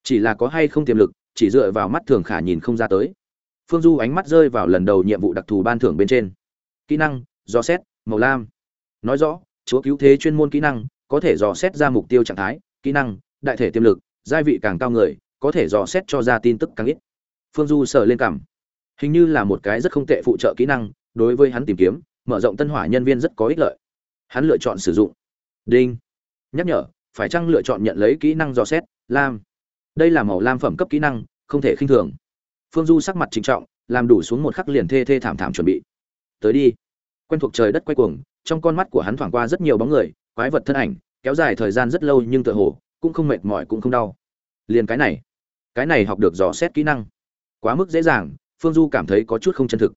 Chỉ là có hay không tiềm lực, chỉ dựa vào mắt thường khả nhìn không ra tới. Phương du ánh mắt rơi vào lần đầu nhiệm vụ đặc thù ban thưởng bên trên. Kỹ năng, dò xét, màu lam. Nói rõ, chúa cứu thế chuyên môn kỹ năng, có thể dò xét ra mục tiêu trạng thái, kỹ năng, đại thể tiềm lực gia vị càng cao người, có thể dò xét cho ra tin tức càng ít. Phương du sờ lên cảm hình như là một cái rất không tệ phụ trợ kỹ năng, đối với hắn tìm kiếm, mở rộng tân hỏa nhân viên rất có ích lợi. Hắn lựa chọn sử dụng. Đinh. Nhắc nhở phải chăng lựa chọn nhận lấy kỹ năng dò xét? Lam. Đây là màu lam phẩm cấp kỹ năng, không thể khinh thường. Phương du sắc mặt trịnh trọng, làm đủ xuống một khắc liền thê thê thảm thảm chuẩn bị. Tới đi. Quen thuộc trời đất quay cuồng, trong con mắt của hắn thoảng qua rất nhiều bóng người, quái vật thân ảnh, kéo dài thời gian rất lâu nhưng tựa hồ cũng không mệt mỏi cũng không đau. Liền cái này. Cái này học được dò xét kỹ năng. Quá mức dễ dàng, phương du cảm thấy có chút không chân thực.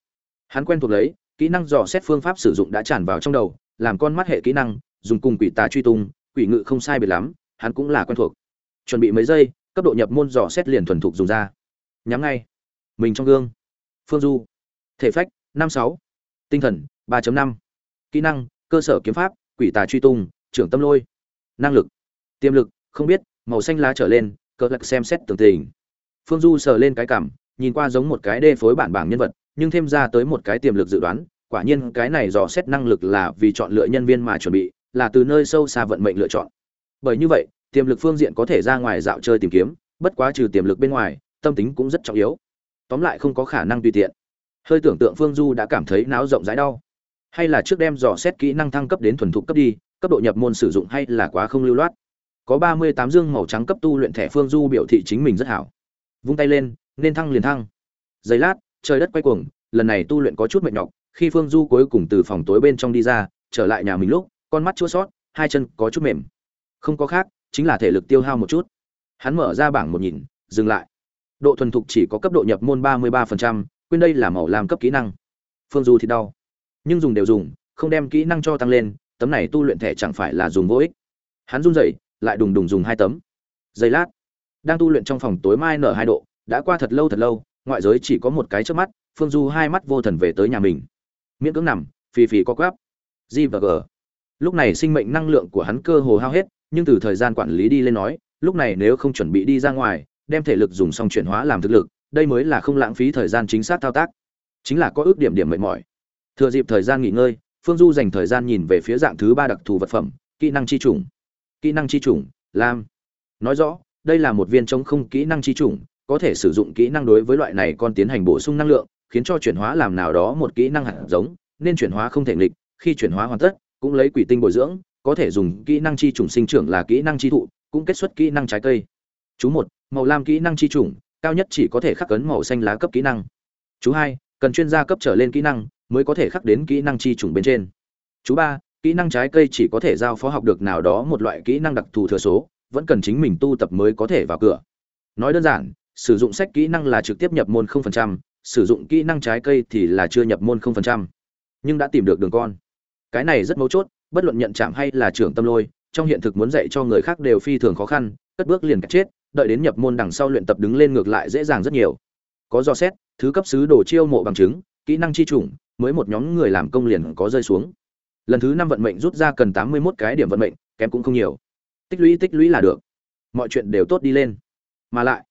Hắn quen thuộc lấy, kỹ năng dò xét phương pháp sử dụng đã tràn vào trong đầu, làm con mắt hệ kỹ năng, dùng cùng quỷ tà truy tung quỷ ngự không sai biệt lắm, hắn cũng là quen thuộc. Chuẩn bị mấy giây, cấp độ nhập môn dò xét liền thuần thục dùng ra. Nhắm ngay. Mình trong gương. Phương du. Thể phách, năm sáu. Tinh thần, ba năm. Kỹ năng, cơ sở kiếm pháp, quỷ tà truy tung, trưởng tâm lôi. Năng lực. Tiềm lực, không biết, màu xanh lá trở lên cỡ lạc xem xét tường tình. Phương du sờ lên cái cảm, nhìn qua giống một cái đê phối bản bảng nhân vật, nhưng thêm ra tới một cái tiềm lực dự đoán, quả nhiên cái này dò xét năng lực là vì chọn lựa nhân viên mà chuẩn bị là từ nơi sâu xa vận mệnh lựa chọn. Bởi như vậy, tiềm lực phương diện có thể ra ngoài dạo chơi tìm kiếm, bất quá trừ tiềm lực bên ngoài, tâm tính cũng rất trọng yếu. Tóm lại không có khả năng tùy tiện. Hơi tưởng tượng phương du đã cảm thấy não rộng rãi đau. Hay là trước đem dò xét kỹ năng thăng cấp đến thuần thục cấp đi, cấp độ nhập môn sử dụng hay là quá không lưu loát. Có ba mươi tám dương màu trắng cấp tu luyện thẻ phương du biểu thị chính mình rất hảo. Vung tay lên, nên thăng liền thăng. Giây lát, trời đất quay cuồng, lần này tu luyện có chút mệt nhọc, khi phương du cuối cùng từ phòng tối bên trong đi ra, trở lại nhà mình lúc con mắt chua sót, hai chân có chút mềm. Không có khác, chính là thể lực tiêu hao một chút. Hắn mở ra bảng một nhìn, dừng lại. Độ thuần thục chỉ có cấp độ nhập môn ba mươi ba phần trăm, quên đây là màu làm cấp kỹ năng. Phương du thì đau. Nhưng dùng đều dùng, không đem kỹ năng cho tăng lên, tấm này tu luyện thẻ chẳng phải là dùng vô ích. Hắn run rẩy, lại đùng đùng dùng hai tấm. Giây lát, đang tu luyện trong phòng tối mai nở hai độ, đã qua thật lâu thật lâu, ngoại giới chỉ có một cái trước mắt, phương du hai mắt vô thần về tới nhà mình. Miễn cưỡng nằm, phì phì có quáp g và g lúc này sinh mệnh năng lượng của hắn cơ hồ hao hết, nhưng từ thời gian quản lý đi lên nói, lúc này nếu không chuẩn bị đi ra ngoài, đem thể lực dùng xong chuyển hóa làm thực lực, đây mới là không lãng phí thời gian chính xác thao tác. Chính là có ước điểm điểm mệt mỏi. Thừa dịp thời gian nghỉ ngơi, phương du dành thời gian nhìn về phía dạng thứ ba đặc thù vật phẩm, kỹ năng chi chủng. Kỹ năng chi chủng, lam. Nói rõ, đây là một viên chống không kỹ năng chi chủng, có thể sử dụng kỹ năng đối với loại này còn tiến hành bổ sung năng lượng, khiến cho chuyển hóa làm nào đó một kỹ năng hạt giống, nên chuyển hóa không thể nghịch, khi chuyển hóa hoàn tất cũng lấy quỷ tinh bồi dưỡng có thể dùng kỹ năng chi chủng sinh trưởng là kỹ năng chi thụ cũng kết xuất kỹ năng trái cây. Chú một màu lam kỹ năng chi chủng cao nhất chỉ có thể khắc cấn màu xanh lá cấp kỹ năng. Chú hai cần chuyên gia cấp trở lên kỹ năng mới có thể khắc đến kỹ năng chi chủng bên trên. Chú ba kỹ năng trái cây chỉ có thể giao phó học được nào đó một loại kỹ năng đặc thù thừa số vẫn cần chính mình tu tập mới có thể vào cửa. Nói đơn giản sử dụng sách kỹ năng là trực tiếp nhập môn 0%, sử dụng kỹ năng trái cây thì là chưa nhập môn 0%. nhưng đã tìm được đường con cái này rất mấu chốt, bất luận nhận chạm hay là trưởng tâm lôi, trong hiện thực muốn dạy cho người khác đều phi thường khó khăn, cất bước liền chết, đợi đến nhập môn đằng sau luyện tập đứng lên ngược lại dễ dàng rất nhiều. Có do xét, thứ cấp sứ đồ chiêu mộ bằng chứng, kỹ năng chi chủng, mới một nhóm người làm công liền có rơi xuống. Lần thứ năm vận mệnh rút ra cần tám mươi 81 cái điểm vận mệnh, kém cũng không nhiều. Tích lũy tích lũy là được. Mọi chuyện đều tốt đi lên. Mà lại,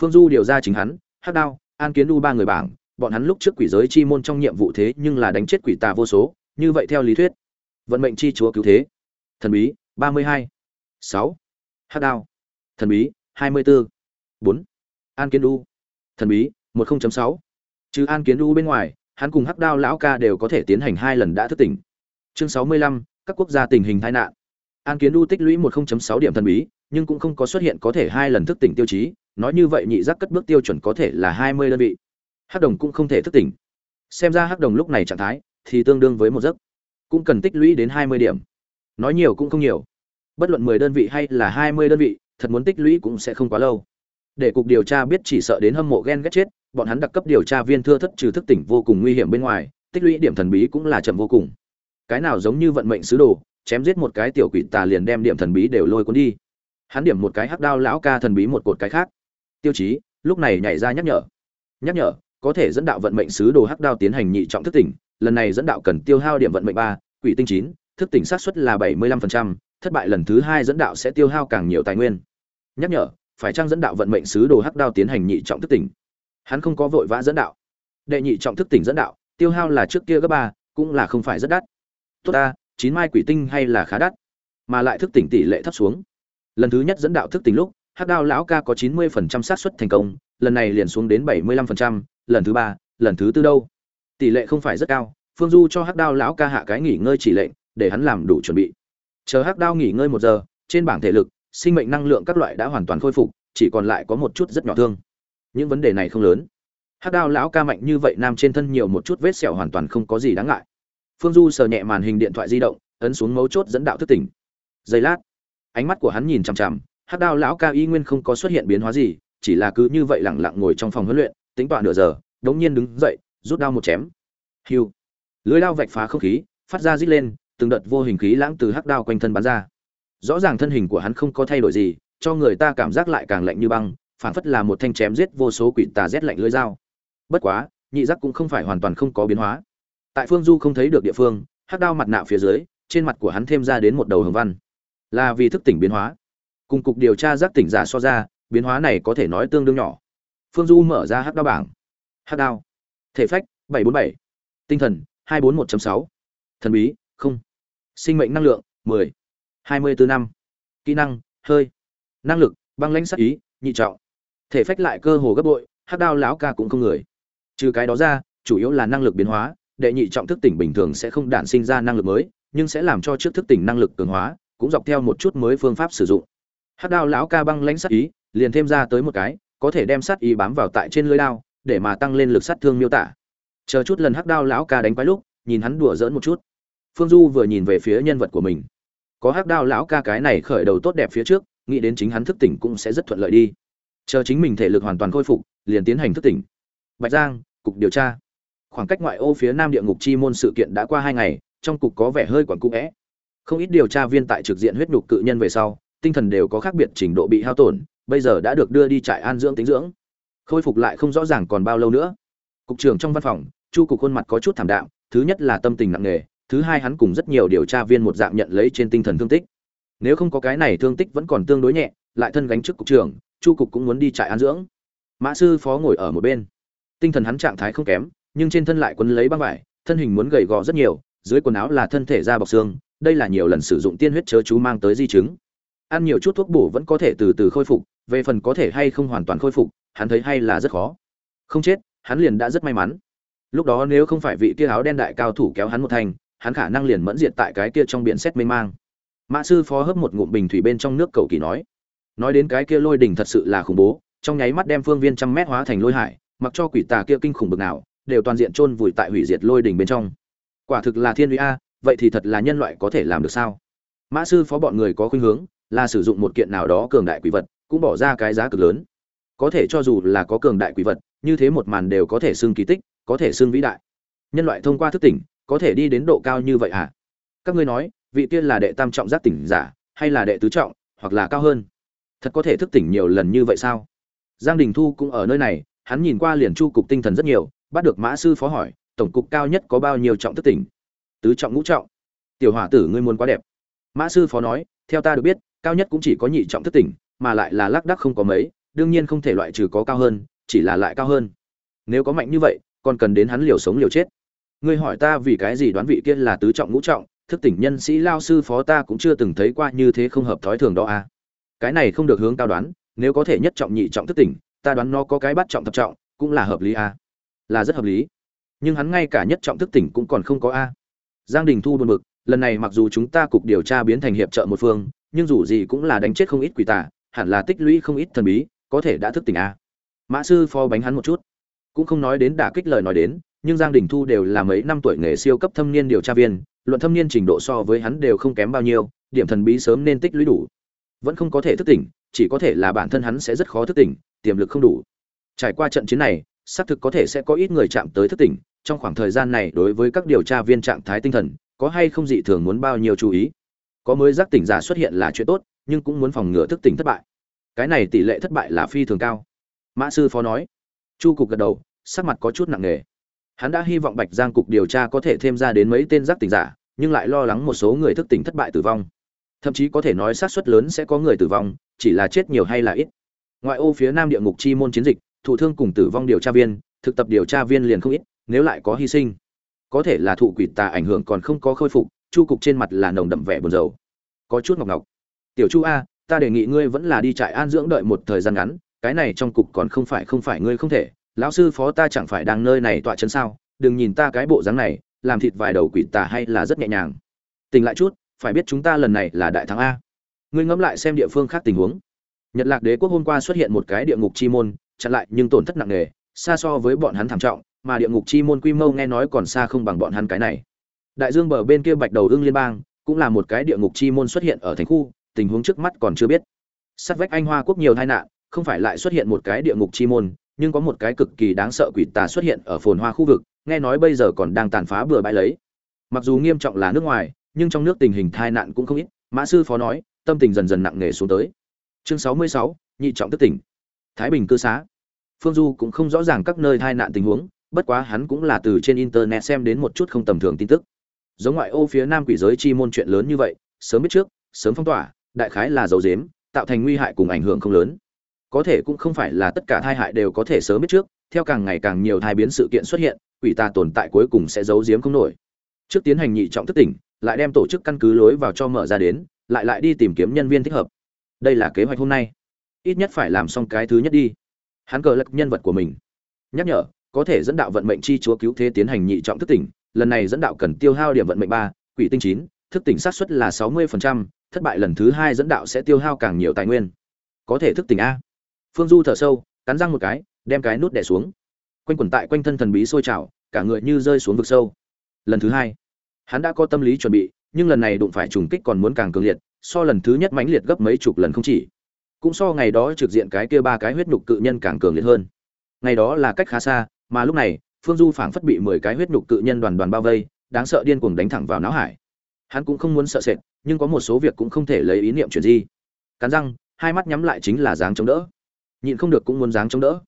phương du điều ra chính hắn, hắc đao, an kiến u ba người bảng, bọn hắn lúc trước quỷ giới chi môn trong nhiệm vụ thế nhưng là đánh chết quỷ tà vô số như vậy theo lý thuyết, vận mệnh chi chúa cứu thế. Thần bí, ba mươi hai. Sáu. Hắc đao. Thần bí, hai mươi bốn bốn. An kiến đu thần bí, một sáu. Trừ an kiến đu bên ngoài, hắn cùng hắc đao lão ca đều có thể tiến hành hai lần đã thức tỉnh. Chương sáu mươi lăm, các quốc gia tình hình tai nạn. An kiến đu tích lũy một sáu điểm thần bí, nhưng cũng không có xuất hiện có thể hai lần thức tỉnh tiêu chí. Nói như vậy nhị giác cất bước tiêu chuẩn có thể là hai mươi đơn vị. Hắc đồng cũng không thể thức tỉnh. Xem ra hắc đồng lúc này trạng thái thì tương đương với một giấc. Cũng cần tích lũy đến hai mươi điểm. Nói nhiều cũng không nhiều. Bất luận mười đơn vị hay là hai mươi đơn vị, thật muốn tích lũy cũng sẽ không quá lâu. Để cục điều tra biết chỉ sợ đến hâm mộ ghen ghét chết, bọn hắn đặc cấp điều tra viên thưa thất trừ thức tỉnh vô cùng nguy hiểm bên ngoài, tích lũy điểm thần bí cũng là chậm vô cùng. Cái nào giống như vận mệnh sứ đồ, chém giết một cái tiểu quỷ tà liền đem điểm thần bí đều lôi cuốn đi. Hắn điểm một cái hắc đao lão ca thần bí một cột cái khác. Tiêu chí, lúc này nhảy ra nhắc nhở. Nhắc nhở, có thể dẫn đạo vận mệnh sứ đồ hắc đao tiến hành nhị trọng thức tỉnh lần này dẫn đạo cần tiêu hao điểm vận mệnh ba quỷ tinh chín thức tỉnh xác suất là 75%, thất bại lần thứ hai dẫn đạo sẽ tiêu hao càng nhiều tài nguyên. Nhắc nhở phải trang dẫn đạo vận mệnh sứ đồ hắc đao tiến hành nhị trọng thức tỉnh? Hắn không có vội vã dẫn đạo. Đệ nhị trọng thức tỉnh dẫn đạo tiêu hao là trước kia gấp ba cũng là không phải rất đắt. Tốt ta chín mai quỷ tinh hay là khá đắt? Mà lại thức tỉnh tỷ lệ thấp xuống. Lần thứ nhất dẫn đạo thức tỉnh lúc hắc đao lão ca có chín mươi phần trăm xác suất thành công lần này liền xuống đến bảy mươi lăm phần trăm lần thứ ba lần thứ tư đâu? Tỷ lệ không phải rất cao, phương du cho hắc đao lão ca hạ cái nghỉ ngơi chỉ lệnh, để hắn làm đủ chuẩn bị. Chờ hắc đao nghỉ ngơi một giờ, trên bảng thể lực, sinh mệnh năng lượng các loại đã hoàn toàn khôi phục, chỉ còn lại có một chút rất nhỏ thương. Những vấn đề này không lớn. Hắc đao lão ca mạnh như vậy nam trên thân nhiều một chút vết sẹo hoàn toàn không có gì đáng ngại. Phương du sờ nhẹ màn hình điện thoại di động, ấn xuống mấu chốt dẫn đạo thức tỉnh. Giây lát, ánh mắt của hắn nhìn chằm chằm, hắc đao lão ca y nguyên không có xuất hiện biến hóa gì, chỉ là cứ như vậy lẳng lặng ngồi trong phòng huấn luyện, tính toạ nửa giờ, đống nhiên đứng dậy rút đao một chém. Hưu. Lưỡi đao vạch phá không khí, phát ra rít lên, từng đợt vô hình khí lãng từ hắc đao quanh thân bắn ra. Rõ ràng thân hình của hắn không có thay đổi gì, cho người ta cảm giác lại càng lạnh như băng phản phất là một thanh chém giết vô số quỷ tà rét lạnh lưỡi dao. Bất quá, nhị giác cũng không phải hoàn toàn không có biến hóa. Tại phương du không thấy được địa phương, hắc đao mặt nạ phía dưới, trên mặt của hắn thêm ra đến một đầu hồng văn. Là vì thức tỉnh biến hóa. Cùng cục điều tra giác tỉnh giả so ra, biến hóa này có thể nói tương đương nhỏ. Phương du mở ra hắc đao bảng. Hắc đao thể phách 747. tinh thần 241.6. thần bí, không sinh mệnh năng lượng 10. 24 năm kỹ năng, hơi năng lực, băng lãnh sắc ý, nhị trọng thể phách lại cơ hồ gấp bội, hắc đao lão ca cũng không người trừ cái đó ra, chủ yếu là năng lực biến hóa, đệ nhị trọng thức tỉnh bình thường sẽ không đản sinh ra năng lực mới, nhưng sẽ làm cho trước thức tỉnh năng lực cường hóa, cũng dọc theo một chút mới phương pháp sử dụng hắc đao lão ca băng lãnh sát ý, liền thêm ra tới một cái, có thể đem sát ý bám vào tại trên lưới đao để mà tăng lên lực sát thương miêu tả. Chờ chút lần hắc đao lão ca đánh quái lúc, nhìn hắn đùa giỡn một chút. Phương du vừa nhìn về phía nhân vật của mình. Có hắc đao lão ca cái này khởi đầu tốt đẹp phía trước, nghĩ đến chính hắn thức tỉnh cũng sẽ rất thuận lợi đi. Chờ chính mình thể lực hoàn toàn khôi phục, liền tiến hành thức tỉnh. Bạch giang, cục điều tra. Khoảng cách ngoại ô phía nam địa ngục chi môn sự kiện đã qua hai ngày, trong cục có vẻ hơi quẩn cung é không ít điều tra viên tại trực diện huyết nhục cự nhân về sau, tinh thần đều có khác biệt trình độ bị hao tổn, bây giờ đã được đưa đi trại an dưỡng tính dưỡng khôi phục lại không rõ ràng còn bao lâu nữa. Cục trưởng trong văn phòng, chu cục khuôn mặt có chút thảm đạm, thứ nhất là tâm tình nặng nề, thứ hai hắn cùng rất nhiều điều tra viên một dạng nhận lấy trên tinh thần thương tích. Nếu không có cái này thương tích vẫn còn tương đối nhẹ, lại thân gánh trước cục trưởng, chu cục cũng muốn đi trại an dưỡng. Mã sư phó ngồi ở một bên. Tinh thần hắn trạng thái không kém, nhưng trên thân lại quấn lấy băng vải, thân hình muốn gầy gò rất nhiều, dưới quần áo là thân thể da bọc xương, đây là nhiều lần sử dụng tiên huyết chớ chú mang tới di chứng. Ăn nhiều chút thuốc bổ vẫn có thể từ từ khôi phục, về phần có thể hay không hoàn toàn khôi phục hắn thấy hay là rất khó. Không chết, hắn liền đã rất may mắn. Lúc đó nếu không phải vị kia áo đen đại cao thủ kéo hắn một thành, hắn khả năng liền mẫn diệt tại cái kia trong biển xét mê mang. Mã sư phó hấp một ngụm bình thủy bên trong nước cầu kỳ nói. Nói đến cái kia lôi đỉnh thật sự là khủng bố, trong nháy mắt đem phương viên trăm mét hóa thành lôi hải, mặc cho quỷ tà kia kinh khủng bực nào, đều toàn diện chôn vùi tại hủy diệt lôi đỉnh bên trong. Quả thực là thiên uy a, vậy thì thật là nhân loại có thể làm được sao? Mã sư phó bọn người có khuynh hướng, là sử dụng một kiện nào đó cường đại quỷ vật, cũng bỏ ra cái giá cực lớn có thể cho dù là có cường đại quỷ vật, như thế một màn đều có thể xưng kỳ tích, có thể xưng vĩ đại. Nhân loại thông qua thức tỉnh, có thể đi đến độ cao như vậy à các ngươi nói, vị tiên là đệ tam trọng giác tỉnh giả, hay là đệ tứ trọng, hoặc là cao hơn? Thật có thể thức tỉnh nhiều lần như vậy sao? Giang đình thu cũng ở nơi này, hắn nhìn qua liền chu cục tinh thần rất nhiều, bắt được mã sư phó hỏi, tổng cục cao nhất có bao nhiêu trọng thức tỉnh? Tứ trọng ngũ trọng. Tiểu hỏa tử, ngươi muốn quá đẹp. Mã sư phó nói, theo ta được biết, cao nhất cũng chỉ có nhị trọng thức tỉnh, mà lại là lác đắc không có mấy đương nhiên không thể loại trừ có cao hơn, chỉ là lại cao hơn. Nếu có mạnh như vậy, còn cần đến hắn liều sống liều chết. Ngươi hỏi ta vì cái gì đoán vị kia là tứ trọng ngũ trọng, thức tỉnh nhân sĩ lao sư phó ta cũng chưa từng thấy qua như thế không hợp thói thường đó à. Cái này không được hướng cao đoán, nếu có thể nhất trọng nhị trọng thức tỉnh, ta đoán nó có cái bát trọng thập trọng, cũng là hợp lý à. Là rất hợp lý. Nhưng hắn ngay cả nhất trọng thức tỉnh cũng còn không có a giang đình thu buồn bực, lần này mặc dù chúng ta cục điều tra biến thành hiệp trợ một phương, nhưng dù gì cũng là đánh chết không ít quỷ tà, hẳn là tích lũy không ít thần bí có thể đã thức tỉnh a mã sư phó bánh hắn một chút. Cũng không nói đến đả kích lời nói đến, nhưng giang đình thu đều là mấy năm tuổi nghề siêu cấp thâm niên điều tra viên, luận thâm niên trình độ so với hắn đều không kém bao nhiêu, điểm thần bí sớm nên tích lũy đủ. Vẫn không có thể thức tỉnh, chỉ có thể là bản thân hắn sẽ rất khó thức tỉnh, tiềm lực không đủ. Trải qua trận chiến này, xác thực có thể sẽ có ít người chạm tới thức tỉnh, trong khoảng thời gian này đối với các điều tra viên trạng thái tinh thần, có hay không dị thường muốn bao nhiêu chú ý. Có mới giác tỉnh giả xuất hiện là chuyện tốt, nhưng cũng muốn phòng ngừa thức tỉnh thất bại cái này tỷ lệ thất bại là phi thường cao. Mã sư phó nói. Chu cục gật đầu, sắc mặt có chút nặng nề. Hắn đã hy vọng bạch giang cục điều tra có thể thêm ra đến mấy tên giác tỉnh giả, nhưng lại lo lắng một số người thức tỉnh thất bại tử vong. Thậm chí có thể nói sát suất lớn sẽ có người tử vong, chỉ là chết nhiều hay là ít. Ngoại ô phía nam địa ngục chi môn chiến dịch, thụ thương cùng tử vong điều tra viên, thực tập điều tra viên liền không ít, nếu lại có hy sinh, có thể là thụ quỷ tà ảnh hưởng còn không có khôi phục, chu cục trên mặt là nồng đậm vẻ buồn rầu. Có chút ngọc ngọc. Tiểu chu a ta đề nghị ngươi vẫn là đi trại an dưỡng đợi một thời gian ngắn, cái này trong cục còn không phải không phải ngươi không thể. Lão sư phó ta chẳng phải đang nơi này tọa chân sao? Đừng nhìn ta cái bộ dáng này, làm thịt vài đầu quỷ tà hay là rất nhẹ nhàng. Tỉnh lại chút, phải biết chúng ta lần này là đại thắng a. Ngươi ngẫm lại xem địa phương khác tình huống. Nhật lạc đế quốc hôm qua xuất hiện một cái địa ngục chi môn, chặn lại nhưng tổn thất nặng nề, xa so với bọn hắn thảm trọng, mà địa ngục chi môn quy mô nghe nói còn xa không bằng bọn hắn cái này. Đại dương bờ bên kia bạch đầu ương liên bang cũng là một cái địa ngục chi môn xuất hiện ở thành khu tình huống trước mắt còn chưa biết. Sát vách anh hoa quốc nhiều tai nạn, không phải lại xuất hiện một cái địa ngục chi môn, nhưng có một cái cực kỳ đáng sợ quỷ tà xuất hiện ở phồn hoa khu vực, nghe nói bây giờ còn đang tàn phá bừa bãi lấy. Mặc dù nghiêm trọng là nước ngoài, nhưng trong nước tình hình tai nạn cũng không ít, mã sư phó nói, tâm tình dần dần nặng nề xuống tới. Chương sáu mươi sáu, nhị trọng tức tỉnh. Thái bình cư xá. Phương du cũng không rõ ràng các nơi tai nạn tình huống, bất quá hắn cũng là từ trên internet xem đến một chút không tầm thường tin tức. Giống ngoại ô phía nam quỷ giới chi môn chuyện lớn như vậy, sớm biết trước, sớm phong tỏa đại khái là dấu dếm tạo thành nguy hại cùng ảnh hưởng không lớn. Có thể cũng không phải là tất cả thai hại đều có thể sớm biết trước, theo càng ngày càng nhiều thai biến sự kiện xuất hiện, quỷ ta tồn tại cuối cùng sẽ giấu giếm không nổi. Trước tiến hành nhị trọng thức tỉnh, lại đem tổ chức căn cứ lối vào cho mở ra đến, lại lại đi tìm kiếm nhân viên thích hợp. Đây là kế hoạch hôm nay. Ít nhất phải làm xong cái thứ nhất đi. Hắn cờ lật nhân vật của mình. Nhắc nhở, có thể dẫn đạo vận mệnh chi chúa cứu thế tiến hành nhị trọng thức tỉnh, lần này dẫn đạo cần tiêu hao điểm vận mệnh ba, quỷ tinh chín, thức tỉnh xác suất là sáu mươi thất bại lần thứ hai dẫn đạo sẽ tiêu hao càng nhiều tài nguyên. Có thể thức tỉnh a. Phương du thở sâu, cắn răng một cái, đem cái nút đẻ xuống. Quanh quẩn tại quanh thân thần bí sôi trào, cả người như rơi xuống vực sâu. Lần thứ hai, hắn đã có tâm lý chuẩn bị, nhưng lần này đụng phải trùng kích còn muốn càng cường liệt, so lần thứ nhất mãnh liệt gấp mấy chục lần không chỉ. Cũng so ngày đó trực diện cái kia ba cái huyết nhục cự nhân càng cường liệt hơn. Ngày đó là cách khá xa, mà lúc này, phương du phảng phất bị mười cái huyết nhục cự nhân đoàn đoàn bao vây, đáng sợ điên cuồng đánh thẳng vào não hải. Hắn cũng không muốn sợ sệt nhưng có một số việc cũng không thể lấy ý niệm chuyển di. Cắn răng, hai mắt nhắm lại chính là dáng chống đỡ. Nhịn không được cũng muốn dáng chống đỡ.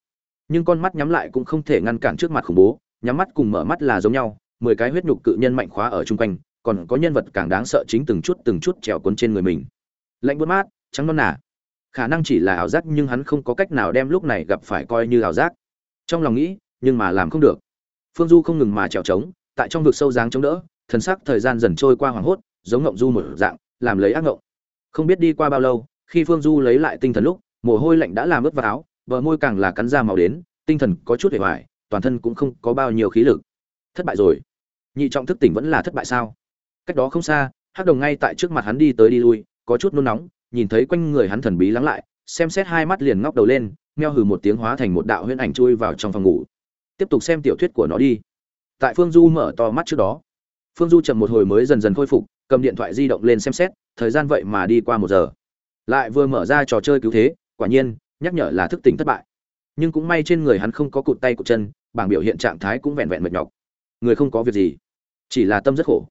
Nhưng con mắt nhắm lại cũng không thể ngăn cản trước mặt khủng bố, nhắm mắt cùng mở mắt là giống nhau, mười cái huyết nhục cự nhân mạnh khóa ở chung quanh, còn có nhân vật càng đáng sợ chính từng chút từng chút trèo cuốn trên người mình. Lạnh buốt mát, trắng non nả khả năng chỉ là ảo giác nhưng hắn không có cách nào đem lúc này gặp phải coi như ảo giác. Trong lòng nghĩ, nhưng mà làm không được. Phương du không ngừng mà trèo trống, tại trong vực sâu dáng chống đỡ, thần sắc thời gian dần trôi qua hoảng hốt giống ngộng du một dạng, làm lấy ác ngộng. Không biết đi qua bao lâu, khi phương du lấy lại tinh thần lúc, mồ hôi lạnh đã làm ướt vào áo vợ môi càng là cắn ra màu đến, tinh thần có chút hề hoài toàn thân cũng không có bao nhiêu khí lực. Thất bại rồi. Nhị trọng thức tỉnh vẫn là thất bại sao? Cách đó không xa, hắc đồng ngay tại trước mặt hắn đi tới đi lui, có chút nôn nóng, nhìn thấy quanh người hắn thần bí lắng lại, xem xét hai mắt liền ngóc đầu lên, meo hừ một tiếng hóa thành một đạo huyễn ảnh chui vào trong phòng ngủ. Tiếp tục xem tiểu thuyết của nó đi. Tại phương du mở to mắt trước đó, phương du chậm một hồi mới dần dần khôi phục cầm điện thoại di động lên xem xét, thời gian vậy mà đi qua một giờ. Lại vừa mở ra trò chơi cứu thế, quả nhiên, nhắc nhở là thức tỉnh thất bại. Nhưng cũng may trên người hắn không có cụt tay cụt chân, bảng biểu hiện trạng thái cũng vẹn vẹn mệt nhọc. Người không có việc gì, chỉ là tâm rất khổ.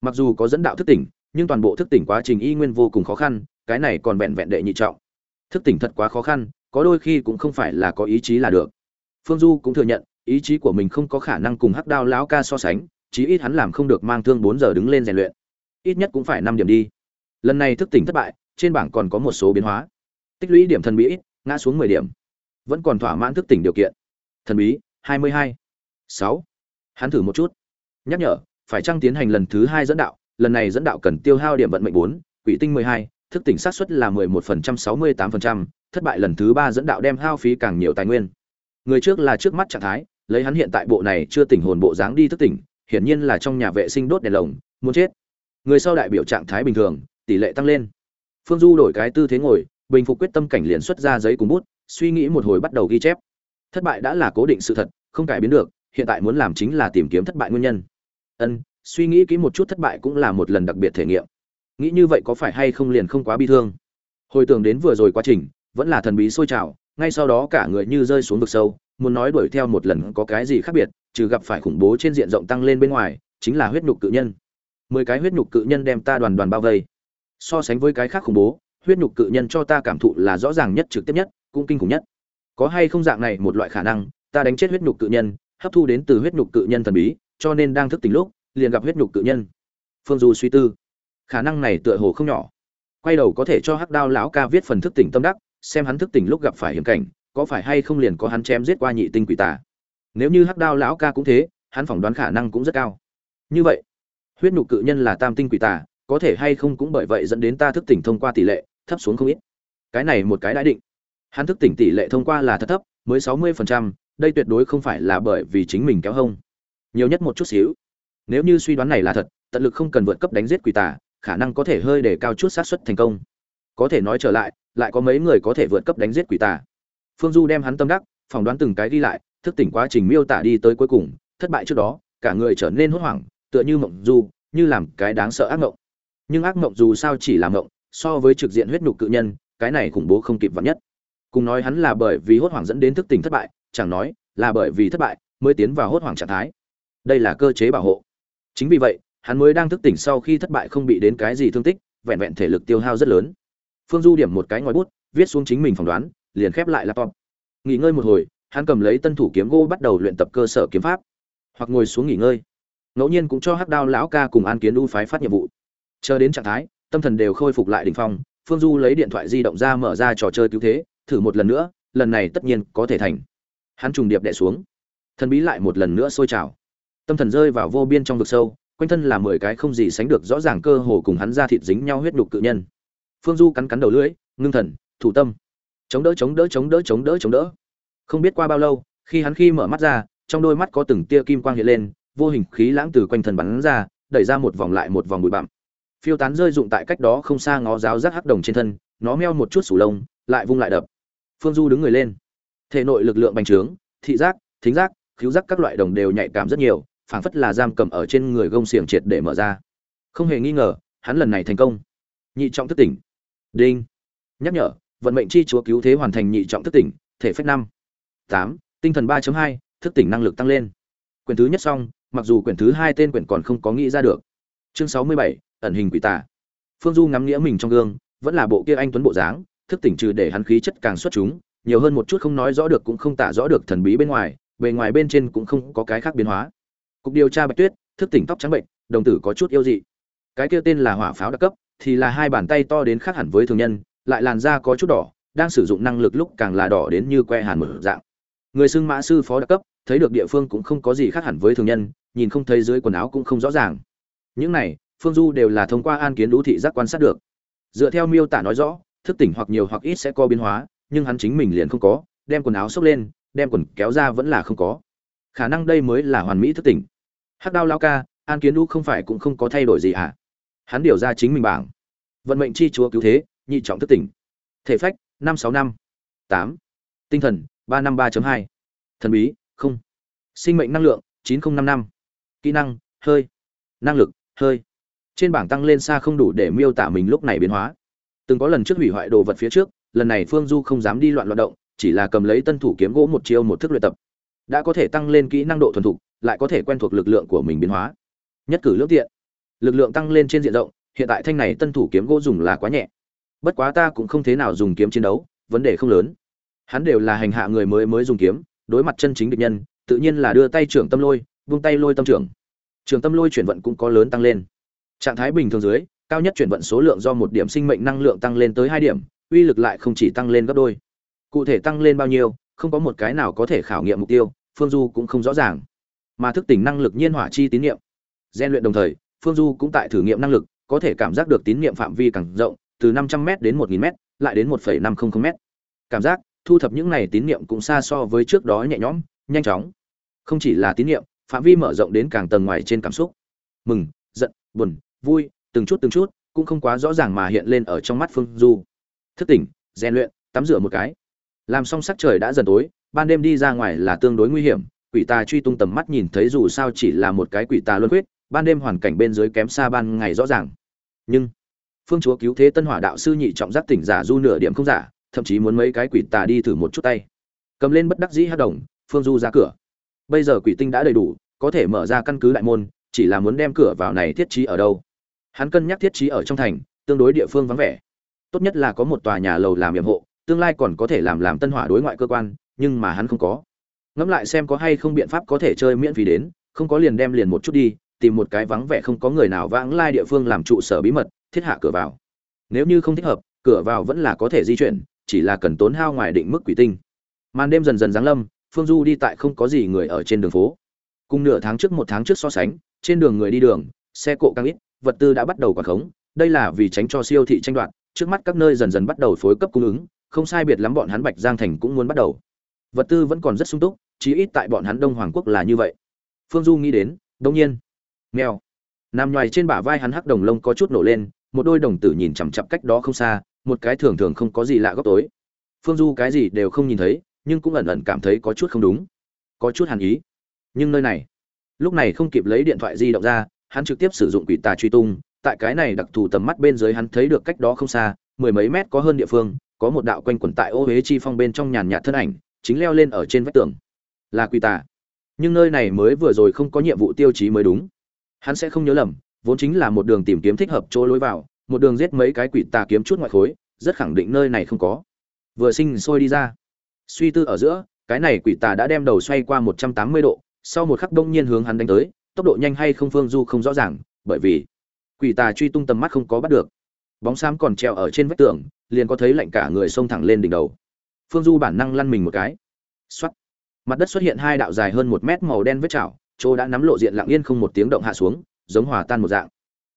Mặc dù có dẫn đạo thức tỉnh, nhưng toàn bộ thức tỉnh quá trình y nguyên vô cùng khó khăn, cái này còn vẹn vẹn đệ nhị trọng. Thức tỉnh thật quá khó khăn, có đôi khi cũng không phải là có ý chí là được. Phương du cũng thừa nhận, ý chí của mình không có khả năng cùng hắc đao lão ca so sánh, chí ít hắn làm không được mang thương bốn giờ đứng lên rèn luyện ít nhất cũng phải năm điểm đi. Lần này thức tỉnh thất bại, trên bảng còn có một số biến hóa. Tích lũy điểm thần bí ít, ngã xuống mười điểm. Vẫn còn thỏa mãn thức tỉnh điều kiện. Thần bí, hai mươi hai. Sáu. Hắn thử một chút. Nhắc nhở, phải trăng tiến hành lần thứ hai dẫn đạo? Lần này dẫn đạo cần tiêu hao điểm vận mệnh bốn, quỷ tinh mười hai, thức tỉnh xác suất là mười một phần trăm, sáu mươi tám phần trăm. Thất bại lần thứ ba dẫn đạo đem hao phí càng nhiều tài nguyên. Người trước là trước mắt trạng thái, lấy hắn hiện tại bộ này chưa tỉnh hồn bộ dáng đi thức tỉnh, hiển nhiên là trong nhà vệ sinh đốt đèn lồng, muốn chết người sau đại biểu trạng thái bình thường, tỷ lệ tăng lên. Phương du đổi cái tư thế ngồi, bình phục quyết tâm cảnh liền xuất ra giấy cùng bút, suy nghĩ một hồi bắt đầu ghi chép. Thất bại đã là cố định sự thật, không cải biến được, hiện tại muốn làm chính là tìm kiếm thất bại nguyên nhân. Ân, suy nghĩ kỹ một chút thất bại cũng là một lần đặc biệt thể nghiệm. Nghĩ như vậy có phải hay không liền không quá bi thương? Hồi tưởng đến vừa rồi quá trình, vẫn là thần bí sôi trào, ngay sau đó cả người như rơi xuống vực sâu, muốn nói đuổi theo một lần có cái gì khác biệt, trừ gặp phải khủng bố trên diện rộng tăng lên bên ngoài, chính là huyết nhục cự nhân mười cái huyết nhục cự nhân đem ta đoàn đoàn bao vây. So sánh với cái khác khủng bố, huyết nhục cự nhân cho ta cảm thụ là rõ ràng nhất trực tiếp nhất, cũng kinh khủng nhất. Có hay không dạng này một loại khả năng, ta đánh chết huyết nhục cự nhân, hấp thu đến từ huyết nhục cự nhân thần bí, cho nên đang thức tỉnh lúc, liền gặp huyết nhục cự nhân. Phương du suy tư. Khả năng này tựa hồ không nhỏ. Quay đầu có thể cho hắc đao lão ca viết phần thức tỉnh tâm đắc, xem hắn thức tỉnh lúc gặp phải hiểm cảnh, có phải hay không liền có hắn chém giết qua nhị tinh quỷ tà. Nếu như hắc đao lão ca cũng thế, hắn phỏng đoán khả năng cũng rất cao. Như vậy huyết nhục cự nhân là tam tinh quỷ tà, có thể hay không cũng bởi vậy dẫn đến ta thức tỉnh thông qua tỷ lệ thấp xuống không ít. Cái này một cái đã định. Hắn thức tỉnh tỷ lệ thông qua là thật thấp, mới sáu mươi phần trăm, đây tuyệt đối không phải là bởi vì chính mình kéo hông. Nhiều nhất một chút xíu. Nếu như suy đoán này là thật, tận lực không cần vượt cấp đánh giết quỷ tà, khả năng có thể hơi để cao chút xác suất thành công. Có thể nói trở lại lại có mấy người có thể vượt cấp đánh giết quỷ tà. Phương du đem hắn tâm đắc, phỏng đoán từng cái đi lại, thức tỉnh quá trình miêu tả đi tới cuối cùng, thất bại trước đó, cả người trở nên hốt hoảng tựa như mộng du, như làm cái đáng sợ ác mộng. Nhưng ác mộng dù sao chỉ là mộng, so với trực diện huyết nhục cự nhân, cái này khủng bố không kịp vắn nhất. Cùng nói hắn là bởi vì hốt hoảng dẫn đến thức tỉnh thất bại, chẳng nói là bởi vì thất bại mới tiến vào hốt hoảng trạng thái. Đây là cơ chế bảo hộ. Chính vì vậy, hắn mới đang thức tỉnh sau khi thất bại không bị đến cái gì thương tích, vẹn vẹn thể lực tiêu hao rất lớn. Phương du điểm một cái ngòi bút, viết xuống chính mình phỏng đoán, liền khép lại laptop. Nghỉ ngơi một hồi, hắn cầm lấy tân thủ kiếm gỗ bắt đầu luyện tập cơ sở kiếm pháp. Hoặc ngồi xuống nghỉ ngơi ngẫu nhiên cũng cho hắc đao lão ca cùng an kiến u phái phát nhiệm vụ. Chờ đến trạng thái, tâm thần đều khôi phục lại đỉnh phong, phương du lấy điện thoại di động ra mở ra trò chơi cứu thế, thử một lần nữa, lần này tất nhiên có thể thành. Hắn trùng điệp đẻ xuống. Thần bí lại một lần nữa sôi trào. Tâm thần rơi vào vô biên trong vực sâu, quanh thân là mười cái không gì sánh được rõ ràng cơ hồ cùng hắn ra thịt dính nhau huyết đục cự nhân. Phương du cắn cắn đầu lưỡi, ngưng thần, thủ tâm. Chống đỡ chống đỡ chống đỡ chống đỡ chống đỡ. Không biết qua bao lâu, khi hắn khi mở mắt ra, trong đôi mắt có từng tia kim quang hiện lên vô hình khí lãng từ quanh thân bắn ra, đẩy ra một vòng lại một vòng bụi bặm. Phiêu tán rơi dụng tại cách đó không xa ngó giáo rác hắc đồng trên thân, nó meo một chút sủ lông, lại vung lại đập. Phương du đứng người lên. Thể nội lực lượng bành trướng, thị giác, thính giác, khiếu giác các loại đồng đều nhạy cảm rất nhiều, phảng phất là giam cầm ở trên người gông xiềng triệt để mở ra. Không hề nghi ngờ, hắn lần này thành công. Nhị trọng thức tỉnh. Đinh. Nhắc nhở, vận mệnh chi chúa cứu thế hoàn thành nhị trọng thức tỉnh, thể phách năm. Tám, tinh thần ba hai, thức tỉnh năng lực tăng lên. Quyền thứ nhất xong mặc dù quyển thứ hai tên quyển còn không có nghĩ ra được. Chương sáu mươi bảy, ẩn hình quỷ tà. Phương du ngắm nghĩa mình trong gương, vẫn là bộ kia anh tuấn bộ dáng, thức tỉnh trừ để hắn khí chất càng xuất chúng, nhiều hơn một chút không nói rõ được cũng không tả rõ được thần bí bên ngoài, bề ngoài bên trên cũng không có cái khác biến hóa. Cục điều tra bạch tuyết, thức tỉnh tóc trắng bệnh, đồng tử có chút yêu dị. Cái kia tên là hỏa pháo đặc cấp, thì là hai bàn tay to đến khác hẳn với thường nhân, lại làn da có chút đỏ, đang sử dụng năng lực lúc càng là đỏ đến như que hàn mở dạng. Người xưng mã sư phó đặc cấp, thấy được địa phương cũng không có gì khác hẳn với thường nhân nhìn không thấy dưới quần áo cũng không rõ ràng. Những này, phương du đều là thông qua an kiến đũ thị giác quan sát được. Dựa theo miêu tả nói rõ, thức tỉnh hoặc nhiều hoặc ít sẽ có biến hóa, nhưng hắn chính mình liền không có, đem quần áo xốc lên, đem quần kéo ra vẫn là không có. Khả năng đây mới là hoàn mỹ thức tỉnh. Hắc đao lao ca, an kiến đũ không phải cũng không có thay đổi gì hả hắn điều ra chính mình bảng. Vận mệnh chi chúa cứu thế, nhị trọng thức tỉnh. Thể phách, năm sáu năm. Tám. Tinh thần, ba năm ba hai. Thần bí, không. Sinh mệnh năng lượng, chín nghìn năm năm kỹ năng, hơi, năng lực, hơi. Trên bảng tăng lên xa không đủ để miêu tả mình lúc này biến hóa. Từng có lần trước hủy hoại đồ vật phía trước, lần này phương du không dám đi loạn loạn động, chỉ là cầm lấy tân thủ kiếm gỗ một chiêu một thức luyện tập. Đã có thể tăng lên kỹ năng độ thuần thục, lại có thể quen thuộc lực lượng của mình biến hóa. Nhất cử lưỡng tiện. Lực lượng tăng lên trên diện rộng, hiện tại thanh này tân thủ kiếm gỗ dùng là quá nhẹ. Bất quá ta cũng không thế nào dùng kiếm chiến đấu, vấn đề không lớn. Hắn đều là hành hạ người mới mới dùng kiếm, đối mặt chân chính địch nhân, tự nhiên là đưa tay trưởng tâm lôi vung tay lôi tâm trưởng trường tâm lôi chuyển vận cũng có lớn tăng lên. Trạng thái bình thường dưới cao nhất chuyển vận số lượng do một điểm sinh mệnh năng lượng tăng lên tới hai điểm uy lực lại không chỉ tăng lên gấp đôi. Cụ thể tăng lên bao nhiêu không có một cái nào có thể khảo nghiệm mục tiêu phương du cũng không rõ ràng. Mà thức tỉnh năng lực nhiên hỏa chi tín niệm. Gian luyện đồng thời phương du cũng tại thử nghiệm năng lực có thể cảm giác được tín niệm phạm vi càng rộng từ 500 m đến 1000 m lại đến 1,500 m cảm giác thu thập những này tín niệm cũng xa so với trước đó nhẹ nhõm nhanh chóng. Không chỉ là tín niệm phạm vi mở rộng đến càng tầng ngoài trên cảm xúc. Mừng, giận, buồn, vui, từng chút từng chút, cũng không quá rõ ràng mà hiện lên ở trong mắt phương du. Thức tỉnh, rèn luyện, tắm rửa một cái. Làm xong sắc trời đã dần tối, ban đêm đi ra ngoài là tương đối nguy hiểm, quỷ tà truy tung tầm mắt nhìn thấy dù sao chỉ là một cái quỷ tà luân huyết ban đêm hoàn cảnh bên dưới kém xa ban ngày rõ ràng. Nhưng, phương chúa cứu thế tân hỏa đạo sư nhị trọng giác tỉnh giả du nửa điểm không giả, thậm chí muốn mấy cái quỷ tà đi thử một chút tay. Cầm lên bất đắc dĩ hát đồng, phương du ra cửa. Bây giờ quỷ tinh đã đầy đủ có thể mở ra căn cứ đại môn, chỉ là muốn đem cửa vào này thiết trí ở đâu. Hắn cân nhắc thiết trí ở trong thành, tương đối địa phương vắng vẻ. Tốt nhất là có một tòa nhà lầu làm nhiệm hộ, tương lai còn có thể làm làm tân hỏa đối ngoại cơ quan, nhưng mà hắn không có. Ngẫm lại xem có hay không biện pháp có thể chơi miễn phí đến, không có liền đem liền một chút đi, tìm một cái vắng vẻ không có người nào vãng lai địa phương làm trụ sở bí mật, thiết hạ cửa vào. Nếu như không thích hợp, cửa vào vẫn là có thể di chuyển, chỉ là cần tốn hao ngoài định mức quỷ tinh. Màn đêm dần dần giáng lâm, phương du đi tại không có gì người ở trên đường phố cùng nửa tháng trước một tháng trước so sánh, trên đường người đi đường, xe cộ càng ít, vật tư đã bắt đầu quản khống. Đây là vì tránh cho siêu thị tranh đoạt, trước mắt các nơi dần dần bắt đầu phối cấp cung ứng, không sai biệt lắm bọn hắn bạch giang thành cũng muốn bắt đầu. Vật tư vẫn còn rất sung túc, chí ít tại bọn hắn đông hoàng quốc là như vậy. Phương du nghĩ đến, đông nhiên, mèo. Nằm nhoài trên bả vai hắn hắc đồng lông có chút nổ lên, một đôi đồng tử nhìn chằm chặp cách đó không xa, một cái thường thường không có gì lạ góc tối. Phương du cái gì đều không nhìn thấy, nhưng cũng ẩn ẩn cảm thấy có chút không đúng. Có chút hàn ý nhưng nơi này. Lúc này không kịp lấy điện thoại di động ra, hắn trực tiếp sử dụng quỷ tà truy tung. Tại cái này đặc thù tầm mắt bên dưới hắn thấy được cách đó không xa, mười mấy mét có hơn địa phương, có một đạo quanh quẩn tại ô huế chi phong bên trong nhàn nhạt thân ảnh, chính leo lên ở trên vách tường. Là quỷ tà. Nhưng nơi này mới vừa rồi không có nhiệm vụ tiêu chí mới đúng. Hắn sẽ không nhớ lầm, vốn chính là một đường tìm kiếm thích hợp chỗ lối vào, một đường giết mấy cái quỷ tà kiếm chút ngoại khối, rất khẳng định nơi này không có. Vừa sinh sôi đi ra. Suy tư ở giữa, cái này quỷ tà đã đem đầu xoay qua một trăm tám mươi độ sau một khắc đông nhiên hướng hắn đánh tới, tốc độ nhanh hay không phương du không rõ ràng, bởi vì quỷ tà truy tung tầm mắt không có bắt được. Bóng xám còn treo ở trên vách tường, liền có thấy lạnh cả người xông thẳng lên đỉnh đầu. Phương du bản năng lăn mình một cái. Xoắt mặt đất xuất hiện hai đạo dài hơn một mét màu đen vết chảo, chỗ đã nắm lộ diện lặng yên không một tiếng động hạ xuống, giống hòa tan một dạng.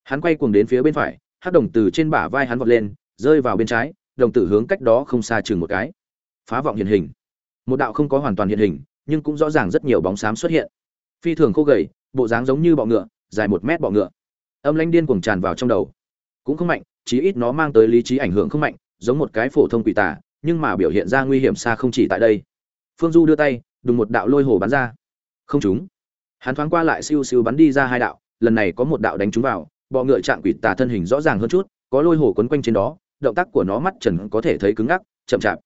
Hắn quay cuồng đến phía bên phải hát đồng từ trên bả vai hắn vọt lên, rơi vào bên trái, đồng tử hướng cách đó không xa chừng một cái. Phá vọng hiện hình. Một đạo không có hoàn toàn hiện hình nhưng cũng rõ ràng rất nhiều bóng xám xuất hiện. Phi thường khô gầy, bộ dáng giống như bọ ngựa, dài một mét bọ ngựa. Âm lãnh điên cuồng tràn vào trong đầu. Cũng không mạnh, chí ít nó mang tới lý trí ảnh hưởng không mạnh, giống một cái phổ thông quỷ tả nhưng mà biểu hiện ra nguy hiểm xa không chỉ tại đây. Phương du đưa tay, đùng một đạo lôi hồ bắn ra. Không trúng. Hắn thoáng qua lại siêu siêu bắn đi ra hai đạo, lần này có một đạo đánh trúng vào, bọ ngựa chạm quỷ tà thân hình rõ ràng hơn chút, có lôi hồ quấn quanh trên đó, động tác của nó mắt trần có thể thấy cứng ngắc, chậm chạp.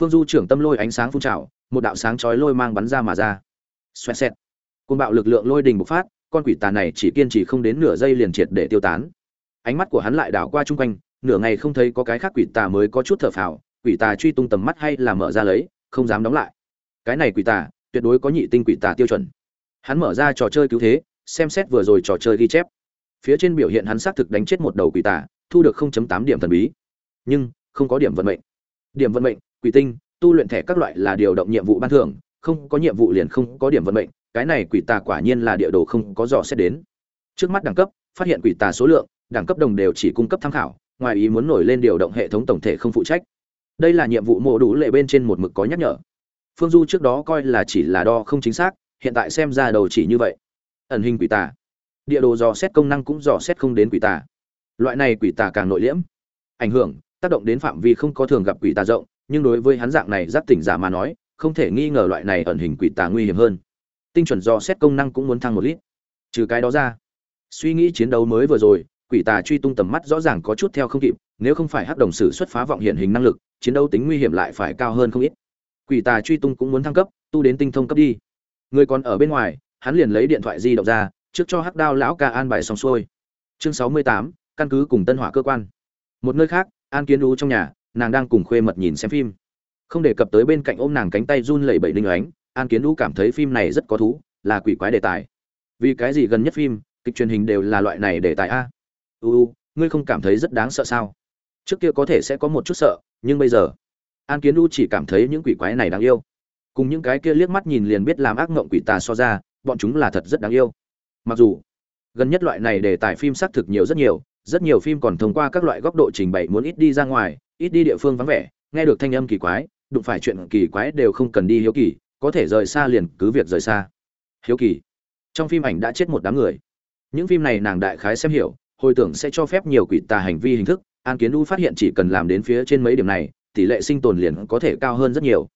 Phương du trưởng tâm lôi ánh sáng phun trào một đạo sáng chói lôi mang bắn ra mà ra. Xoẹt xẹt. Côn bạo lực lượng lôi đình bộc phát, con quỷ tà này chỉ kiên trì không đến nửa giây liền triệt để tiêu tán. Ánh mắt của hắn lại đảo qua chung quanh, nửa ngày không thấy có cái khác quỷ tà mới có chút thở phào, quỷ tà truy tung tầm mắt hay là mở ra lấy, không dám đóng lại. Cái này quỷ tà, tuyệt đối có nhị tinh quỷ tà tiêu chuẩn. Hắn mở ra trò chơi cứu thế, xem xét vừa rồi trò chơi ghi chép. Phía trên biểu hiện hắn xác thực đánh chết một đầu quỷ tà, thu được 0.8 điểm thần bí. Nhưng, không có điểm vận mệnh. Điểm vận mệnh, quỷ tinh tu luyện thẻ các loại là điều động nhiệm vụ ban thưởng, không có nhiệm vụ liền không có điểm vận mệnh, cái này quỷ tà quả nhiên là địa đồ không có dò xét đến. Trước mắt đẳng cấp, phát hiện quỷ tà số lượng, đẳng cấp đồng đều chỉ cung cấp tham khảo, ngoài ý muốn nổi lên điều động hệ thống tổng thể không phụ trách. Đây là nhiệm vụ mộ đủ lệ bên trên một mực có nhắc nhở. Phương du trước đó coi là chỉ là đo không chính xác, hiện tại xem ra đầu chỉ như vậy. Ẩn hình quỷ tà. Địa đồ dò xét công năng cũng dò xét không đến quỷ tà. Loại này quỷ tà càng nội liễm. Ảnh hưởng, tác động đến phạm vi không có thường gặp quỷ tà rộng nhưng đối với hắn dạng này giác tỉnh giả mà nói, không thể nghi ngờ loại này ẩn hình quỷ tà nguy hiểm hơn. Tinh chuẩn do xét công năng cũng muốn thăng một lít. Trừ cái đó ra, suy nghĩ chiến đấu mới vừa rồi, quỷ tà truy tung tầm mắt rõ ràng có chút theo không kịp, nếu không phải hắc đồng sử xuất phá vọng hiện hình năng lực, chiến đấu tính nguy hiểm lại phải cao hơn không ít. Quỷ tà truy tung cũng muốn thăng cấp, tu đến tinh thông cấp đi. Người còn ở bên ngoài, hắn liền lấy điện thoại di động ra, trước cho hắc đao lão ca an bài xong xuôi. Chương sáu mươi tám, căn cứ cùng tân hỏa cơ quan. Một nơi khác, an kiến Vũ trong nhà nàng đang cùng khuê mật nhìn xem phim. Không đề cập tới bên cạnh ôm nàng cánh tay run lẩy bẩy đinh oánh an kiến U cảm thấy phim này rất có thú, là quỷ quái đề tài. Vì cái gì gần nhất phim, kịch truyền hình đều là loại này đề tài a? Uu ngươi không cảm thấy rất đáng sợ sao? Trước kia có thể sẽ có một chút sợ, nhưng bây giờ, an kiến U chỉ cảm thấy những quỷ quái này đáng yêu. Cùng những cái kia liếc mắt nhìn liền biết làm ác ngộng quỷ tà so ra, bọn chúng là thật rất đáng yêu. Mặc dù, gần nhất loại này đề tài phim xác thực nhiều rất nhiều rất nhiều phim còn thông qua các loại góc độ trình bày muốn ít đi ra ngoài ít đi địa phương vắng vẻ, nghe được thanh âm kỳ quái, đụng phải chuyện kỳ quái đều không cần đi hiếu kỳ, có thể rời xa liền cứ việc rời xa. Hiếu kỳ. Trong phim ảnh đã chết một đám người. Những phim này nàng đại khái xem hiểu, hồi tưởng sẽ cho phép nhiều quỷ tà hành vi hình thức, an kiến u phát hiện chỉ cần làm đến phía trên mấy điểm này, tỷ lệ sinh tồn liền có thể cao hơn rất nhiều.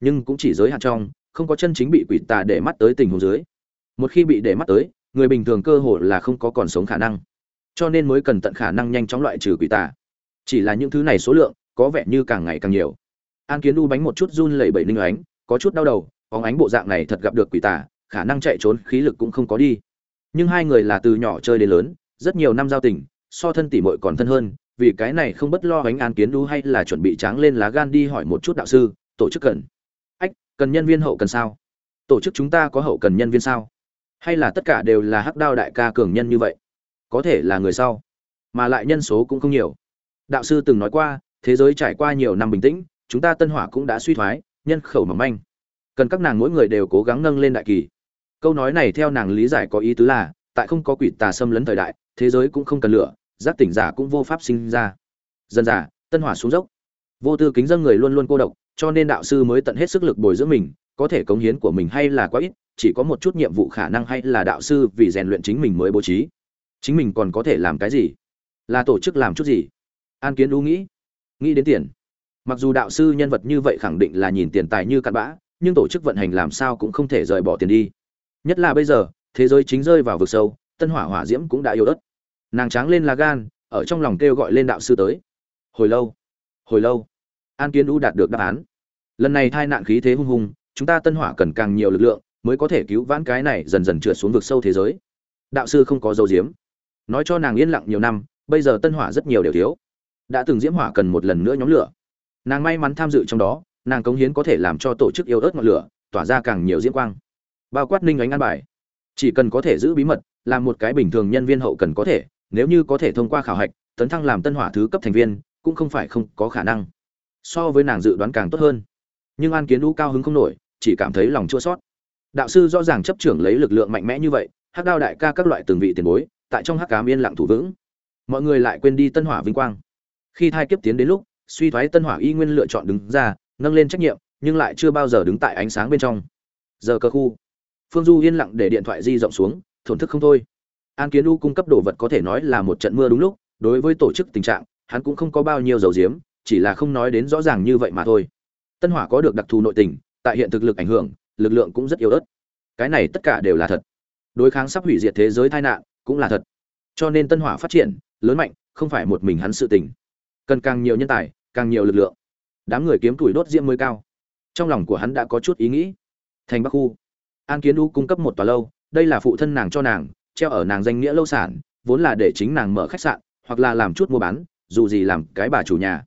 Nhưng cũng chỉ giới hạn trong, không có chân chính bị quỷ tà để mắt tới tình huống dưới. Một khi bị để mắt tới, người bình thường cơ hội là không có còn sống khả năng. Cho nên mới cần tận khả năng nhanh chóng loại trừ quỷ tà chỉ là những thứ này số lượng, có vẻ như càng ngày càng nhiều. An kiến đu bánh một chút run lẩy bẩy ninh ánh, có chút đau đầu, bóng ánh bộ dạng này thật gặp được quỷ tà, khả năng chạy trốn, khí lực cũng không có đi. Nhưng hai người là từ nhỏ chơi đến lớn, rất nhiều năm giao tình, so thân tỷ muội còn thân hơn, vì cái này không bất lo ánh an kiến đu hay là chuẩn bị tráng lên lá gan đi hỏi một chút đạo sư, tổ chức cần. Ách, cần nhân viên hậu cần sao? Tổ chức chúng ta có hậu cần nhân viên sao? Hay là tất cả đều là hắc đao đại ca cường nhân như vậy? Có thể là người sau, mà lại nhân số cũng không nhiều đạo sư từng nói qua, thế giới trải qua nhiều năm bình tĩnh, chúng ta tân hỏa cũng đã suy thoái, nhân khẩu mỏng manh. Cần các nàng mỗi người đều cố gắng nâng lên đại kỳ. Câu nói này theo nàng lý giải có ý tứ là, tại không có quỷ tà xâm lấn thời đại, thế giới cũng không cần lửa, giác tỉnh giả cũng vô pháp sinh ra. Dần giả, tân hỏa xuống dốc. Vô tư kính dân người luôn luôn cô độc, cho nên đạo sư mới tận hết sức lực bồi dưỡng mình, có thể cống hiến của mình hay là quá ít, chỉ có một chút nhiệm vụ khả năng hay là đạo sư vì rèn luyện chính mình mới bố trí. Chính mình còn có thể làm cái gì? Là tổ chức làm chút gì? An kiến đu nghĩ nghĩ đến tiền. Mặc dù đạo sư nhân vật như vậy khẳng định là nhìn tiền tài như cặn bã, nhưng tổ chức vận hành làm sao cũng không thể rời bỏ tiền đi. Nhất là bây giờ, thế giới chính rơi vào vực sâu, tân hỏa hỏa diễm cũng đã yếu ớt. Nàng tráng lên là gan, ở trong lòng kêu gọi lên đạo sư tới. Hồi lâu hồi lâu, an kiến u đạt được đáp án. Lần này thai nạn khí thế hung hùng, chúng ta tân hỏa cần càng nhiều lực lượng, mới có thể cứu vãn cái này dần dần trượt xuống vực sâu thế giới. Đạo sư không có dấu diếm. Nói cho nàng yên lặng nhiều năm, bây giờ tân hỏa rất nhiều đều thiếu đã từng diễm hỏa cần một lần nữa nhóm lửa. Nàng may mắn tham dự trong đó, nàng cống hiến có thể làm cho tổ chức yêu ớt ngọn lửa, tỏa ra càng nhiều diễm quang. Bao quát ninh ánh an bài. Chỉ cần có thể giữ bí mật, làm một cái bình thường nhân viên hậu cần có thể, nếu như có thể thông qua khảo hạch, tấn thăng làm tân hỏa thứ cấp thành viên, cũng không phải không có khả năng. So với nàng dự đoán càng tốt hơn. Nhưng an kiến lũ cao hứng không nổi, chỉ cảm thấy lòng chua sót đạo sư rõ ràng chấp trưởng lấy lực lượng mạnh mẽ như vậy, hắc đao đại ca các loại từng vị tiền bối, tại trong hắc cám yên lặng thủ vững. Mọi người lại quên đi tân hỏa vinh quang khi thai kiếp tiến đến lúc, suy thoái tân hỏa y nguyên lựa chọn đứng ra, nâng lên trách nhiệm, nhưng lại chưa bao giờ đứng tại ánh sáng bên trong. Giờ cơ khu, phương du yên lặng để điện thoại di rộng xuống, thổn thức không thôi. An kiến u cung cấp đồ vật có thể nói là một trận mưa đúng lúc, đối với tổ chức tình trạng, hắn cũng không có bao nhiêu dầu diếm chỉ là không nói đến rõ ràng như vậy mà thôi. Tân hỏa có được đặc thù nội tình, tại hiện thực lực ảnh hưởng, lực lượng cũng rất yếu ớt. Cái này tất cả đều là thật. Đối kháng sắp hủy diệt thế giới tai nạn, cũng là thật. Cho nên tân hỏa phát triển, lớn mạnh, không phải một mình hắn sự tình cần càng nhiều nhân tài, càng nhiều lực lượng. Đám người kiếm tuổi đốt diễm mới cao. Trong lòng của hắn đã có chút ý nghĩ. Thành bắc khu. An kiến u cung cấp một tòa lâu, đây là phụ thân nàng cho nàng, treo ở nàng danh nghĩa lâu sản, vốn là để chính nàng mở khách sạn, hoặc là làm chút mua bán, dù gì làm cái bà chủ nhà.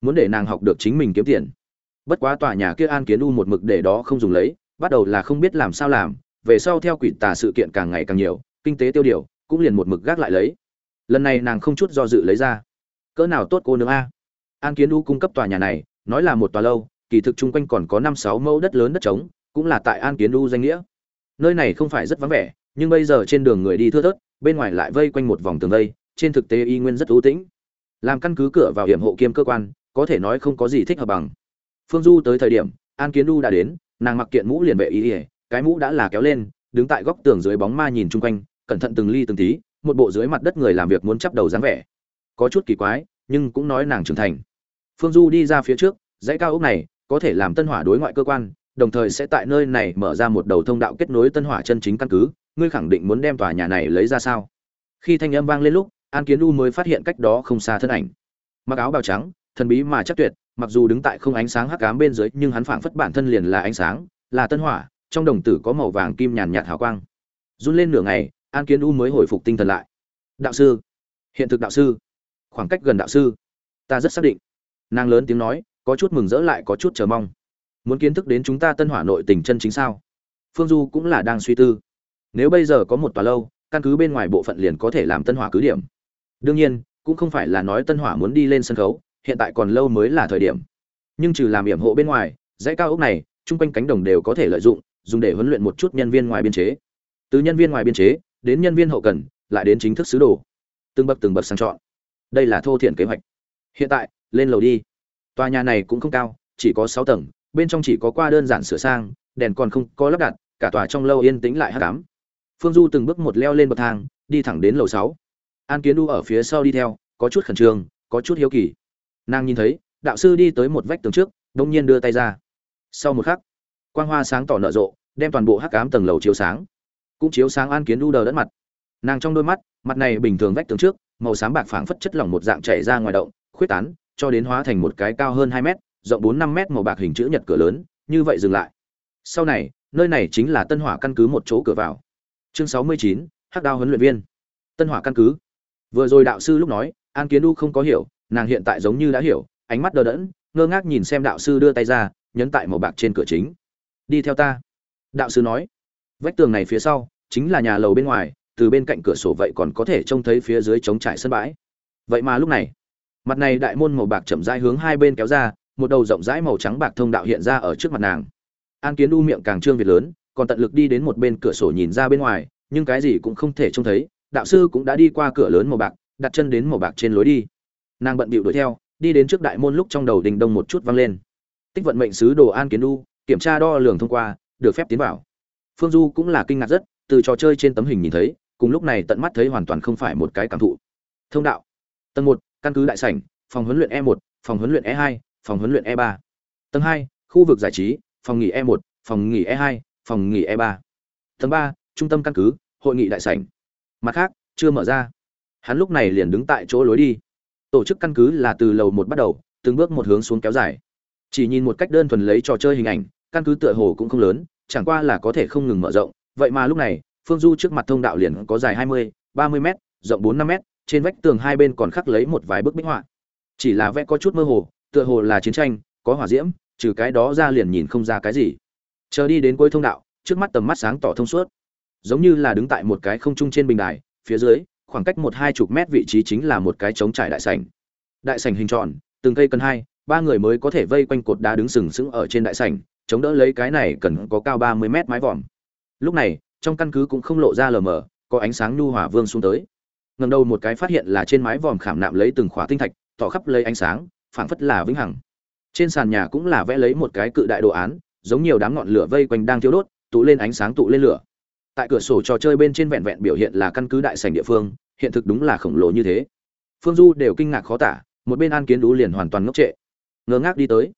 Muốn để nàng học được chính mình kiếm tiền. Bất quá tòa nhà kia an kiến u một mực để đó không dùng lấy, bắt đầu là không biết làm sao làm, về sau theo quỷ tà sự kiện càng ngày càng nhiều, kinh tế tiêu điều, cũng liền một mực gác lại lấy. Lần này nàng không chút do dự lấy ra cỡ nào tốt cô nương a? An kiến u cung cấp tòa nhà này, nói là một tòa lâu, kỳ thực chung quanh còn có năm sáu mẫu đất lớn đất trống, cũng là tại an kiến u danh nghĩa. Nơi này không phải rất vắng vẻ, nhưng bây giờ trên đường người đi thưa thớt, bên ngoài lại vây quanh một vòng tường vây, trên thực tế y nguyên rất ưu tĩnh. Làm căn cứ cửa vào hiểm hộ kiêm cơ quan, có thể nói không có gì thích hợp bằng. Phương du tới thời điểm, an kiến u đã đến, nàng mặc kiện mũ liền vệ ý ỉa cái mũ đã là kéo lên, đứng tại góc tường dưới bóng ma nhìn chung quanh, cẩn thận từng ly từng tí, một bộ dưới mặt đất người làm việc muốn chắp đầu dáng vẻ có chút kỳ quái, nhưng cũng nói nàng trưởng thành. Phương du đi ra phía trước, dãy cao ốc này có thể làm tân hỏa đối ngoại cơ quan, đồng thời sẽ tại nơi này mở ra một đầu thông đạo kết nối tân hỏa chân chính căn cứ, ngươi khẳng định muốn đem tòa nhà này lấy ra sao? Khi thanh âm vang lên lúc, an kiến u mới phát hiện cách đó không xa thân ảnh. Mặc áo bào trắng, thần bí mà chắc tuyệt, mặc dù đứng tại không ánh sáng hắc ám bên dưới, nhưng hắn phảng phất bản thân liền là ánh sáng, là tân hỏa, trong đồng tử có màu vàng kim nhàn nhạt hào quang. Run lên nửa ngày, an kiến u mới hồi phục tinh thần lại. Đạo sư, hiện thực đạo sư khoảng cách gần đạo sư. Ta rất xác định. Nàng lớn tiếng nói, có chút mừng rỡ lại có chút chờ mong. Muốn kiến thức đến chúng ta tân hỏa nội tình chân chính sao? Phương du cũng là đang suy tư. Nếu bây giờ có một tòa lâu, căn cứ bên ngoài bộ phận liền có thể làm tân hỏa cứ điểm. Đương nhiên, cũng không phải là nói tân hỏa muốn đi lên sân khấu, hiện tại còn lâu mới là thời điểm. Nhưng trừ làm hiểm hộ bên ngoài, dãy cao ốc này, chung quanh cánh đồng đều có thể lợi dụng, dùng để huấn luyện một chút nhân viên ngoài biên chế. Từ nhân viên ngoài biên chế, đến nhân viên hậu cần, lại đến chính thức sứ đồ. Từng bậc từng bậc sang chọn đây là thô thiện kế hoạch. Hiện tại, lên lầu đi. Tòa nhà này cũng không cao, chỉ có sáu tầng, bên trong chỉ có qua đơn giản sửa sang, đèn còn không có lắp đặt, cả tòa trong lâu yên tĩnh lại hát cám phương du từng bước một leo lên bậc thang, đi thẳng đến lầu sáu. An kiến đu ở phía sau đi theo, có chút khẩn trương, có chút hiếu kỳ. Nàng nhìn thấy, đạo sư đi tới một vách tường trước, đông nhiên đưa tay ra. Sau một khắc, quang hoa sáng tỏ nở rộ, đem toàn bộ hắc ám tầng lầu chiếu sáng. Cũng chiếu sáng an kiến đu đờ đẫn mặt. Nàng trong đôi mắt, mặt này bình thường vách tường trước màu xám bạc phảng phất chất lỏng một dạng chảy ra ngoài động, khuyết tán, cho đến hóa thành một cái cao hơn hai mét, rộng bốn năm mét màu bạc hình chữ nhật cửa lớn, như vậy dừng lại. Sau này, nơi này chính là tân hỏa căn cứ một chỗ cửa vào. Chương sáu mươi chín, hắc đao huấn luyện viên. Tân hỏa căn cứ. Vừa rồi đạo sư lúc nói, an kiến Du không có hiểu, nàng hiện tại giống như đã hiểu, ánh mắt đờ đẫn, ngơ ngác nhìn xem đạo sư đưa tay ra, nhấn tại màu bạc trên cửa chính. Đi theo ta. Đạo sư nói. Vách tường này phía sau, chính là nhà lầu bên ngoài từ bên cạnh cửa sổ vậy còn có thể trông thấy phía dưới trống trải sân bãi. Vậy mà lúc này, mặt này đại môn màu bạc chậm rãi hướng hai bên kéo ra, một đầu rộng rãi màu trắng bạc thông đạo hiện ra ở trước mặt nàng. An kiến u miệng càng trương việt lớn, còn tận lực đi đến một bên cửa sổ nhìn ra bên ngoài, nhưng cái gì cũng không thể trông thấy, đạo sư cũng đã đi qua cửa lớn màu bạc, đặt chân đến màu bạc trên lối đi. Nàng bận bịu đuổi theo, đi đến trước đại môn lúc trong đầu đình đông một chút vang lên. Tích vận mệnh sứ đồ an kiến u, kiểm tra đo lường thông qua, được phép tiến vào. Phương du cũng là kinh ngạc rất, từ trò chơi trên tấm hình nhìn thấy cùng lúc này tận mắt thấy hoàn toàn không phải một cái cảm thụ. Thông đạo. Tầng một, căn cứ đại sảnh, phòng huấn luyện e 1 phòng huấn luyện e 2 phòng huấn luyện e 3 tầng hai, khu vực giải trí, phòng nghỉ e 1 phòng nghỉ e 2 phòng nghỉ e 3 tầng ba, trung tâm căn cứ, hội nghị đại sảnh. Mặt khác, chưa mở ra. Hắn lúc này liền đứng tại chỗ lối đi. Tổ chức căn cứ là từ lầu một bắt đầu, từng bước một hướng xuống kéo dài. Chỉ nhìn một cách đơn thuần lấy trò chơi hình ảnh, căn cứ tựa hồ cũng không lớn, chẳng qua là có thể không ngừng mở rộng. Vậy mà lúc này phương du trước mặt thông đạo liền có dài hai mươi, ba mươi m rộng bốn năm m trên vách tường hai bên còn khắc lấy một vài bức bích họa. Chỉ là vẽ có chút mơ hồ, tựa hồ là chiến tranh, có hỏa diễm, trừ cái đó ra liền nhìn không ra cái gì. Chờ đi đến cuối thông đạo, trước mắt tầm mắt sáng tỏ thông suốt. Giống như là đứng tại một cái không trung trên bình đài, phía dưới, khoảng cách một hai chục mét vị trí chính là một cái trống trải đại sảnh. Đại sảnh hình tròn, từng cây cần hai, ba người mới có thể vây quanh cột đá đứng sừng sững ở trên đại sảnh, chống đỡ lấy cái này cần có cao ba mươi mét mái vòm. Lúc này trong căn cứ cũng không lộ ra lờ mờ, có ánh sáng nhu hòa vương xuống tới. Ngần đầu một cái phát hiện là trên mái vòm khảm nạm lấy từng khỏa tinh thạch, tỏ khắp lấy ánh sáng, phảng phất là vĩnh hằng. Trên sàn nhà cũng là vẽ lấy một cái cự đại đồ án, giống nhiều đám ngọn lửa vây quanh đang thiêu đốt, tụ lên ánh sáng tụ lên lửa. Tại cửa sổ trò chơi bên trên vẹn vẹn biểu hiện là căn cứ đại sảnh địa phương, hiện thực đúng là khổng lồ như thế. Phương du đều kinh ngạc khó tả, một bên an kiến đú liền hoàn toàn ngốc trệ. Ngơ ngác đi tới.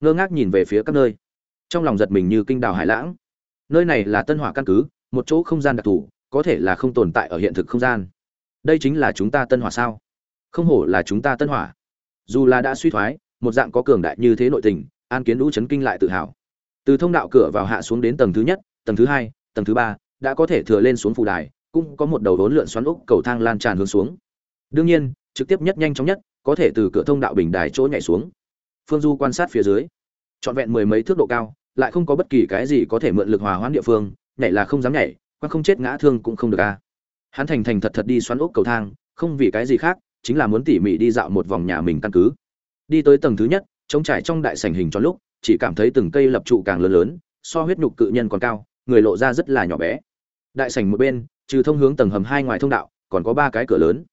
Ngơ ngác nhìn về phía các nơi. Trong lòng giật mình như kinh đào hải lãng. Nơi này là tân hỏa căn cứ một chỗ không gian đặc thù, có thể là không tồn tại ở hiện thực không gian. Đây chính là chúng ta tân hỏa sao? Không hổ là chúng ta tân hỏa. Dù là đã suy thoái, một dạng có cường đại như thế nội tình, an kiến đũ chấn kinh lại tự hào. Từ thông đạo cửa vào hạ xuống đến tầng thứ nhất, tầng thứ hai, tầng thứ ba, đã có thể thừa lên xuống phù đài, cũng có một đầu đốn lượn xoắn úc cầu thang lan tràn hướng xuống. Đương nhiên, trực tiếp nhất nhanh chóng nhất, có thể từ cửa thông đạo bình đài chỗ nhảy xuống. Phương du quan sát phía dưới. Trọn vẹn mười mấy thước độ cao, lại không có bất kỳ cái gì có thể mượn lực hòa hoãn địa phương nhảy là không dám nhảy quan không chết ngã thương cũng không được a. Hắn thành thành thật thật đi xoắn ốc cầu thang, không vì cái gì khác, chính là muốn tỉ mỉ đi dạo một vòng nhà mình căn cứ. Đi tới tầng thứ nhất, trống trải trong đại sảnh hình cho lúc, chỉ cảm thấy từng cây lập trụ càng lớn lớn, so huyết nhục cự nhân còn cao, người lộ ra rất là nhỏ bé. Đại sảnh một bên, trừ thông hướng tầng hầm hai ngoài thông đạo, còn có ba cái cửa lớn.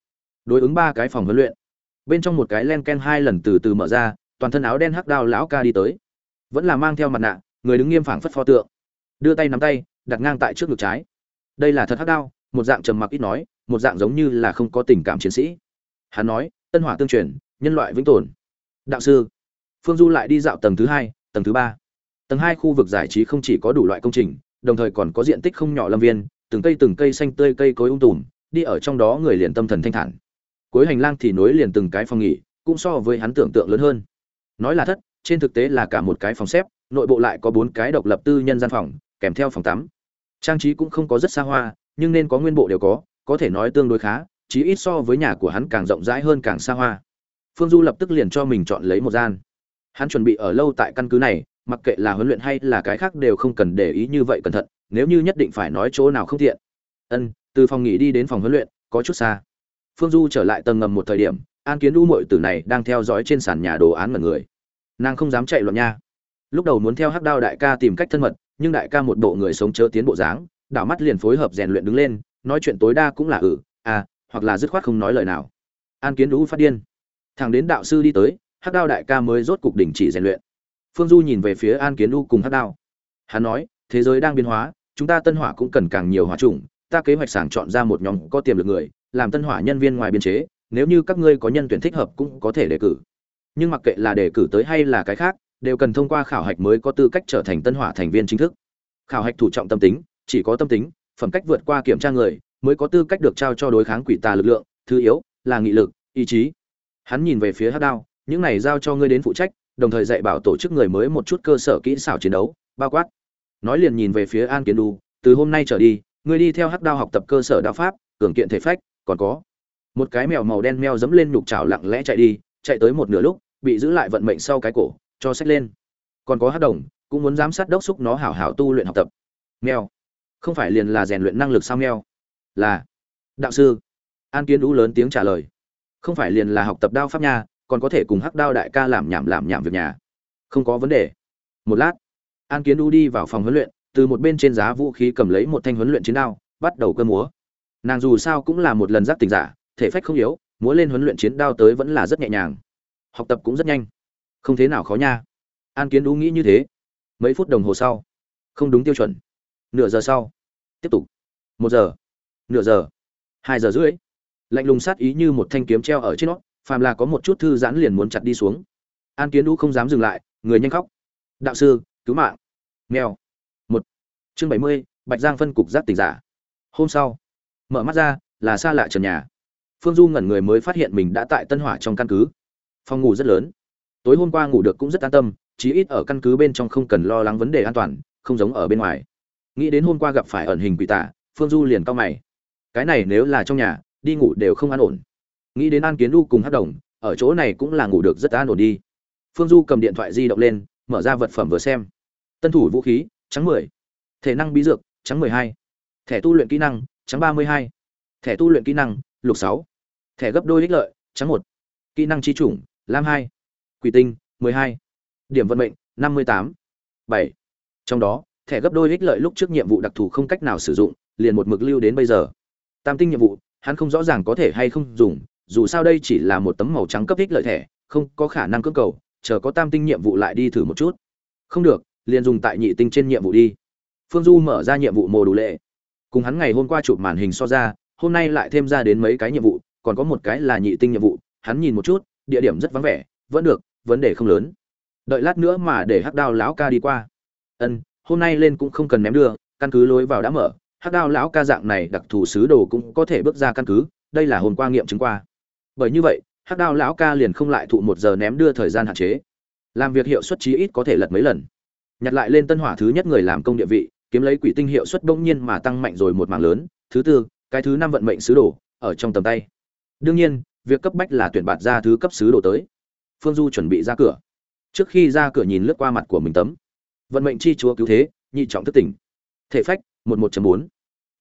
Đối ứng ba cái phòng huấn luyện. Bên trong một cái len ken hai lần từ từ mở ra, toàn thân áo đen hắc đao lão ca đi tới. Vẫn là mang theo mặt nạ, người đứng nghiêm phảng phất pho tượng. Đưa tay nắm tay đặt ngang tại trước ngực trái. Đây là thật hắc đao, một dạng trầm mặc ít nói, một dạng giống như là không có tình cảm chiến sĩ. Hắn nói, tân hỏa tương truyền, nhân loại vĩnh tồn. Đạo sư, phương du lại đi dạo tầng thứ hai, tầng thứ ba. Tầng hai khu vực giải trí không chỉ có đủ loại công trình, đồng thời còn có diện tích không nhỏ lâm viên, từng cây từng cây xanh tươi cây cối ung tùm, đi ở trong đó người liền tâm thần thanh thản. Cuối hành lang thì nối liền từng cái phòng nghỉ, cũng so với hắn tưởng tượng lớn hơn. Nói là thất, trên thực tế là cả một cái phòng xếp, nội bộ lại có bốn cái độc lập tư nhân gian phòng, kèm theo phòng tắm trang trí cũng không có rất xa hoa, nhưng nên có nguyên bộ đều có có thể nói tương đối khá, chí ít so với nhà của hắn càng rộng rãi hơn càng xa hoa. Phương du lập tức liền cho mình chọn lấy một gian. Hắn chuẩn bị ở lâu tại căn cứ này, mặc kệ là huấn luyện hay là cái khác đều không cần để ý như vậy cẩn thận, nếu như nhất định phải nói chỗ nào không thiện ân, từ phòng nghỉ đi đến phòng huấn luyện, có chút xa. Phương du trở lại tầng ngầm một thời điểm, an kiến u mội tử này đang theo dõi trên sàn nhà đồ án mật người. Nàng không dám chạy loạn nha. Lúc đầu muốn theo hắc đao đại ca tìm cách thân mật nhưng đại ca một bộ người sống chớ tiến bộ dáng, đảo mắt liền phối hợp rèn luyện đứng lên, nói chuyện tối đa cũng là ừ à hoặc là dứt khoát không nói lời nào. An kiến đũ phát điên. Thằng đến đạo sư đi tới, hắc đao đại ca mới rốt cục đình chỉ rèn luyện. Phương du nhìn về phía an kiến đu cùng hắc đao. Hắn nói, thế giới đang biến hóa, chúng ta tân hỏa cũng cần càng nhiều hỏa chủng, ta kế hoạch sàng chọn ra một nhóm có tiềm lực người, làm tân hỏa nhân viên ngoài biên chế, nếu như các ngươi có nhân tuyển thích hợp cũng có thể đề cử. Nhưng mặc kệ là đề cử tới hay là cái khác đều cần thông qua khảo hạch mới có tư cách trở thành tân hỏa thành viên chính thức. Khảo hạch thủ trọng tâm tính, chỉ có tâm tính, phẩm cách vượt qua kiểm tra người, mới có tư cách được trao cho đối kháng quỷ tà lực lượng, thứ yếu là nghị lực, ý chí. Hắn nhìn về phía hát đao, những này giao cho ngươi đến phụ trách, đồng thời dạy bảo tổ chức người mới một chút cơ sở kỹ xảo chiến đấu, bao quát. Nói liền nhìn về phía an kiến đu từ hôm nay trở đi, ngươi đi theo hắc đao học tập cơ sở đạo pháp, cường kiện thể phách, còn có một cái mèo màu đen meo dẫm lên nhục chảo lặng lẽ chạy đi, chạy tới một nửa lúc, bị giữ lại vận mệnh sau cái cổ cho sách lên. Còn có hát đồng, cũng muốn giám sát đốc xúc nó hảo hảo tu luyện học tập. Mèo. Không phải liền là rèn luyện năng lực sao meo là. Đạo sư. An kiến đũ lớn tiếng trả lời. Không phải liền là học tập đao pháp nha, còn có thể cùng hắc đao đại ca làm nhảm làm nhảm việc nhà. Không có vấn đề. Một lát, an kiến đũ đi vào phòng huấn luyện, từ một bên trên giá vũ khí cầm lấy một thanh huấn luyện chiến đao, bắt đầu cơ múa. Nàng dù sao cũng là một lần giác tình giả, thể phách không yếu, múa lên huấn luyện chiến đao tới vẫn là rất nhẹ nhàng. Học tập cũng rất nhanh không thế nào khó nha. An kiến đũ nghĩ như thế. Mấy phút đồng hồ sau, không đúng tiêu chuẩn. Nửa giờ sau, tiếp tục. Một giờ, nửa giờ, hai giờ rưỡi. Lạnh lùng sát ý như một thanh kiếm treo ở trên nó, phàm là có một chút thư giãn liền muốn chặt đi xuống. An kiến đũ không dám dừng lại, người nhanh khóc. Đạo sư, cứu mạng. Nghèo một. Chương bảy mươi, bạch giang phân cục giác tỉnh giả. Hôm sau, mở mắt ra, là xa lạ trần nhà. Phương du ngẩn người mới phát hiện mình đã tại tân hỏa trong căn cứ. Phòng ngủ rất lớn tối hôm qua ngủ được cũng rất an tâm, chí ít ở căn cứ bên trong không cần lo lắng vấn đề an toàn, không giống ở bên ngoài. Nghĩ đến hôm qua gặp phải ẩn hình quỷ tả, phương du liền cao mày. Cái này nếu là trong nhà, đi ngủ đều không an ổn. Nghĩ đến an kiến du cùng hát đồng, ở chỗ này cũng là ngủ được rất an ổn đi. Phương du cầm điện thoại di động lên, mở ra vật phẩm vừa xem. Tân thủ vũ khí, trắng mười. Thể năng bí dược, trắng mười hai. Thẻ tu luyện kỹ năng, trắng ba mươi hai. Thẻ tu luyện kỹ năng, lục sáu. Thẻ gấp đôi ích lợi, trắng một. Kỹ năng chi chủng, lam hai quỷ tinh, mười hai. Điểm vận mệnh, năm mươi tám. Bảy. Trong đó, thẻ gấp đôi ích lợi lúc trước nhiệm vụ đặc thù không cách nào sử dụng, liền một mực lưu đến bây giờ. Tam tinh nhiệm vụ, hắn không rõ ràng có thể hay không dùng, dù sao đây chỉ là một tấm màu trắng cấp ích lợi thẻ, không có khả năng cưỡng cầu, chờ có tam tinh nhiệm vụ lại đi thử một chút. Không được, liền dùng tại nhị tinh trên nhiệm vụ đi. Phương du mở ra nhiệm vụ mồ đủ lệ. Cùng hắn ngày hôm qua chụp màn hình so ra, hôm nay lại thêm ra đến mấy cái nhiệm vụ, còn có một cái là nhị tinh nhiệm vụ, hắn nhìn một chút, địa điểm rất vắng vẻ, vẫn được vấn đề không lớn. Đợi lát nữa mà để hắc đao lão ca đi qua. Ân, hôm nay lên cũng không cần ném đưa, căn cứ lối vào đã mở, hắc đao lão ca dạng này đặc thù sứ đồ cũng có thể bước ra căn cứ, đây là hôm qua nghiệm chứng qua. Bởi như vậy, hắc đao lão ca liền không lại thụ một giờ ném đưa thời gian hạn chế. Làm việc hiệu suất chí ít có thể lật mấy lần. Nhặt lại lên tân hỏa thứ nhất người làm công địa vị, kiếm lấy quỷ tinh hiệu suất bỗng nhiên mà tăng mạnh rồi một mảng lớn. Thứ tư, cái thứ năm vận mệnh sứ đồ, ở trong tầm tay. Đương nhiên, việc cấp bách là tuyển bạt ra thứ cấp sứ đồ tới phương du chuẩn bị ra cửa. Trước khi ra cửa nhìn lướt qua mặt của mình tấm. Vận mệnh chi chúa cứu thế nhị trọng thức tỉnh. Thể phách một một bốn.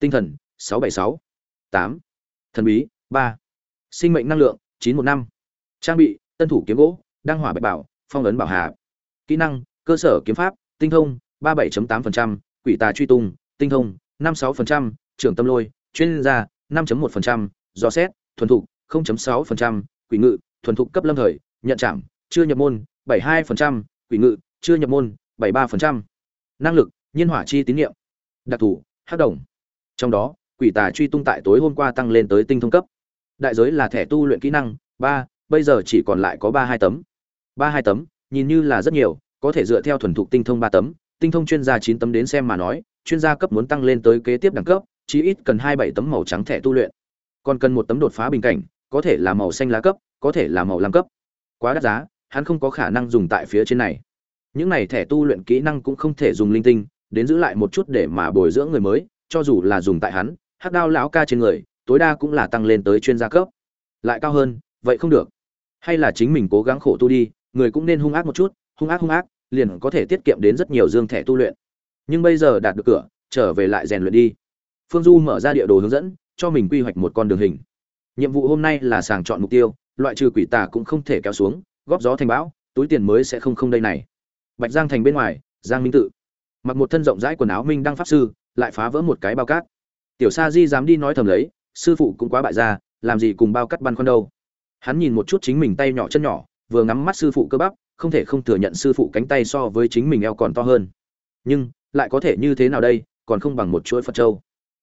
Tinh thần sáu bảy sáu. Tám. Thần bí ba. Sinh mệnh năng lượng chín một năm. Trang bị tân thủ kiếm gỗ đăng hỏa bạch bảo phong ấn bảo hà. Kỹ năng cơ sở kiếm pháp tinh thông ba bảy tám quỷ tà truy tung tinh thông năm sáu trưởng tâm lôi chuyên gia năm một do xét thuần thục 0.6%, quỷ ngự thuần thục cấp lâm thời nhận chạm chưa nhập môn 72%, quỷ ngự chưa nhập môn 73%. năng lực nhiên hỏa chi tín niệm đặc thù hắc đồng. Trong đó quỷ tà truy tung tại tối hôm qua tăng lên tới tinh thông cấp. Đại giới là thẻ tu luyện kỹ năng ba bây giờ chỉ còn lại có ba hai tấm. Ba hai tấm nhìn như là rất nhiều có thể dựa theo thuần thục tinh thông ba tấm. Tinh thông chuyên gia chín tấm đến xem mà nói chuyên gia cấp muốn tăng lên tới kế tiếp đẳng cấp chí ít cần hai bảy tấm màu trắng thẻ tu luyện. Còn cần một tấm đột phá bình cảnh có thể là màu xanh lá cấp có thể là màu lam cấp quá đắt giá, hắn không có khả năng dùng tại phía trên này. Những này thẻ tu luyện kỹ năng cũng không thể dùng linh tinh, đến giữ lại một chút để mà bồi dưỡng người mới, cho dù là dùng tại hắn, hắc đao lão ca trên người, tối đa cũng là tăng lên tới chuyên gia cấp. Lại cao hơn, vậy không được. Hay là chính mình cố gắng khổ tu đi, người cũng nên hung ác một chút, hung ác hung ác, liền có thể tiết kiệm đến rất nhiều dương thẻ tu luyện. Nhưng bây giờ đạt được cửa, trở về lại rèn luyện đi. Phương du mở ra địa đồ hướng dẫn, cho mình quy hoạch một con đường hình. Nhiệm vụ hôm nay là sàng chọn mục tiêu loại trừ quỷ tà cũng không thể kéo xuống, góp gió thành bão, túi tiền mới sẽ không không đây này. Bạch giang thành bên ngoài, giang minh tự. Mặc một thân rộng rãi quần áo minh đăng pháp sư, lại phá vỡ một cái bao cát. Tiểu sa di dám đi nói thầm lấy, sư phụ cũng quá bại ra, làm gì cùng bao cắt băn khoăn đâu. Hắn nhìn một chút chính mình tay nhỏ chân nhỏ, vừa ngắm mắt sư phụ cơ bắp, không thể không thừa nhận sư phụ cánh tay so với chính mình eo còn to hơn. Nhưng, lại có thể như thế nào đây, còn không bằng một chuỗi phật châu.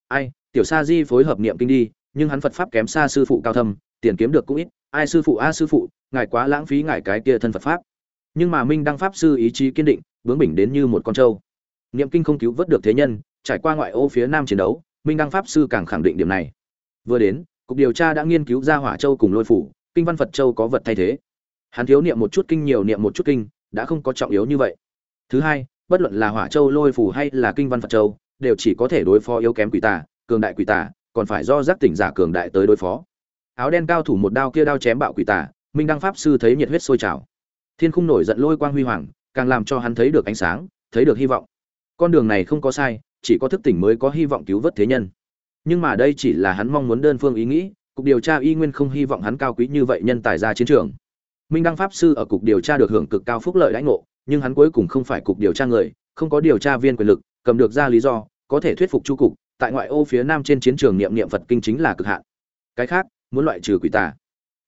Ai, tiểu sa di phối hợp niệm kinh đi, nhưng hắn phật pháp kém xa sư phụ cao thâm, tiền kiếm được cũng ít ai sư phụ, a sư phụ, ngài quá lãng phí ngài cái kia thân phật pháp. Nhưng mà minh đăng pháp sư ý chí kiên định bướng bỉnh đến như một con trâu. Niệm kinh không cứu vớt được thế nhân, trải qua ngoại ô phía nam chiến đấu, minh đăng pháp sư càng khẳng định điểm này. Vừa đến, cục điều tra đã nghiên cứu ra hỏa châu cùng lôi phủ, kinh văn phật châu có vật thay thế. Hắn thiếu niệm một chút kinh nhiều niệm một chút kinh, đã không có trọng yếu như vậy. Thứ hai, bất luận là hỏa châu, lôi phủ hay là kinh văn phật châu, đều chỉ có thể đối phó yếu kém quỷ tà, cường đại quỷ tà, còn phải do giác tỉnh giả cường đại tới đối phó áo đen cao thủ một đao kia đao chém bạo quỷ tà, minh đăng pháp sư thấy nhiệt huyết sôi trào. Thiên khung nổi giận lôi quang huy hoàng, càng làm cho hắn thấy được ánh sáng, thấy được hy vọng. Con đường này không có sai, chỉ có thức tỉnh mới có hy vọng cứu vớt thế nhân. Nhưng mà đây chỉ là hắn mong muốn đơn phương ý nghĩ, cục điều tra y nguyên không hy vọng hắn cao quý như vậy nhân tài ra chiến trường. Minh đăng pháp sư ở cục điều tra được hưởng cực cao phúc lợi lãnh ngộ, nhưng hắn cuối cùng không phải cục điều tra người, không có điều tra viên quyền lực, cầm được ra lý do, có thể thuyết phục chu cục, tại ngoại ô phía nam trên chiến trường niệm niệm phật kinh chính là cực hạn. Cái khác muốn loại trừ quỷ tà.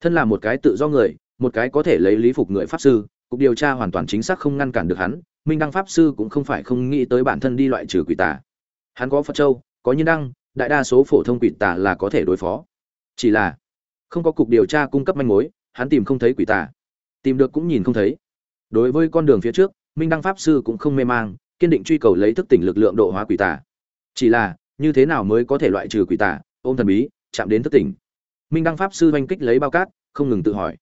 Thân là một cái tự do người, một cái có thể lấy lý phục người pháp sư, cục điều tra hoàn toàn chính xác không ngăn cản được hắn, minh đăng pháp sư cũng không phải không nghĩ tới bản thân đi loại trừ quỷ tà. Hắn có phật châu, có nhân đăng, đại đa số phổ thông quỷ tà là có thể đối phó. Chỉ là, không có cục điều tra cung cấp manh mối, hắn tìm không thấy quỷ tà. Tìm được cũng nhìn không thấy. Đối với con đường phía trước, minh đăng pháp sư cũng không mê mang, kiên định truy cầu lấy thức tỉnh lực lượng độ hóa quỷ tà. Chỉ là, như thế nào mới có thể loại trừ quỷ tà? Ôm thần bí, chạm đến thức tỉnh minh đăng pháp sư oanh kích lấy bao cát, không ngừng tự hỏi.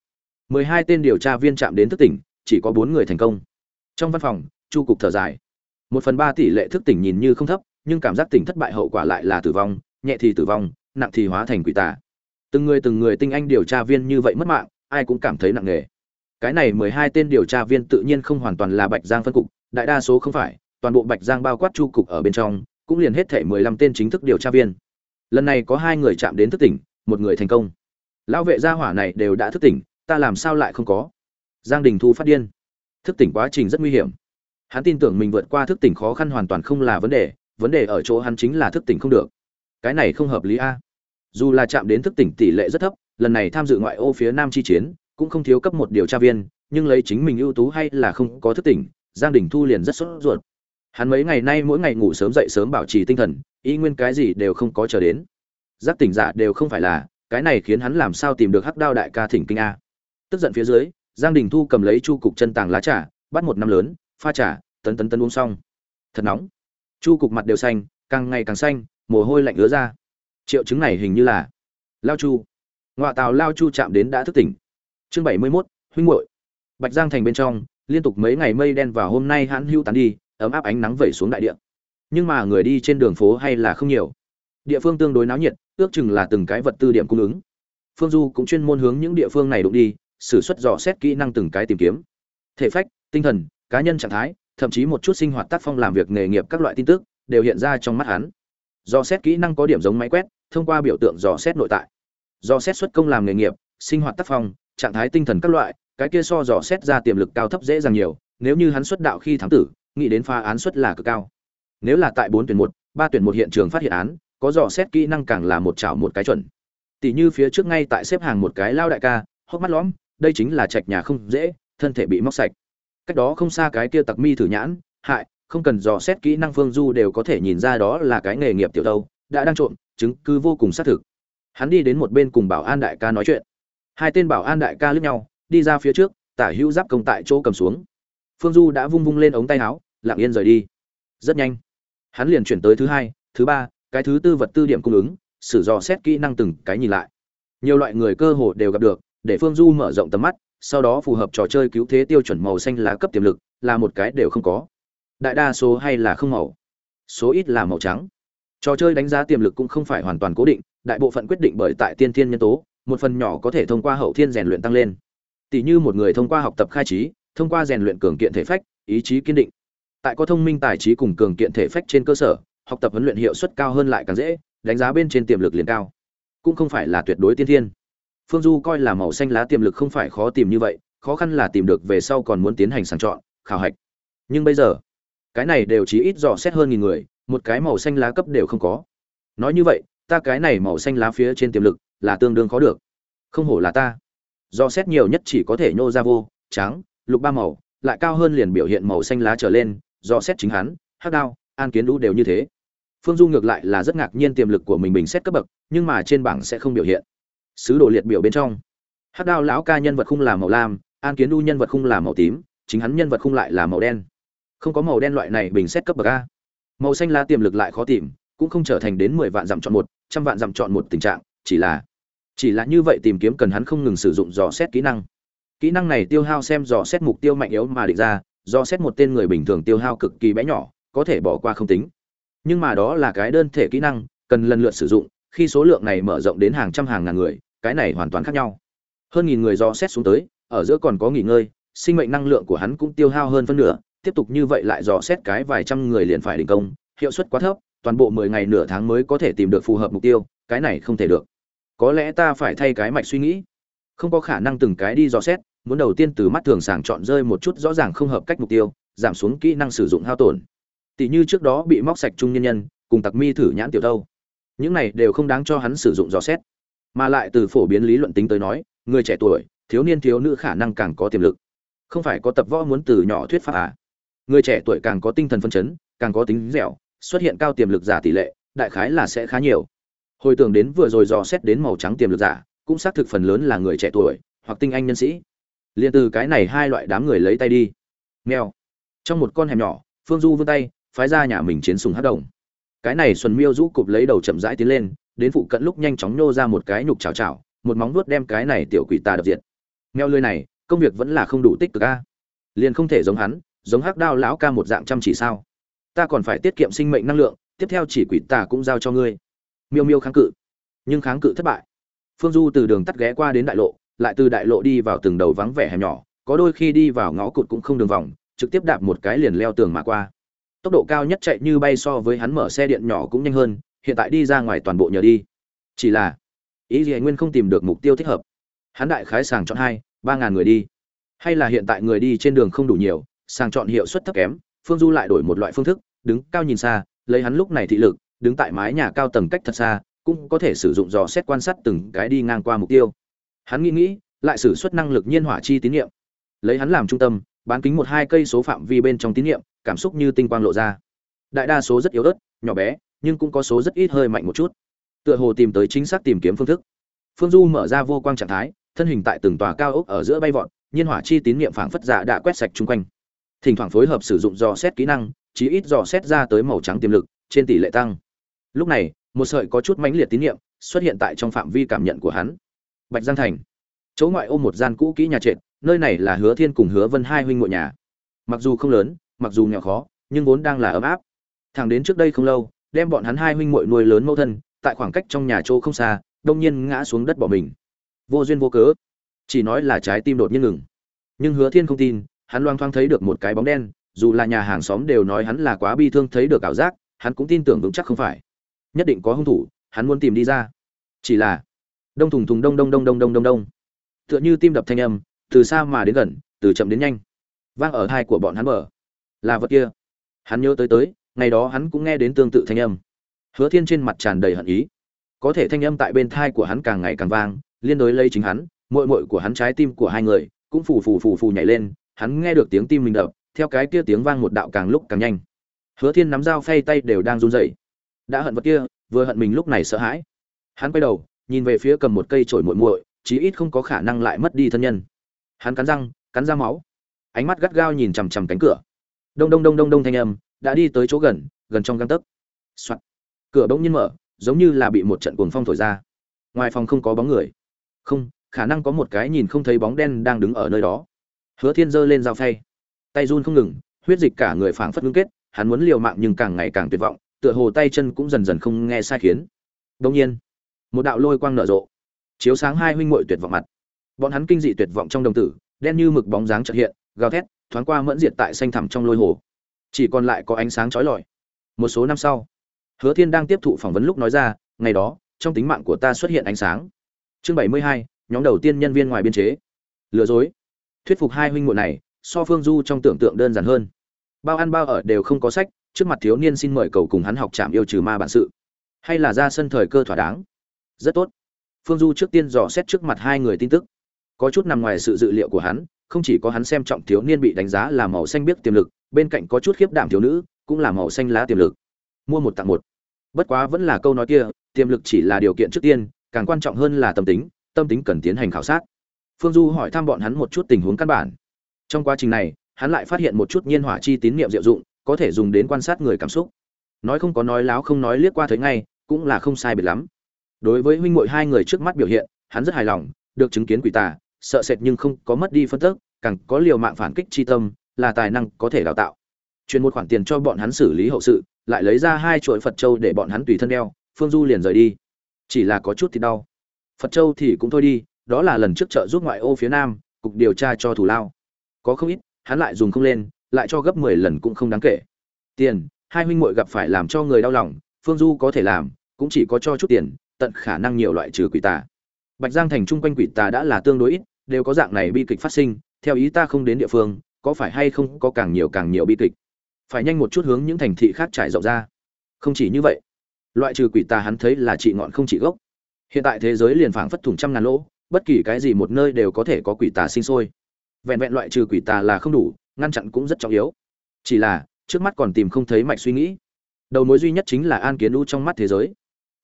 Mười hai tên điều tra viên chạm đến thức tỉnh, chỉ có bốn người thành công. Trong văn phòng, chu cục thở dài. Một phần ba tỷ lệ thức tỉnh nhìn như không thấp, nhưng cảm giác tỉnh thất bại hậu quả lại là tử vong, nhẹ thì tử vong, nặng thì hóa thành quỷ tà. Từng người từng người tinh anh điều tra viên như vậy mất mạng, ai cũng cảm thấy nặng nề. Cái này mười hai tên điều tra viên tự nhiên không hoàn toàn là bạch giang phân cục, đại đa số không phải, toàn bộ bạch giang bao quát chu cục ở bên trong, cũng liền hết thể mười lăm tên chính thức điều tra viên. Lần này có hai người chạm đến thức tỉnh một người thành công. Lão vệ gia hỏa này đều đã thức tỉnh, ta làm sao lại không có? Giang đình thu phát điên. Thức tỉnh quá trình rất nguy hiểm. Hắn tin tưởng mình vượt qua thức tỉnh khó khăn hoàn toàn không là vấn đề vấn đề ở chỗ hắn chính là thức tỉnh không được. Cái này không hợp lý a. Dù là chạm đến thức tỉnh tỷ lệ rất thấp, lần này tham dự ngoại ô phía nam chi chiến, cũng không thiếu cấp một điều tra viên, nhưng lấy chính mình ưu tú hay là không có thức tỉnh, giang đình thu liền rất sốt ruột. Hắn mấy ngày nay mỗi ngày ngủ sớm dậy sớm bảo trì tinh thần y nguyên cái gì đều không có chờ đến giác tỉnh giả đều không phải là, cái này khiến hắn làm sao tìm được hắc đao đại ca thỉnh kinh a. Tức giận phía dưới, giang đình thu cầm lấy chu cục chân tàng lá trà, bắt một năm lớn, pha trà, tấn tấn tấn uống xong. Thật nóng. Chu cục mặt đều xanh, càng ngày càng xanh, mồ hôi lạnh ứa ra. Triệu chứng này hình như là lao chu. Ngoại tàu lao chu chạm đến đã thức tỉnh. Chương bảy mươi mốt, huynh hội bạch giang thành bên trong, liên tục mấy ngày mây đen và hôm nay hãn hưu tán đi, ấm áp ánh nắng vẩy xuống đại địa. Nhưng mà người đi trên đường phố hay là không nhiều địa phương tương đối náo nhiệt, ước chừng là từng cái vật tư điểm cung ứng. Phương du cũng chuyên môn hướng những địa phương này đụng đi, sử xuất dò xét kỹ năng từng cái tìm kiếm. Thể phách, tinh thần, cá nhân trạng thái, thậm chí một chút sinh hoạt tác phong làm việc nghề nghiệp các loại tin tức, đều hiện ra trong mắt hắn. Dò xét kỹ năng có điểm giống máy quét, thông qua biểu tượng dò xét nội tại. Dò xét xuất công làm nghề nghiệp, sinh hoạt tác phong, trạng thái tinh thần các loại, cái kia so dò xét ra tiềm lực cao thấp dễ dàng nhiều, nếu như hắn xuất đạo khi thám tử, nghĩ đến pha án suất là cực cao. Nếu là tại bốn tuyển một, ba tuyển một hiện trường phát hiện án có dò xét kỹ năng càng là một chảo một cái chuẩn. Tỷ như phía trước ngay tại xếp hàng một cái lao đại ca, hốc mắt lõm, đây chính là trạch nhà không dễ, thân thể bị móc sạch. Cách đó không xa cái kia tặc mi thử nhãn, hại, không cần dò xét kỹ năng phương du đều có thể nhìn ra đó là cái nghề nghiệp tiểu đâu đã đang trộn chứng cứ vô cùng xác thực. Hắn đi đến một bên cùng bảo an đại ca nói chuyện. Hai tên bảo an đại ca lướt nhau, đi ra phía trước, tả hữu giáp công tại chỗ cầm xuống. Phương du đã vung vung lên ống tay áo, lặng yên rời đi. Rất nhanh. Hắn liền chuyển tới thứ hai, thứ ba cái thứ tư vật tư điểm cung ứng, sử dò xét kỹ năng từng cái nhìn lại. Nhiều loại người cơ hồ đều gặp được, để phương du mở rộng tầm mắt, sau đó phù hợp trò chơi cứu thế tiêu chuẩn màu xanh lá cấp tiềm lực, là một cái đều không có. Đại đa số hay là không màu, số ít là màu trắng. Trò chơi đánh giá tiềm lực cũng không phải hoàn toàn cố định, đại bộ phận quyết định bởi tại tiên thiên nhân tố, một phần nhỏ có thể thông qua hậu thiên rèn luyện tăng lên. Tỷ như một người thông qua học tập khai trí, thông qua rèn luyện cường kiện thể phách, ý chí kiên định. Tại có thông minh tài trí cùng cường kiện thể phách trên cơ sở học tập huấn luyện hiệu suất cao hơn lại càng dễ, đánh giá bên trên tiềm lực liền cao. Cũng không phải là tuyệt đối tiên thiên. Phương du coi là màu xanh lá tiềm lực không phải khó tìm như vậy, khó khăn là tìm được về sau còn muốn tiến hành sàng chọn, khảo hạch. Nhưng bây giờ, cái này đều chỉ ít dò xét hơn nghìn người, một cái màu xanh lá cấp đều không có. Nói như vậy, ta cái này màu xanh lá phía trên tiềm lực là tương đương khó được. Không hổ là ta. Do xét nhiều nhất chỉ có thể nhô ra vô, trắng, lục ba màu, lại cao hơn liền biểu hiện màu xanh lá trở lên do xét chính hắn, hắc đao an kiến đũ đều như thế. Phương du ngược lại là rất ngạc nhiên tiềm lực của mình bình xét cấp bậc, nhưng mà trên bảng sẽ không biểu hiện. Sứ đồ liệt biểu bên trong. Hắc đao lão ca nhân vật không là màu lam, an kiến đu nhân vật không là màu tím, chính hắn nhân vật không lại là màu đen. Không có màu đen loại này bình xét cấp bậc a. Màu xanh lá tiềm lực lại khó tìm, cũng không trở thành đến mười vạn dặm chọn một, trăm vạn dặm chọn một tình trạng, chỉ là chỉ là như vậy tìm kiếm cần hắn không ngừng sử dụng dò xét kỹ năng. Kỹ năng này tiêu hao xem dò xét mục tiêu mạnh yếu mà định ra, dò xét một tên người bình thường tiêu hao cực kỳ bé nhỏ có thể bỏ qua không tính. Nhưng mà đó là cái đơn thể kỹ năng, cần lần lượt sử dụng, khi số lượng này mở rộng đến hàng trăm hàng ngàn người, cái này hoàn toàn khác nhau. Hơn nghìn người dò xét xuống tới, ở giữa còn có nghỉ ngơi, sinh mệnh năng lượng của hắn cũng tiêu hao hơn phân nửa, tiếp tục như vậy lại dò xét cái vài trăm người liền phải đình công, hiệu suất quá thấp, toàn bộ mười ngày nửa tháng mới có thể tìm được phù hợp mục tiêu, cái này không thể được. Có lẽ ta phải thay cái mạch suy nghĩ. Không có khả năng từng cái đi dò xét, muốn đầu tiên từ mắt thường sàng chọn rơi một chút rõ ràng không hợp cách mục tiêu, giảm xuống kỹ năng sử dụng hao tổn tỷ như trước đó bị móc sạch trung nhân nhân, cùng tặc mi thử nhãn tiểu thâu. Những này đều không đáng cho hắn sử dụng dò xét. Mà lại từ phổ biến lý luận tính tới nói, người trẻ tuổi, thiếu niên thiếu nữ khả năng càng có tiềm lực. Không phải có tập võ muốn từ nhỏ thuyết pháp à? Người trẻ tuổi càng có tinh thần phân chấn, càng có tính dẻo, xuất hiện cao tiềm lực giả tỷ lệ, đại khái là sẽ khá nhiều. Hồi tưởng đến vừa rồi dò xét đến màu trắng tiềm lực giả, cũng xác thực phần lớn là người trẻ tuổi, hoặc tinh anh nhân sĩ. Liền từ cái này hai loại đám người lấy tay đi. Mèo. Trong một con hẻm nhỏ, phương du vươn tay phái ra nhà mình chiến sùng hắc đồng. Cái này xuân miêu rũ cụp lấy đầu chậm rãi tiến lên, đến phụ cận lúc nhanh chóng nhô ra một cái nhục chào chào. một móng vuốt đem cái này tiểu quỷ tà đập diệt. Mèo lưới này, công việc vẫn là không đủ tích cực a. Liền không thể giống hắn, giống hắc đao lão ca một dạng chăm chỉ sao? Ta còn phải tiết kiệm sinh mệnh năng lượng, tiếp theo chỉ quỷ tà cũng giao cho ngươi. Miêu miêu kháng cự, nhưng kháng cự thất bại. Phương du từ đường tắt ghé qua đến đại lộ, lại từ đại lộ đi vào từng đầu vắng vẻ hẻm nhỏ, có đôi khi đi vào ngõ cụt cũng không đường vòng, trực tiếp đạp một cái liền leo tường mà qua tốc độ cao nhất chạy như bay so với hắn mở xe điện nhỏ cũng nhanh hơn, hiện tại đi ra ngoài toàn bộ nhờ đi. Chỉ là, ý gì nguyên không tìm được mục tiêu thích hợp. Hắn đại khái sàng chọn hai, ba ngàn người đi. Hay là hiện tại người đi trên đường không đủ nhiều, sàng chọn hiệu suất thấp kém, phương du lại đổi một loại phương thức, đứng cao nhìn xa, lấy hắn lúc này thị lực, đứng tại mái nhà cao tầng cách thật xa, cũng có thể sử dụng dò xét quan sát từng cái đi ngang qua mục tiêu. Hắn nghĩ nghĩ, lại sử xuất năng lực nhiên hỏa chi tín nhiệm. Lấy hắn làm trung tâm bán kính một hai cây số phạm vi bên trong tín nhiệm, cảm xúc như tinh quang lộ ra. Đại đa số rất yếu ớt, nhỏ bé, nhưng cũng có số rất ít hơi mạnh một chút. Tựa hồ tìm tới chính xác tìm kiếm phương thức. Phương du mở ra vô quang trạng thái, thân hình tại từng tòa cao ốc ở giữa bay vọt, nhiên hỏa chi tín nhiệm phảng phất giả đã quét sạch chung quanh. Thỉnh thoảng phối hợp sử dụng dò xét kỹ năng, chí ít dò xét ra tới màu trắng tiềm lực, trên tỷ lệ tăng. Lúc này, một sợi có chút mãnh liệt tín nhiệm xuất hiện tại trong phạm vi cảm nhận của hắn. Bạch giang thành. Chỗ ngoại ô một gian cũ kỹ nhà trệt nơi này là hứa thiên cùng hứa vân hai huynh muội nhà. Mặc dù không lớn, mặc dù nghèo khó, nhưng vốn đang là ấm áp. Thẳng đến trước đây không lâu, đem bọn hắn hai huynh muội nuôi lớn mẫu thân, tại khoảng cách trong nhà chỗ không xa, đông nhiên ngã xuống đất bỏ mình. Vô duyên vô cớ. Chỉ nói là trái tim đột nhiên ngừng. Nhưng hứa thiên không tin, hắn loang thoáng thấy được một cái bóng đen, dù là nhà hàng xóm đều nói hắn là quá bi thương thấy được ảo giác, hắn cũng tin tưởng vững chắc không phải. Nhất định có hung thủ, hắn muốn tìm đi ra. Chỉ là, đông thùng thùng đông đông đông đông đông đông đông. Tựa như tim đập thanh âm từ xa mà đến gần, từ chậm đến nhanh. Vang ở hai của bọn hắn mở là vật kia. Hắn nhớ tới tới, ngày đó hắn cũng nghe đến tương tự thanh âm. Hứa thiên trên mặt tràn đầy hận ý. Có thể thanh âm tại bên thai của hắn càng ngày càng vang, liên đối lấy chính hắn mội mội của hắn trái tim của hai người cũng phù phù phù phù nhảy lên, hắn nghe được tiếng tim mình đập, theo cái kia tiếng vang một đạo càng lúc càng nhanh. Hứa thiên nắm dao phay tay đều đang run rẩy. Đã hận vật kia, vừa hận mình lúc này sợ hãi. Hắn quay đầu, nhìn về phía cầm một cây chổi muội muội, chí ít không có khả năng lại mất đi thân nhân hắn cắn răng, cắn ra máu. Ánh mắt gắt gao nhìn chằm chằm cánh cửa. Đông đông đông đông đông thanh âm, đã đi tới chỗ gần gần trong găng tấc. Soạn. cửa bỗng nhiên mở, giống như là bị một trận cuồng phong thổi ra. Ngoài phòng không có bóng người. Không, khả năng có một cái nhìn không thấy bóng đen đang đứng ở nơi đó. Hứa thiên giơ lên dao phay. Tay run không ngừng, huyết dịch cả người phảng phất ngưng kết, hắn muốn liều mạng nhưng càng ngày càng tuyệt vọng, tựa hồ tay chân cũng dần dần không nghe sai khiến. Đông nhiên, một đạo lôi quang nở rộ. Chiếu sáng hai huynh muội tuyệt vọng mặt bọn hắn kinh dị tuyệt vọng trong đồng tử, đen như mực bóng dáng chợt hiện, gào thét, thoáng qua mẫn diệt tại xanh thẳm trong lôi hồ. Chỉ còn lại có ánh sáng chói lọi. Một số năm sau, hứa thiên đang tiếp thụ phỏng vấn lúc nói ra, ngày đó, trong tính mạng của ta xuất hiện ánh sáng. Chương bảy mươi hai, nhóm đầu tiên nhân viên ngoài biên chế. Lừa dối. Thuyết phục hai huynh muội này, so phương du trong tưởng tượng đơn giản hơn. Bao ăn bao ở đều không có sách, trước mặt thiếu niên xin mời cầu cùng hắn học chạm yêu trừ ma bản sự. Hay là ra sân thời cơ thỏa đáng. Rất tốt. Phương du trước tiên dò xét trước mặt hai người tin tức có chút nằm ngoài sự dự liệu của hắn, không chỉ có hắn xem trọng thiếu niên bị đánh giá là màu xanh biết tiềm lực, bên cạnh có chút khiếp đảm thiếu nữ, cũng là màu xanh lá tiềm lực. Mua một tặng một. Bất quá vẫn là câu nói kia, tiềm lực chỉ là điều kiện trước tiên, càng quan trọng hơn là tâm tính tâm tính cần tiến hành khảo sát. Phương du hỏi thăm bọn hắn một chút tình huống căn bản. Trong quá trình này, hắn lại phát hiện một chút nhiên hỏa chi tín niệm diệu dụng, có thể dùng đến quan sát người cảm xúc. Nói không có nói láo không nói liếc qua thấy ngay, cũng là không sai biệt lắm. Đối với huynh muội hai người trước mắt biểu hiện, hắn rất hài lòng được chứng kiến quỷ tà, sợ sệt nhưng không có mất đi phân tức, càng có liều mạng phản kích chi tâm, là tài năng có thể đào tạo. Truyền một khoản tiền cho bọn hắn xử lý hậu sự, lại lấy ra hai chuỗi phật châu để bọn hắn tùy thân đeo, phương du liền rời đi. Chỉ là có chút thì đau. Phật châu thì cũng thôi đi, đó là lần trước trợ giúp ngoại ô phía nam, cục điều tra cho thủ lao. Có không ít, hắn lại dùng không lên, lại cho gấp mười lần cũng không đáng kể. Tiền, hai huynh muội gặp phải làm cho người đau lòng, phương du có thể làm, cũng chỉ có cho chút tiền, tận khả năng nhiều loại trừ quỷ tà bạch giang thành trung quanh quỷ tà đã là tương đối ít, đều có dạng này bi kịch phát sinh, theo ý ta không đến địa phương, có phải hay không có càng nhiều càng nhiều bi kịch? Phải nhanh một chút hướng những thành thị khác trải rộng ra. Không chỉ như vậy, loại trừ quỷ tà hắn thấy là trị ngọn không trị gốc. Hiện tại thế giới liền phảng phất thủng trăm ngàn lỗ, bất kỳ cái gì một nơi đều có thể có quỷ tà sinh sôi. Vẹn vẹn loại trừ quỷ tà là không đủ, ngăn chặn cũng rất trọng yếu. Chỉ là, trước mắt còn tìm không thấy mạch suy nghĩ. Đầu mối duy nhất chính là an kiến u trong mắt thế giới.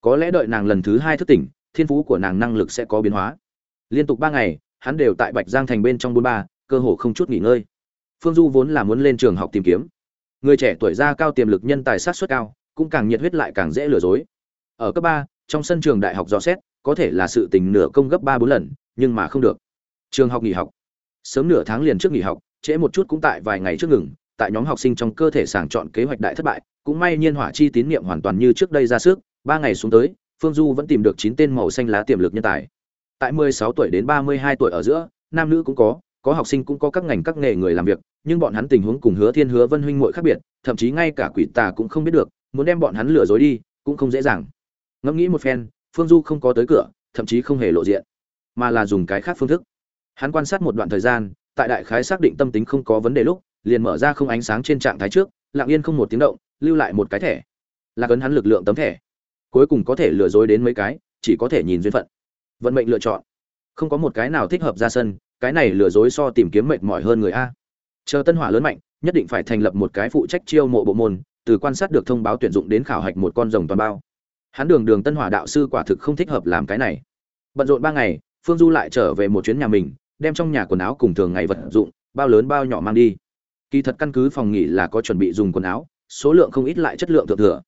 Có lẽ đợi nàng lần thứ hai thức tỉnh thiên phú của nàng năng lực sẽ có biến hóa. Liên tục ba ngày, hắn đều tại bạch giang thành bên trong bốn ba, cơ hồ không chút nghỉ ngơi. Phương du vốn là muốn lên trường học tìm kiếm. Người trẻ tuổi ra cao tiềm lực nhân tài sát xuất cao, cũng càng nhiệt huyết lại càng dễ lừa dối. Ở cấp ba, trong sân trường đại học dò xét, có thể là sự tình nửa công gấp ba bốn lần, nhưng mà không được. Trường học nghỉ học. Sớm nửa tháng liền trước nghỉ học, trễ một chút cũng tại vài ngày trước ngừng, tại nhóm học sinh trong cơ thể sàng chọn kế hoạch đại thất bại, cũng may nhiên hỏa chi tín niệm hoàn toàn như trước đây ra sức, ba ngày xuống tới phương du vẫn tìm được chín tên màu xanh lá tiềm lực nhân tài. Tại 16 tuổi đến 32 tuổi ở giữa, nam nữ cũng có có học sinh cũng có các ngành các nghề người làm việc, nhưng bọn hắn tình huống cùng hứa thiên hứa vân huynh muội khác biệt, thậm chí ngay cả quỷ tà cũng không biết được, muốn đem bọn hắn lừa dối đi, cũng không dễ dàng. Ngẫm nghĩ một phen, phương du không có tới cửa, thậm chí không hề lộ diện, mà là dùng cái khác phương thức. Hắn quan sát một đoạn thời gian, tại đại khái xác định tâm tính không có vấn đề lúc, liền mở ra không ánh sáng trên trạng thái trước, lặng yên không một tiếng động, lưu lại một cái thẻ. Là cấn hắn lực lượng tấm thẻ cuối cùng có thể lừa dối đến mấy cái, chỉ có thể nhìn duyên phận. Vận mệnh lựa chọn. Không có một cái nào thích hợp ra sân, cái này lừa dối so tìm kiếm mệt mỏi hơn người a. Chờ tân hỏa lớn mạnh, nhất định phải thành lập một cái phụ trách chiêu mộ bộ môn, từ quan sát được thông báo tuyển dụng đến khảo hạch một con rồng toàn bao. Hắn đường đường tân hỏa đạo sư quả thực không thích hợp làm cái này. Bận rộn ba ngày, phương du lại trở về một chuyến nhà mình, đem trong nhà quần áo cùng thường ngày vật dụng, bao lớn bao nhỏ mang đi. Kỳ thật căn cứ phòng nghỉ là có chuẩn bị dùng quần áo, số lượng không ít lại chất lượng thượng thừa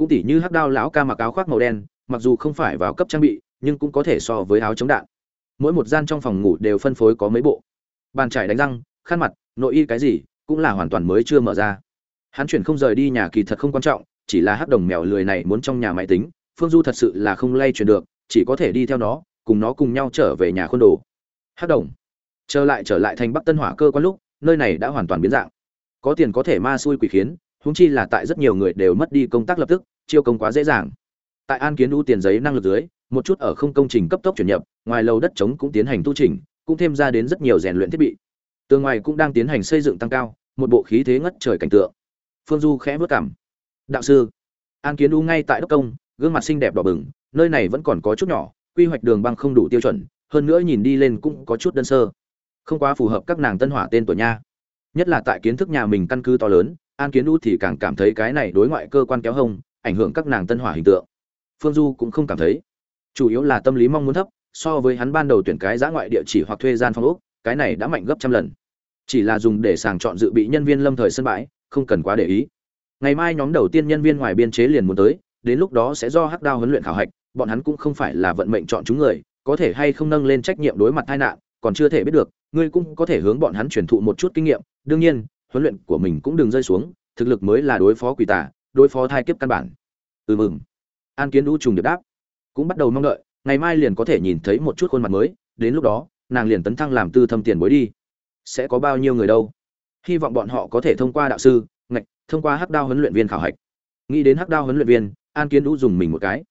cũng tỉ như hắc đao lão ca mặc áo khoác màu đen, mặc dù không phải vào cấp trang bị, nhưng cũng có thể so với áo chống đạn. Mỗi một gian trong phòng ngủ đều phân phối có mấy bộ. Bàn trải đánh răng, khăn mặt, nội y cái gì, cũng là hoàn toàn mới chưa mở ra. Hắn chuyển không rời đi nhà kỳ thật không quan trọng, chỉ là hắc đồng mèo lười này muốn trong nhà máy tính, phương du thật sự là không lay chuyển được, chỉ có thể đi theo nó, cùng nó cùng nhau trở về nhà khuôn đồ. Hắc đồng. Trở lại trở lại thành bắc tân hỏa cơ quan lúc, nơi này đã hoàn toàn biến dạng. Có tiền có thể ma xui quỷ khiến huống chi là tại rất nhiều người đều mất đi công tác lập tức chiêu công quá dễ dàng. Tại an kiến ưu tiền giấy năng lực dưới một chút ở không công trình cấp tốc chuyển nhập ngoài lầu đất trống cũng tiến hành tu chỉnh, cũng thêm ra đến rất nhiều rèn luyện thiết bị. Tường ngoài cũng đang tiến hành xây dựng tăng cao một bộ khí thế ngất trời cảnh tượng. Phương du khẽ bước cảm. Đạo sư an kiến u ngay tại đốc công gương mặt xinh đẹp đỏ bừng nơi này vẫn còn có chút nhỏ quy hoạch đường băng không đủ tiêu chuẩn hơn nữa nhìn đi lên cũng có chút đơn sơ. Không quá phù hợp các nàng tân hỏa tên tuổi nha. Nhất là tại kiến thức nhà mình căn cứ to lớn an kiến u thì càng cảm thấy cái này đối ngoại cơ quan kéo hông, ảnh hưởng các nàng tân hỏa hình tượng. Phương du cũng không cảm thấy. Chủ yếu là tâm lý mong muốn thấp, so với hắn ban đầu tuyển cái giã ngoại địa chỉ hoặc thuê gian phòng úc cái này đã mạnh gấp trăm lần. Chỉ là dùng để sàng chọn dự bị nhân viên lâm thời sân bãi, không cần quá để ý. Ngày mai nhóm đầu tiên nhân viên ngoài biên chế liền muốn tới, đến lúc đó sẽ do hắc đao huấn luyện khảo hạch, bọn hắn cũng không phải là vận mệnh chọn chúng người, có thể hay không nâng lên trách nhiệm đối mặt tai nạn, còn chưa thể biết được, ngươi cũng có thể hướng bọn hắn truyền thụ một chút kinh nghiệm. Đương nhiên huấn luyện của mình cũng đừng rơi xuống, thực lực mới là đối phó quỷ tà, đối phó thai kiếp căn bản. Ừ mừng. An kiến đũ trùng được đáp. Cũng bắt đầu mong đợi, ngày mai liền có thể nhìn thấy một chút khuôn mặt mới, đến lúc đó, nàng liền tấn thăng làm tư thâm tiền bối đi. Sẽ có bao nhiêu người đâu? Hy vọng bọn họ có thể thông qua đạo sư, ngạch, thông qua hắc đao huấn luyện viên khảo hạch. Nghĩ đến hắc đao huấn luyện viên, an kiến đũ dùng mình một cái.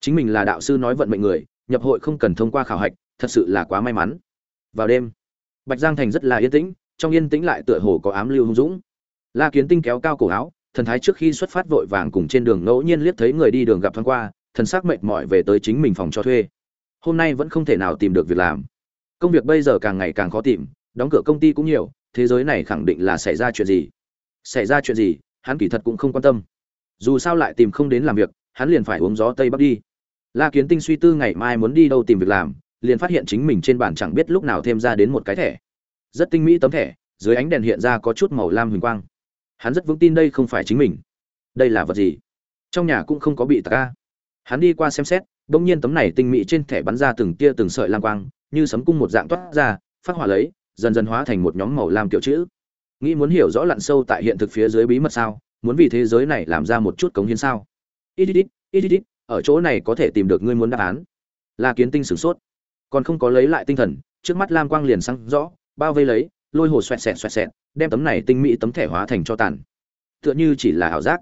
Chính mình là đạo sư nói vận mệnh người, nhập hội không cần thông qua khảo hạch, thật sự là quá may mắn. Vào đêm, bạch giang thành rất là yên tĩnh trong yên tĩnh lại tựa hồ có ám lưu hung dũng. La kiến tinh kéo cao cổ áo, thần thái trước khi xuất phát vội vàng cùng trên đường ngẫu nhiên liếc thấy người đi đường gặp thoáng qua, thần sắc mệt mỏi về tới chính mình phòng cho thuê. Hôm nay vẫn không thể nào tìm được việc làm. Công việc bây giờ càng ngày càng khó tìm, đóng cửa công ty cũng nhiều, thế giới này khẳng định là xảy ra chuyện gì? Xảy ra chuyện gì, hắn kỳ thật cũng không quan tâm. Dù sao lại tìm không đến làm việc, hắn liền phải uống gió tây bắc đi. La kiến tinh suy tư ngày mai muốn đi đâu tìm việc làm, liền phát hiện chính mình trên bàn chẳng biết lúc nào thêm ra đến một cái thẻ rất tinh mỹ tấm thẻ, dưới ánh đèn hiện ra có chút màu lam huỳnh quang. Hắn rất vững tin đây không phải chính mình. Đây là vật gì? Trong nhà cũng không có bị tạc ca hắn đi qua xem xét đ ỗ n g nhiên tấm này tinh mỹ trên thẻ bắn ra từng tia từng sợi lam quang, như sấm cung một dạng toát ra, phát hỏa lấy, dần dần hóa thành một nhóm màu lam kiểu chữ. Nghĩ muốn hiểu rõ lặn sâu tại hiện thực phía dưới bí mật sao? Muốn vì thế giới này làm ra một chút cống hiến sao? Ít ít ít ít ít ở chỗ này có thể tìm được ngươi muốn đáp án. La kiến tinh sửng sốt. Còn không có lấy lại tinh thần, trước mắt lam quang liền sáng rõ bao vây lấy, lôi hồ xoẹt xẹt xoẹt xẹt, đem tấm này tinh mỹ tấm thẻ hóa thành cho tàn. Tựa như chỉ là ảo giác.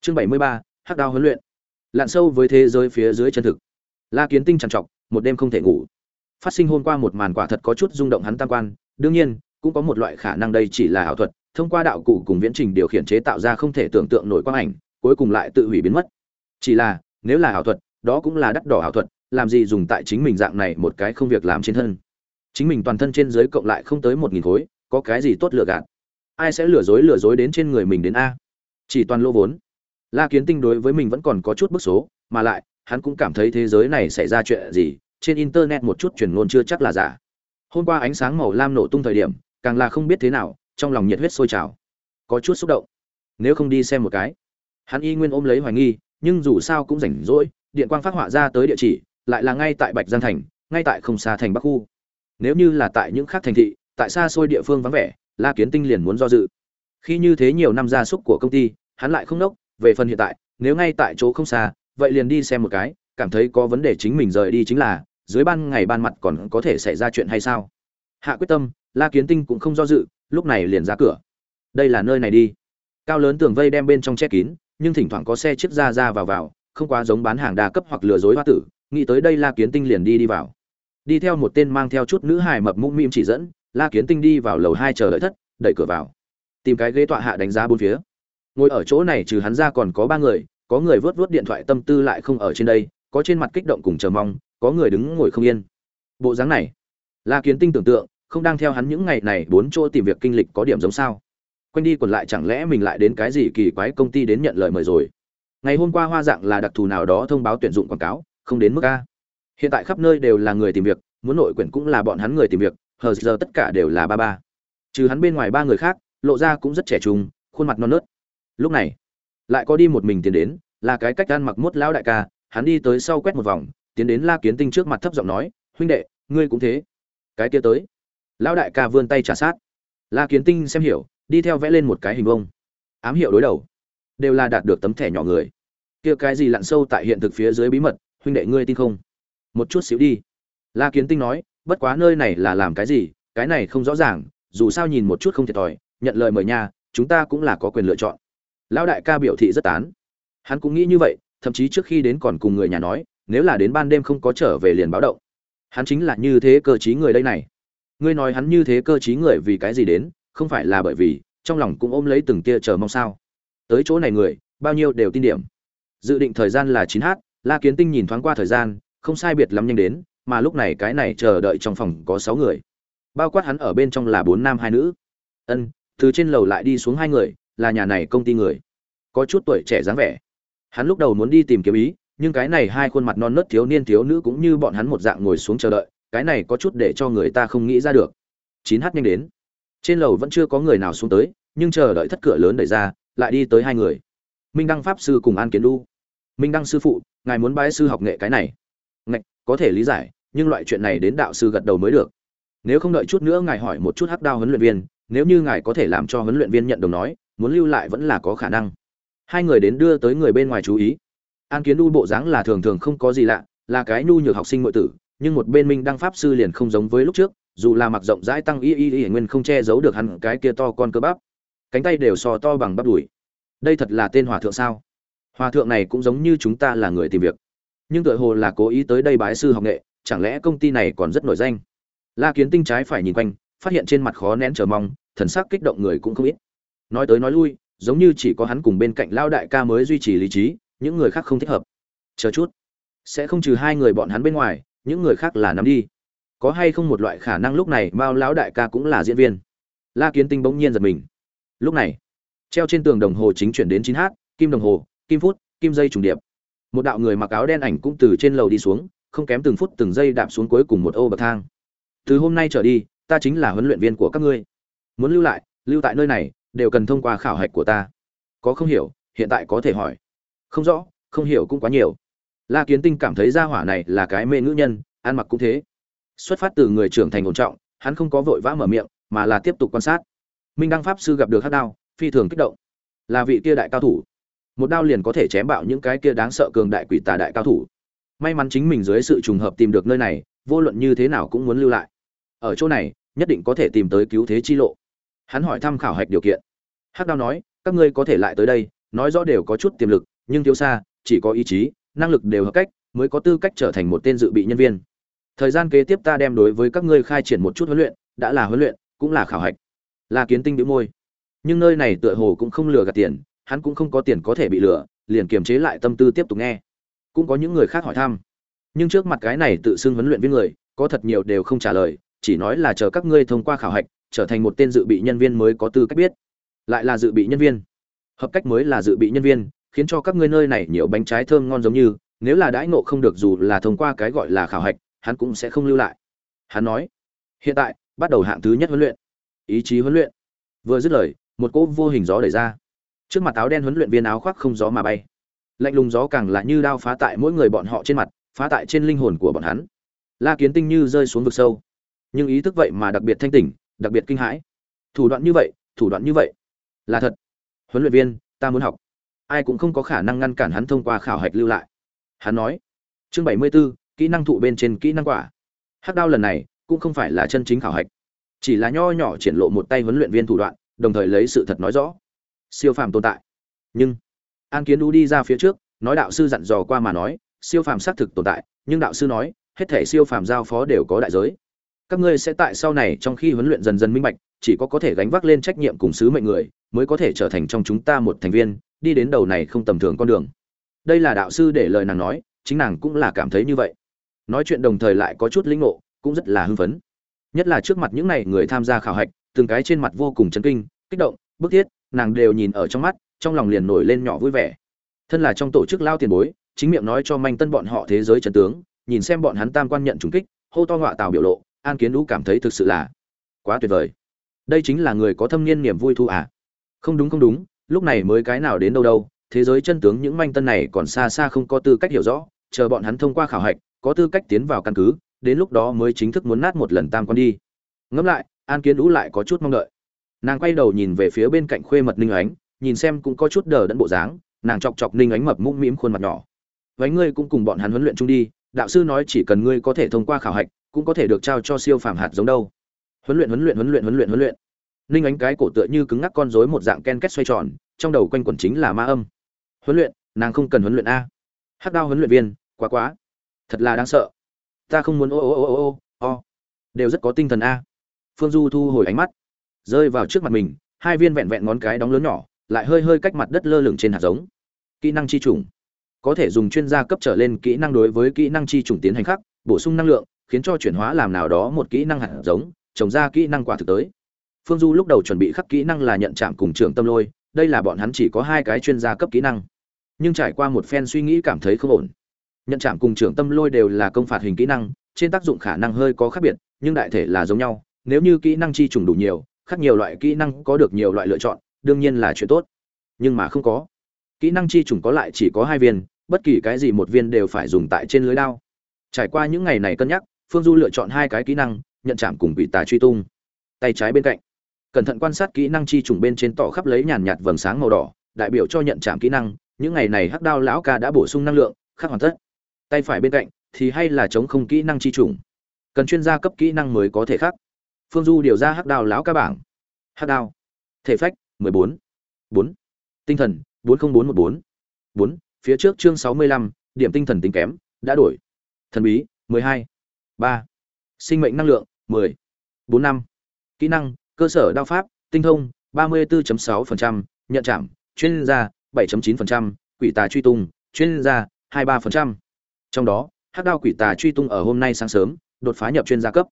Chương bảy mươi ba, hắc đao huấn luyện. Lặn sâu với thế giới phía dưới chân thực. La kiến tinh trằn trọc, một đêm không thể ngủ. Phát sinh hôm qua một màn quả thật có chút rung động hắn tam quan. Đương nhiên, cũng có một loại khả năng đây chỉ là ảo thuật, thông qua đạo cụ cùng viễn trình điều khiển chế tạo ra không thể tưởng tượng nổi quang ảnh, cuối cùng lại tự hủy biến mất. Chỉ là, nếu là ảo thuật, đó cũng là đắt đỏ ảo thuật, làm gì dùng tại chính mình dạng này một cái không việc làm trên thân chính mình toàn thân trên dưới cộng lại không tới một nghìn khối, có cái gì tốt lừa gạt? Ai sẽ lừa dối lừa dối đến trên người mình đến a? Chỉ toàn lỗ vốn. La kiến tinh đối với mình vẫn còn có chút bức số, mà lại, hắn cũng cảm thấy thế giới này xảy ra chuyện gì, trên internet một chút truyền ngôn chưa chắc là giả. Hôm qua ánh sáng màu lam nổ tung thời điểm, càng là không biết thế nào, trong lòng nhiệt huyết sôi trào. Có chút xúc động. Nếu không đi xem một cái. Hắn y nguyên ôm lấy hoài nghi, nhưng dù sao cũng rảnh rỗi, điện quang phát họa ra tới địa chỉ, lại là ngay tại bạch giang thành, ngay tại không xa thành bắc khu nếu như là tại những khác thành thị, tại xa xôi địa phương vắng vẻ, la kiến tinh liền muốn do dự. Khi như thế nhiều năm gia súc của công ty, hắn lại không nốc, về phần hiện tại, nếu ngay tại chỗ không xa, vậy liền đi xem một cái, cảm thấy có vấn đề chính mình rời đi chính là, dưới ban ngày ban mặt còn có thể xảy ra chuyện hay sao? Hạ quyết tâm, la kiến tinh cũng không do dự, lúc này liền ra cửa. Đây là nơi này đi. Cao lớn tường vây đem bên trong che kín, nhưng thỉnh thoảng có xe chiếc ra ra vào vào, không quá giống bán hàng đa cấp hoặc lừa dối hoa tử, nghĩ tới đây la kiến tinh liền đi đi vào đi theo một tên mang theo chút nữ hài mập mũm mĩm chỉ dẫn, la kiến tinh đi vào lầu hai chờ đợi thất, đẩy cửa vào. Tìm cái ghế tọa hạ đánh giá bốn phía. Ngồi ở chỗ này trừ hắn ra còn có ba người, có người vớt vớt điện thoại tâm tư lại không ở trên đây, có trên mặt kích động cùng chờ mong, có người đứng ngồi không yên. Bộ dáng này, la kiến tinh tưởng tượng, không đang theo hắn những ngày này bốn chỗ tìm việc kinh lịch có điểm giống sao. Quanh đi còn lại chẳng lẽ mình lại đến cái gì kỳ quái công ty đến nhận lời mời rồi. Ngày hôm qua hoa dạng là đặc thù nào đó thông báo tuyển dụng quảng cáo, không đến mức a hiện tại khắp nơi đều là người tìm việc, muốn nội quyển cũng là bọn hắn người tìm việc, hờ giờ tất cả đều là ba ba. Trừ hắn bên ngoài ba người khác, lộ ra cũng rất trẻ trung, khuôn mặt non nớt. Lúc này, lại có đi một mình tiến đến, là cái cách ăn mặc mốt lão đại ca, hắn đi tới sau quét một vòng, tiến đến la kiến tinh trước mặt thấp giọng nói, huynh đệ, ngươi cũng thế. Cái kia tới. Lão đại ca vươn tay trả sát. La kiến tinh xem hiểu, đi theo vẽ lên một cái hình vông ám hiệu đối đầu. Đều là đạt được tấm thẻ nhỏ người. Kia cái gì lặn sâu tại hiện thực phía dưới bí mật, huynh đệ ngươi tin không? Một chút xíu đi. La kiến tinh nói, bất quá nơi này là làm cái gì, cái này không rõ ràng, dù sao nhìn một chút không thiệt thòi, nhận lời mời nha, chúng ta cũng là có quyền lựa chọn. Lão đại ca biểu thị rất tán. Hắn cũng nghĩ như vậy, thậm chí trước khi đến còn cùng người nhà nói, nếu là đến ban đêm không có trở về liền báo động. Hắn chính là như thế cơ chí người đây này. Ngươi nói hắn như thế cơ chí người vì cái gì đến, không phải là bởi vì, trong lòng cũng ôm lấy từng tia chờ mong sao. Tới chỗ này người, bao nhiêu đều tin điểm. Dự định thời gian là chín h la kiến tinh nhìn thoáng qua thời gian không sai biệt lắm nhanh đến, mà lúc này cái này chờ đợi trong phòng có sáu người. Bao quát hắn ở bên trong là bốn nam hai nữ. Ân, từ trên lầu lại đi xuống hai người, là nhà này công ty người. Có chút tuổi trẻ dáng vẻ. Hắn lúc đầu muốn đi tìm kiếm ý, nhưng cái này hai khuôn mặt non nớt thiếu niên thiếu nữ cũng như bọn hắn một dạng ngồi xuống chờ đợi, cái này có chút để cho người ta không nghĩ ra được. Chín h nhanh đến. Trên lầu vẫn chưa có người nào xuống tới, nhưng chờ đợi thất cửa lớn đẩy ra, lại đi tới hai người. Minh đăng pháp sư cùng an kiến đu minh đăng sư phụ, ngài muốn bái sư học nghệ cái này có thể lý giải, nhưng loại chuyện này đến đạo sư gật đầu mới được. Nếu không đợi chút nữa ngài hỏi một chút hắc đao huấn luyện viên, nếu như ngài có thể làm cho huấn luyện viên nhận đồng nói, muốn lưu lại vẫn là có khả năng. Hai người đến đưa tới người bên ngoài chú ý. An kiến đu bộ dáng là thường thường không có gì lạ, là cái nhu nhược học sinh nội tử, nhưng một bên minh đăng pháp sư liền không giống với lúc trước, dù là mặc rộng rãi tăng y y y nguyên không che giấu được hẳn cái kia to con cơ bắp. Cánh tay đều sò to bằng bắp đùi. Đây thật là tên hòa thượng sao? Hòa thượng này cũng giống như chúng ta là người tìm việc nhưng tựa hồ là cố ý tới đây bái sư học nghệ, chẳng lẽ công ty này còn rất nổi danh? La kiến tinh trái phải nhìn quanh, phát hiện trên mặt khó nén chờ mong, thần sắc kích động người cũng không ít. Nói tới nói lui, giống như chỉ có hắn cùng bên cạnh lao đại ca mới duy trì lý trí, những người khác không thích hợp. Chờ chút, sẽ không trừ hai người bọn hắn bên ngoài, những người khác là nắm đi. Có hay không một loại khả năng lúc này mao lão đại ca cũng là diễn viên? La kiến tinh bỗng nhiên giật mình. Lúc này, treo trên tường đồng hồ chính chuyển đến chín h kim đồng hồ, kim phút, kim dây trùng điệp một đạo người mặc áo đen ảnh cũng từ trên lầu đi xuống, không kém từng phút từng giây đạp xuống cuối cùng một ô bậc thang. Từ hôm nay trở đi, ta chính là huấn luyện viên của các ngươi. Muốn lưu lại, lưu tại nơi này, đều cần thông qua khảo hạch của ta. Có không hiểu, hiện tại có thể hỏi. Không rõ, không hiểu cũng quá nhiều. La kiến tinh cảm thấy gia hỏa này là cái mê ngữ nhân, ăn mặc cũng thế. Xuất phát từ người trưởng thành ổn trọng, hắn không có vội vã mở miệng, mà là tiếp tục quan sát. Minh đăng pháp sư gặp được hát đao, phi thường kích động. Là vị kia đại cao thủ một đao liền có thể chém bạo những cái kia đáng sợ cường đại quỷ tà đại cao thủ. May mắn chính mình dưới sự trùng hợp tìm được nơi này, vô luận như thế nào cũng muốn lưu lại. Ở chỗ này, nhất định có thể tìm tới cứu thế chi lộ. Hắn hỏi thăm khảo hạch điều kiện. Hắc đao nói, các ngươi có thể lại tới đây, nói rõ đều có chút tiềm lực, nhưng thiếu xa, chỉ có ý chí, năng lực đều hợp cách, mới có tư cách trở thành một tên dự bị nhân viên. Thời gian kế tiếp ta đem đối với các ngươi khai triển một chút huấn luyện, đã là huấn luyện, cũng là khảo hạch. Là kiến tinh đĩu môi. Nhưng nơi này tựa hồ cũng không lừa gạt tiền hắn cũng không có tiền có thể bị lừa, liền kiềm chế lại tâm tư tiếp tục nghe. Cũng có những người khác hỏi thăm. Nhưng trước mặt cái này tự xưng huấn luyện viên người, có thật nhiều đều không trả lời, chỉ nói là chờ các ngươi thông qua khảo hạch, trở thành một tên dự bị nhân viên mới có tư cách biết. Lại là dự bị nhân viên. Hợp cách mới là dự bị nhân viên, khiến cho các ngươi nơi này nhiều bánh trái thơm ngon giống như, nếu là đãi ngộ không được dù là thông qua cái gọi là khảo hạch, hắn cũng sẽ không lưu lại. Hắn nói, hiện tại, bắt đầu hạng thứ nhất huấn luyện. Ý chí huấn luyện. Vừa dứt lời, một cỗ vô hình gió đẩy ra trước mặt áo đen huấn luyện viên áo khoác không gió mà bay. Lạnh lùng gió càng là như đao phá tại mỗi người bọn họ trên mặt phá tại trên linh hồn của bọn hắn. La kiến tinh như rơi xuống vực sâu. Nhưng ý thức vậy mà đặc biệt thanh tỉnh đặc biệt kinh hãi. Thủ đoạn như vậy thủ đoạn như vậy. Là thật. Huấn luyện viên ta muốn học. Ai cũng không có khả năng ngăn cản hắn thông qua khảo hạch lưu lại. Hắn nói. Chương bảy mươi 74, kỹ năng thụ bên trên kỹ năng quả. Hắc đao lần này cũng không phải là chân chính khảo hạch. Chỉ là nho nhỏ triển lộ một tay huấn luyện viên thủ đoạn đồng thời lấy sự thật nói rõ siêu phàm tồn tại. Nhưng, an kiến đu đi ra phía trước, nói đạo sư dặn dò qua mà nói, siêu phàm xác thực tồn tại, nhưng đạo sư nói, hết thể siêu phàm giao phó đều có đại giới. Các ngươi sẽ tại sau này trong khi huấn luyện dần dần minh bạch, chỉ có có thể gánh vác lên trách nhiệm cùng sứ mệnh người, mới có thể trở thành trong chúng ta một thành viên, đi đến đầu này không tầm thường con đường. Đây là đạo sư để lời nàng nói, chính nàng cũng là cảm thấy như vậy. Nói chuyện đồng thời lại có chút linh ngộ, cũng rất là hưng phấn. Nhất là trước mặt những này người tham gia khảo hạch, từng cái trên mặt vô cùng chấn kinh, kích động, bức thiết nàng đều nhìn ở trong mắt, trong lòng liền nổi lên nhỏ vui vẻ. Thân là trong tổ chức lao tiền bối, chính miệng nói cho manh tân bọn họ thế giới trần tướng, nhìn xem bọn hắn tam quan nhận trùng kích, hô to ngọa tào biểu lộ, an kiến lũ cảm thấy thực sự là quá tuyệt vời. Đây chính là người có thâm niên niềm vui thu à? Không đúng không đúng, lúc này mới cái nào đến đâu đâu, thế giới chân tướng những manh tân này còn xa xa không có tư cách hiểu rõ, chờ bọn hắn thông qua khảo hạch, có tư cách tiến vào căn cứ, đến lúc đó mới chính thức muốn nát một lần tam quan đi. Ngẫm lại, an kiến lũ lại có chút mong đợi nàng quay đầu nhìn về phía bên cạnh khuê mật ninh ánh, nhìn xem cũng có chút đờ đẫn bộ dáng, nàng chọc chọc ninh ánh mập mũm mĩm khuôn mặt nhỏ. Váy ngươi cũng cùng bọn hắn huấn luyện chung đi, đạo sư nói chỉ cần ngươi có thể thông qua khảo hạch, cũng có thể được trao cho siêu phàm hạt giống đâu. Huấn luyện huấn luyện huấn luyện huấn luyện huấn luyện. Ninh ánh cái cổ tựa như cứng ngắc con rối một dạng ken két xoay tròn, trong đầu quanh quẩn chính là ma âm. Huấn luyện, nàng không cần huấn luyện a. Hắc đao huấn luyện viên, quá quá. Thật là đáng sợ. Ta không muốn ô ô ô ô ô ô đều rất có tinh thần a. Phương du thu hồi ánh mắt rơi vào trước mặt mình, hai viên vẹn vẹn ngón cái đóng lớn nhỏ, lại hơi hơi cách mặt đất lơ lửng trên hạt giống. Kỹ năng chi trùng có thể dùng chuyên gia cấp trở lên kỹ năng đối với kỹ năng chi trùng tiến hành khắc, bổ sung năng lượng, khiến cho chuyển hóa làm nào đó một kỹ năng hạt giống, trồng ra kỹ năng quả thực tới. Phương du lúc đầu chuẩn bị khắc kỹ năng là nhận chạm cùng trường tâm lôi, đây là bọn hắn chỉ có hai cái chuyên gia cấp kỹ năng. Nhưng trải qua một phen suy nghĩ cảm thấy không ổn. Nhận chạm cùng trưởng tâm lôi đều là công phạt hình kỹ năng, trên tác dụng khả năng hơi có khác biệt, nhưng đại thể là giống nhau, nếu như kỹ năng chi trùng đủ nhiều khác nhiều loại kỹ năng có được nhiều loại lựa chọn, đương nhiên là chuyện tốt. Nhưng mà không có. Kỹ năng chi trùng có lại chỉ có hai viên, bất kỳ cái gì một viên đều phải dùng tại trên lưới đao. Trải qua những ngày này cân nhắc, phương du lựa chọn hai cái kỹ năng, nhận chạm cùng bị tà truy tung. Tay trái bên cạnh. Cẩn thận quan sát kỹ năng chi trùng bên trên tỏ khắp lấy nhàn nhạt vầng sáng màu đỏ, đại biểu cho nhận chạm kỹ năng, những ngày này hắc đao lão ca đã bổ sung năng lượng, khắc hoàn tất. Tay phải bên cạnh thì hay là chống không kỹ năng chi trùng cần chuyên gia cấp kỹ năng mới có thể khắc phương du điều ra hắc đao lão ca bảng hắc đao thể phách 14. 4. tinh thần 40414. 4. phía trước chương 65, điểm tinh thần tính kém đã đổi thần bí 12. 3. sinh mệnh năng lượng 10. 45. kỹ năng cơ sở đao pháp tinh thông 34.6%, nhận chạm chuyên gia 7.9%, quỷ tà truy tung chuyên gia 23%. trong đó hắc đao quỷ tà truy tung ở hôm nay sáng sớm đột phá nhập chuyên gia cấp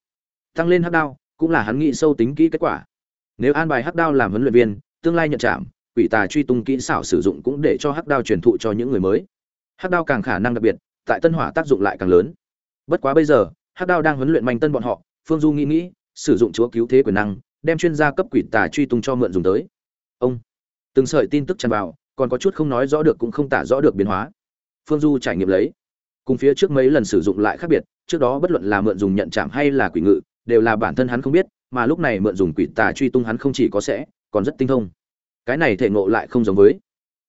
tăng lên hắc đao cũng là hắn nghĩ sâu tính kỹ kết quả. Nếu an bài hắc đao làm huấn luyện viên, tương lai nhận chạm quỷ tà truy tung kỹ xảo sử dụng cũng để cho hắc đao truyền thụ cho những người mới. Hắc đao càng khả năng đặc biệt, tại tân hỏa tác dụng lại càng lớn. Bất quá bây giờ, hắc đao đang huấn luyện manh tân bọn họ, phương du nghĩ nghĩ, sử dụng chúa cứu thế quyền năng, đem chuyên gia cấp quỷ tà truy tung cho mượn dùng tới. Ông, từng sợi tin tức tràn vào, còn có chút không nói rõ được cũng không tả rõ được biến hóa. Phương du trải nghiệm lấy. Cùng phía trước mấy lần sử dụng lại khác biệt, trước đó bất luận là mượn dùng nhận chạm hay là quỷ ngự đều là bản thân hắn không biết, mà lúc này mượn dùng quỷ tà truy tung hắn không chỉ có sẽ, còn rất tinh thông. Cái này thể ngộ lại không giống với,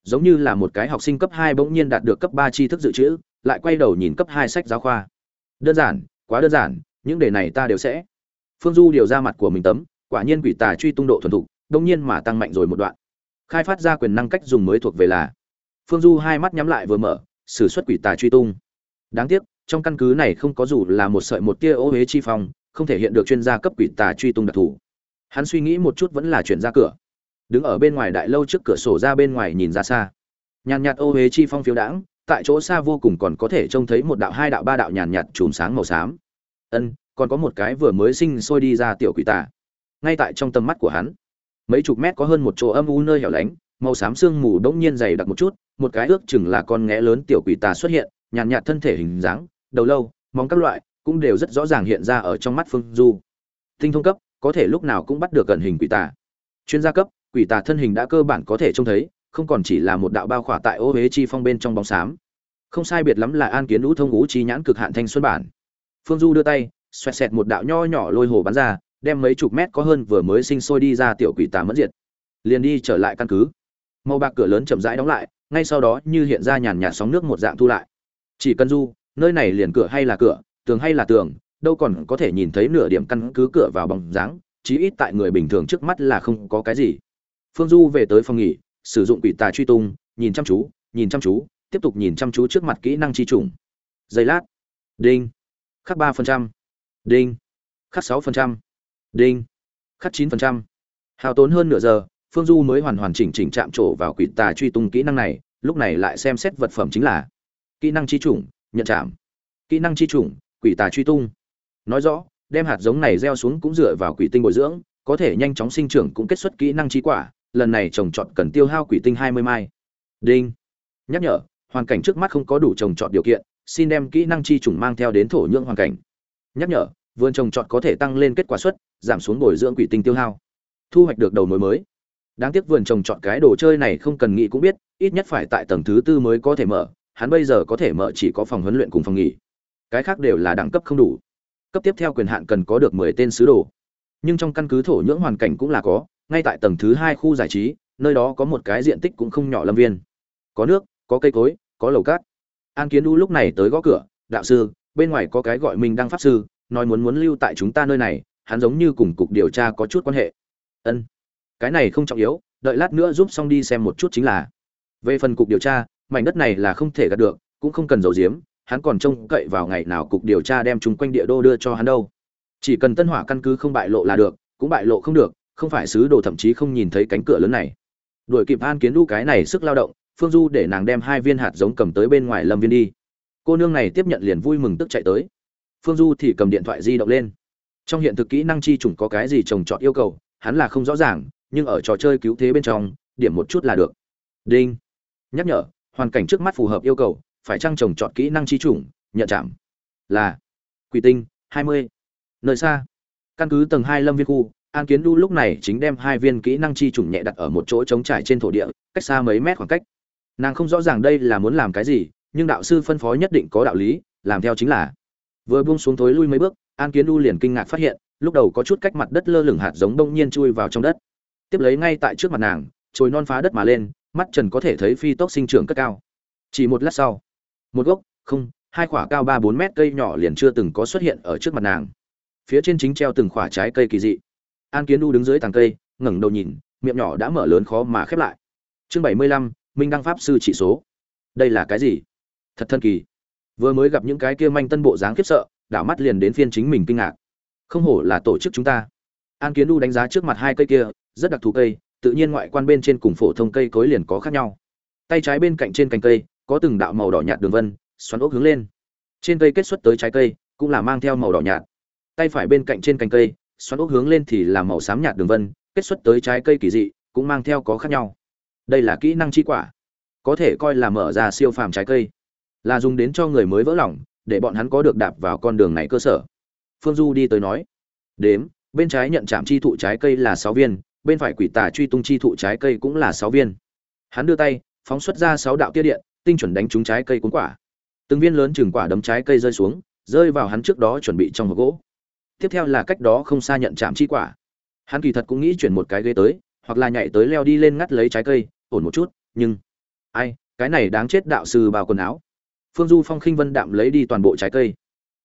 giống như là một cái học sinh cấp hai bỗng nhiên đạt được cấp ba tri thức dự trữ, lại quay đầu nhìn cấp hai sách giáo khoa. Đơn giản, quá đơn giản, những đề này ta đều sẽ. Phương du điều ra mặt của mình tấm, quả nhiên quỷ tà truy tung độ thuần thục, đông nhiên mà tăng mạnh rồi một đoạn. Khai phát ra quyền năng cách dùng mới thuộc về là, phương du hai mắt nhắm lại vừa mở s ử suất quỷ tà truy tung. Đáng tiếc, trong căn cứ này không có dù là một sợi một tia ô huế chi phong không thể hiện được chuyên gia cấp quỷ tà truy tung đặc thù. Hắn suy nghĩ một chút vẫn là chuyển ra cửa. Đứng ở bên ngoài đại lâu trước cửa sổ ra bên ngoài nhìn ra xa. Nhàn nhạt ô huế chi phong phiếu đãng, tại chỗ xa vô cùng còn có thể trông thấy một đạo hai đạo ba đạo nhàn nhạt chùm sáng màu xám. Ân, còn có một cái vừa mới sinh sôi đi ra tiểu quỷ tà. Ngay tại trong tầm mắt của hắn, mấy chục mét có hơn một chỗ âm u nơi hẻo lánh, màu xám sương mù đống nhiên dày đặc một chút, một cái ước chừng là con nghé lớn tiểu quỷ tà xuất hiện, nhàn nhạt thân thể hình dáng, đầu lâu, móng các loại cũng đều rất rõ ràng hiện ra ở trong mắt phương du. Tinh thông cấp, có thể lúc nào cũng bắt được gần hình quỷ tà. Chuyên gia cấp, quỷ tà thân hình đã cơ bản có thể trông thấy, không còn chỉ là một đạo bao khỏa tại ô huế chi phong bên trong bóng xám. Không sai biệt lắm là an kiến lũ thông ngũ chi nhãn cực hạn thanh xuân bản. Phương du đưa tay, xoẹt xẹt một đạo nho nhỏ lôi hồ bắn ra, đem mấy chục mét có hơn vừa mới sinh sôi đi ra tiểu quỷ tà mất diệt. Liền đi trở lại căn cứ. Màu bạc cửa lớn chậm rãi đóng lại, ngay sau đó như hiện ra nhàn nhạt sóng nước một dạng thu lại. Chỉ cần du, nơi này liền cửa hay là cửa tường hay là tường, đâu còn có thể nhìn thấy nửa điểm căn cứ cửa vào bóng dáng, chí ít tại người bình thường trước mắt là không có cái gì. Phương du về tới phòng nghỉ, sử dụng quỷ tà truy tung, nhìn chăm chú, nhìn chăm chú, tiếp tục nhìn chăm chú trước mặt kỹ năng chi trùng. Giây lát. Đinh. Khắc ba phần trăm. Đinh. Khắc sáu phần trăm. Đinh. Khắc chín phần trăm. Hao tốn hơn nửa giờ, phương du mới hoàn hoàn chỉnh chỉnh chạm trổ vào quỷ tà truy tung kỹ năng này, lúc này lại xem xét vật phẩm chính là kỹ năng chi chủng nhận chạm. Kỹ năng chi chủng quỷ tà truy tung. Nói rõ, đem hạt giống này gieo xuống cũng dựa vào quỷ tinh bồi dưỡng, có thể nhanh chóng sinh trưởng cũng kết xuất kỹ năng chi quả, lần này trồng trọt cần tiêu hao quỷ tinh hai mươi mai. Đinh. Nhắc nhở, hoàn cảnh trước mắt không có đủ trồng trọt điều kiện, xin đem kỹ năng chi chủng mang theo đến thổ nhưỡng hoàn cảnh. Nhắc nhở, vườn trồng trọt có thể tăng lên kết quả suất giảm xuống bồi dưỡng quỷ tinh tiêu hao. Thu hoạch được đầu mối mới. Đáng tiếc vườn trồng trọt cái đồ chơi này không cần nghĩ cũng biết, ít nhất phải tại tầng thứ tư mới có thể mở, hắn bây giờ có thể mở chỉ có phòng huấn luyện cùng phòng nghỉ cái khác đều là đẳng cấp không đủ. Cấp tiếp theo quyền hạn cần có được mười tên sứ đồ. Nhưng trong căn cứ thổ nhưỡng hoàn cảnh cũng là có, ngay tại tầng thứ hai khu giải trí, nơi đó có một cái diện tích cũng không nhỏ lâm viên. Có nước, có cây cối, có lầu cát. An kiến đu lúc này tới gõ cửa, đạo sư, bên ngoài có cái gọi mình đang pháp sư, nói muốn muốn lưu tại chúng ta nơi này, hắn giống như cùng cục điều tra có chút quan hệ. Ân, cái này không trọng yếu, đợi lát nữa giúp xong đi xem một chút chính là. Về phần cục điều tra, mảnh đất này là không thể gạt được, cũng không cần giấu giếm hắn còn trông cậy vào ngày nào cục điều tra đem chúng quanh địa đô đưa cho hắn đâu. Chỉ cần tân hỏa căn cứ không bại lộ là được, cũng bại lộ không được, không phải sứ đồ thậm chí không nhìn thấy cánh cửa lớn này. Đuổi kịp an kiến đu cái này sức lao động, phương du để nàng đem hai viên hạt giống cầm tới bên ngoài lâm viên đi. Cô nương này tiếp nhận liền vui mừng tức chạy tới. Phương du thì cầm điện thoại di động lên. Trong hiện thực kỹ năng chi chủng có cái gì trồng trọt yêu cầu, hắn là không rõ ràng, nhưng ở trò chơi cứu thế bên trong, điểm một chút là được. Đinh. Nhắc nhở, hoàn cảnh trước mắt phù hợp yêu cầu phải trang trồng trọt kỹ năng chi chủng, nhận chạm là quỷ tinh, hai mươi. Nơi xa, căn cứ tầng hai lâm viên khu, an kiến đu lúc này chính đem hai viên kỹ năng chi chủng nhẹ đặt ở một chỗ trống trải trên thổ địa, cách xa mấy mét khoảng cách. Nàng không rõ ràng đây là muốn làm cái gì, nhưng đạo sư phân phó nhất định có đạo lý, làm theo chính là. Vừa buông xuống thối lui mấy bước, an kiến đu liền kinh ngạc phát hiện, lúc đầu có chút cách mặt đất lơ lửng hạt giống đông nhiên chui vào trong đất. Tiếp lấy ngay tại trước mặt nàng, trồi non phá đất mà lên, mắt trần có thể thấy phi tốc sinh trưởng cất cao. Chỉ một lát sau một gốc, không, hai quả cao ba bốn mét cây nhỏ liền chưa từng có xuất hiện ở trước mặt nàng. Phía trên chính treo từng quả trái cây kỳ dị. An kiến đu đứng dưới tàng cây, ngẩng đầu nhìn, miệng nhỏ đã mở lớn khó mà khép lại. Chương bảy mươi lăm, minh đăng pháp sư chỉ số. Đây là cái gì? Thật thân kỳ. Vừa mới gặp những cái kia manh tân bộ dáng khiếp sợ, đảo mắt liền đến phiên chính mình kinh ngạc. Không hổ là tổ chức chúng ta. An kiến đu đánh giá trước mặt hai cây kia, rất đặc thù cây, tự nhiên ngoại quan bên trên cùng phổ thông cây cối liền có khác nhau. Tay trái bên cạnh trên cành cây có từng đạo màu đỏ nhạt đường vân, xoắn ốc hướng lên. Trên cây kết xuất tới trái cây, cũng là mang theo màu đỏ nhạt. Tay phải bên cạnh trên cành cây, xoắn ốc hướng lên thì là màu xám nhạt đường vân, kết xuất tới trái cây kỳ dị, cũng mang theo có khác nhau. Đây là kỹ năng chi quả. Có thể coi là mở ra siêu phàm trái cây. Là dùng đến cho người mới vỡ lòng, để bọn hắn có được đạp vào con đường này cơ sở. Phương du đi tới nói, đếm, bên trái nhận chạm chi thụ trái cây là sáu viên, bên phải quỷ tà truy tung chi thụ trái cây cũng là sáu viên. Hắn đưa tay, phóng xuất ra sáu đạo tia điện tinh chuẩn đánh trúng trái cây cuốn quả. Từng viên lớn chừng quả đấm trái cây rơi xuống, rơi vào hắn trước đó chuẩn bị trong hộp gỗ. Tiếp theo là cách đó không xa nhận chạm chi quả. Hắn kỳ thật cũng nghĩ chuyển một cái ghế tới, hoặc là nhảy tới leo đi lên ngắt lấy trái cây, ổn một chút, nhưng ai, cái này đáng chết đạo sư bao quần áo. Phương du phong khinh vân đạm lấy đi toàn bộ trái cây.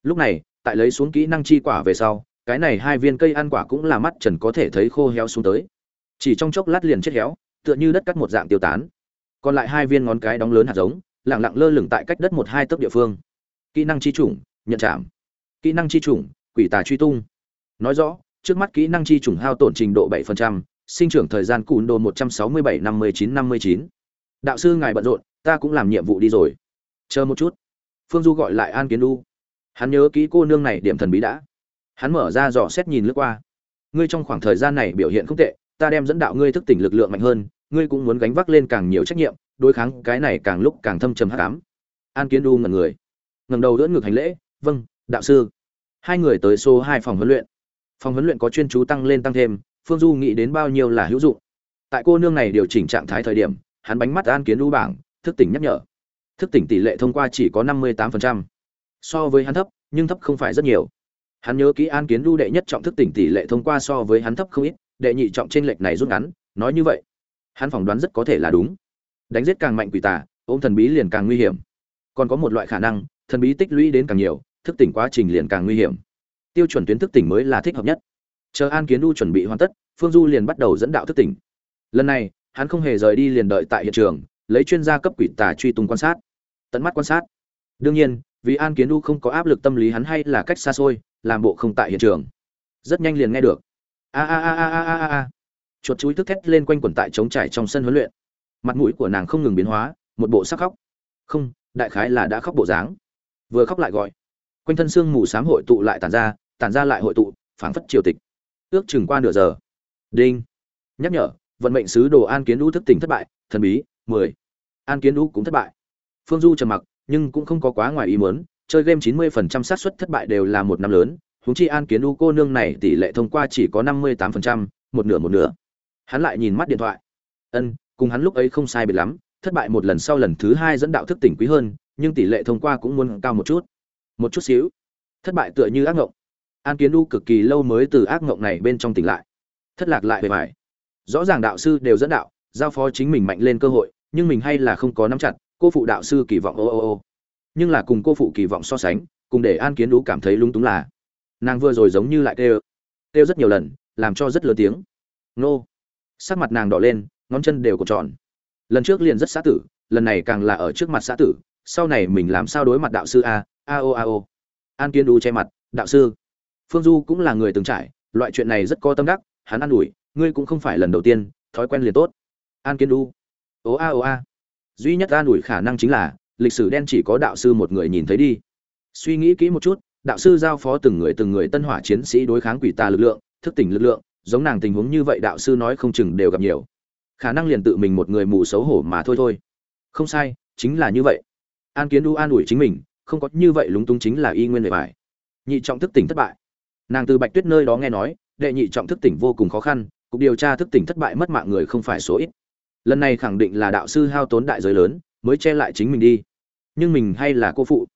Lúc này, tại lấy xuống kỹ năng chi quả về sau, cái này hai viên cây ăn quả cũng là mắt trần có thể thấy khô héo xuống tới. Chỉ trong chốc lát liền chết héo, tựa như đất cắt một dạng tiêu tán còn lại hai viên ngón cái đóng lớn hạt giống lẳng lặng lơ lửng tại cách đất một hai tấc địa phương. Kỹ năng chi chủng nhận chạm. Kỹ năng chi chủng quỷ tà truy tung. Nói rõ trước mắt kỹ năng chi chủng hao tổn trình độ 7%, sinh trưởng thời gian cùn đồ 167 59 59. đạo sư ngài bận rộn ta cũng làm nhiệm vụ đi rồi. Chờ một chút. Phương du gọi lại an kiến du hắn nhớ kỹ cô nương này điểm thần bí đã. Hắn mở ra dò xét nhìn lướt qua. Ngươi trong khoảng thời gian này biểu hiện không tệ ta đem dẫn đạo ngươi thức tỉnh lực lượng mạnh hơn ngươi cũng muốn gánh vác lên càng nhiều trách nhiệm, đối kháng cái này càng lúc càng thâm trầm hắc ám. An kiến đu ngẩn người. Ngẩng đầu đỡ ngược hành lễ vâng đạo sư. Hai người tới số hai phòng huấn luyện. Phòng huấn luyện có chuyên chú tăng lên tăng thêm, phương du nghĩ đến bao nhiêu là hữu dụng. Tại cô nương này điều chỉnh trạng thái thời điểm, hắn bánh mắt an kiến đu bảng, thức tỉnh nhắc nhở. Thức tỉnh tỷ lệ thông qua chỉ có năm mươi tám so với hắn thấp, nhưng thấp không phải rất nhiều. Hắn nhớ kỹ an kiến đu đệ nhất trọng thức tỉnh tỷ lệ thông qua so với hắn thấp không ít, đệ nhị trọng trên lệch này rút ngắn, nói như vậy hắn phỏng đoán rất có thể là đúng. Đánh giết càng mạnh quỷ tà, ôm thần bí liền càng nguy hiểm. Còn có một loại khả năng, thần bí tích lũy đến càng nhiều, thức tỉnh quá trình liền càng nguy hiểm. Tiêu chuẩn tuyến thức tỉnh mới là thích hợp nhất. Chờ an kiến Du chuẩn bị hoàn tất, phương du liền bắt đầu dẫn đạo thức tỉnh. Lần này, hắn không hề rời đi liền đợi tại hiện trường, lấy chuyên gia cấp quỷ tà truy tung quan sát. Tận mắt quan sát. Đương nhiên, vì an kiến Du không có áp lực tâm lý hắn hay là cách xa xôi, làm bộ không tại hiện trường. Rất nhanh liền nghe được. A a a a a a a chuột chuối tức thét lên quanh quẩn tại trống trải trong sân huấn luyện. Mặt mũi của nàng không ngừng biến hóa, một bộ sắc khóc. Không, đại khái là đã khóc bộ dáng. Vừa khóc lại gọi. Quanh thân xương mù sám hội tụ lại tàn ra tàn ra lại hội tụ, phảng phất triều tịch. Ước chừng qua nửa giờ. Đinh. Nhắc nhở, vận mệnh sứ đồ an kiến đũ thức tỉnh thất bại, thần bí, mười. An kiến đũ cũng thất bại. Phương du trầm mặc, nhưng cũng không có quá ngoài ý muốn, chơi game chín mươi phần trăm xác suất thất bại đều là một năm lớn. Huống chi an kiến đũ cô nương này tỷ lệ thông qua chỉ có năm mươi tám phần trăm, một nửa một nửa hắn lại nhìn mắt điện thoại. Ân, cùng hắn lúc ấy không sai biệt lắm, thất bại một lần sau lần thứ hai dẫn đạo thức tỉnh quý hơn, nhưng tỷ lệ thông qua cũng muốn cao một chút. Một chút xíu. Thất bại tựa như ác ngộng. An kiến đu cực kỳ lâu mới từ ác ngộng này bên trong tỉnh lại. Thất lạc lại về vải rõ ràng đạo sư đều dẫn đạo, giao phó chính mình mạnh lên cơ hội, nhưng mình hay là không có nắm chặt, cô phụ đạo sư kỳ vọng ô ô ô. Nhưng là cùng cô phụ kỳ vọng so sánh, cùng để an kiến đu cảm thấy lung túng là, nàng vừa rồi giống như lại kêu kêu rất nhiều lần, làm cho rất lớn tiếng. Nô sắc mặt nàng đỏ lên, ngón chân đều cột tròn. Lần trước liền rất xã tử, lần này càng là ở trước mặt xã tử, sau này mình làm sao đối mặt đạo sư a a o a o. An Kiên đu che mặt, đạo sư, phương du cũng là người từng trải, loại chuyện này rất có tâm đắc, hắn an ủi, ngươi cũng không phải lần đầu tiên, thói quen liền tốt. An Kiên đu ố a ố a. Duy nhất an ủi khả năng chính là, lịch sử đen chỉ có đạo sư một người nhìn thấy đi. Suy nghĩ kỹ một chút, đạo sư giao phó từng người từng người tân hỏa chiến sĩ đối kháng quỷ tà lực lượng, thức tỉnh lực lượng giống nàng tình huống như vậy đạo sư nói không chừng đều gặp nhiều. Khả năng liền tự mình một người mù xấu hổ mà thôi thôi. Không sai, chính là như vậy. An kiến đu an ủi chính mình, không có như vậy lúng túng chính là y nguyên về bài nhị trọng thức tỉnh thất bại. Nàng từ bạch tuyết nơi đó nghe nói, đệ nhị trọng thức tỉnh vô cùng khó khăn, cục điều tra thức tỉnh thất bại mất mạng người không phải số ít. Lần này khẳng định là đạo sư hao tốn đại giới lớn, mới che lại chính mình đi. Nhưng mình hay là cô phụ.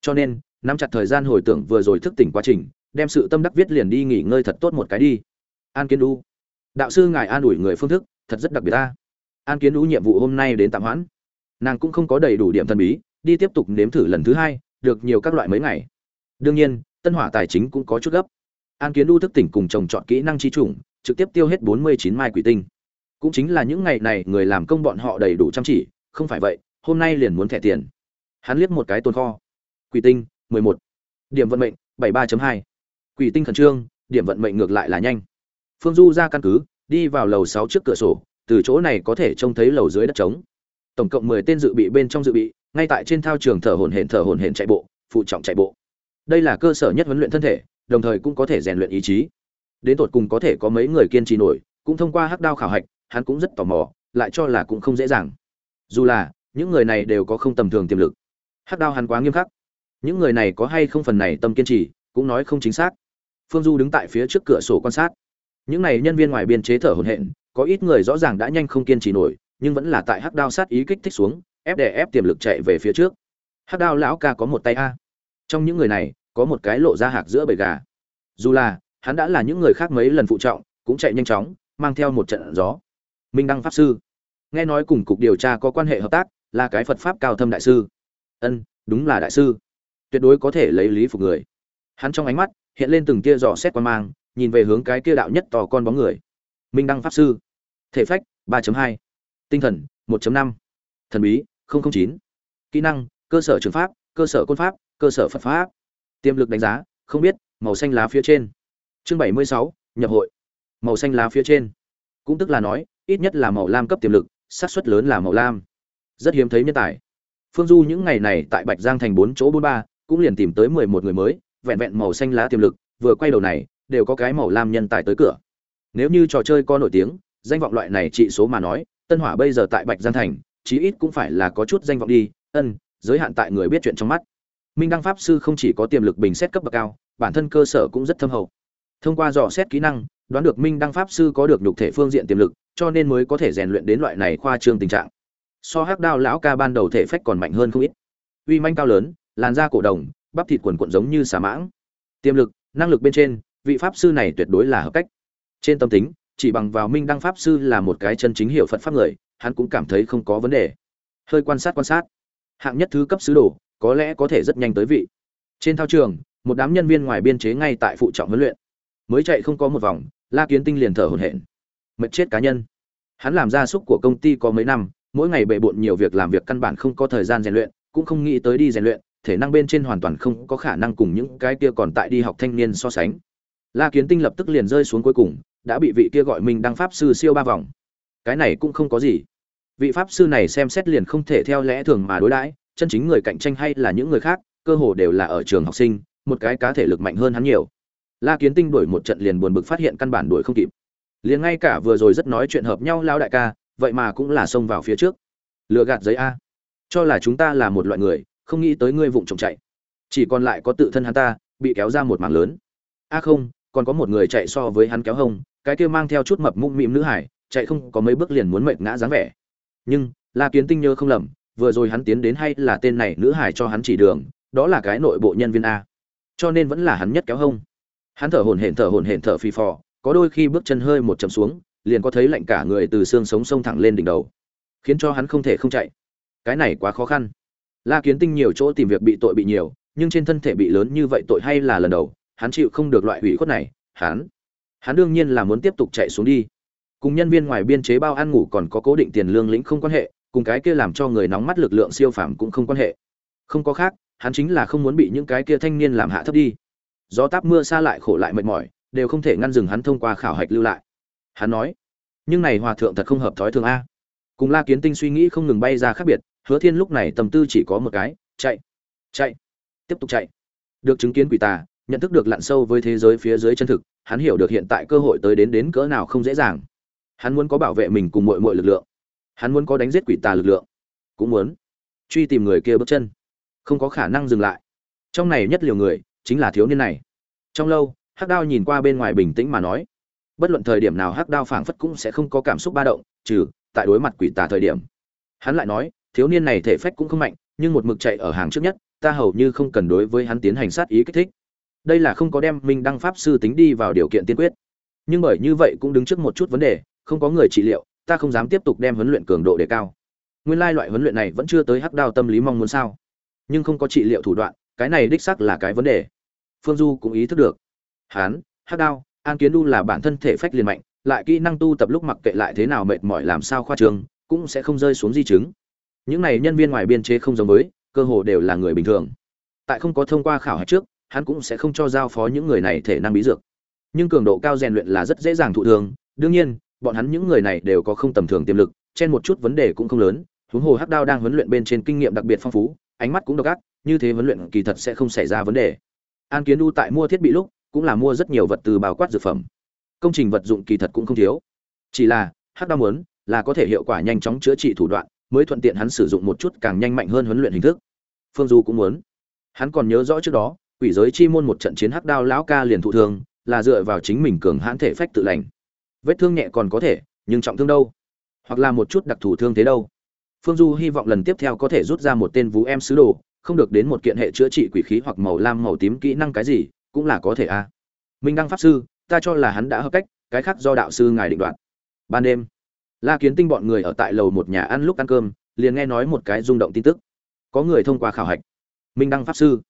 Cho nên, nắm chặt thời gian hồi tưởng vừa rồi thức tỉnh quá trình, đem sự tâm đắc viết liền đi nghỉ ngơi thật tốt một cái đi an kiến đu. Đạo sư ngài an ủi người phương thức, thật rất đặc biệt ta. An kiến đu nhiệm vụ hôm nay đến tạm hoãn. Nàng cũng không có đầy đủ điểm thần bí, đi tiếp tục nếm thử lần thứ hai, được nhiều các loại mấy ngày. Đương nhiên, tân hỏa tài chính cũng có chút gấp. An kiến đu thức tỉnh cùng trồng chọn kỹ năng chi chủng, trực tiếp tiêu hết bốn mươi chín mai quỷ tinh. Cũng chính là những ngày này người làm công bọn họ đầy đủ chăm chỉ, không phải vậy, hôm nay liền muốn thẻ tiền. Hắn liếc một cái tồn kho. Quỷ tinh, mười một. Điểm vận mệnh, bảy ba hai. Quỷ tinh khẩn trương, điểm vận mệnh ngược lại là nhanh phương du ra căn cứ, đi vào lầu sáu trước cửa sổ, từ chỗ này có thể trông thấy lầu dưới đất trống. Tổng cộng mười tên dự bị bên trong dự bị, ngay tại trên thao trường thở hồn hển thở hồn hển chạy bộ, phụ trọng chạy bộ. Đây là cơ sở nhất huấn luyện thân thể, đồng thời cũng có thể rèn luyện ý chí. Đến tột cùng có thể có mấy người kiên trì nổi, cũng thông qua hắc đao khảo hạch, hắn cũng rất tò mò, lại cho là cũng không dễ dàng. Dù là, những người này đều có không tầm thường tiềm lực. Hắc đao hắn quá nghiêm khắc. Những người này có hay không phần này tâm kiên trì, cũng nói không chính xác. Phương du đứng tại phía trước cửa sổ quan sát những này nhân viên ngoài biên chế thở hổn hển, có ít người rõ ràng đã nhanh không kiên trì nổi, nhưng vẫn là tại hắc đao sát ý kích thích xuống, ép để ép tiềm lực chạy về phía trước. Hắc đao lão ca có một tay a. Trong những người này, có một cái lộ ra hạc giữa bầy gà. Dù là, hắn đã là những người khác mấy lần phụ trọng, cũng chạy nhanh chóng, mang theo một trận gió. Minh đăng pháp sư. Nghe nói cùng cục điều tra có quan hệ hợp tác, là cái phật pháp cao thâm đại sư. Ân, đúng là đại sư. Tuyệt đối có thể lấy lý phục người. Hắn trong ánh mắt, hiện lên từng tia dò xét quan mang nhìn về hướng cái kia đạo nhất to con bóng người. Minh đăng pháp sư. Thể phách 3 hai. Tinh thần 1.5, thần bí 009, kỹ năng cơ sở trường pháp cơ sở côn pháp cơ sở phật pháp. Tiềm lực đánh giá không biết màu xanh lá phía trên. Chương 76, nhập hội. Màu xanh lá phía trên. Cũng tức là nói ít nhất là màu lam cấp tiềm lực xác suất lớn là màu lam. Rất hiếm thấy nhân tài. Phương du những ngày này tại bạch giang thành bốn chỗ bốn ba cũng liền tìm tới mười một người mới vẹn vẹn màu xanh lá tiềm lực vừa quay đầu này đều có cái màu lam nhân tài tới cửa. Nếu như trò chơi có nổi tiếng, danh vọng loại này trị số mà nói, tân hỏa bây giờ tại bạch giang thành, chí ít cũng phải là có chút danh vọng đi, ân, giới hạn tại người biết chuyện trong mắt. Minh đăng pháp sư không chỉ có tiềm lực bình xét cấp bậc cao, bản thân cơ sở cũng rất thâm hậu. Thông qua dò xét kỹ năng, đoán được minh đăng pháp sư có được nhục thể phương diện tiềm lực, cho nên mới có thể rèn luyện đến loại này khoa trương tình trạng. So hắc đao lão ca ban đầu thể phách còn mạnh hơn không ít. Uy manh cao lớn, làn da cổ đồng, bắp thịt quần quận giống như xà mãng. Tiềm lực, năng lực bên trên vị pháp sư này tuyệt đối là hợp cách. Trên tâm tính, chỉ bằng vào minh đăng pháp sư là một cái chân chính hiệu phật pháp người, hắn cũng cảm thấy không có vấn đề. Hơi quan sát quan sát. Hạng nhất thứ cấp sứ đồ, có lẽ có thể rất nhanh tới vị. Trên thao trường, một đám nhân viên ngoài biên chế ngay tại phụ trọng huấn luyện. Mới chạy không có một vòng, la kiến tinh liền thở hổn hển. Mệt chết cá nhân. Hắn làm gia súc của công ty có mấy năm, mỗi ngày bệ bộn nhiều việc làm việc căn bản không có thời gian rèn luyện, cũng không nghĩ tới đi rèn luyện, thể năng bên trên hoàn toàn không có khả năng cùng những cái kia còn tại đi học thanh niên so sánh la kiến tinh lập tức liền rơi xuống cuối cùng, đã bị vị kia gọi mình đăng pháp sư siêu ba vòng. Cái này cũng không có gì. Vị pháp sư này xem xét liền không thể theo lẽ thường mà đối đãi, chân chính người cạnh tranh hay là những người khác, cơ hồ đều là ở trường học sinh, một cái cá thể lực mạnh hơn hắn nhiều. La kiến tinh đuổi một trận liền buồn bực phát hiện căn bản đuổi không kịp. Liền ngay cả vừa rồi rất nói chuyện hợp nhau lao đại ca, vậy mà cũng là xông vào phía trước. Lựa gạt giấy a. Cho là chúng ta là một loại người, không nghĩ tới ngươi vụng trộm chạy. Chỉ còn lại có tự thân hắn ta, bị kéo ra một mảng lớn. A không còn có một người chạy so với hắn kéo hông, cái kia mang theo chút mập mũm mịm nữ hải, chạy không có mấy bước liền muốn mệt ngã dáng vẻ. Nhưng, la kiến tinh nhớ không lầm, vừa rồi hắn tiến đến hay là tên này nữ hải cho hắn chỉ đường, đó là cái nội bộ nhân viên a. Cho nên vẫn là hắn nhất kéo hông. Hắn thở hổn hển, thở hổn hển, thở phì phò, có đôi khi bước chân hơi một chậm xuống, liền có thấy lạnh cả người từ xương sống sông thẳng lên đỉnh đầu. Khiến cho hắn không thể không chạy. Cái này quá khó khăn. La kiến tinh nhiều chỗ tìm việc bị tội bị nhiều, nhưng trên thân thể bị lớn như vậy tội hay là lần đầu hắn chịu không được loại hủy khuất này, hắn hắn đương nhiên là muốn tiếp tục chạy xuống đi. Cùng nhân viên ngoài biên chế bao ăn ngủ còn có cố định tiền lương lĩnh không quan hệ, cùng cái kia làm cho người nóng mắt lực lượng siêu phàm cũng không quan hệ. Không có khác, hắn chính là không muốn bị những cái kia thanh niên làm hạ thấp đi. Gió táp mưa xa lại khổ lại mệt mỏi, đều không thể ngăn dừng hắn thông qua khảo hạch lưu lại. Hắn nói, nhưng này hòa thượng thật không hợp thói thường a. Cùng la kiến tinh suy nghĩ không ngừng bay ra khác biệt, hứa thiên lúc này tầm tư chỉ có một cái, chạy chạy, tiếp tục chạy. Được chứng kiến quỷ tà nhận thức được lặn sâu với thế giới phía dưới chân thực, hắn hiểu được hiện tại cơ hội tới đến đến cỡ nào không dễ dàng. Hắn muốn có bảo vệ mình cùng mọi mọi lực lượng. Hắn muốn có đánh giết quỷ tà lực lượng. Cũng muốn truy tìm người kia bước chân. Không có khả năng dừng lại. Trong này nhất liều người chính là thiếu niên này. Trong lâu, hắc đao nhìn qua bên ngoài bình tĩnh mà nói, bất luận thời điểm nào hắc đao phảng phất cũng sẽ không có cảm xúc ba động, trừ tại đối mặt quỷ tà thời điểm. Hắn lại nói, thiếu niên này thể phách cũng không mạnh, nhưng một mực chạy ở hàng trước nhất, ta hầu như không cần đối với hắn tiến hành sát ý kích thích đây là không có đem minh đăng pháp sư tính đi vào điều kiện tiên quyết. Nhưng bởi như vậy cũng đứng trước một chút vấn đề, không có người trị liệu, ta không dám tiếp tục đem huấn luyện cường độ đề cao. Nguyên lai loại huấn luyện này vẫn chưa tới hắc đao tâm lý mong muốn sao? Nhưng không có trị liệu thủ đoạn, cái này đích xác là cái vấn đề. Phương du cũng ý thức được. Hán, hắc đao, an kiến đu là bản thân thể phách liền mạnh, lại kỹ năng tu tập lúc mặc kệ lại thế nào mệt mỏi làm sao khoa trường, cũng sẽ không rơi xuống di chứng. Những này nhân viên ngoài biên chế không giống với, cơ hồ đều là người bình thường. Tại không có thông qua khảo hạch trước hắn cũng sẽ không cho giao phó những người này thể năng bí dược. Nhưng cường độ cao rèn luyện là rất dễ dàng thụ thường. Đương nhiên, bọn hắn những người này đều có không tầm thường tiềm lực, trên một chút vấn đề cũng không lớn. Huống hồ hắc đao đang huấn luyện bên trên kinh nghiệm đặc biệt phong phú, ánh mắt cũng độc ác, như thế huấn luyện kỳ thật sẽ không xảy ra vấn đề. An kiến u tại mua thiết bị lúc, cũng là mua rất nhiều vật từ bao quát dược phẩm. Công trình vật dụng kỳ thật cũng không thiếu. Chỉ là, hắc đao muốn, là có thể hiệu quả nhanh chóng chữa trị thủ đoạn, mới thuận tiện hắn sử dụng một chút càng nhanh mạnh hơn huấn luyện hình thức. Phương du cũng muốn. Hắn còn nhớ rõ trước đó quỷ giới chi môn một trận chiến hắc đao lão ca liền thụ thương, là dựa vào chính mình cường hãn thể phách tự lành. Vết thương nhẹ còn có thể, nhưng trọng thương đâu? Hoặc là một chút đặc thù thương thế đâu? Phương du hy vọng lần tiếp theo có thể rút ra một tên vũ em sứ đồ, không được đến một kiện hệ chữa trị quỷ khí hoặc màu lam màu tím kỹ năng cái gì, cũng là có thể a. Minh đăng pháp sư, ta cho là hắn đã hợp cách, cái khác do đạo sư ngài định đoạt. Ban đêm, la kiến tinh bọn người ở tại lầu một nhà ăn lúc ăn cơm, liền nghe nói một cái rung động tin tức. Có người thông qua khảo hạch. Minh đăng pháp sư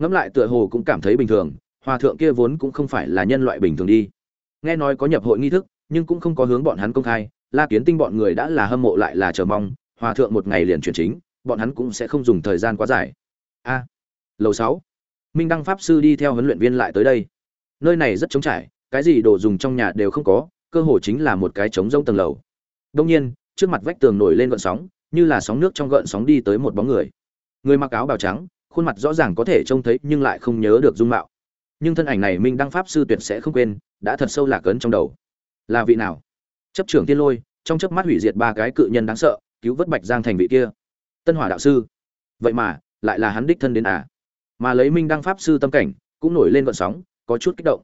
ngẫm lại tựa hồ cũng cảm thấy bình thường, hòa thượng kia vốn cũng không phải là nhân loại bình thường đi. Nghe nói có nhập hội nghi thức, nhưng cũng không có hướng bọn hắn công khai, la kiến tinh bọn người đã là hâm mộ lại là chờ mong, hòa thượng một ngày liền chuyển chính, bọn hắn cũng sẽ không dùng thời gian quá dài. A, lầu sáu. Minh đăng pháp sư đi theo huấn luyện viên lại tới đây. Nơi này rất trống trải, cái gì đồ dùng trong nhà đều không có, cơ hồ chính là một cái trống rông tầng lầu. Đông nhiên, trước mặt vách tường nổi lên gợn sóng, như là sóng nước trong gợn sóng đi tới một bóng người. Người mặc áo bào trắng khuôn mặt rõ ràng có thể trông thấy nhưng lại không nhớ được dung mạo. Nhưng thân ảnh này minh đăng pháp sư tuyệt sẽ không quên, đã thật sâu lạc ấn trong đầu. Là vị nào? Chấp trưởng tiên lôi, trong chớp mắt hủy diệt ba cái cự nhân đáng sợ, cứu vớt bạch giang thành vị kia. Tân hỏa đạo sư. Vậy mà, lại là hắn đích thân đến à? Mà lấy minh đăng pháp sư tâm cảnh, cũng nổi lên vận sóng, có chút kích động.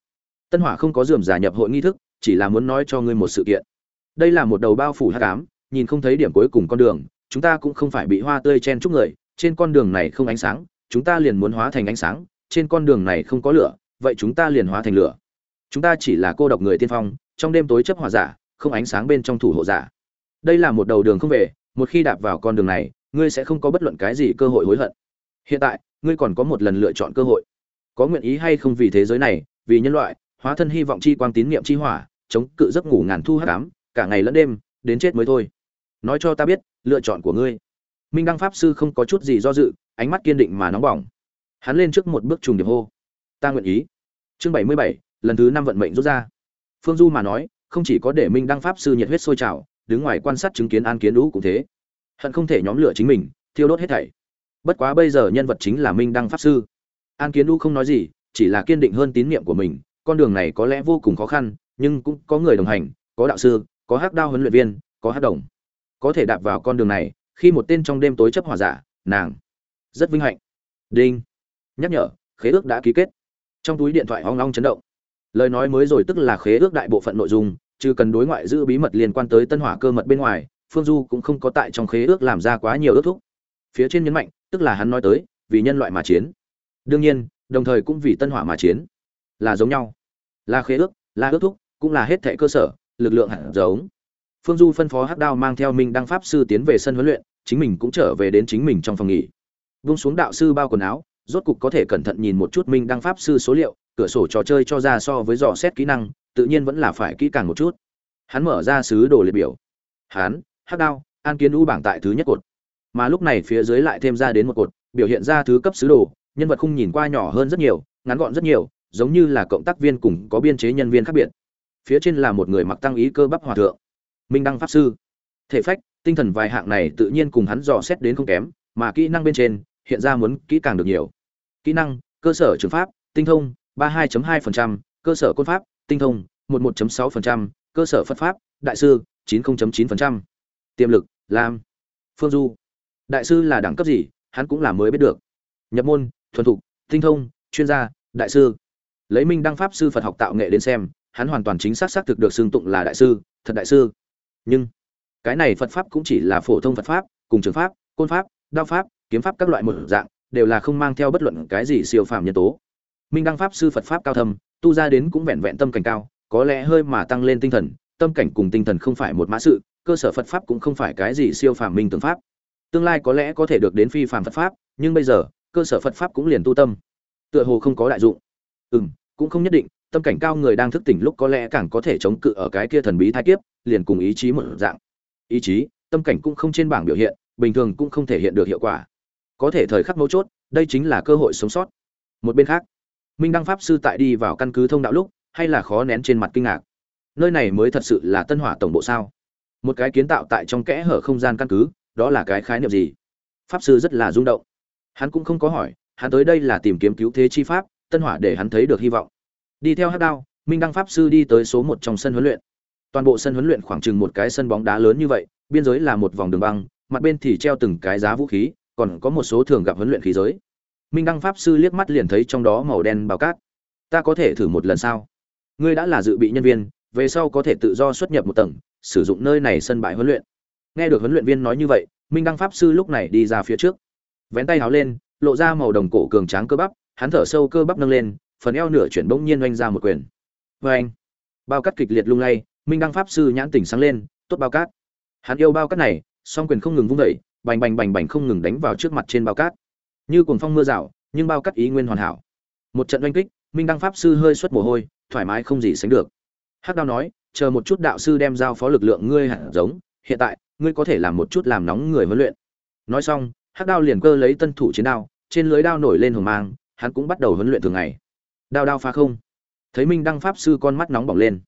Tân hỏa không có dườm giả nhập hội nghi thức, chỉ là muốn nói cho ngươi một sự kiện. Đây là một đầu bao phủ hát cám nhìn không thấy điểm cuối cùng con đường, chúng ta cũng không phải bị hoa tươi chen chúc người, trên con đường này không ánh sáng chúng ta liền muốn hóa thành ánh sáng, trên con đường này không có lửa, vậy chúng ta liền hóa thành lửa. Chúng ta chỉ là cô độc người tiên phong, trong đêm tối chấp hòa giả, không ánh sáng bên trong thủ hộ giả. Đây là một đầu đường không về, một khi đạp vào con đường này, ngươi sẽ không có bất luận cái gì cơ hội hối hận. Hiện tại, ngươi còn có một lần lựa chọn cơ hội. Có nguyện ý hay không vì thế giới này, vì nhân loại, hóa thân hy vọng chi quang tín niệm chi hỏa, chống cự giấc ngủ ngàn thu hát cám cả ngày lẫn đêm, đến chết mới thôi. Nói cho ta biết, lựa chọn của ngươi minh đăng pháp sư không có chút gì do dự, ánh mắt kiên định mà nóng bỏng. Hắn lên trước một bước trùng điệp hô. Ta nguyện ý. Chương bảy mươi bảy, lần thứ năm vận mệnh rút ra. Phương du mà nói, không chỉ có để minh đăng pháp sư nhiệt huyết sôi trào, đứng ngoài quan sát chứng kiến an kiến lũ cũng thế. Hận không thể nhóm lửa chính mình, thiêu đốt hết thảy. Bất quá bây giờ nhân vật chính là minh đăng pháp sư. An kiến lũ không nói gì, chỉ là kiên định hơn tín nhiệm của mình. Con đường này có lẽ vô cùng khó khăn, nhưng cũng có người đồng hành, có đạo sư, có hắc đao huấn luyện viên, có hắc đồng. Có thể đạp vào con đường này khi một tên trong đêm tối chấp hòa giả, nàng, rất vinh hạnh. Đinh. Nhắc nhở, khế ước đã ký kết. Trong túi điện thoại hoang long chấn động. Lời nói mới rồi tức là khế ước đại bộ phận nội dung, chứ cần đối ngoại giữ bí mật liên quan tới tân hỏa cơ mật bên ngoài, phương du cũng không có tại trong khế ước làm ra quá nhiều ước thúc. Phía trên nhấn mạnh, tức là hắn nói tới, vì nhân loại mà chiến. Đương nhiên, đồng thời cũng vì tân hỏa mà chiến. Là giống nhau. Là khế ước, là ước thúc, cũng là hết thệ cơ sở, lực lượng hạt giống phương du phân phó hắc đao mang theo minh đăng pháp sư tiến về sân huấn luyện, chính mình cũng trở về đến chính mình trong phòng nghỉ. Vung xuống đạo sư bao quần áo, rốt cục có thể cẩn thận nhìn một chút minh đăng pháp sư số liệu, cửa sổ trò chơi cho ra so với dò xét kỹ năng, tự nhiên vẫn là phải kỹ càng một chút. Hắn mở ra sứ đồ liệt biểu. Hắn, hắc đao, an kiến u bảng tại thứ nhất cột. Mà lúc này phía dưới lại thêm ra đến một cột, biểu hiện ra thứ cấp sứ đồ, nhân vật khung nhìn qua nhỏ hơn rất nhiều, ngắn gọn rất nhiều, giống như là cộng tác viên cùng có biên chế nhân viên khác biệt. Phía trên là một người mặc tăng ý cơ bắp hòa thượng minh đăng pháp sư. Thể phách tinh thần vài hạng này tự nhiên cùng hắn dò xét đến không kém mà kỹ năng bên trên hiện ra muốn kỹ càng được nhiều. Kỹ năng cơ sở trường pháp tinh thông 32.2%, cơ sở côn pháp tinh thông 11.6%, cơ sở phật pháp đại sư 90.9%. tiềm lực lam phương du. Đại sư là đẳng cấp gì hắn cũng là mới biết được. Nhập môn thuần thục tinh thông chuyên gia đại sư. Lấy minh đăng pháp sư phật học tạo nghệ đến xem hắn hoàn toàn chính xác xác thực được xưng tụng là đại sư thật đại sư nhưng cái này phật pháp cũng chỉ là phổ thông phật pháp, cùng trường pháp, côn pháp, đao pháp, kiếm pháp các loại một dạng, đều là không mang theo bất luận cái gì siêu phàm nhân tố. Minh đăng pháp sư phật pháp cao thâm, tu ra đến cũng vẹn vẹn tâm cảnh cao, có lẽ hơi mà tăng lên tinh thần, tâm cảnh cùng tinh thần không phải một mã sự, cơ sở phật pháp cũng không phải cái gì siêu phàm minh tưởng pháp. Tương lai có lẽ có thể được đến phi phàm phật pháp, nhưng bây giờ, cơ sở phật pháp cũng liền tu tâm. Tựa hồ không có đại dụng. Ừ cũng không nhất định tâm cảnh cao người đang thức tỉnh lúc có lẽ càng có thể chống cự ở cái kia thần bí thai kiếp, liền cùng ý chí một dạng. Ý chí, tâm cảnh cũng không trên bảng biểu hiện, bình thường cũng không thể hiện được hiệu quả. Có thể thời khắc mấu chốt, đây chính là cơ hội sống sót. Một bên khác, minh đăng pháp sư tại đi vào căn cứ thông đạo lúc, hay là khó nén trên mặt kinh ngạc. Nơi này mới thật sự là tân hỏa tổng bộ sao? Một cái kiến tạo tại trong kẽ hở không gian căn cứ, đó là cái khái niệm gì? Pháp sư rất là rung động. Hắn cũng không có hỏi, hắn tới đây là tìm kiếm cứu thế chi pháp, tân hỏa để hắn thấy được hy vọng đi theo hát đao, minh đăng pháp sư đi tới số một trong sân huấn luyện. Toàn bộ sân huấn luyện khoảng chừng một cái sân bóng đá lớn như vậy, biên giới là một vòng đường băng, mặt bên thì treo từng cái giá vũ khí, còn có một số thường gặp huấn luyện khí giới. Minh đăng pháp sư liếc mắt liền thấy trong đó màu đen bao cát. Ta có thể thử một lần sao? Ngươi đã là dự bị nhân viên, về sau có thể tự do xuất nhập một tầng, sử dụng nơi này sân bãi huấn luyện. Nghe được huấn luyện viên nói như vậy, minh đăng pháp sư lúc này đi ra phía trước. Vén tay háo lên, lộ ra màu đồng cổ cường tráng cơ bắp, hắn thở sâu cơ bắp nâng lên phần eo nửa chuyển bỗng nhiên oanh ra một quyền. Vê anh, bao cát kịch liệt lung lay, minh đăng pháp sư nhãn tỉnh sáng lên, tốt bao cát. Hắn yêu bao cát này, song quyền không ngừng vung đẩy bành bành bành bành không ngừng đánh vào trước mặt trên bao cát. Như cuồng phong mưa rào, nhưng bao cát ý nguyên hoàn hảo. Một trận oanh kích, minh đăng pháp sư hơi xuất mồ hôi, thoải mái không gì sánh được. Hắc đao nói, chờ một chút đạo sư đem giao phó lực lượng ngươi hẳn giống, hiện tại, ngươi có thể làm một chút làm nóng người huấn luyện. Nói xong, hắc đao liền cơ lấy tân thủ chiến đao, trên lưới đao nổi lên hồng mang, hắn cũng bắt đầu huấn luyện thường ngày đao đao phá không. Thấy minh đăng pháp sư con mắt nóng bỏng lên.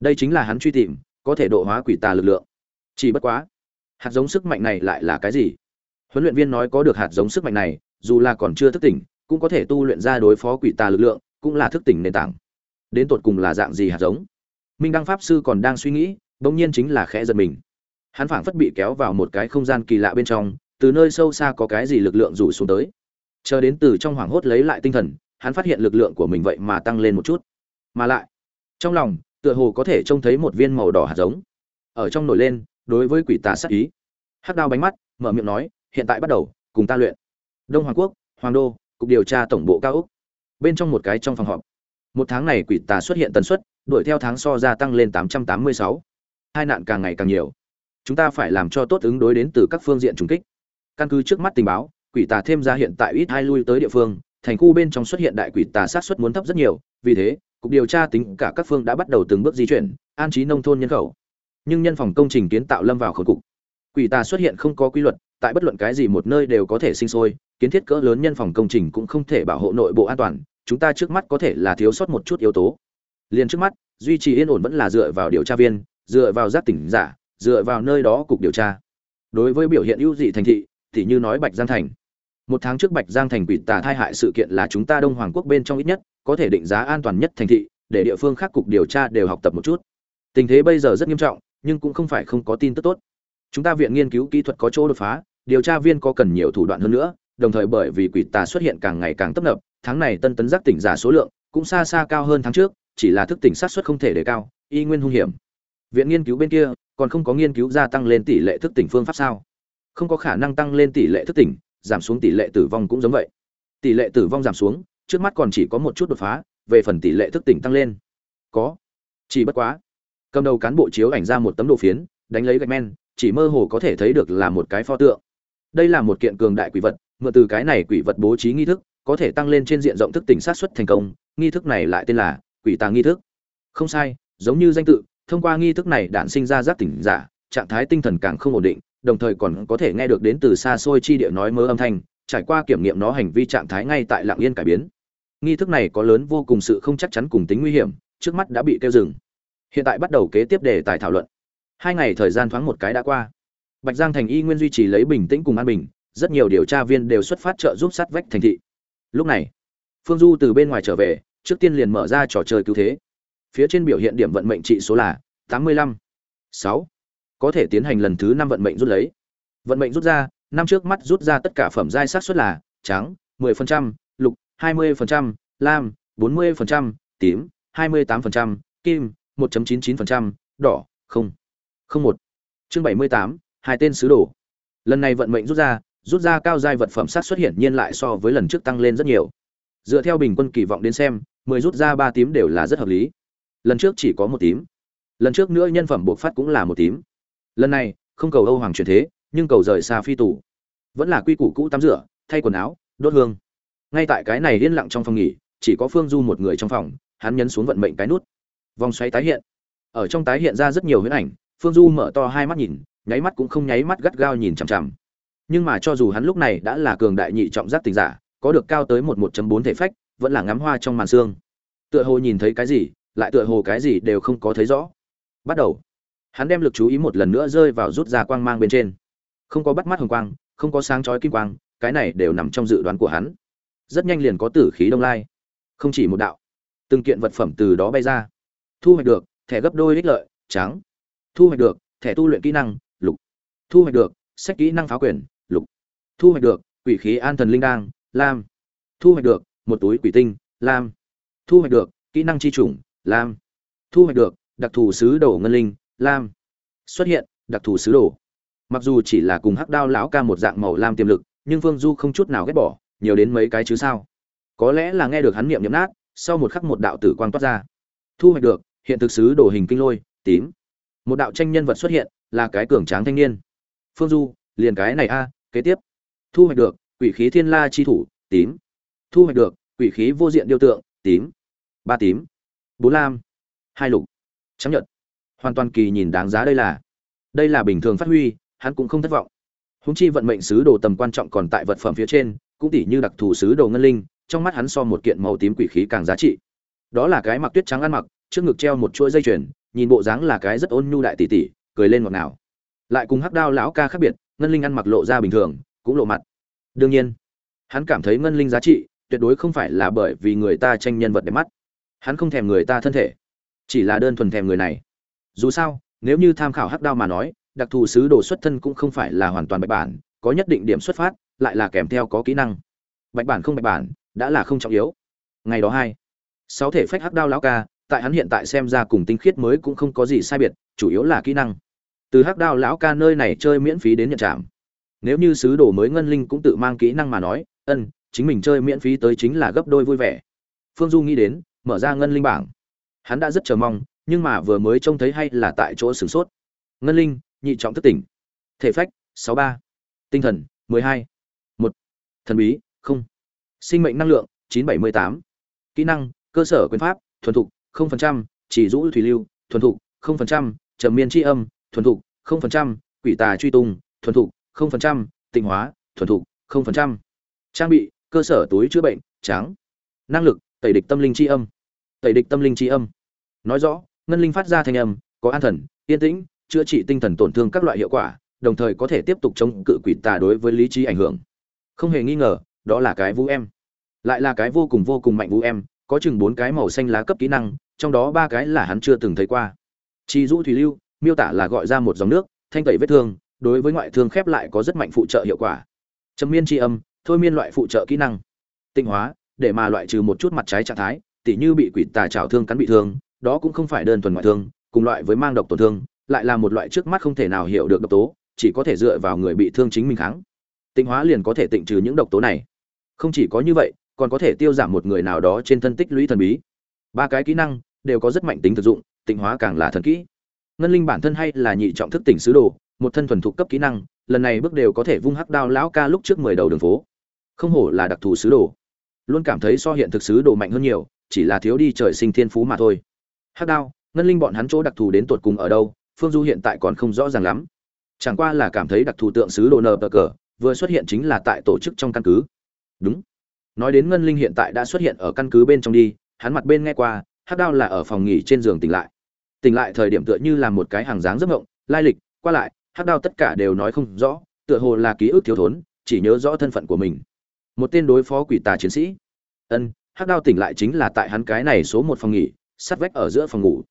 Đây chính là hắn truy tìm, có thể độ hóa quỷ tà lực lượng. Chỉ bất quá, hạt giống sức mạnh này lại là cái gì? Huấn luyện viên nói có được hạt giống sức mạnh này, dù là còn chưa thức tỉnh, cũng có thể tu luyện ra đối phó quỷ tà lực lượng, cũng là thức tỉnh nền tảng. Đến tột cùng là dạng gì hạt giống? Minh đăng pháp sư còn đang suy nghĩ, bỗng nhiên chính là khẽ giật mình. Hắn phảng phất bị kéo vào một cái không gian kỳ lạ bên trong, từ nơi sâu xa có cái gì lực lượng rủ xuống tới. Chờ đến từ trong hoảng hốt lấy lại tinh thần hắn phát hiện lực lượng của mình vậy mà tăng lên một chút. Mà lại, trong lòng, tựa hồ có thể trông thấy một viên màu đỏ hạt giống. Ở trong nổi lên, đối với quỷ tà sát ý. Hắc đao bánh mắt, mở miệng nói, hiện tại bắt đầu, cùng ta luyện. Đông hoàng quốc, hoàng đô, cục điều tra tổng bộ cao úc bên trong một cái trong phòng họp. Một tháng này quỷ tà xuất hiện tần suất, đuổi theo tháng so gia tăng lên 886. hai nạn càng ngày càng nhiều. Chúng ta phải làm cho tốt ứng đối đến từ các phương diện trùng kích. Căn cứ trước mắt tình báo, quỷ tà thêm ra hiện tại ít hai lui tới địa phương thành khu bên trong xuất hiện đại quỷ tà sát xuất muốn thấp rất nhiều, vì thế, cục điều tra tính cả các phương đã bắt đầu từng bước di chuyển, an trí nông thôn nhân khẩu. Nhưng nhân phòng công trình kiến tạo lâm vào khẩu cục. Quỷ tà xuất hiện không có quy luật, tại bất luận cái gì một nơi đều có thể sinh sôi, kiến thiết cỡ lớn nhân phòng công trình cũng không thể bảo hộ nội bộ an toàn, chúng ta trước mắt có thể là thiếu sót một chút yếu tố. Liền trước mắt, duy trì yên ổn vẫn là dựa vào điều tra viên, dựa vào giác tỉnh giả, dựa vào nơi đó cục điều tra. Đối với biểu hiện ưu dị thành thị, thì như nói bạch giang thành một tháng trước bạch giang thành quỷ tà thai hại sự kiện là chúng ta đông hoàng quốc bên trong ít nhất, có thể định giá an toàn nhất thành thị, để địa phương khác cục điều tra đều học tập một chút. Tình thế bây giờ rất nghiêm trọng, nhưng cũng không phải không có tin tức tốt. Chúng ta viện nghiên cứu kỹ thuật có chỗ đột phá, điều tra viên có cần nhiều thủ đoạn hơn nữa, đồng thời bởi vì quỷ tà xuất hiện càng ngày càng tấp nập, tháng này tân tấn giác tỉnh giả số lượng cũng xa xa cao hơn tháng trước, chỉ là thức tỉnh sát xuất không thể đề cao, y nguyên hung hiểm. Viện nghiên cứu bên kia còn không có nghiên cứu gia tăng lên tỷ lệ thức tỉnh phương pháp sao? Không có khả năng tăng lên tỷ lệ thức tỉnh giảm xuống tỷ lệ tử vong cũng giống vậy. Tỷ lệ tử vong giảm xuống, trước mắt còn chỉ có một chút đột phá, về phần tỷ lệ thức tỉnh tăng lên. Có. Chỉ bất quá, cầm đầu cán bộ chiếu ảnh ra một tấm đồ phiến, đánh lấy gạch men, chỉ mơ hồ có thể thấy được là một cái pho tượng. Đây là một kiện cường đại quỷ vật, mượn từ cái này quỷ vật bố trí nghi thức, có thể tăng lên trên diện rộng thức tỉnh sát xuất thành công. Nghi thức này lại tên là quỷ tàng nghi thức. Không sai, giống như danh tự, thông qua nghi thức này đản sinh ra giác tỉnh giả, trạng thái tinh thần càng không ổn định đồng thời còn có thể nghe được đến từ xa xôi chi địa nói mơ âm thanh, trải qua kiểm nghiệm nó hành vi trạng thái ngay tại lạng yên cải biến. Nghi thức này có lớn vô cùng sự không chắc chắn cùng tính nguy hiểm, trước mắt đã bị kêu dừng. Hiện tại bắt đầu kế tiếp đề tài thảo luận. Hai ngày thời gian thoáng một cái đã qua. Bạch giang thành y nguyên duy trì lấy bình tĩnh cùng an bình, rất nhiều điều tra viên đều xuất phát trợ giúp sát vách thành thị. Lúc này, phương du từ bên ngoài trở về, trước tiên liền mở ra trò chơi cứu thế. Phía trên biểu hiện điểm vận mệnh trị số là tám mươi lăm sáu có thể tiến hành lần thứ năm vận mệnh rút lấy. Vận mệnh rút ra năm trước mắt rút ra tất cả phẩm giai sát xuất là trắng 10%, lục 20%, lam 40%, tím 28%, kim 1.99%, đỏ không không một. Chương 78, hai tên sứ đồ. Lần này vận mệnh rút ra rút ra cao giai vật phẩm sát xuất hiện nhiên lại so với lần trước tăng lên rất nhiều. Dựa theo bình quân kỳ vọng đến xem mười rút ra ba tím đều là rất hợp lý. Lần trước chỉ có một tím. Lần trước nữa nhân phẩm buộc phát cũng là một tím lần này, không cầu âu hoàng truyền thế, nhưng cầu rời xa phi tủ vẫn là quy củ cũ tắm rửa, thay quần áo, đốt hương. Ngay tại cái này yên lặng trong phòng nghỉ, chỉ có phương du một người trong phòng, hắn nhấn xuống vận mệnh cái nút. Vòng xoáy tái hiện. Ở trong tái hiện ra rất nhiều huyễn ảnh, phương du mở to hai mắt nhìn, nháy mắt cũng không nháy mắt gắt gao nhìn chằm chằm. Nhưng mà cho dù hắn lúc này đã là cường đại nhị trọng giác tình giả, có được cao tới một một bốn thể phách, vẫn là ngắm hoa trong màn xương tựa hồ nhìn thấy cái gì, lại tựa hồ cái gì đều không có thấy rõ. Bắt đầu hắn đem lực chú ý một lần nữa rơi vào rút ra quang mang bên trên. Không có bắt mắt hồng quang, không có sáng chói kim quang, cái này đều nằm trong dự đoán của hắn. Rất nhanh liền có tử khí đông lai. Không chỉ một đạo, từng kiện vật phẩm từ đó bay ra. Thu hoạch được, thẻ gấp đôi ích lợi, trắng. Thu hoạch được, thẻ tu luyện kỹ năng, lục. Thu hoạch được, sách kỹ năng phá quyền, lục. Thu hoạch được, quỷ khí an thần linh đang lam. Thu hoạch được, một túi quỷ tinh, lam. Thu hoạch được, kỹ năng chi chủng, lam. Thu hoạch được, đặc thù sứ đồ ngân linh lam xuất hiện, đặc thù sứ đồ. Mặc dù chỉ là cùng hắc đao lão ca một dạng màu lam tiềm lực, nhưng phương du không chút nào ghét bỏ, nhiều đến mấy cái chứ sao. Có lẽ là nghe được hắn niệm nhấm nát, sau một khắc một đạo tử quang toát ra. Thu hoạch được, hiện thực sứ đồ hình kinh lôi, tím. Một đạo tranh nhân vật xuất hiện, là cái cường tráng thanh niên. Phương du, liền cái này a, kế tiếp. Thu hoạch được, quỷ khí thiên la chi thủ, tím. Thu hoạch được, quỷ khí vô diện điêu tượng, tím. Ba tím. Bốn lam. Hai lục. Chấp nhận hoàn toàn kỳ nhìn đáng giá đây là. Đây là bình thường phát huy, hắn cũng không thất vọng. Húng chi vận mệnh sứ đồ tầm quan trọng còn tại vật phẩm phía trên, cũng tỉ như đặc thù sứ đồ ngân linh, trong mắt hắn so một kiện màu tím quỷ khí càng giá trị. Đó là cái mặc tuyết trắng ăn mặc, trước ngực treo một chuỗi dây chuyền, nhìn bộ dáng là cái rất ôn nhu đại tỷ tỷ, cười lên ngọt ngào. Lại cùng hắc đao lão ca khác biệt, ngân linh ăn mặc lộ ra bình thường, cũng lộ mặt. Đương nhiên, hắn cảm thấy ngân linh giá trị tuyệt đối không phải là bởi vì người ta tranh nhân vật đẹp mắt. Hắn không thèm người ta thân thể, chỉ là đơn thuần thèm người này dù sao, nếu như tham khảo hắc đao mà nói, đặc thù sứ đồ xuất thân cũng không phải là hoàn toàn bạch bản, có nhất định điểm xuất phát, lại là kèm theo có kỹ năng. Bạch bản không bạch bản, đã là không trọng yếu. Ngày đó hai, sáu thể phách hắc đao lão ca, tại hắn hiện tại xem ra cùng tinh khiết mới cũng không có gì sai biệt, chủ yếu là kỹ năng. Từ hắc đao lão ca nơi này chơi miễn phí đến nhận trạm. Nếu như sứ đồ mới ngân linh cũng tự mang kỹ năng mà nói, ân, chính mình chơi miễn phí tới chính là gấp đôi vui vẻ. Phương du nghĩ đến, mở ra ngân linh bảng. Hắn đã rất chờ mong nhưng mà vừa mới trông thấy hay là tại chỗ sửng sốt. Ngân linh, nhị trọng thức tỉnh. Thể phách, sáu ba. Tinh thần, mười hai. Một. Thần bí, không. Sinh mệnh năng lượng, chín bảy mươi tám. Kỹ năng, cơ sở quyền pháp, thuần thục, không phần trăm. Chỉ rũ thủy lưu, thuần thục, không phần trăm. Trầm miên tri âm, thuần thục, không phần trăm. Quỷ tà truy tung, thuần thục, không phần trăm. Tịnh hóa, thuần thục, không phần trăm. Trang bị, cơ sở túi chữa bệnh, trắng. Năng lực, tẩy địch tâm linh tri âm. Tẩy địch tâm linh tri âm. Nói rõ ngân linh phát ra thanh âm, có an thần, yên tĩnh, chữa trị tinh thần tổn thương các loại hiệu quả, đồng thời có thể tiếp tục chống cự quỷ tà đối với lý trí ảnh hưởng. Không hề nghi ngờ, đó là cái vũ em. Lại là cái vô cùng vô cùng mạnh vũ em, có chừng bốn cái màu xanh lá cấp kỹ năng, trong đó ba cái là hắn chưa từng thấy qua. Chi dũ thủy lưu, miêu tả là gọi ra một dòng nước, thanh tẩy vết thương, đối với ngoại thương khép lại có rất mạnh phụ trợ hiệu quả. Trầm miên tri âm, thôi miên loại phụ trợ kỹ năng. Tinh hóa, để mà loại trừ một chút mặt trái trạng thái, tỉ như bị quỷ tà trào thương cắn bị thương đó cũng không phải đơn thuần ngoại thương, cùng loại với mang độc tổn thương, lại là một loại trước mắt không thể nào hiểu được độc tố, chỉ có thể dựa vào người bị thương chính mình kháng. Tinh hóa liền có thể tịnh trừ những độc tố này. Không chỉ có như vậy, còn có thể tiêu giảm một người nào đó trên thân tích lũy thần bí. Ba cái kỹ năng đều có rất mạnh tính thực dụng, tịnh hóa càng là thần kỹ. Ngân linh bản thân hay là nhị trọng thức tỉnh sứ đồ, một thân thuần thục cấp kỹ năng, lần này bước đều có thể vung hắc đao lão ca lúc trước mười đầu đường phố. Không hổ là đặc thù sứ đồ. Luôn cảm thấy so hiện thực sứ đồ mạnh hơn nhiều, chỉ là thiếu đi trời sinh thiên phú mà thôi hắc đao, ngân linh bọn hắn chỗ đặc thù đến tột cùng ở đâu, phương du hiện tại còn không rõ ràng lắm. Chẳng qua là cảm thấy đặc thù tượng sứ đồ nờ bờ cờ vừa xuất hiện chính là tại tổ chức trong căn cứ. Đúng. Nói đến ngân linh hiện tại đã xuất hiện ở căn cứ bên trong đi, hắn mặt bên nghe qua, hắc đao là ở phòng nghỉ trên giường tỉnh lại. Tỉnh lại thời điểm tựa như là một cái hàng dáng giấc ngộng lai lịch, qua lại, hắc đao tất cả đều nói không rõ, tựa hồ là ký ức thiếu thốn, chỉ nhớ rõ thân phận của mình. Một tên đối phó quỷ tà chiến sĩ. Ân, hắc đao tỉnh lại chính là tại hắn cái này số một phòng nghỉ sát vách ở giữa phòng ngủ.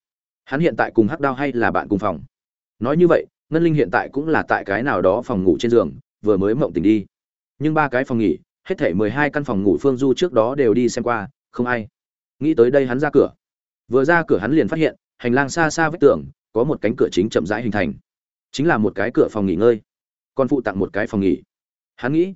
Hắn hiện tại cùng hắc đao hay là bạn cùng phòng? Nói như vậy, ngân linh hiện tại cũng là tại cái nào đó phòng ngủ trên giường, vừa mới mộng tỉnh đi. Nhưng ba cái phòng nghỉ, hết thể mười hai căn phòng ngủ phương du trước đó đều đi xem qua, không ai. Nghĩ tới đây hắn ra cửa. Vừa ra cửa hắn liền phát hiện, hành lang xa xa vách tường, có một cánh cửa chính chậm rãi hình thành. Chính là một cái cửa phòng nghỉ ngơi. Còn phụ tặng một cái phòng nghỉ. Hắn nghĩ,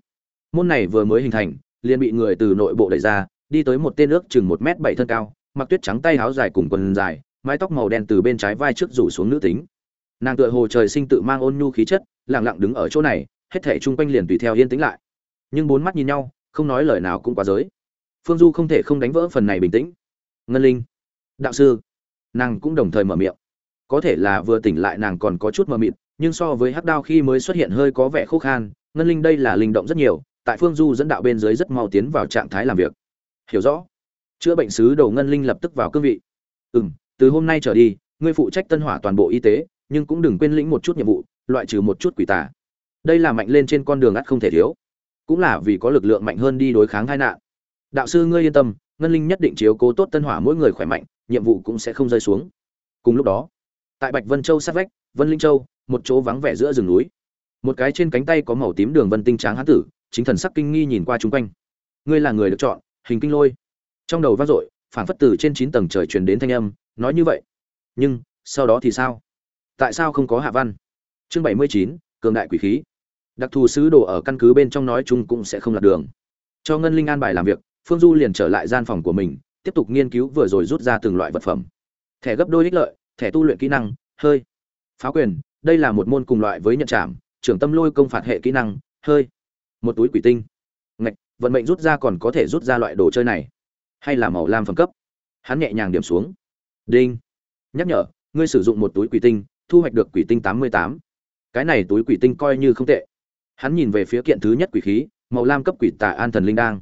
môn này vừa mới hình thành, liền bị người từ nội bộ đẩy ra, đi tới một tên ước chừng một m bảy thân cao mặc tuyết trắng tay áo dài cùng quần dài, mái tóc màu đen từ bên trái vai trước rủ xuống nữ tính. Nàng tựa hồ trời sinh tự mang ôn nhu khí chất lẳng lặng đứng ở chỗ này, hết thể chung quanh liền tùy theo yên tĩnh lại. Nhưng bốn mắt nhìn nhau, không nói lời nào cũng quá giới. Phương du không thể không đánh vỡ phần này bình tĩnh. Ngân linh, đạo sư, nàng cũng đồng thời mở miệng. Có thể là vừa tỉnh lại nàng còn có chút mờ mịt, nhưng so với hắc đao khi mới xuất hiện hơi có vẻ khô khan, ngân linh đây là linh động rất nhiều, tại phương du dẫn đạo bên dưới rất mau tiến vào trạng thái làm việc. Hiểu rõ chữa bệnh sứ đầu ngân linh lập tức vào cương vị. Ừ m từ hôm nay trở đi, ngươi phụ trách tân hỏa toàn bộ y tế, nhưng cũng đừng quên lĩnh một chút nhiệm vụ, loại trừ một chút quỷ tả đây là mạnh lên trên con đường ắt không thể thiếu. Cũng là vì có lực lượng mạnh hơn đi đối kháng tai nạn. Đạo sư ngươi yên tâm, ngân linh nhất định chiếu cố tốt tân hỏa mỗi người khỏe mạnh, nhiệm vụ cũng sẽ không rơi xuống. Cùng lúc đó, tại bạch vân châu sát vách, vân linh châu, một chỗ vắng vẻ giữa rừng núi. Một cái trên cánh tay có màu tím đường vân tinh tráng hán tử, chính thần sắc kinh nghi nhìn qua chung quanh. Ngươi là người được chọn, hình kinh lôi trong đầu vang dội phản phất từ trên chín tầng trời truyền đến thanh âm, nói như vậy. Nhưng, sau đó thì sao? Tại sao không có hạ văn? Chương bảy mươi chín, cường đại quỷ khí. Đặc thù sứ đồ ở căn cứ bên trong nói chung cũng sẽ không lạc đường. Cho ngân linh an bài làm việc, phương du liền trở lại gian phòng của mình, tiếp tục nghiên cứu vừa rồi rút ra từng loại vật phẩm. Thẻ gấp đôi ích lợi, thẻ tu luyện kỹ năng, hơi. Phá quyền, đây là một môn cùng loại với nhận trảm, trưởng tâm lôi công phạt hệ kỹ năng, hơi. Một túi quỷ tinh. Ngạch, vận mệnh rút ra còn có thể rút ra loại đồ chơi này hay là màu lam phẩm cấp. Hắn nhẹ nhàng điểm xuống. Đinh. Nhắc nhở, ngươi sử dụng một túi quỷ tinh, thu hoạch được quỷ tinh tám mươi tám. Cái này túi quỷ tinh coi như không tệ. Hắn nhìn về phía kiện thứ nhất quỷ khí, màu lam cấp quỷ tà an thần linh đang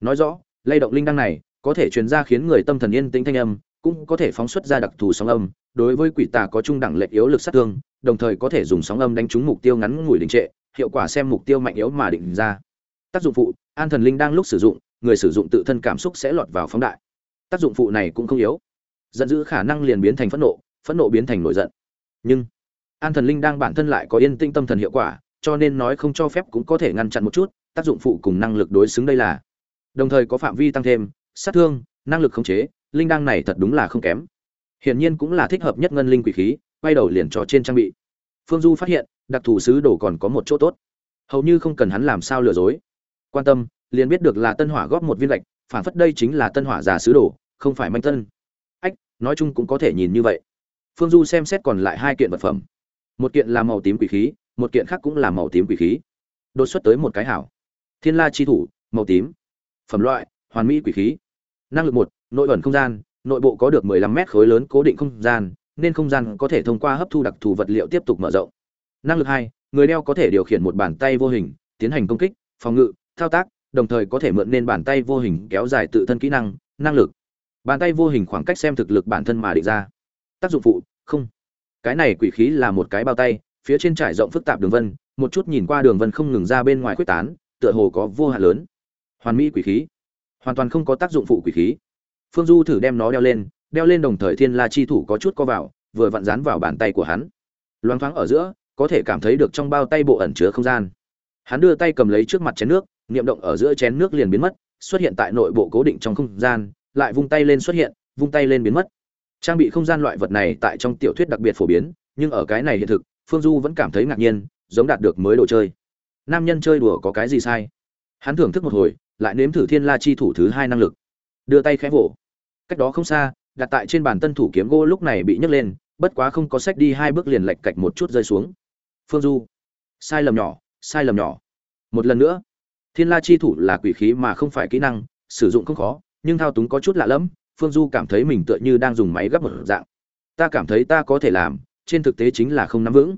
nói rõ, lay động linh đang này, có thể truyền ra khiến người tâm thần yên tĩnh thanh âm, cũng có thể phóng xuất ra đặc thù sóng âm. Đối với quỷ tà có trung đẳng lệch yếu lực sát thương, đồng thời có thể dùng sóng âm đánh trúng mục tiêu ngắn ngủi đình trệ, hiệu quả xem mục tiêu mạnh yếu mà định ra. Tác dụng phụ, an thần linh đang lúc sử dụng người sử dụng tự thân cảm xúc sẽ lọt vào phóng đại. Tác dụng phụ này cũng không yếu. Giận dữ khả năng liền biến thành phẫn nộ phẫn nộ biến thành nổi giận. Nhưng, an thần linh đang bản thân lại có yên tĩnh tâm thần hiệu quả, cho nên nói không cho phép cũng có thể ngăn chặn một chút, tác dụng phụ cùng năng lực đối xứng đây là. Đồng thời có phạm vi tăng thêm, sát thương, năng lực khống chế, linh đăng này thật đúng là không kém. Hiển nhiên cũng là thích hợp nhất ngân linh quỷ khí, quay đầu liền cho trên trang bị. Phương du phát hiện, đặc thù sứ đồ còn có một chỗ tốt. Hầu như không cần hắn làm sao lừa dối. Quan tâm liền biết được là tân hỏa góp một viên lệch phản phất đây chính là tân hỏa già sứ đồ, không phải manh tân. Ách, nói chung cũng có thể nhìn như vậy. Phương du xem xét còn lại hai kiện vật phẩm. Một kiện là màu tím quỷ khí, một kiện khác cũng là màu tím quỷ khí. Đột xuất tới một cái hảo. Thiên la chi thủ, màu tím. Phẩm loại, hoàn mỹ quỷ khí. Năng lực một, nội ẩn không gian, nội bộ có được 15 mét khối lớn cố định không gian, nên không gian có thể thông qua hấp thu đặc thù vật liệu tiếp tục mở rộng. Năng lực hai, người đeo có thể điều khiển một bàn tay vô hình, tiến hành công kích, phòng ngự, thao tác đồng thời có thể mượn nên bàn tay vô hình kéo dài tự thân kỹ năng năng lực. Bàn tay vô hình khoảng cách xem thực lực bản thân mà định ra. Tác dụng phụ, không. Cái này quỷ khí là một cái bao tay, phía trên trải rộng phức tạp đường vân, một chút nhìn qua đường vân không ngừng ra bên ngoài quyết tán, tựa hồ có vô hạn lớn. Hoàn mỹ quỷ khí. Hoàn toàn không có tác dụng phụ quỷ khí. Phương du thử đem nó đeo lên đeo lên đồng thời thiên la chi thủ có chút co vào, vừa vặn dán vào bàn tay của hắn. Loáng thoáng ở giữa, có thể cảm thấy được trong bao tay bộ ẩn chứa không gian. Hắn đưa tay cầm lấy trước mặt chén nước niệm động ở giữa chén nước liền biến mất, xuất hiện tại nội bộ cố định trong không gian, lại vung tay lên xuất hiện, vung tay lên biến mất. Trang bị không gian loại vật này tại trong tiểu thuyết đặc biệt phổ biến, nhưng ở cái này hiện thực, phương du vẫn cảm thấy ngạc nhiên, giống đạt được mới đồ chơi. Nam nhân chơi đùa có cái gì sai? Hắn thưởng thức một hồi, lại nếm thử thiên la chi thủ thứ hai năng lực. Đưa tay khẽ vỗ. Cách đó không xa, đặt tại trên bàn tân thủ kiếm gỗ lúc này bị nhấc lên, bất quá không có sách đi hai bước liền lệch cạch một chút rơi xuống. Phương du. Sai lầm nhỏ, sai lầm nhỏ. Một lần nữa thiên la chi thủ là quỷ khí mà không phải kỹ năng, sử dụng không khó, nhưng thao túng có chút lạ lẫm, phương du cảm thấy mình tựa như đang dùng máy gấp một dạng. Ta cảm thấy ta có thể làm, trên thực tế chính là không nắm vững.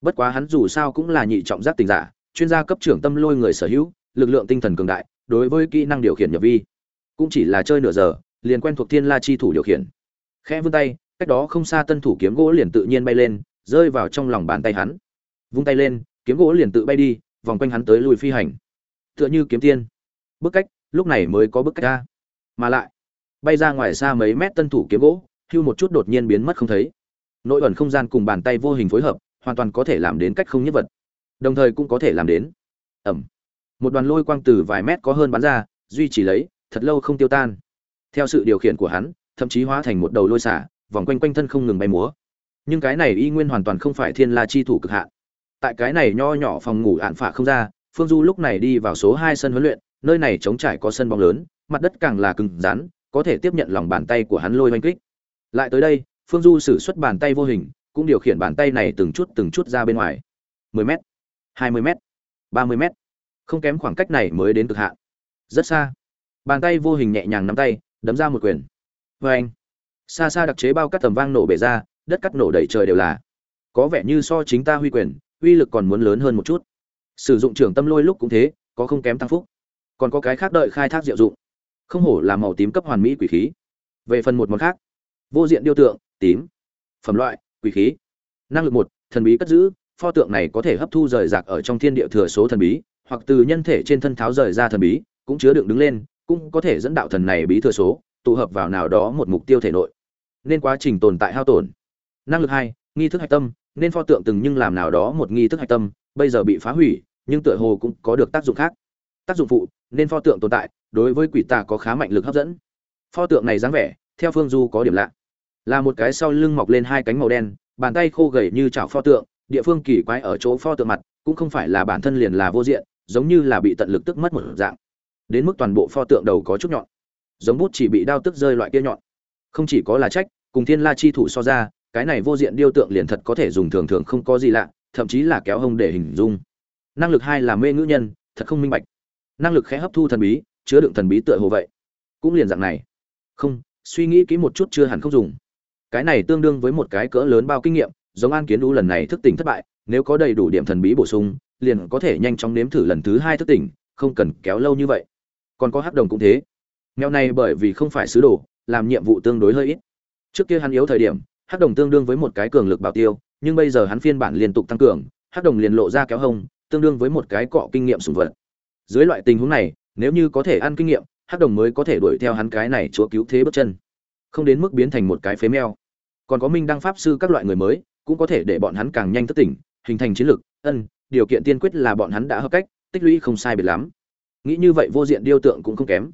Bất quá hắn dù sao cũng là nhị trọng giác tình giả, chuyên gia cấp trưởng tâm lôi người sở hữu, lực lượng tinh thần cường đại, đối với kỹ năng điều khiển nhập vi, cũng chỉ là chơi nửa giờ, liền quen thuộc thiên la chi thủ điều khiển. Khẽ vươn tay, cách đó không xa tân thủ kiếm gỗ liền tự nhiên bay lên, rơi vào trong lòng bàn tay hắn. Vung tay lên, kiếm gỗ liền tự bay đi, vòng quanh hắn tới lùi phi hành tựa như kiếm tiên. Bức cách, lúc này mới có bức cách ra. Mà lại, bay ra ngoài xa mấy mét tân thủ kiếm gỗ, hưu một chút đột nhiên biến mất không thấy. Nội ẩn không gian cùng bàn tay vô hình phối hợp, hoàn toàn có thể làm đến cách không nhất vật. Đồng thời cũng có thể làm đến. Ẩm. Một đoàn lôi quang từ vài mét có hơn bắn ra, duy trì lấy, thật lâu không tiêu tan. Theo sự điều khiển của hắn, thậm chí hóa thành một đầu lôi xả, vòng quanh quanh thân không ngừng bay múa. Nhưng cái này y nguyên hoàn toàn không phải thiên la chi thủ cực hạn. Tại cái này nho nhỏ phòng ngủ ạn phả không ra phương du lúc này đi vào số hai sân huấn luyện, nơi này trống trải có sân bóng lớn, mặt đất càng là cứng rắn, có thể tiếp nhận lòng bàn tay của hắn lôi hoành kích. Lại tới đây, phương du sử xuất bàn tay vô hình, cũng điều khiển bàn tay này từng chút từng chút ra bên ngoài. 10 m 20 m 30 m không kém khoảng cách này mới đến cực hạn. Rất xa. Bàn tay vô hình nhẹ nhàng nắm tay, đấm ra một quyền. Oeng. xa xa đặc chế bao cắt tầm vang nổ bể ra, đất cắt nổ đầy trời đều là. Có vẻ như so chính ta huy quyền, uy lực còn muốn lớn hơn một chút sử dụng trưởng tâm lôi lúc cũng thế, có không kém tăng phúc. Còn có cái khác đợi khai thác diệu dụng. Không hổ là màu tím cấp hoàn mỹ quỷ khí. Về phần một món khác, vô diện điêu tượng, tím. Phẩm loại, quỷ khí. Năng lực một, thần bí cất giữ. Pho tượng này có thể hấp thu rời rạc ở trong thiên địa thừa số thần bí, hoặc từ nhân thể trên thân tháo rời ra thần bí, cũng chứa đựng đứng lên, cũng có thể dẫn đạo thần này bí thừa số, tụ hợp vào nào đó một mục tiêu thể nội. Nên quá trình tồn tại hao tổn. Năng lực hai, nghi thức hạch tâm. Nên pho tượng từng nhưng làm nào đó một nghi thức hạch tâm bây giờ bị phá hủy, nhưng tựa hồ cũng có được tác dụng khác. Tác dụng phụ, nên pho tượng tồn tại, đối với quỷ tà có khá mạnh lực hấp dẫn. Pho tượng này dáng vẻ, theo phương du có điểm lạ. Là một cái sau lưng mọc lên hai cánh màu đen, bàn tay khô gầy như chảo pho tượng, địa phương kỳ quái ở chỗ pho tượng mặt, cũng không phải là bản thân liền là vô diện, giống như là bị tận lực tức mất một dạng. Đến mức toàn bộ pho tượng đầu có chút nhọn. Giống bút chỉ bị đao tức rơi loại kia nhọn. Không chỉ có là trách, cùng thiên la chi thủ so ra, cái này vô diện điêu tượng liền thật có thể dùng thường thường không có gì lạ thậm chí là kéo hông để hình dung. Năng lực hai là mê ngữ nhân, thật không minh bạch. Năng lực khẽ hấp thu thần bí, chứa đựng thần bí tựa hồ vậy. Cũng liền dạng này. Không, suy nghĩ kỹ một chút chưa hẳn không dùng. Cái này tương đương với một cái cỡ lớn bao kinh nghiệm, giống an kiến đu lần này thức tỉnh thất bại, nếu có đầy đủ điểm thần bí bổ sung, liền có thể nhanh chóng nếm thử lần thứ hai thức tỉnh, không cần kéo lâu như vậy. Còn có hắc đồng cũng thế. Mèo này bởi vì không phải sứ đồ, làm nhiệm vụ tương đối hơi ít. Trước kia hắn yếu thời điểm, hắc đồng tương đương với một cái cường lực bảo tiêu nhưng bây giờ hắn phiên bản liên tục tăng cường, hắc đồng liền lộ ra kéo hông, tương đương với một cái cọ kinh nghiệm sùng vật. Dưới loại tình huống này, nếu như có thể ăn kinh nghiệm, hắc đồng mới có thể đuổi theo hắn cái này chúa cứu thế bước chân. Không đến mức biến thành một cái phế meo còn có minh đăng pháp sư các loại người mới, cũng có thể để bọn hắn càng nhanh thức tỉnh, hình thành chiến lược ân, điều kiện tiên quyết là bọn hắn đã hợp cách, tích lũy không sai biệt lắm. Nghĩ như vậy vô diện điêu tượng cũng không kém.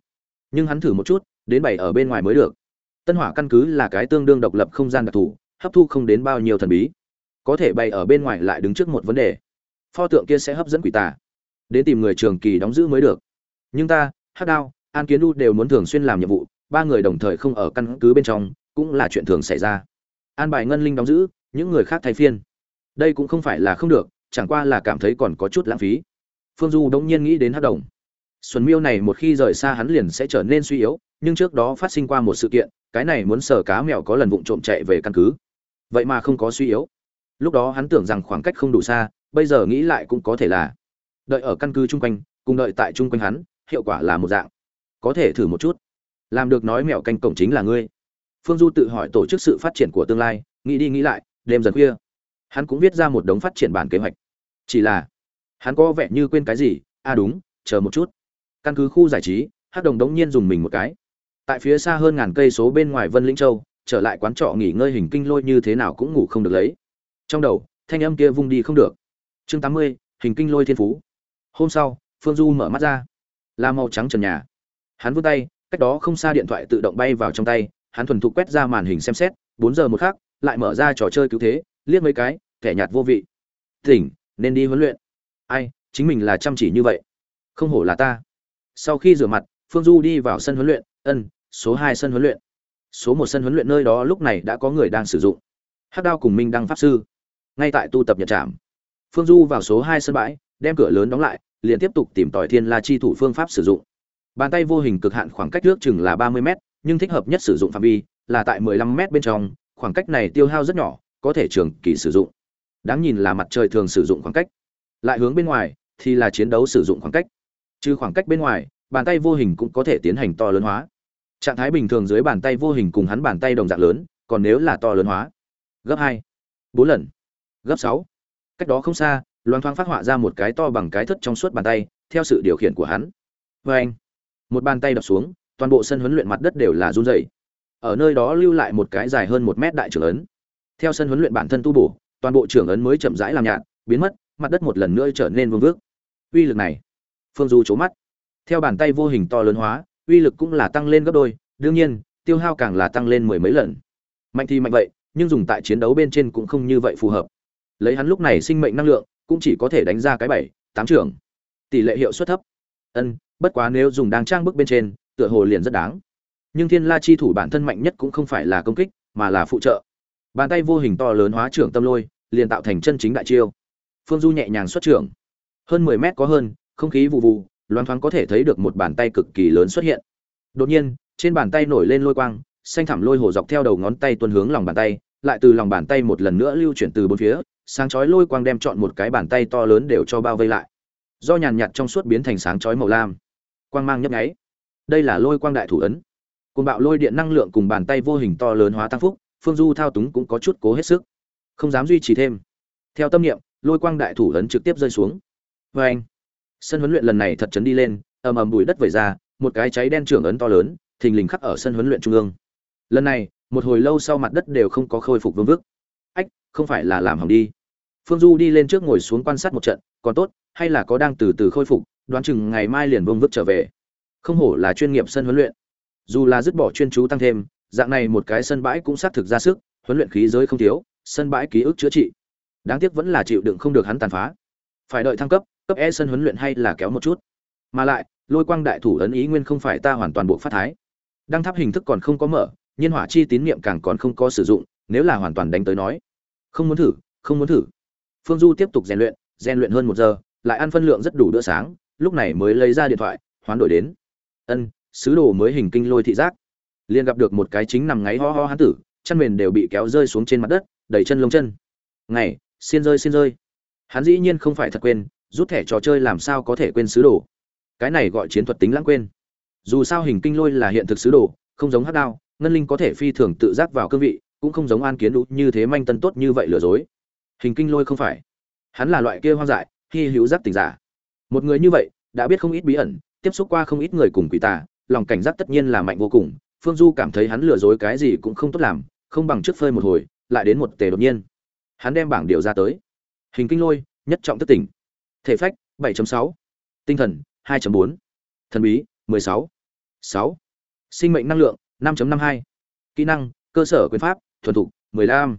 Nhưng hắn thử một chút, đến bảy ở bên ngoài mới được. Tân hỏa căn cứ là cái tương đương độc lập không gian đặc thù, hấp thu không đến bao nhiêu thần bí có thể bày ở bên ngoài lại đứng trước một vấn đề. Pho tượng kia sẽ hấp dẫn quỷ tà. Đến tìm người trường kỳ đóng giữ mới được. Nhưng ta hát đao, an kiến đu đều muốn thường xuyên làm nhiệm vụ, ba người đồng thời không ở căn cứ bên trong, cũng là chuyện thường xảy ra. An bài ngân linh đóng giữ, những người khác thay phiên. Đây cũng không phải là không được, chẳng qua là cảm thấy còn có chút lãng phí. Phương du đông nhiên nghĩ đến hát đồng. Xuân miêu này một khi rời xa hắn liền sẽ trở nên suy yếu, nhưng trước đó phát sinh qua một sự kiện, cái này muốn sờ cá mèo có lần vụng trộm chạy về căn cứ. Vậy mà không có suy yếu lúc đó hắn tưởng rằng khoảng cách không đủ xa, bây giờ nghĩ lại cũng có thể là. Đợi ở căn cứ chung quanh, cùng đợi tại chung quanh hắn, hiệu quả là một dạng. Có thể thử một chút. Làm được nói mẹo canh cổng chính là ngươi. Phương du tự hỏi tổ chức sự phát triển của tương lai, nghĩ đi nghĩ lại, đêm dần khuya. Hắn cũng viết ra một đống phát triển bản kế hoạch. Chỉ là, hắn có vẻ như quên cái gì? À đúng, chờ một chút. Căn cứ khu giải trí hát đồng đống nhiên dùng mình một cái. Tại phía xa hơn ngàn cây số bên ngoài vân lĩnh châu, trở lại quán trọ nghỉ ngơi hình kinh lôi như thế nào cũng ngủ không được lấy trong đầu, thanh âm kia vung đi không được. Chương tám mươi, hình kinh lôi thiên phú. Hôm sau, phương du mở mắt ra. Là màu trắng trần nhà. Hắn vươn tay, cách đó không xa điện thoại tự động bay vào trong tay, hắn thuần thục quét ra màn hình xem xét, bốn giờ một khắc, lại mở ra trò chơi cứu thế, liếc mấy cái, kẻ nhạt vô vị. Tỉnh, nên đi huấn luyện. Ai, chính mình là chăm chỉ như vậy. Không hổ là ta. Sau khi rửa mặt, phương du đi vào sân huấn luyện, ân, số hai sân huấn luyện. Số một sân huấn luyện nơi đó lúc này đã có người đang sử dụng. Hát đao cùng minh đăng pháp sư ngay tại tu tập nhật trạm. Phương du vào số hai sân bãi, đem cửa lớn đóng lại, liền tiếp tục tìm tòi thiên la chi thủ phương pháp sử dụng. Bàn tay vô hình cực hạn khoảng cách trước chừng là ba mươi m nhưng thích hợp nhất sử dụng phạm vi là tại mười lăm m bên trong, khoảng cách này tiêu hao rất nhỏ, có thể trường kỳ sử dụng. Đáng nhìn là mặt trời thường sử dụng khoảng cách. Lại hướng bên ngoài thì là chiến đấu sử dụng khoảng cách. Trừ khoảng cách bên ngoài, bàn tay vô hình cũng có thể tiến hành to lớn hóa. Trạng thái bình thường dưới bàn tay vô hình cùng hắn bàn tay đồng dạng lớn, còn nếu là to lớn hóa. Gấp hai, bốn lần gấp sáu. Cách đó không xa, loan thoáng phát họa ra một cái to bằng cái thất trong suốt bàn tay, theo sự điều khiển của hắn. Vê anh, một bàn tay đập xuống, toàn bộ sân huấn luyện mặt đất đều là run rẩy. Ở nơi đó lưu lại một cái dài hơn một mét đại trưởng ấn. Theo sân huấn luyện bản thân tu bổ, toàn bộ trưởng ấn mới chậm rãi làm nhạt, biến mất, mặt đất một lần nữa trở nên vương vước uy lực này, phương du trố mắt. Theo bàn tay vô hình to lớn hóa, uy lực cũng là tăng lên gấp đôi, đương nhiên, tiêu hao càng là tăng lên mười mấy lần. Mạnh thì mạnh vậy, nhưng dùng tại chiến đấu bên trên cũng không như vậy phù hợp lấy hắn lúc này sinh mệnh năng lượng, cũng chỉ có thể đánh ra cái bảy, tám trưởng tỷ lệ hiệu suất thấp. Ân, bất quá nếu dùng đang trang bức bên trên, tựa hồ liền rất đáng. Nhưng thiên la chi thủ bản thân mạnh nhất cũng không phải là công kích, mà là phụ trợ. Bàn tay vô hình to lớn hóa trưởng tâm lôi, liền tạo thành chân chính đại chiêu. Phương du nhẹ nhàng xuất trưởng. Hơn mười mét có hơn, không khí vụ vụ loan thoáng có thể thấy được một bàn tay cực kỳ lớn xuất hiện. Đột nhiên, trên bàn tay nổi lên lôi quang, xanh thẳm lôi hồ dọc theo đầu ngón tay tuân hướng lòng bàn tay, lại từ lòng bàn tay một lần nữa lưu chuyển từ bốn phía sáng chói lôi quang đem chọn một cái bàn tay to lớn đều cho bao vây lại. Do nhàn nhạt trong suốt biến thành sáng chói màu lam. Quang mang nhấp nháy. Đây là lôi quang đại thủ ấn. Cùng bạo lôi điện năng lượng cùng bàn tay vô hình to lớn hóa tăng phúc, phương du thao túng cũng có chút cố hết sức. Không dám duy trì thêm. Theo tâm niệm, lôi quang đại thủ ấn trực tiếp rơi xuống. Vê anh, sân huấn luyện lần này thật chấn đi lên, ầm ầm bụi đất vẩy ra, một cái cháy đen trưởng ấn to lớn, thình lình khắc ở sân huấn luyện trung ương. Lần này, một hồi lâu sau mặt đất đều không có khôi phục vương vức không phải là làm hỏng đi. Phương du đi lên trước ngồi xuống quan sát một trận, còn tốt, hay là có đang từ từ khôi phục, đoán chừng ngày mai liền vương vứt trở về. Không hổ là chuyên nghiệp sân huấn luyện. Dù là dứt bỏ chuyên chú tăng thêm, dạng này một cái sân bãi cũng xác thực ra sức, huấn luyện khí giới không thiếu, sân bãi ký ức chữa trị. Đáng tiếc vẫn là chịu đựng không được hắn tàn phá. Phải đợi thăng cấp cấp e sân huấn luyện hay là kéo một chút. Mà lại, lôi quang đại thủ ấn ý nguyên không phải ta hoàn toàn bộ phát thái. Đăng tháp hình thức còn không có mở, nhiên hỏa chi tín niệm càng còn không có sử dụng, nếu là hoàn toàn đánh tới nói không muốn thử, không muốn thử. Phương du tiếp tục rèn luyện rèn luyện hơn một giờ, lại ăn phân lượng rất đủ bữa sáng, lúc này mới lấy ra điện thoại, hoán đổi đến. Ân, sứ đồ mới hình kinh lôi thị giác. Liền gặp được một cái chính nằm ngáy ho ho hán tử, chân mền đều bị kéo rơi xuống trên mặt đất, đầy chân lông chân. Ngày xiên rơi xiên rơi. Hắn dĩ nhiên không phải thật quên, rút thẻ trò chơi làm sao có thể quên sứ đồ. Cái này gọi chiến thuật tính lãng quên. Dù sao hình kinh lôi là hiện thực sứ đồ, không giống hát đao, ngân linh có thể phi thường tự giác vào cương vị cũng không giống an kiến đủ như thế manh tân tốt như vậy lừa dối. Hình kinh lôi không phải. Hắn là loại kia hoang dại hy hữu giác tình giả. Một người như vậy đã biết không ít bí ẩn tiếp xúc qua không ít người cùng quỷ tà lòng cảnh giác tất nhiên là mạnh vô cùng. Phương du cảm thấy hắn lừa dối cái gì cũng không tốt làm không bằng trước phơi một hồi lại đến một tề đột nhiên. Hắn đem bảng điều ra tới. Hình kinh lôi nhất trọng thất tỉnh. Thể phách 7.6, tinh thần 2.4, thần bí 16, 6, sinh mệnh năng lượng 5.52, kỹ năng cơ sở quyền pháp thuần thục 15,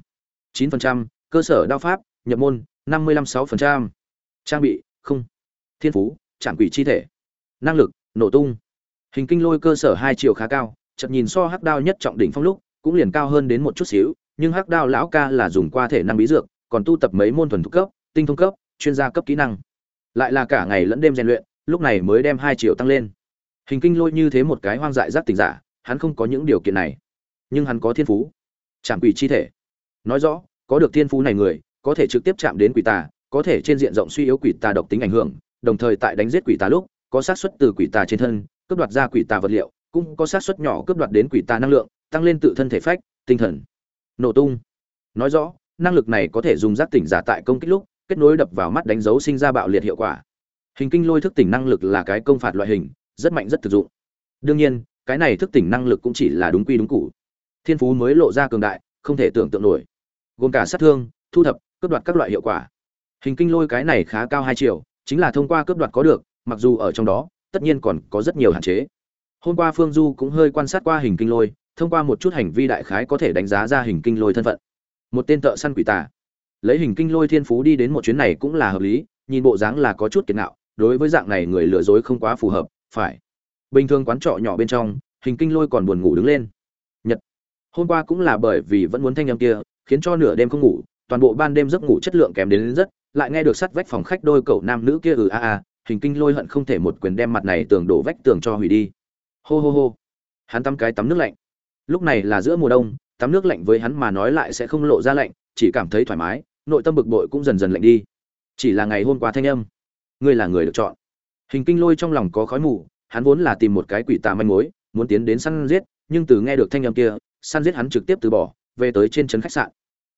9%, cơ sở đao pháp nhập môn 55-6%. trang bị không. Thiên phú trạm quỷ chi thể. Năng lực nổ tung. Hình kinh lôi cơ sở hai chiều khá cao chợt nhìn so hắc đao nhất trọng đỉnh phong lúc cũng liền cao hơn đến một chút xíu nhưng hắc đao lão ca là dùng qua thể năng bí dược còn tu tập mấy môn thuần thục cấp tinh thông cấp chuyên gia cấp kỹ năng. Lại là cả ngày lẫn đêm rèn luyện lúc này mới đem hai triệu tăng lên. Hình kinh lôi như thế một cái hoang dại giác tình giả hắn không có những điều kiện này. Nhưng hắn có thiên phú chạm quỷ chi thể. Nói rõ, có được thiên phú này người, có thể trực tiếp chạm đến quỷ tà, có thể trên diện rộng suy yếu quỷ tà độc tính ảnh hưởng, đồng thời tại đánh giết quỷ tà lúc, có xác suất từ quỷ tà trên thân, cướp đoạt ra quỷ tà vật liệu, cũng có xác suất nhỏ cướp đoạt đến quỷ tà năng lượng, tăng lên tự thân thể phách, tinh thần. Nổ tung. Nói rõ, năng lực này có thể dùng giác tỉnh giả tại công kích lúc, kết nối đập vào mắt đánh dấu sinh ra bạo liệt hiệu quả. Hình kinh lôi thức tỉnh năng lực là cái công phạt loại hình, rất mạnh rất thực dụng. Đương nhiên, cái này thức tỉnh năng lực cũng chỉ là đúng quy đúng cụ thiên phú mới lộ ra cường đại không thể tưởng tượng nổi. Gồm cả sát thương thu thập cướp đoạt các loại hiệu quả. Hình kinh lôi cái này khá cao hai triệu chính là thông qua cướp đoạt có được mặc dù ở trong đó tất nhiên còn có rất nhiều hạn chế. Hôm qua phương du cũng hơi quan sát qua hình kinh lôi thông qua một chút hành vi đại khái có thể đánh giá ra hình kinh lôi thân phận. Một tên thợ săn quỷ tà. Lấy hình kinh lôi thiên phú đi đến một chuyến này cũng là hợp lý nhìn bộ dáng là có chút kiệt nạo, đối với dạng này người lừa dối không quá phù hợp phải. Bình thường quán trọ nhỏ bên trong hình kinh lôi còn buồn ngủ đứng lên hôm qua cũng là bởi vì vẫn muốn thanh âm kia khiến cho nửa đêm không ngủ toàn bộ ban đêm giấc ngủ chất lượng kém đến, đến rất lại nghe được sắt vách phòng khách đôi cậu nam nữ kia ừ a à a hình kinh lôi hận không thể một quyền đem mặt này tường đổ vách tường cho hủy đi. Hô hô hô. Hắn tắm cái tắm nước lạnh. Lúc này là giữa mùa đông tắm nước lạnh với hắn mà nói lại sẽ không lộ ra lạnh chỉ cảm thấy thoải mái nội tâm bực bội cũng dần dần lạnh đi. Chỉ là ngày hôm qua thanh âm. Ngươi là người được chọn. Hình kinh lôi trong lòng có khói mù hắn vốn là tìm một cái quỷ tà manh mối muốn tiến đến săn giết nhưng từ nghe được thanh âm kia săn giết hắn trực tiếp từ bỏ, về tới trên trấn khách sạn.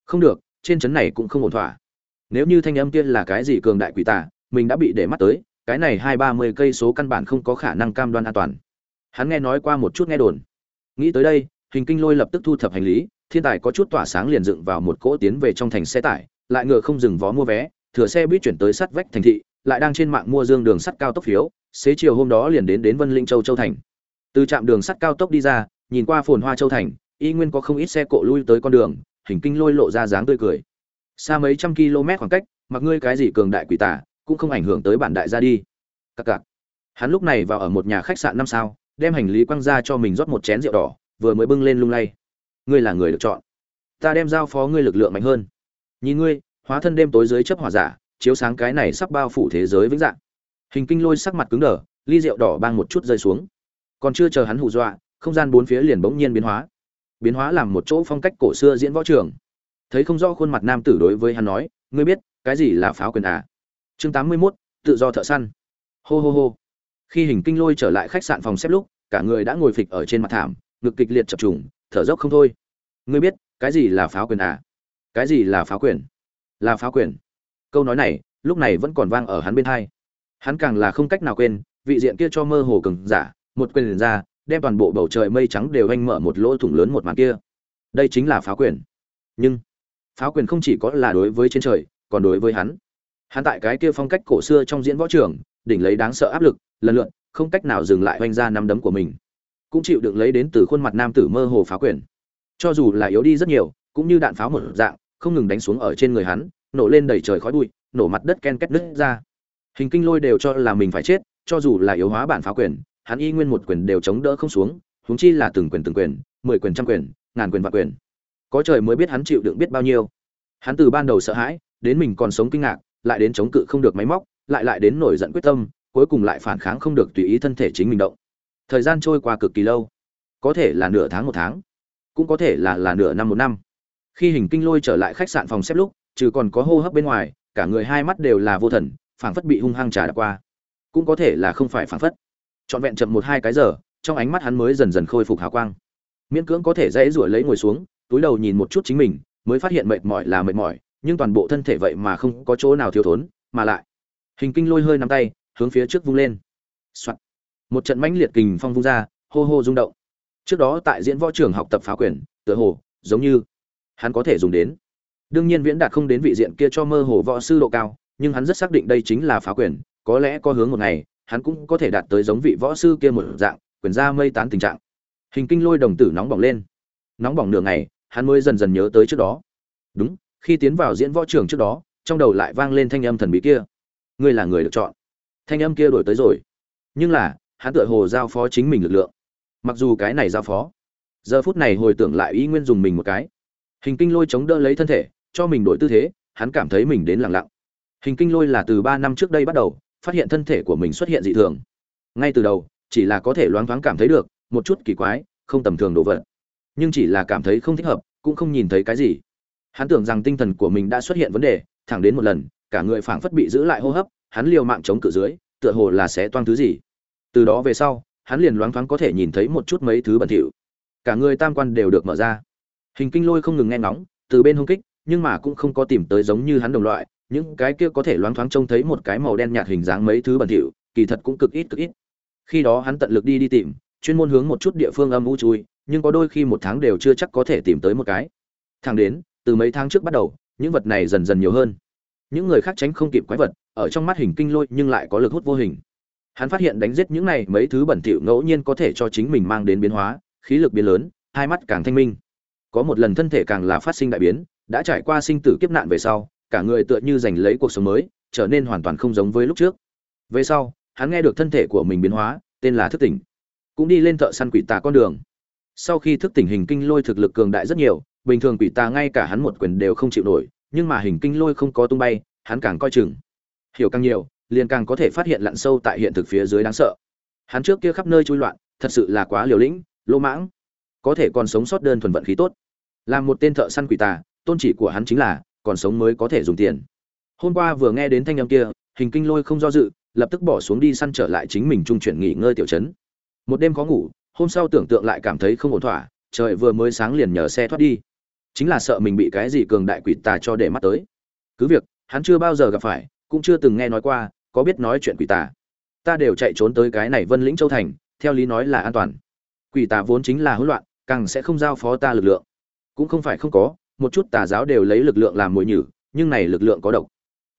Không được, trên trấn này cũng không ổn thỏa. Nếu như thanh âm kia là cái gì cường đại quỷ tà, mình đã bị để mắt tới, cái này hai ba mươi cây số căn bản không có khả năng cam đoan an toàn. Hắn nghe nói qua một chút nghe đồn. Nghĩ tới đây, hình kinh lôi lập tức thu thập hành lý, thiên tài có chút tỏa sáng liền dựng vào một cỗ tiến về trong thành xe tải, lại ngựa không dừng vó mua vé, thừa xe buýt chuyển tới sắt vách thành thị, lại đang trên mạng mua dương đường sắt cao tốc phiếu, xế chiều hôm đó liền đến đến vân linh châu châu thành. Từ trạm đường sắt cao tốc đi ra, nhìn qua phồn hoa châu thành y nguyên có không ít xe cộ lui tới con đường, hình kinh lôi lộ ra dáng tươi cười. Xa mấy trăm km khoảng cách, mặc ngươi cái gì cường đại quỷ tả cũng không ảnh hưởng tới bản đại gia đi. Cặc cặc hắn lúc này vào ở một nhà khách sạn năm sao, đem hành lý quăng ra cho mình rót một chén rượu đỏ, vừa mới bưng lên lung lay. Ngươi là người được chọn. Ta đem giao phó ngươi lực lượng mạnh hơn. Nhìn ngươi, hóa thân đêm tối dưới chấp hỏa giả, chiếu sáng cái này sắp bao phủ thế giới vĩnh dạng. Hình kinh lôi sắc mặt cứng đờ, ly rượu đỏ bang một chút rơi xuống. Còn chưa chờ hắn hù dọa, không gian bốn phía liền bỗng nhiên biến hóa biến hóa làm một chỗ phong cách cổ xưa diễn võ trường. Thấy không rõ khuôn mặt nam tử đối với hắn nói ngươi biết cái gì là pháo quyền à? Chương tám mươi 81, tự do thợ săn. Hô hô hô. Khi hình kinh lôi trở lại khách sạn phòng xếp lúc cả người đã ngồi phịch ở trên mặt thảm ngực kịch liệt chập trùng thở dốc không thôi. Ngươi biết cái gì là pháo quyền à? Cái gì là pháo quyền? Là pháo quyền. Câu nói này lúc này vẫn còn vang ở hắn bên hai. Hắn càng là không cách nào quên vị diện kia cho mơ hồ cường giả một quyền ra đem toàn bộ bầu trời mây trắng đều anh mở một lỗ thủng lớn một màn kia. Đây chính là pháo quyền. Nhưng, pháo quyền không chỉ có là đối với trên trời, còn đối với hắn. Hắn tại cái kia phong cách cổ xưa trong diễn võ trường, đỉnh lấy đáng sợ áp lực, lần lượt, không cách nào dừng lại oanh ra năm đấm của mình. Cũng chịu được lấy đến từ khuôn mặt nam tử mơ hồ pháo quyền. Cho dù là yếu đi rất nhiều, cũng như đạn pháo một dạng, không ngừng đánh xuống ở trên người hắn, nổ lên đầy trời khói bụi, nổ mặt đất ken két nứt ra. Hình kinh lôi đều cho là mình phải chết, cho dù là yếu hóa bản phá quyền hắn y nguyên một quyền đều chống đỡ không xuống, huống chi là từng quyền từng quyền, mười quyền trăm quyền, ngàn quyền vạn quyền. Có trời mới biết hắn chịu đựng biết bao nhiêu. Hắn từ ban đầu sợ hãi, đến mình còn sống kinh ngạc, lại đến chống cự không được máy móc, lại lại đến nổi giận quyết tâm, cuối cùng lại phản kháng không được tùy ý thân thể chính mình động. Thời gian trôi qua cực kỳ lâu. Có thể là nửa tháng một tháng, cũng có thể là là nửa năm một năm. Khi hình kinh lôi trở lại khách sạn phòng xếp lúc, trừ còn có hô hấp bên ngoài, cả người hai mắt đều là vô thần, phảng phất bị hung hăng trà đạp qua. Cũng có thể là không phải phảng phất trọn vẹn chậm một hai cái giờ, trong ánh mắt hắn mới dần dần khôi phục hào quang. Miễn cưỡng có thể dễ rủi lấy ngồi xuống, túi đầu nhìn một chút chính mình, mới phát hiện mệt mỏi là mệt mỏi, nhưng toàn bộ thân thể vậy mà không có chỗ nào thiếu thốn, mà lại. Hình kinh lôi hơi nắm tay, hướng phía trước vung lên、Soạn. một trận mãnh liệt kình phong vung ra, hô hô rung động. Trước đó tại diễn võ trường học tập phá quyền, tựa hồ, giống như, hắn có thể dùng đến. Đương nhiên viễn đạt không đến vị diện kia cho mơ hồ võ sư độ cao, nhưng hắn rất xác định đây chính là phá quyền, có lẽ có hướng một ngày hắn cũng có thể đạt tới giống vị võ sư kia một dạng, quyền ra mây tán tình trạng. Hình kinh lôi đồng tử nóng bỏng lên. Nóng bỏng nửa ngày, hắn mới dần dần nhớ tới trước đó. Đúng, khi tiến vào diễn võ trường trước đó, trong đầu lại vang lên thanh âm thần bí kia. Ngươi là người được chọn. Thanh âm kia đổi tới rồi. Nhưng là, hắn tựa hồ giao phó chính mình lực lượng. Mặc dù cái này giao phó, giờ phút này hồi tưởng lại ý nguyên dùng mình một cái. Hình kinh lôi chống đỡ lấy thân thể, cho mình đổi tư thế, hắn cảm thấy mình đến lặng lặng. Hình kinh lôi là từ ba năm trước đây bắt đầu phát hiện thân thể của mình xuất hiện dị thường. Ngay từ đầu, chỉ là có thể loáng thoáng cảm thấy được, một chút kỳ quái, không tầm thường đồ vật. Nhưng chỉ là cảm thấy không thích hợp, cũng không nhìn thấy cái gì. Hắn tưởng rằng tinh thần của mình đã xuất hiện vấn đề, thẳng đến một lần, cả người phảng phất bị giữ lại hô hấp, hắn liều mạng chống cự dưới, tựa hồ là sẽ toang thứ gì. Từ đó về sau, hắn liền loáng thoáng có thể nhìn thấy một chút mấy thứ bẩn thỉu. Cả người tam quan đều được mở ra. Hình kinh lôi không ngừng nghe ngóng, từ bên hung kích, nhưng mà cũng không có tìm tới giống như hắn đồng loại những cái kia có thể loáng thoáng trông thấy một cái màu đen nhạt hình dáng mấy thứ bẩn thỉu, kỳ thật cũng cực ít cực ít. Khi đó hắn tận lực đi đi tìm, chuyên môn hướng một chút địa phương âm u chui, nhưng có đôi khi một tháng đều chưa chắc có thể tìm tới một cái. Thang đến, từ mấy tháng trước bắt đầu, những vật này dần dần nhiều hơn. Những người khác tránh không kịp quái vật, ở trong mắt hình kinh lôi nhưng lại có lực hút vô hình. Hắn phát hiện đánh giết những này mấy thứ bẩn thỉu ngẫu nhiên có thể cho chính mình mang đến biến hóa, khí lực biến lớn, hai mắt càng thanh minh. Có một lần thân thể càng là phát sinh đại biến, đã trải qua sinh tử kiếp nạn về sau cả người tựa như giành lấy cuộc sống mới, trở nên hoàn toàn không giống với lúc trước. Về sau, hắn nghe được thân thể của mình biến hóa, tên là thức tỉnh, cũng đi lên thợ săn quỷ tà con đường. Sau khi thức tỉnh hình kinh lôi thực lực cường đại rất nhiều, bình thường quỷ tà ngay cả hắn một quyền đều không chịu nổi, nhưng mà hình kinh lôi không có tung bay, hắn càng coi chừng. Hiểu càng nhiều, liền càng có thể phát hiện lặn sâu tại hiện thực phía dưới đáng sợ. Hắn trước kia khắp nơi chui loạn, thật sự là quá liều lĩnh, lỗ mãng. Có thể còn sống sót đơn thuần vận khí tốt. Làm một tên thợ săn quỷ tà, tôn chỉ của hắn chính là còn sống mới có thể dùng tiền. Hôm qua vừa nghe đến thanh âm kia, hình kinh lôi không do dự, lập tức bỏ xuống đi săn trở lại chính mình trung chuyển nghỉ ngơi tiểu trấn. Một đêm khó ngủ, hôm sau tưởng tượng lại cảm thấy không ổn thỏa, trời vừa mới sáng liền nhờ xe thoát đi. Chính là sợ mình bị cái gì cường đại quỷ tà cho để mắt tới. Cứ việc, hắn chưa bao giờ gặp phải, cũng chưa từng nghe nói qua, có biết nói chuyện quỷ tà. Ta đều chạy trốn tới cái này vân lĩnh châu thành, theo lý nói là an toàn. Quỷ tà vốn chính là hỗn loạn, càng sẽ không giao phó ta lực lượng. Cũng không phải không có một chút tà giáo đều lấy lực lượng làm mồi nhử, nhưng này lực lượng có độc.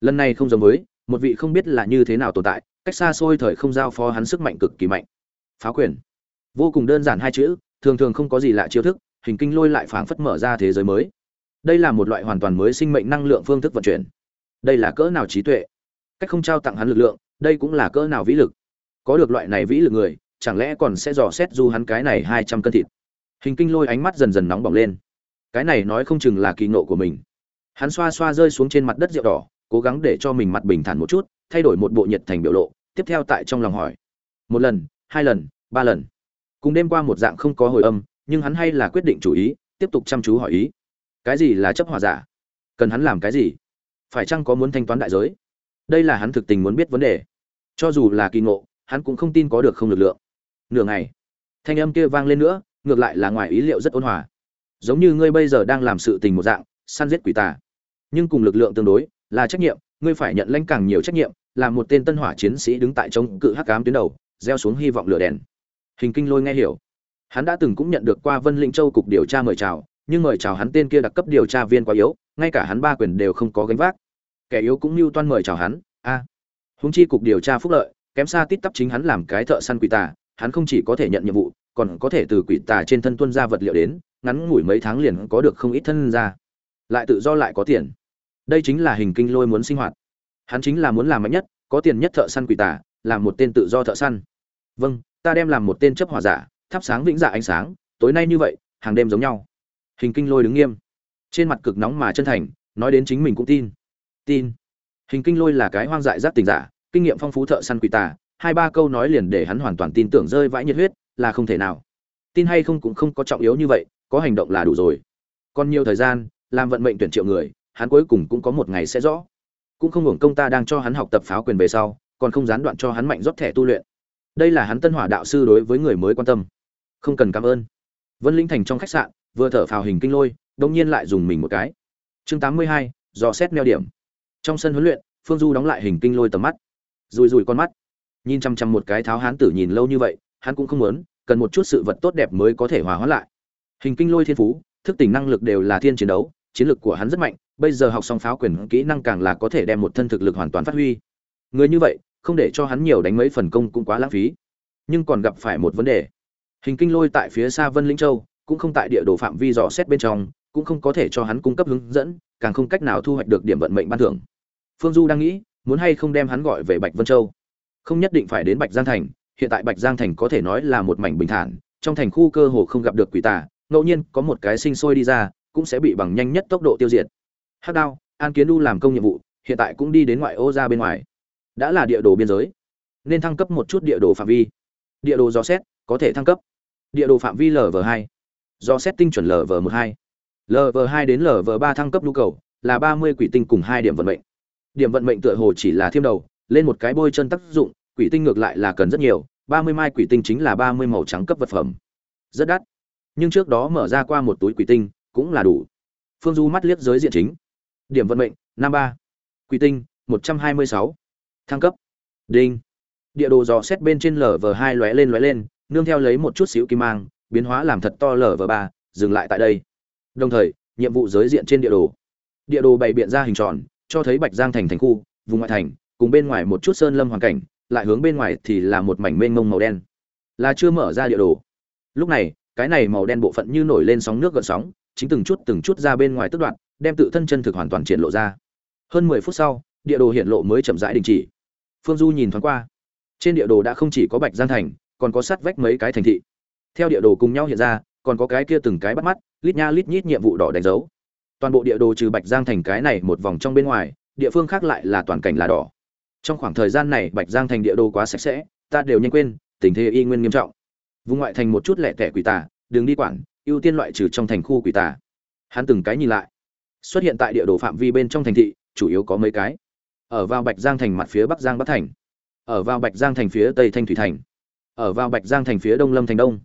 Lần này không giống với, một vị không biết là như thế nào tồn tại, cách xa xôi thời không giao phó hắn sức mạnh cực kỳ mạnh. Phá quyền. Vô cùng đơn giản hai chữ, thường thường không có gì lạ chiêu thức, hình kinh lôi lại phảng phất mở ra thế giới mới. Đây là một loại hoàn toàn mới sinh mệnh năng lượng phương thức vận chuyển. Đây là cỡ nào trí tuệ? Cách không trao tặng hắn lực lượng, đây cũng là cỡ nào vĩ lực? Có được loại này vĩ lực người, chẳng lẽ còn sẽ dò xét du hắn cái này hai trăm cân thịt? Hình kinh lôi ánh mắt dần dần nóng bỏng lên cái này nói không chừng là kỳ nộ của mình. Hắn xoa xoa rơi xuống trên mặt đất rượu đỏ, cố gắng để cho mình mặt bình thản một chút, thay đổi một bộ nhiệt thành biểu lộ, tiếp theo tại trong lòng hỏi. Một lần, hai lần, ba lần. Cùng đêm qua một dạng không có hồi âm, nhưng hắn hay là quyết định chủ ý, tiếp tục chăm chú hỏi ý. Cái gì là chấp hòa giả? Cần hắn làm cái gì? Phải chăng có muốn thanh toán đại giới? Đây là hắn thực tình muốn biết vấn đề. Cho dù là kỳ ngộ, hắn cũng không tin có được không lực lượng. Nửa ngày, thanh âm kia vang lên nữa, ngược lại là ngoài ý liệu rất ôn hòa giống như ngươi bây giờ đang làm sự tình một dạng, săn giết quỷ tà. Nhưng cùng lực lượng tương đối, là trách nhiệm, ngươi phải nhận lãnh càng nhiều trách nhiệm, là một tên tân hỏa chiến sĩ đứng tại chống cự hắc cám tuyến đầu, gieo xuống hy vọng lửa đèn. Hình kinh lôi nghe hiểu. Hắn đã từng cũng nhận được qua vân linh châu cục điều tra mời chào, nhưng mời chào hắn tên kia đặc cấp điều tra viên quá yếu, ngay cả hắn ba quyền đều không có gánh vác. Kẻ yếu cũng mưu toan mời chào hắn, a. À. húng chi cục điều tra phúc lợi, kém xa tít tắp chính hắn làm cái thợ săn quỷ tà, hắn không chỉ có thể nhận nhiệm vụ còn có thể từ quỷ tà trên thân tuân ra vật liệu đến, ngắn ngủi mấy tháng liền có được không ít thân ra. Lại tự do lại có tiền. Đây chính là hình kinh lôi muốn sinh hoạt. Hắn chính là muốn làm mạnh nhất, có tiền nhất thợ săn quỷ tà, làm một tên tự do thợ săn. Vâng ta đem làm một tên chấp hòa giả, thắp sáng vĩnh dạ ánh sáng, tối nay như vậy, hàng đêm giống nhau. Hình kinh lôi đứng nghiêm. Trên mặt cực nóng mà chân thành, nói đến chính mình cũng tin. Tin. Hình kinh lôi là cái hoang dại giác tình giả, kinh nghiệm phong phú thợ săn quỷ tà, hai ba câu nói liền để hắn hoàn toàn tin tưởng rơi vãi nhiệt huyết là không thể nào. Tin hay không cũng không có trọng yếu như vậy, có hành động là đủ rồi. Còn nhiều thời gian, làm vận mệnh tuyển triệu người, hắn cuối cùng cũng có một ngày sẽ rõ. Cũng không hưởng công ta đang cho hắn học tập pháo quyền về sau, còn không gián đoạn cho hắn mạnh rót thẻ tu luyện. Đây là hắn tân hỏa đạo sư đối với người mới quan tâm. Không cần cảm ơn. Vân linh thành trong khách sạn, vừa thở phào hình kinh lôi đông nhiên lại dùng mình một cái. Chương tám mươi hai, dò xét neo điểm. Trong sân huấn luyện, phương du đóng lại hình kinh lôi tầm mắt. Rùi rùi con mắt. Nhìn chăm chăm một cái tháo hán tử nhìn lâu như vậy hắn cũng không muốn, cần một chút sự vật tốt đẹp mới có thể hòa hóa lại. Hình kinh lôi thiên phú, thức tỉnh năng lực đều là thiên chiến đấu, chiến lược của hắn rất mạnh, bây giờ học xong pháo quyền kỹ năng càng là có thể đem một thân thực lực hoàn toàn phát huy. Người như vậy, không để cho hắn nhiều đánh mấy phần công cũng quá lãng phí. Nhưng còn gặp phải một vấn đề. Hình kinh lôi tại phía xa vân linh châu, cũng không tại địa đồ phạm vi dò xét bên trong, cũng không có thể cho hắn cung cấp hướng dẫn, càng không cách nào thu hoạch được điểm vận mệnh ban thưởng. Phương du đang nghĩ, muốn hay không đem hắn gọi về bạch vân châu. Không nhất định phải đến bạch giang thành hiện tại bạch giang thành có thể nói là một mảnh bình thản, trong thành khu cơ hồ không gặp được quỷ tà, ngẫu nhiên có một cái sinh sôi đi ra, cũng sẽ bị bằng nhanh nhất tốc độ tiêu diệt. Hắc đao, an kiến đu làm công nhiệm vụ, hiện tại cũng đi đến ngoại ô ra bên ngoài. Đã là địa đồ biên giới, nên thăng cấp một chút địa đồ phạm vi. Địa đồ dò xét, có thể thăng cấp. Địa đồ phạm vi lv hai do xét tinh chuẩn lv một hai. Lv hai đến lv ba thăng cấp nhu cầu là ba mươi quỷ tinh cùng hai điểm vận mệnh. Điểm vận mệnh tựa hồ chỉ là thêm đầu, lên một cái bôi chân tác dụng quỷ tinh ngược lại là cần rất nhiều, ba mươi mai quỷ tinh chính là ba mươi màu trắng cấp vật phẩm. Rất đắt. Nhưng trước đó mở ra qua một túi quỷ tinh, cũng là đủ. Phương du mắt liếc giới diện chính. Điểm vận mệnh, năm ba. Quỷ tinh, một trăm hai mươi sáu. Thăng cấp. Đinh. Địa đồ dò xét bên trên lv hai lóe lên lóe lên, nương theo lấy một chút xíu kim mang, biến hóa làm thật to lv ba, dừng lại tại đây. Đồng thời, nhiệm vụ giới diện trên địa đồ. Địa đồ bày biện ra hình tròn, cho thấy bạch giang thành thành khu, vùng ngoại thành, cùng bên ngoài một chút sơn lâm hoàn cảnh lại hướng bên ngoài thì là một mảnh mênh mông màu đen. Là chưa mở ra địa đồ. Lúc này, cái này màu đen bộ phận như nổi lên sóng nước gợn sóng, chính từng chút từng chút ra bên ngoài tức đoạn, đem tự thân chân thực hoàn toàn triển lộ ra. Hơn mười phút sau, địa đồ hiện lộ mới chậm rãi đình chỉ. Phương du nhìn thoáng qua. Trên địa đồ đã không chỉ có bạch giang thành, còn có sát vách mấy cái thành thị. Theo địa đồ cùng nhau hiện ra, còn có cái kia từng cái bắt mắt, lít nha lít nhít nhiệm vụ đỏ đánh dấu. Toàn bộ địa đồ trừ bạch giang thành cái này một vòng trong bên ngoài, địa phương khác lại là toàn cảnh là đỏ trong khoảng thời gian này bạch giang thành địa đồ quá sạch sẽ, ta đều nhanh quên, tình thế y nguyên nghiêm trọng. Vùng ngoại thành một chút lẻ tẻ quỷ tà, đừng đi quản, ưu tiên loại trừ trong thành khu quỷ tà. Hắn từng cái nhìn lại, xuất hiện tại địa đồ phạm vi bên trong thành thị, chủ yếu có mấy cái. Ở vào bạch giang thành mặt phía bắc giang bắc thành, ở vào bạch giang thành phía tây thanh thủy thành, ở vào bạch giang thành phía đông lâm thành đông.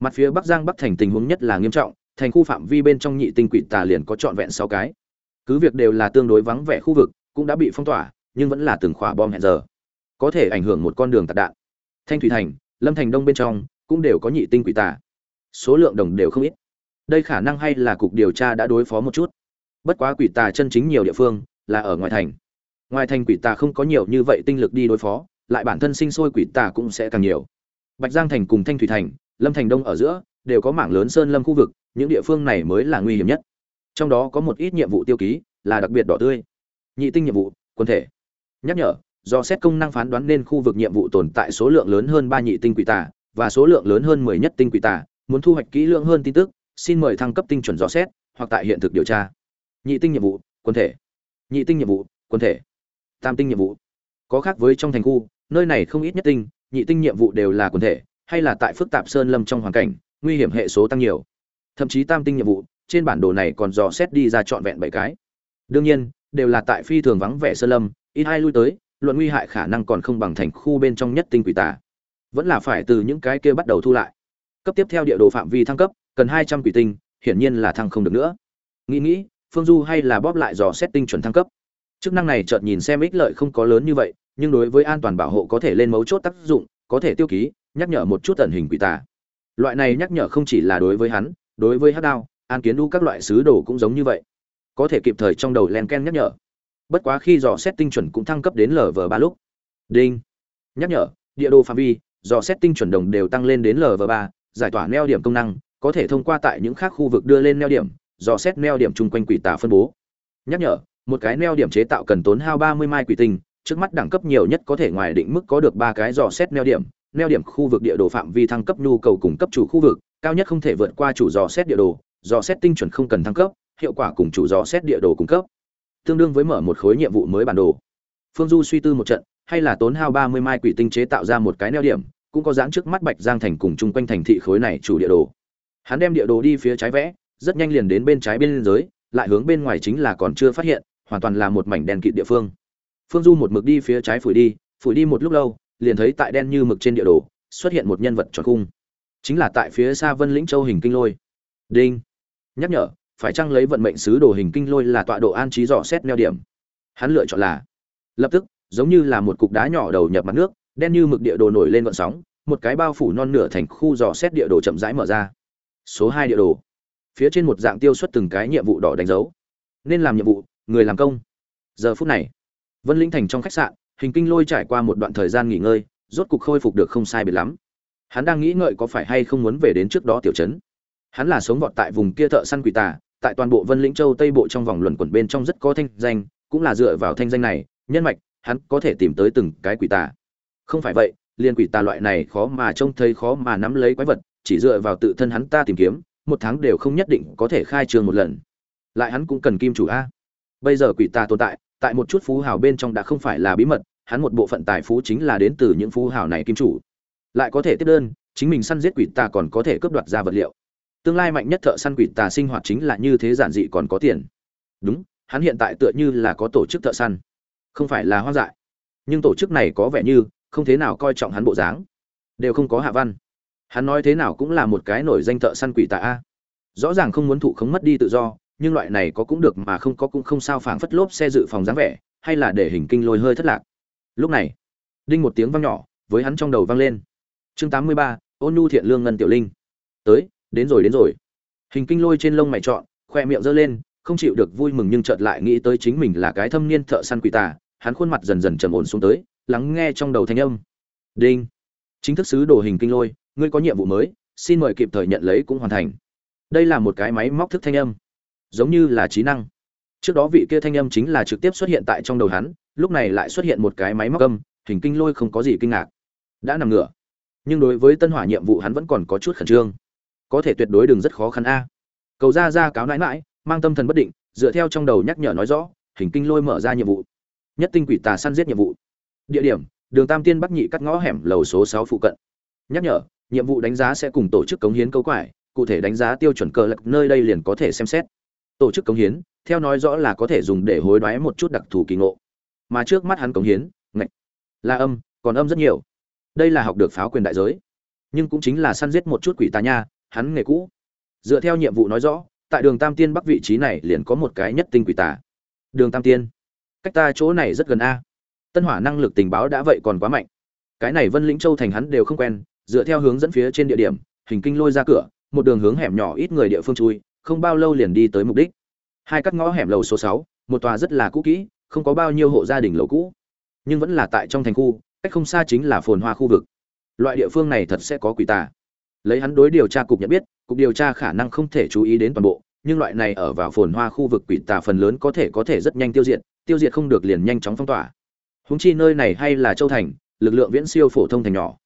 Mặt phía bắc giang bắc thành tình huống nhất là nghiêm trọng, thành khu phạm vi bên trong nhị tinh quỷ tà liền có trọn vẹn sáu cái. Cứ việc đều là tương đối vắng vẻ khu vực, cũng đã bị phong tỏa nhưng vẫn là từng khỏa bom hẹn giờ. Có thể ảnh hưởng một con đường tạt đạn. Thanh thủy thành, lâm thành đông bên trong cũng đều có nhị tinh quỷ tà. Số lượng đồng đều không ít. Đây khả năng hay là cục điều tra đã đối phó một chút. Bất quá quỷ tà chân chính nhiều địa phương là ở ngoài thành. Ngoài thành quỷ tà không có nhiều như vậy tinh lực đi đối phó, lại bản thân sinh sôi quỷ tà cũng sẽ càng nhiều. Bạch giang thành cùng thanh thủy thành, lâm thành đông ở giữa đều có mảng lớn sơn lâm khu vực, những địa phương này mới là nguy hiểm nhất. Trong đó có một ít nhiệm vụ tiêu ký là đặc biệt đỏ tươi. Nhị tinh nhiệm vụ, quân thể nhắc nhở, do xét công năng phán đoán nên khu vực nhiệm vụ tồn tại số lượng lớn hơn ba nhị tinh quỷ tà và số lượng lớn hơn mười nhất tinh quỷ tà. Muốn thu hoạch kỹ lượng hơn tin tức, xin mời thăng cấp tinh chuẩn dò xét, hoặc tại hiện thực điều tra. Nhị tinh nhiệm vụ quân thể. Nhị tinh nhiệm vụ quân thể. Tam tinh nhiệm vụ. Có khác với trong thành khu, nơi này không ít nhất tinh, nhị tinh nhiệm vụ đều là quân thể, hay là tại phức tạp sơn lâm trong hoàn cảnh, nguy hiểm hệ số tăng nhiều. Thậm chí tam tinh nhiệm vụ, trên bản đồ này còn dò xét đi ra trọn vẹn bảy cái. Đương nhiên, đều là tại phi thường vắng vẻ sơn lâm ít ai lui tới, luận nguy hại khả năng còn không bằng thành khu bên trong nhất tinh quỷ tà. Vẫn là phải từ những cái kia bắt đầu thu lại. Cấp tiếp theo địa đồ phạm vi thăng cấp, cần hai trăm quỷ tinh, hiển nhiên là thăng không được nữa. Nghĩ nghĩ, phương du hay là bóp lại dò xét tinh chuẩn thăng cấp. Chức năng này chợt nhìn xem ích lợi không có lớn như vậy, nhưng đối với an toàn bảo hộ có thể lên mấu chốt tác dụng, có thể tiêu ký, nhắc nhở một chút tần hình quỷ tà. Loại này nhắc nhở không chỉ là đối với hắn, đối với hát đao, an kiến đu các loại sứ đồ cũng giống như vậy. Có thể kịp thời trong đầu len ken nhắc nhở bất quá khi dò xét tinh chuẩn cũng thăng cấp đến lv ba lúc. Đinh. Nhắc nhở, địa đồ phạm vi, dò xét tinh chuẩn đồng đều tăng lên đến lv ba, giải tỏa neo điểm công năng, có thể thông qua tại những khác khu vực đưa lên neo điểm, dò xét neo điểm chung quanh quỷ tà phân bố. Nhắc nhở, một cái neo điểm chế tạo cần tốn hao ba mươi mai quỷ tinh, trước mắt đẳng cấp nhiều nhất có thể ngoài định mức có được ba cái dò xét neo điểm. Neo điểm khu vực địa đồ phạm vi thăng cấp nhu cầu cung cấp chủ khu vực, cao nhất không thể vượt qua chủ dò xét địa đồ, dò xét tinh chuẩn không cần thăng cấp, hiệu quả cùng chủ dò xét địa đồ cung cấp tương đương với mở một khối nhiệm vụ mới bản đồ. Phương du suy tư một trận, hay là tốn hao ba mươi mai quỷ tinh chế tạo ra một cái neo điểm, cũng có dáng trước mắt bạch giang thành cùng chung quanh thành thị khối này chủ địa đồ. Hắn đem địa đồ đi phía trái vẽ, rất nhanh liền đến bên trái bên giới lại hướng bên ngoài chính là còn chưa phát hiện, hoàn toàn là một mảnh đen kịt địa phương. Phương du một mực đi phía trái phủi đi phủi đi một lúc lâu, liền thấy tại đen như mực trên địa đồ, xuất hiện một nhân vật tròn khung chính là tại phía xa vân lĩnh châu hình kinh lôi. Đinh. Nhắc nhở phải chăng lấy vận mệnh sứ đồ hình kinh lôi là tọa độ an trí dò xét neo điểm? Hắn lựa chọn là, lập tức, giống như là một cục đá nhỏ đầu nhập mặt nước, đen như mực địa đồ nổi lên vận sóng, một cái bao phủ non nửa thành khu dò xét địa đồ chậm rãi mở ra. Số hai địa đồ. Phía trên một dạng tiêu xuất từng cái nhiệm vụ đỏ đánh dấu. Nên làm nhiệm vụ, người làm công. Giờ phút này, vân lĩnh thành trong khách sạn, hình kinh lôi trải qua một đoạn thời gian nghỉ ngơi, rốt cục khôi phục được không sai biệt lắm. Hắn đang nghĩ ngợi có phải hay không muốn về đến trước đó tiểu trấn. Hắn là sống vọt tại vùng kia thợ săn quỷ tà tại toàn bộ vân lĩnh châu tây bộ trong vòng luẩn quẩn bên trong rất có thanh danh, cũng là dựa vào thanh danh này, nhân mạch, hắn có thể tìm tới từng cái quỷ tà. Không phải vậy, liên quỷ tà loại này khó mà trông thấy, khó mà nắm lấy quái vật, chỉ dựa vào tự thân hắn ta tìm kiếm, một tháng đều không nhất định có thể khai trường một lần. Lại hắn cũng cần kim chủ a. Bây giờ quỷ tà tồn tại tại một chút phú hào bên trong đã không phải là bí mật, hắn một bộ phận tài phú chính là đến từ những phú hào này kim chủ. Lại có thể tiếp đơn, chính mình săn giết quỷ tà còn có thể cướp đoạt ra vật liệu tương lai mạnh nhất thợ săn quỷ tà sinh hoạt chính là như thế giản dị còn có tiền. Đúng, hắn hiện tại tựa như là có tổ chức thợ săn. Không phải là hoang dại. Nhưng tổ chức này có vẻ như không thế nào coi trọng hắn bộ dáng. Đều không có hạ văn. Hắn nói thế nào cũng là một cái nổi danh thợ săn quỷ tà a. Rõ ràng không muốn thụ không mất đi tự do, nhưng loại này có cũng được mà không có cũng không sao phảng phất lốp xe dự phòng dáng vẻ, hay là để hình kinh lôi hơi thất lạc. Lúc này, đinh một tiếng vang nhỏ, với hắn trong đầu vang lên. Chương tám mươi ba, ôn nhu thiện lương ngân tiểu linh. Tới đến rồi đến rồi. Hình kinh lôi trên lông mày trọn, khoe miệng giơ lên, không chịu được vui mừng nhưng chợt lại nghĩ tới chính mình là cái thâm niên thợ săn quỷ tà, hắn khuôn mặt dần dần trầm ổn xuống tới, lắng nghe trong đầu thanh âm. Đinh. Chính thức sứ đồ hình kinh lôi, ngươi có nhiệm vụ mới, xin mời kịp thời nhận lấy cũng hoàn thành. Đây là một cái máy móc thức thanh âm. Giống như là trí năng. Trước đó vị kia thanh âm chính là trực tiếp xuất hiện tại trong đầu hắn, lúc này lại xuất hiện một cái máy móc âm, hình kinh lôi không có gì kinh ngạc. Đã nằm ngửa. Nhưng đối với tân hỏa nhiệm vụ hắn vẫn còn có chút khẩn trương có thể tuyệt đối đừng rất khó khăn a. Cầu ra ra cáo nãi mãi mang tâm thần bất định, dựa theo trong đầu nhắc nhở nói rõ, hình kinh lôi mở ra nhiệm vụ. Nhất tinh quỷ tà săn giết nhiệm vụ. Địa điểm, đường tam tiên bắc nhị cắt ngõ hẻm lầu số sáu phụ cận. Nhắc nhở, nhiệm vụ đánh giá sẽ cùng tổ chức cống hiến câu quải, cụ thể đánh giá tiêu chuẩn cờ lạc nơi đây liền có thể xem xét. Tổ chức cống hiến, theo nói rõ là có thể dùng để hối đoái một chút đặc thù kỳ ngộ. Mà trước mắt hắn cống hiến, ngạch, là âm, còn âm rất nhiều. Đây là học được pháo quyền đại giới. Nhưng cũng chính là săn giết một chút quỷ tà nha hắn nghề cũ. Dựa theo nhiệm vụ nói rõ, tại đường tam tiên bắc vị trí này liền có một cái nhất tinh quỷ tà. Đường tam tiên, cách ta chỗ này rất gần a. Tân hỏa năng lực tình báo đã vậy còn quá mạnh. Cái này vân lĩnh châu thành hắn đều không quen, dựa theo hướng dẫn phía trên địa điểm, hình kinh lôi ra cửa, một đường hướng hẻm nhỏ ít người địa phương chui, không bao lâu liền đi tới mục đích. Hai cắt ngõ hẻm lầu số sáu, một tòa rất là cũ kỹ, không có bao nhiêu hộ gia đình lầu cũ, nhưng vẫn là tại trong thành khu, cách không xa chính là phồn hoa khu vực. Loại địa phương này thật sẽ có quỷ tà lấy hắn đối điều tra cục nhận biết, cục điều tra khả năng không thể chú ý đến toàn bộ, nhưng loại này ở vào phồn hoa khu vực quỷ tà phần lớn có thể có thể rất nhanh tiêu diệt tiêu diệt không được liền nhanh chóng phong tỏa. Húng chi nơi này hay là châu thành, lực lượng viễn siêu phổ thông thành nhỏ.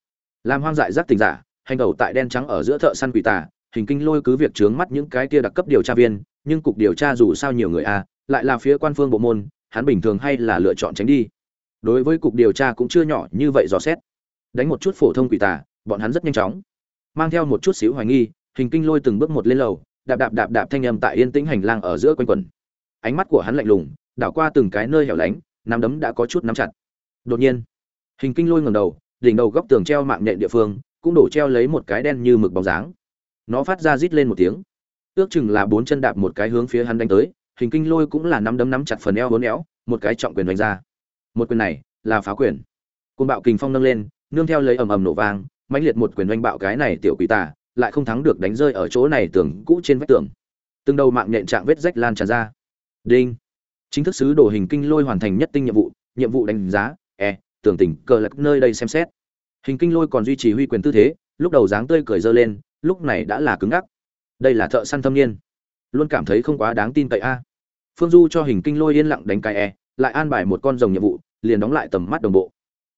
Làm hoang dại giác tình giả, hành đầu tại đen trắng ở giữa thợ săn quỷ tà, hình kinh lôi cứ việc trướng mắt những cái kia đặc cấp điều tra viên, nhưng cục điều tra dù sao nhiều người a, lại là phía quan phương bộ môn, hắn bình thường hay là lựa chọn tránh đi. Đối với cục điều tra cũng chưa nhỏ như vậy dò xét. Đánh một chút phổ thông quỷ tà, bọn hắn rất nhanh chóng mang theo một chút xíu hoài nghi, hình kinh lôi từng bước một lên lầu, đạp đạp đạp đạp thanh âm tại yên tĩnh hành lang ở giữa quanh quần ánh mắt của hắn lạnh lùng, đảo qua từng cái nơi hẻo lánh, nắm đấm đã có chút nắm chặt. Đột nhiên, hình kinh lôi ngẩng đầu, đỉnh đầu góc tường treo mạng nhện địa phương, cũng đổ treo lấy một cái đen như mực bóng dáng. Nó phát ra rít lên một tiếng. Ước chừng là bốn chân đạp một cái hướng phía hắn đánh tới, hình kinh lôi cũng là nắm đấm nắm chặt phần eo hốn éo, một cái trọng quyền đánh ra. Một quyền này là phá quyền. Côn bạo kình phong nâng lên, nương theo lấy ầm ầm nổ vang mãnh liệt một quyền oanh bạo cái này tiểu quỷ tà, lại không thắng được đánh rơi ở chỗ này tường cũ trên vách tường. Từng đầu mạng nhện trạng vết rách lan tràn ra. Đinh. Chính thức sứ đồ hình kinh lôi hoàn thành nhất tinh nhiệm vụ nhiệm vụ đánh giá e tưởng tỉnh cờ lật nơi đây xem xét. Hình kinh lôi còn duy trì huy quyền tư thế, lúc đầu dáng tươi cười dơ lên, lúc này đã là cứng ngắc. Đây là thợ săn thâm niên. Luôn cảm thấy không quá đáng tin cậy a. Phương du cho hình kinh lôi yên lặng đánh cái e lại an bài một con rồng nhiệm vụ, liền đóng lại tầm mắt đồng bộ.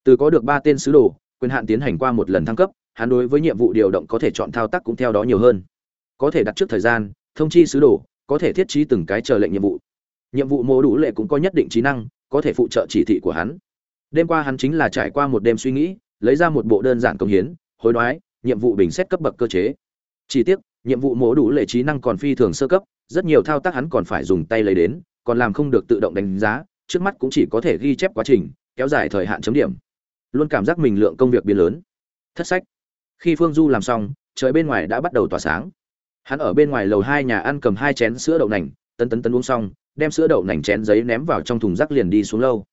Từ có được ba tên sứ đồ quyền hạn tiến hành qua một lần thăng cấp, hắn đối với nhiệm vụ điều động có thể chọn thao tác cũng theo đó nhiều hơn. Có thể đặt trước thời gian, thông chi sứ đồ, có thể thiết trí từng cái chờ lệnh nhiệm vụ. Nhiệm vụ mô đủ lệ cũng có nhất định trí năng, có thể phụ trợ chỉ thị của hắn. Đêm qua hắn chính là trải qua một đêm suy nghĩ, lấy ra một bộ đơn giản công hiến, hối đoái, nhiệm vụ bình xét cấp bậc cơ chế. Chi tiết nhiệm vụ mổ đủ lệ trí năng còn phi thường sơ cấp, rất nhiều thao tác hắn còn phải dùng tay lấy đến, còn làm không được tự động đánh giá, trước mắt cũng chỉ có thể ghi chép quá trình, kéo dài thời hạn chấm điểm luôn cảm giác mình lượng công việc biến lớn. Thất sách. Khi phương du làm xong, trời bên ngoài đã bắt đầu tỏa sáng. Hắn ở bên ngoài lầu hai nhà ăn cầm hai chén sữa đậu nành, tấn tấn tấn uống xong, đem sữa đậu nành chén giấy ném vào trong thùng rác liền đi xuống lâu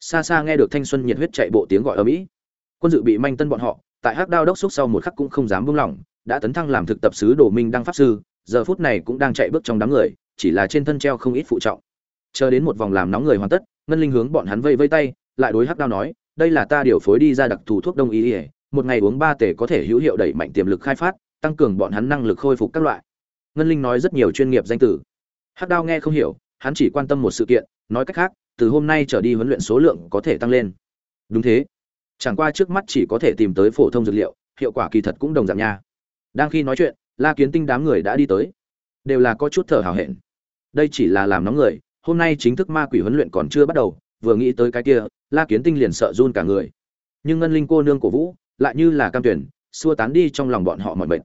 xa xa nghe được thanh xuân nhiệt huyết chạy bộ tiếng gọi ở mỹ. Quân dự bị manh tân bọn họ, tại hắc đao đốc xúc sau một khắc cũng không dám buông lỏng, đã tấn thăng làm thực tập sứ đồ minh đăng pháp sư, giờ phút này cũng đang chạy bước trong đám người, chỉ là trên thân treo không ít phụ trọng. Chờ đến một vòng làm nóng người hoàn tất, ngân linh hướng bọn hắn vây vây tay, lại đối hắc đao nói đây là ta điều phối đi ra đặc thù thuốc đông y ỉa, một ngày uống ba tể có thể hữu hiệu đẩy mạnh tiềm lực khai phát, tăng cường bọn hắn năng lực khôi phục các loại. Ngân linh nói rất nhiều chuyên nghiệp danh từ. Hắc đao nghe không hiểu, hắn chỉ quan tâm một sự kiện, nói cách khác, từ hôm nay trở đi huấn luyện số lượng có thể tăng lên. Đúng thế. Chẳng qua trước mắt chỉ có thể tìm tới phổ thông dược liệu, hiệu quả kỳ thật cũng đồng dạng nha. Đang khi nói chuyện, la kiến tinh đám người đã đi tới. Đều là có chút thở hào hẹn. Đây chỉ là làm nóng người, hôm nay chính thức ma quỷ huấn luyện còn chưa bắt đầu, vừa nghĩ tới cái kia la kiến tinh liền sợ run cả người. Nhưng ngân linh cô nương cổ vũ, lại như là cam tuyển, xua tán đi trong lòng bọn họ mọi bệnh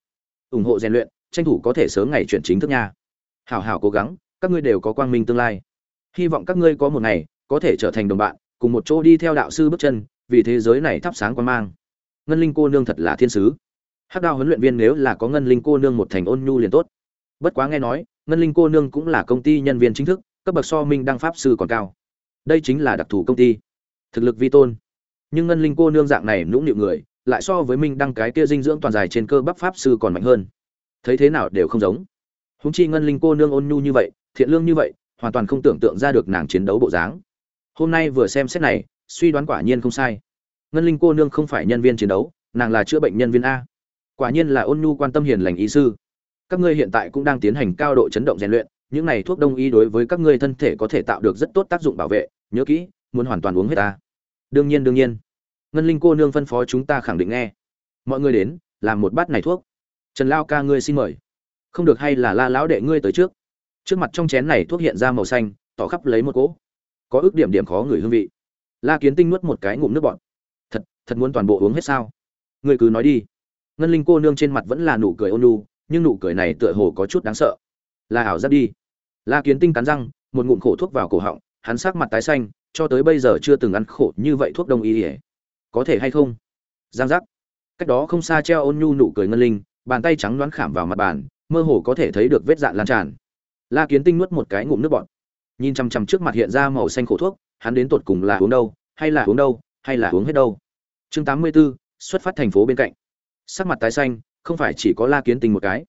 ủng hộ rèn luyện, tranh thủ có thể sớm ngày chuyển chính thức nha. Hảo hảo cố gắng, các ngươi đều có quang minh tương lai. Hy vọng các ngươi có một ngày, có thể trở thành đồng bạn, cùng một chỗ đi theo đạo sư bước chân, vì thế giới này thắp sáng quan mang. Ngân linh cô nương thật là thiên sứ. Hát đao huấn luyện viên nếu là có ngân linh cô nương một thành ôn nhu liền tốt. Bất quá nghe nói, ngân linh cô nương cũng là công ty nhân viên chính thức, cấp bậc so minh đăng pháp sư còn cao. Đây chính là đặc thù công ty thực lực vi tôn. Nhưng ngân linh cô nương dạng này nũng nịu người, lại so với minh đăng cái kia dinh dưỡng toàn dài trên cơ bắp pháp sư còn mạnh hơn. Thấy thế nào đều không giống. Húng chi ngân linh cô nương ôn nhu như vậy, thiện lương như vậy, hoàn toàn không tưởng tượng ra được nàng chiến đấu bộ dáng. Hôm nay vừa xem xét này, suy đoán quả nhiên không sai. Ngân linh cô nương không phải nhân viên chiến đấu, nàng là chữa bệnh nhân viên a. Quả nhiên là ôn nhu quan tâm hiền lành ý sư. Các ngươi hiện tại cũng đang tiến hành cao độ chấn động rèn luyện, những này thuốc đông y đối với các ngươi thân thể có thể tạo được rất tốt tác dụng bảo vệ, nhớ kỹ, muốn hoàn toàn uống hết ta đương nhiên đương nhiên. Ngân linh cô nương phân phó chúng ta khẳng định nghe. Mọi người đến, làm một bát này thuốc. Trần lao ca ngươi xin mời. Không được hay là la lão đệ ngươi tới trước. Trước mặt trong chén này thuốc hiện ra màu xanh, tỏ khắp lấy một cỗ. Có ước điểm điểm khó người hương vị. La kiến tinh nuốt một cái ngụm nước bọt. Thật thật muốn toàn bộ uống hết sao? Ngươi cứ nói đi. Ngân linh cô nương trên mặt vẫn là nụ cười ôn nhu, nhưng nụ cười này tựa hồ có chút đáng sợ. Là ảo giác đi. La kiến tinh cắn răng, một ngụm khổ thuốc vào cổ họng, hắn sắc mặt tái xanh cho tới bây giờ chưa từng ăn khổ như vậy thuốc đông y ỉa. Có thể hay không? Giang giác. Cách đó không xa treo ôn nhu nụ cười ngân linh bàn tay trắng đoán khảm vào mặt bàn mơ hồ có thể thấy được vết dạn lan tràn. La kiến tinh nuốt một cái ngụm nước bọt. Nhìn chằm chằm trước mặt hiện ra màu xanh khổ thuốc hắn đến tột cùng là uống đâu hay là uống đâu hay là uống hết đâu? Chương 84, xuất phát thành phố bên cạnh. Sắc mặt tái xanh không phải chỉ có la kiến tinh một cái.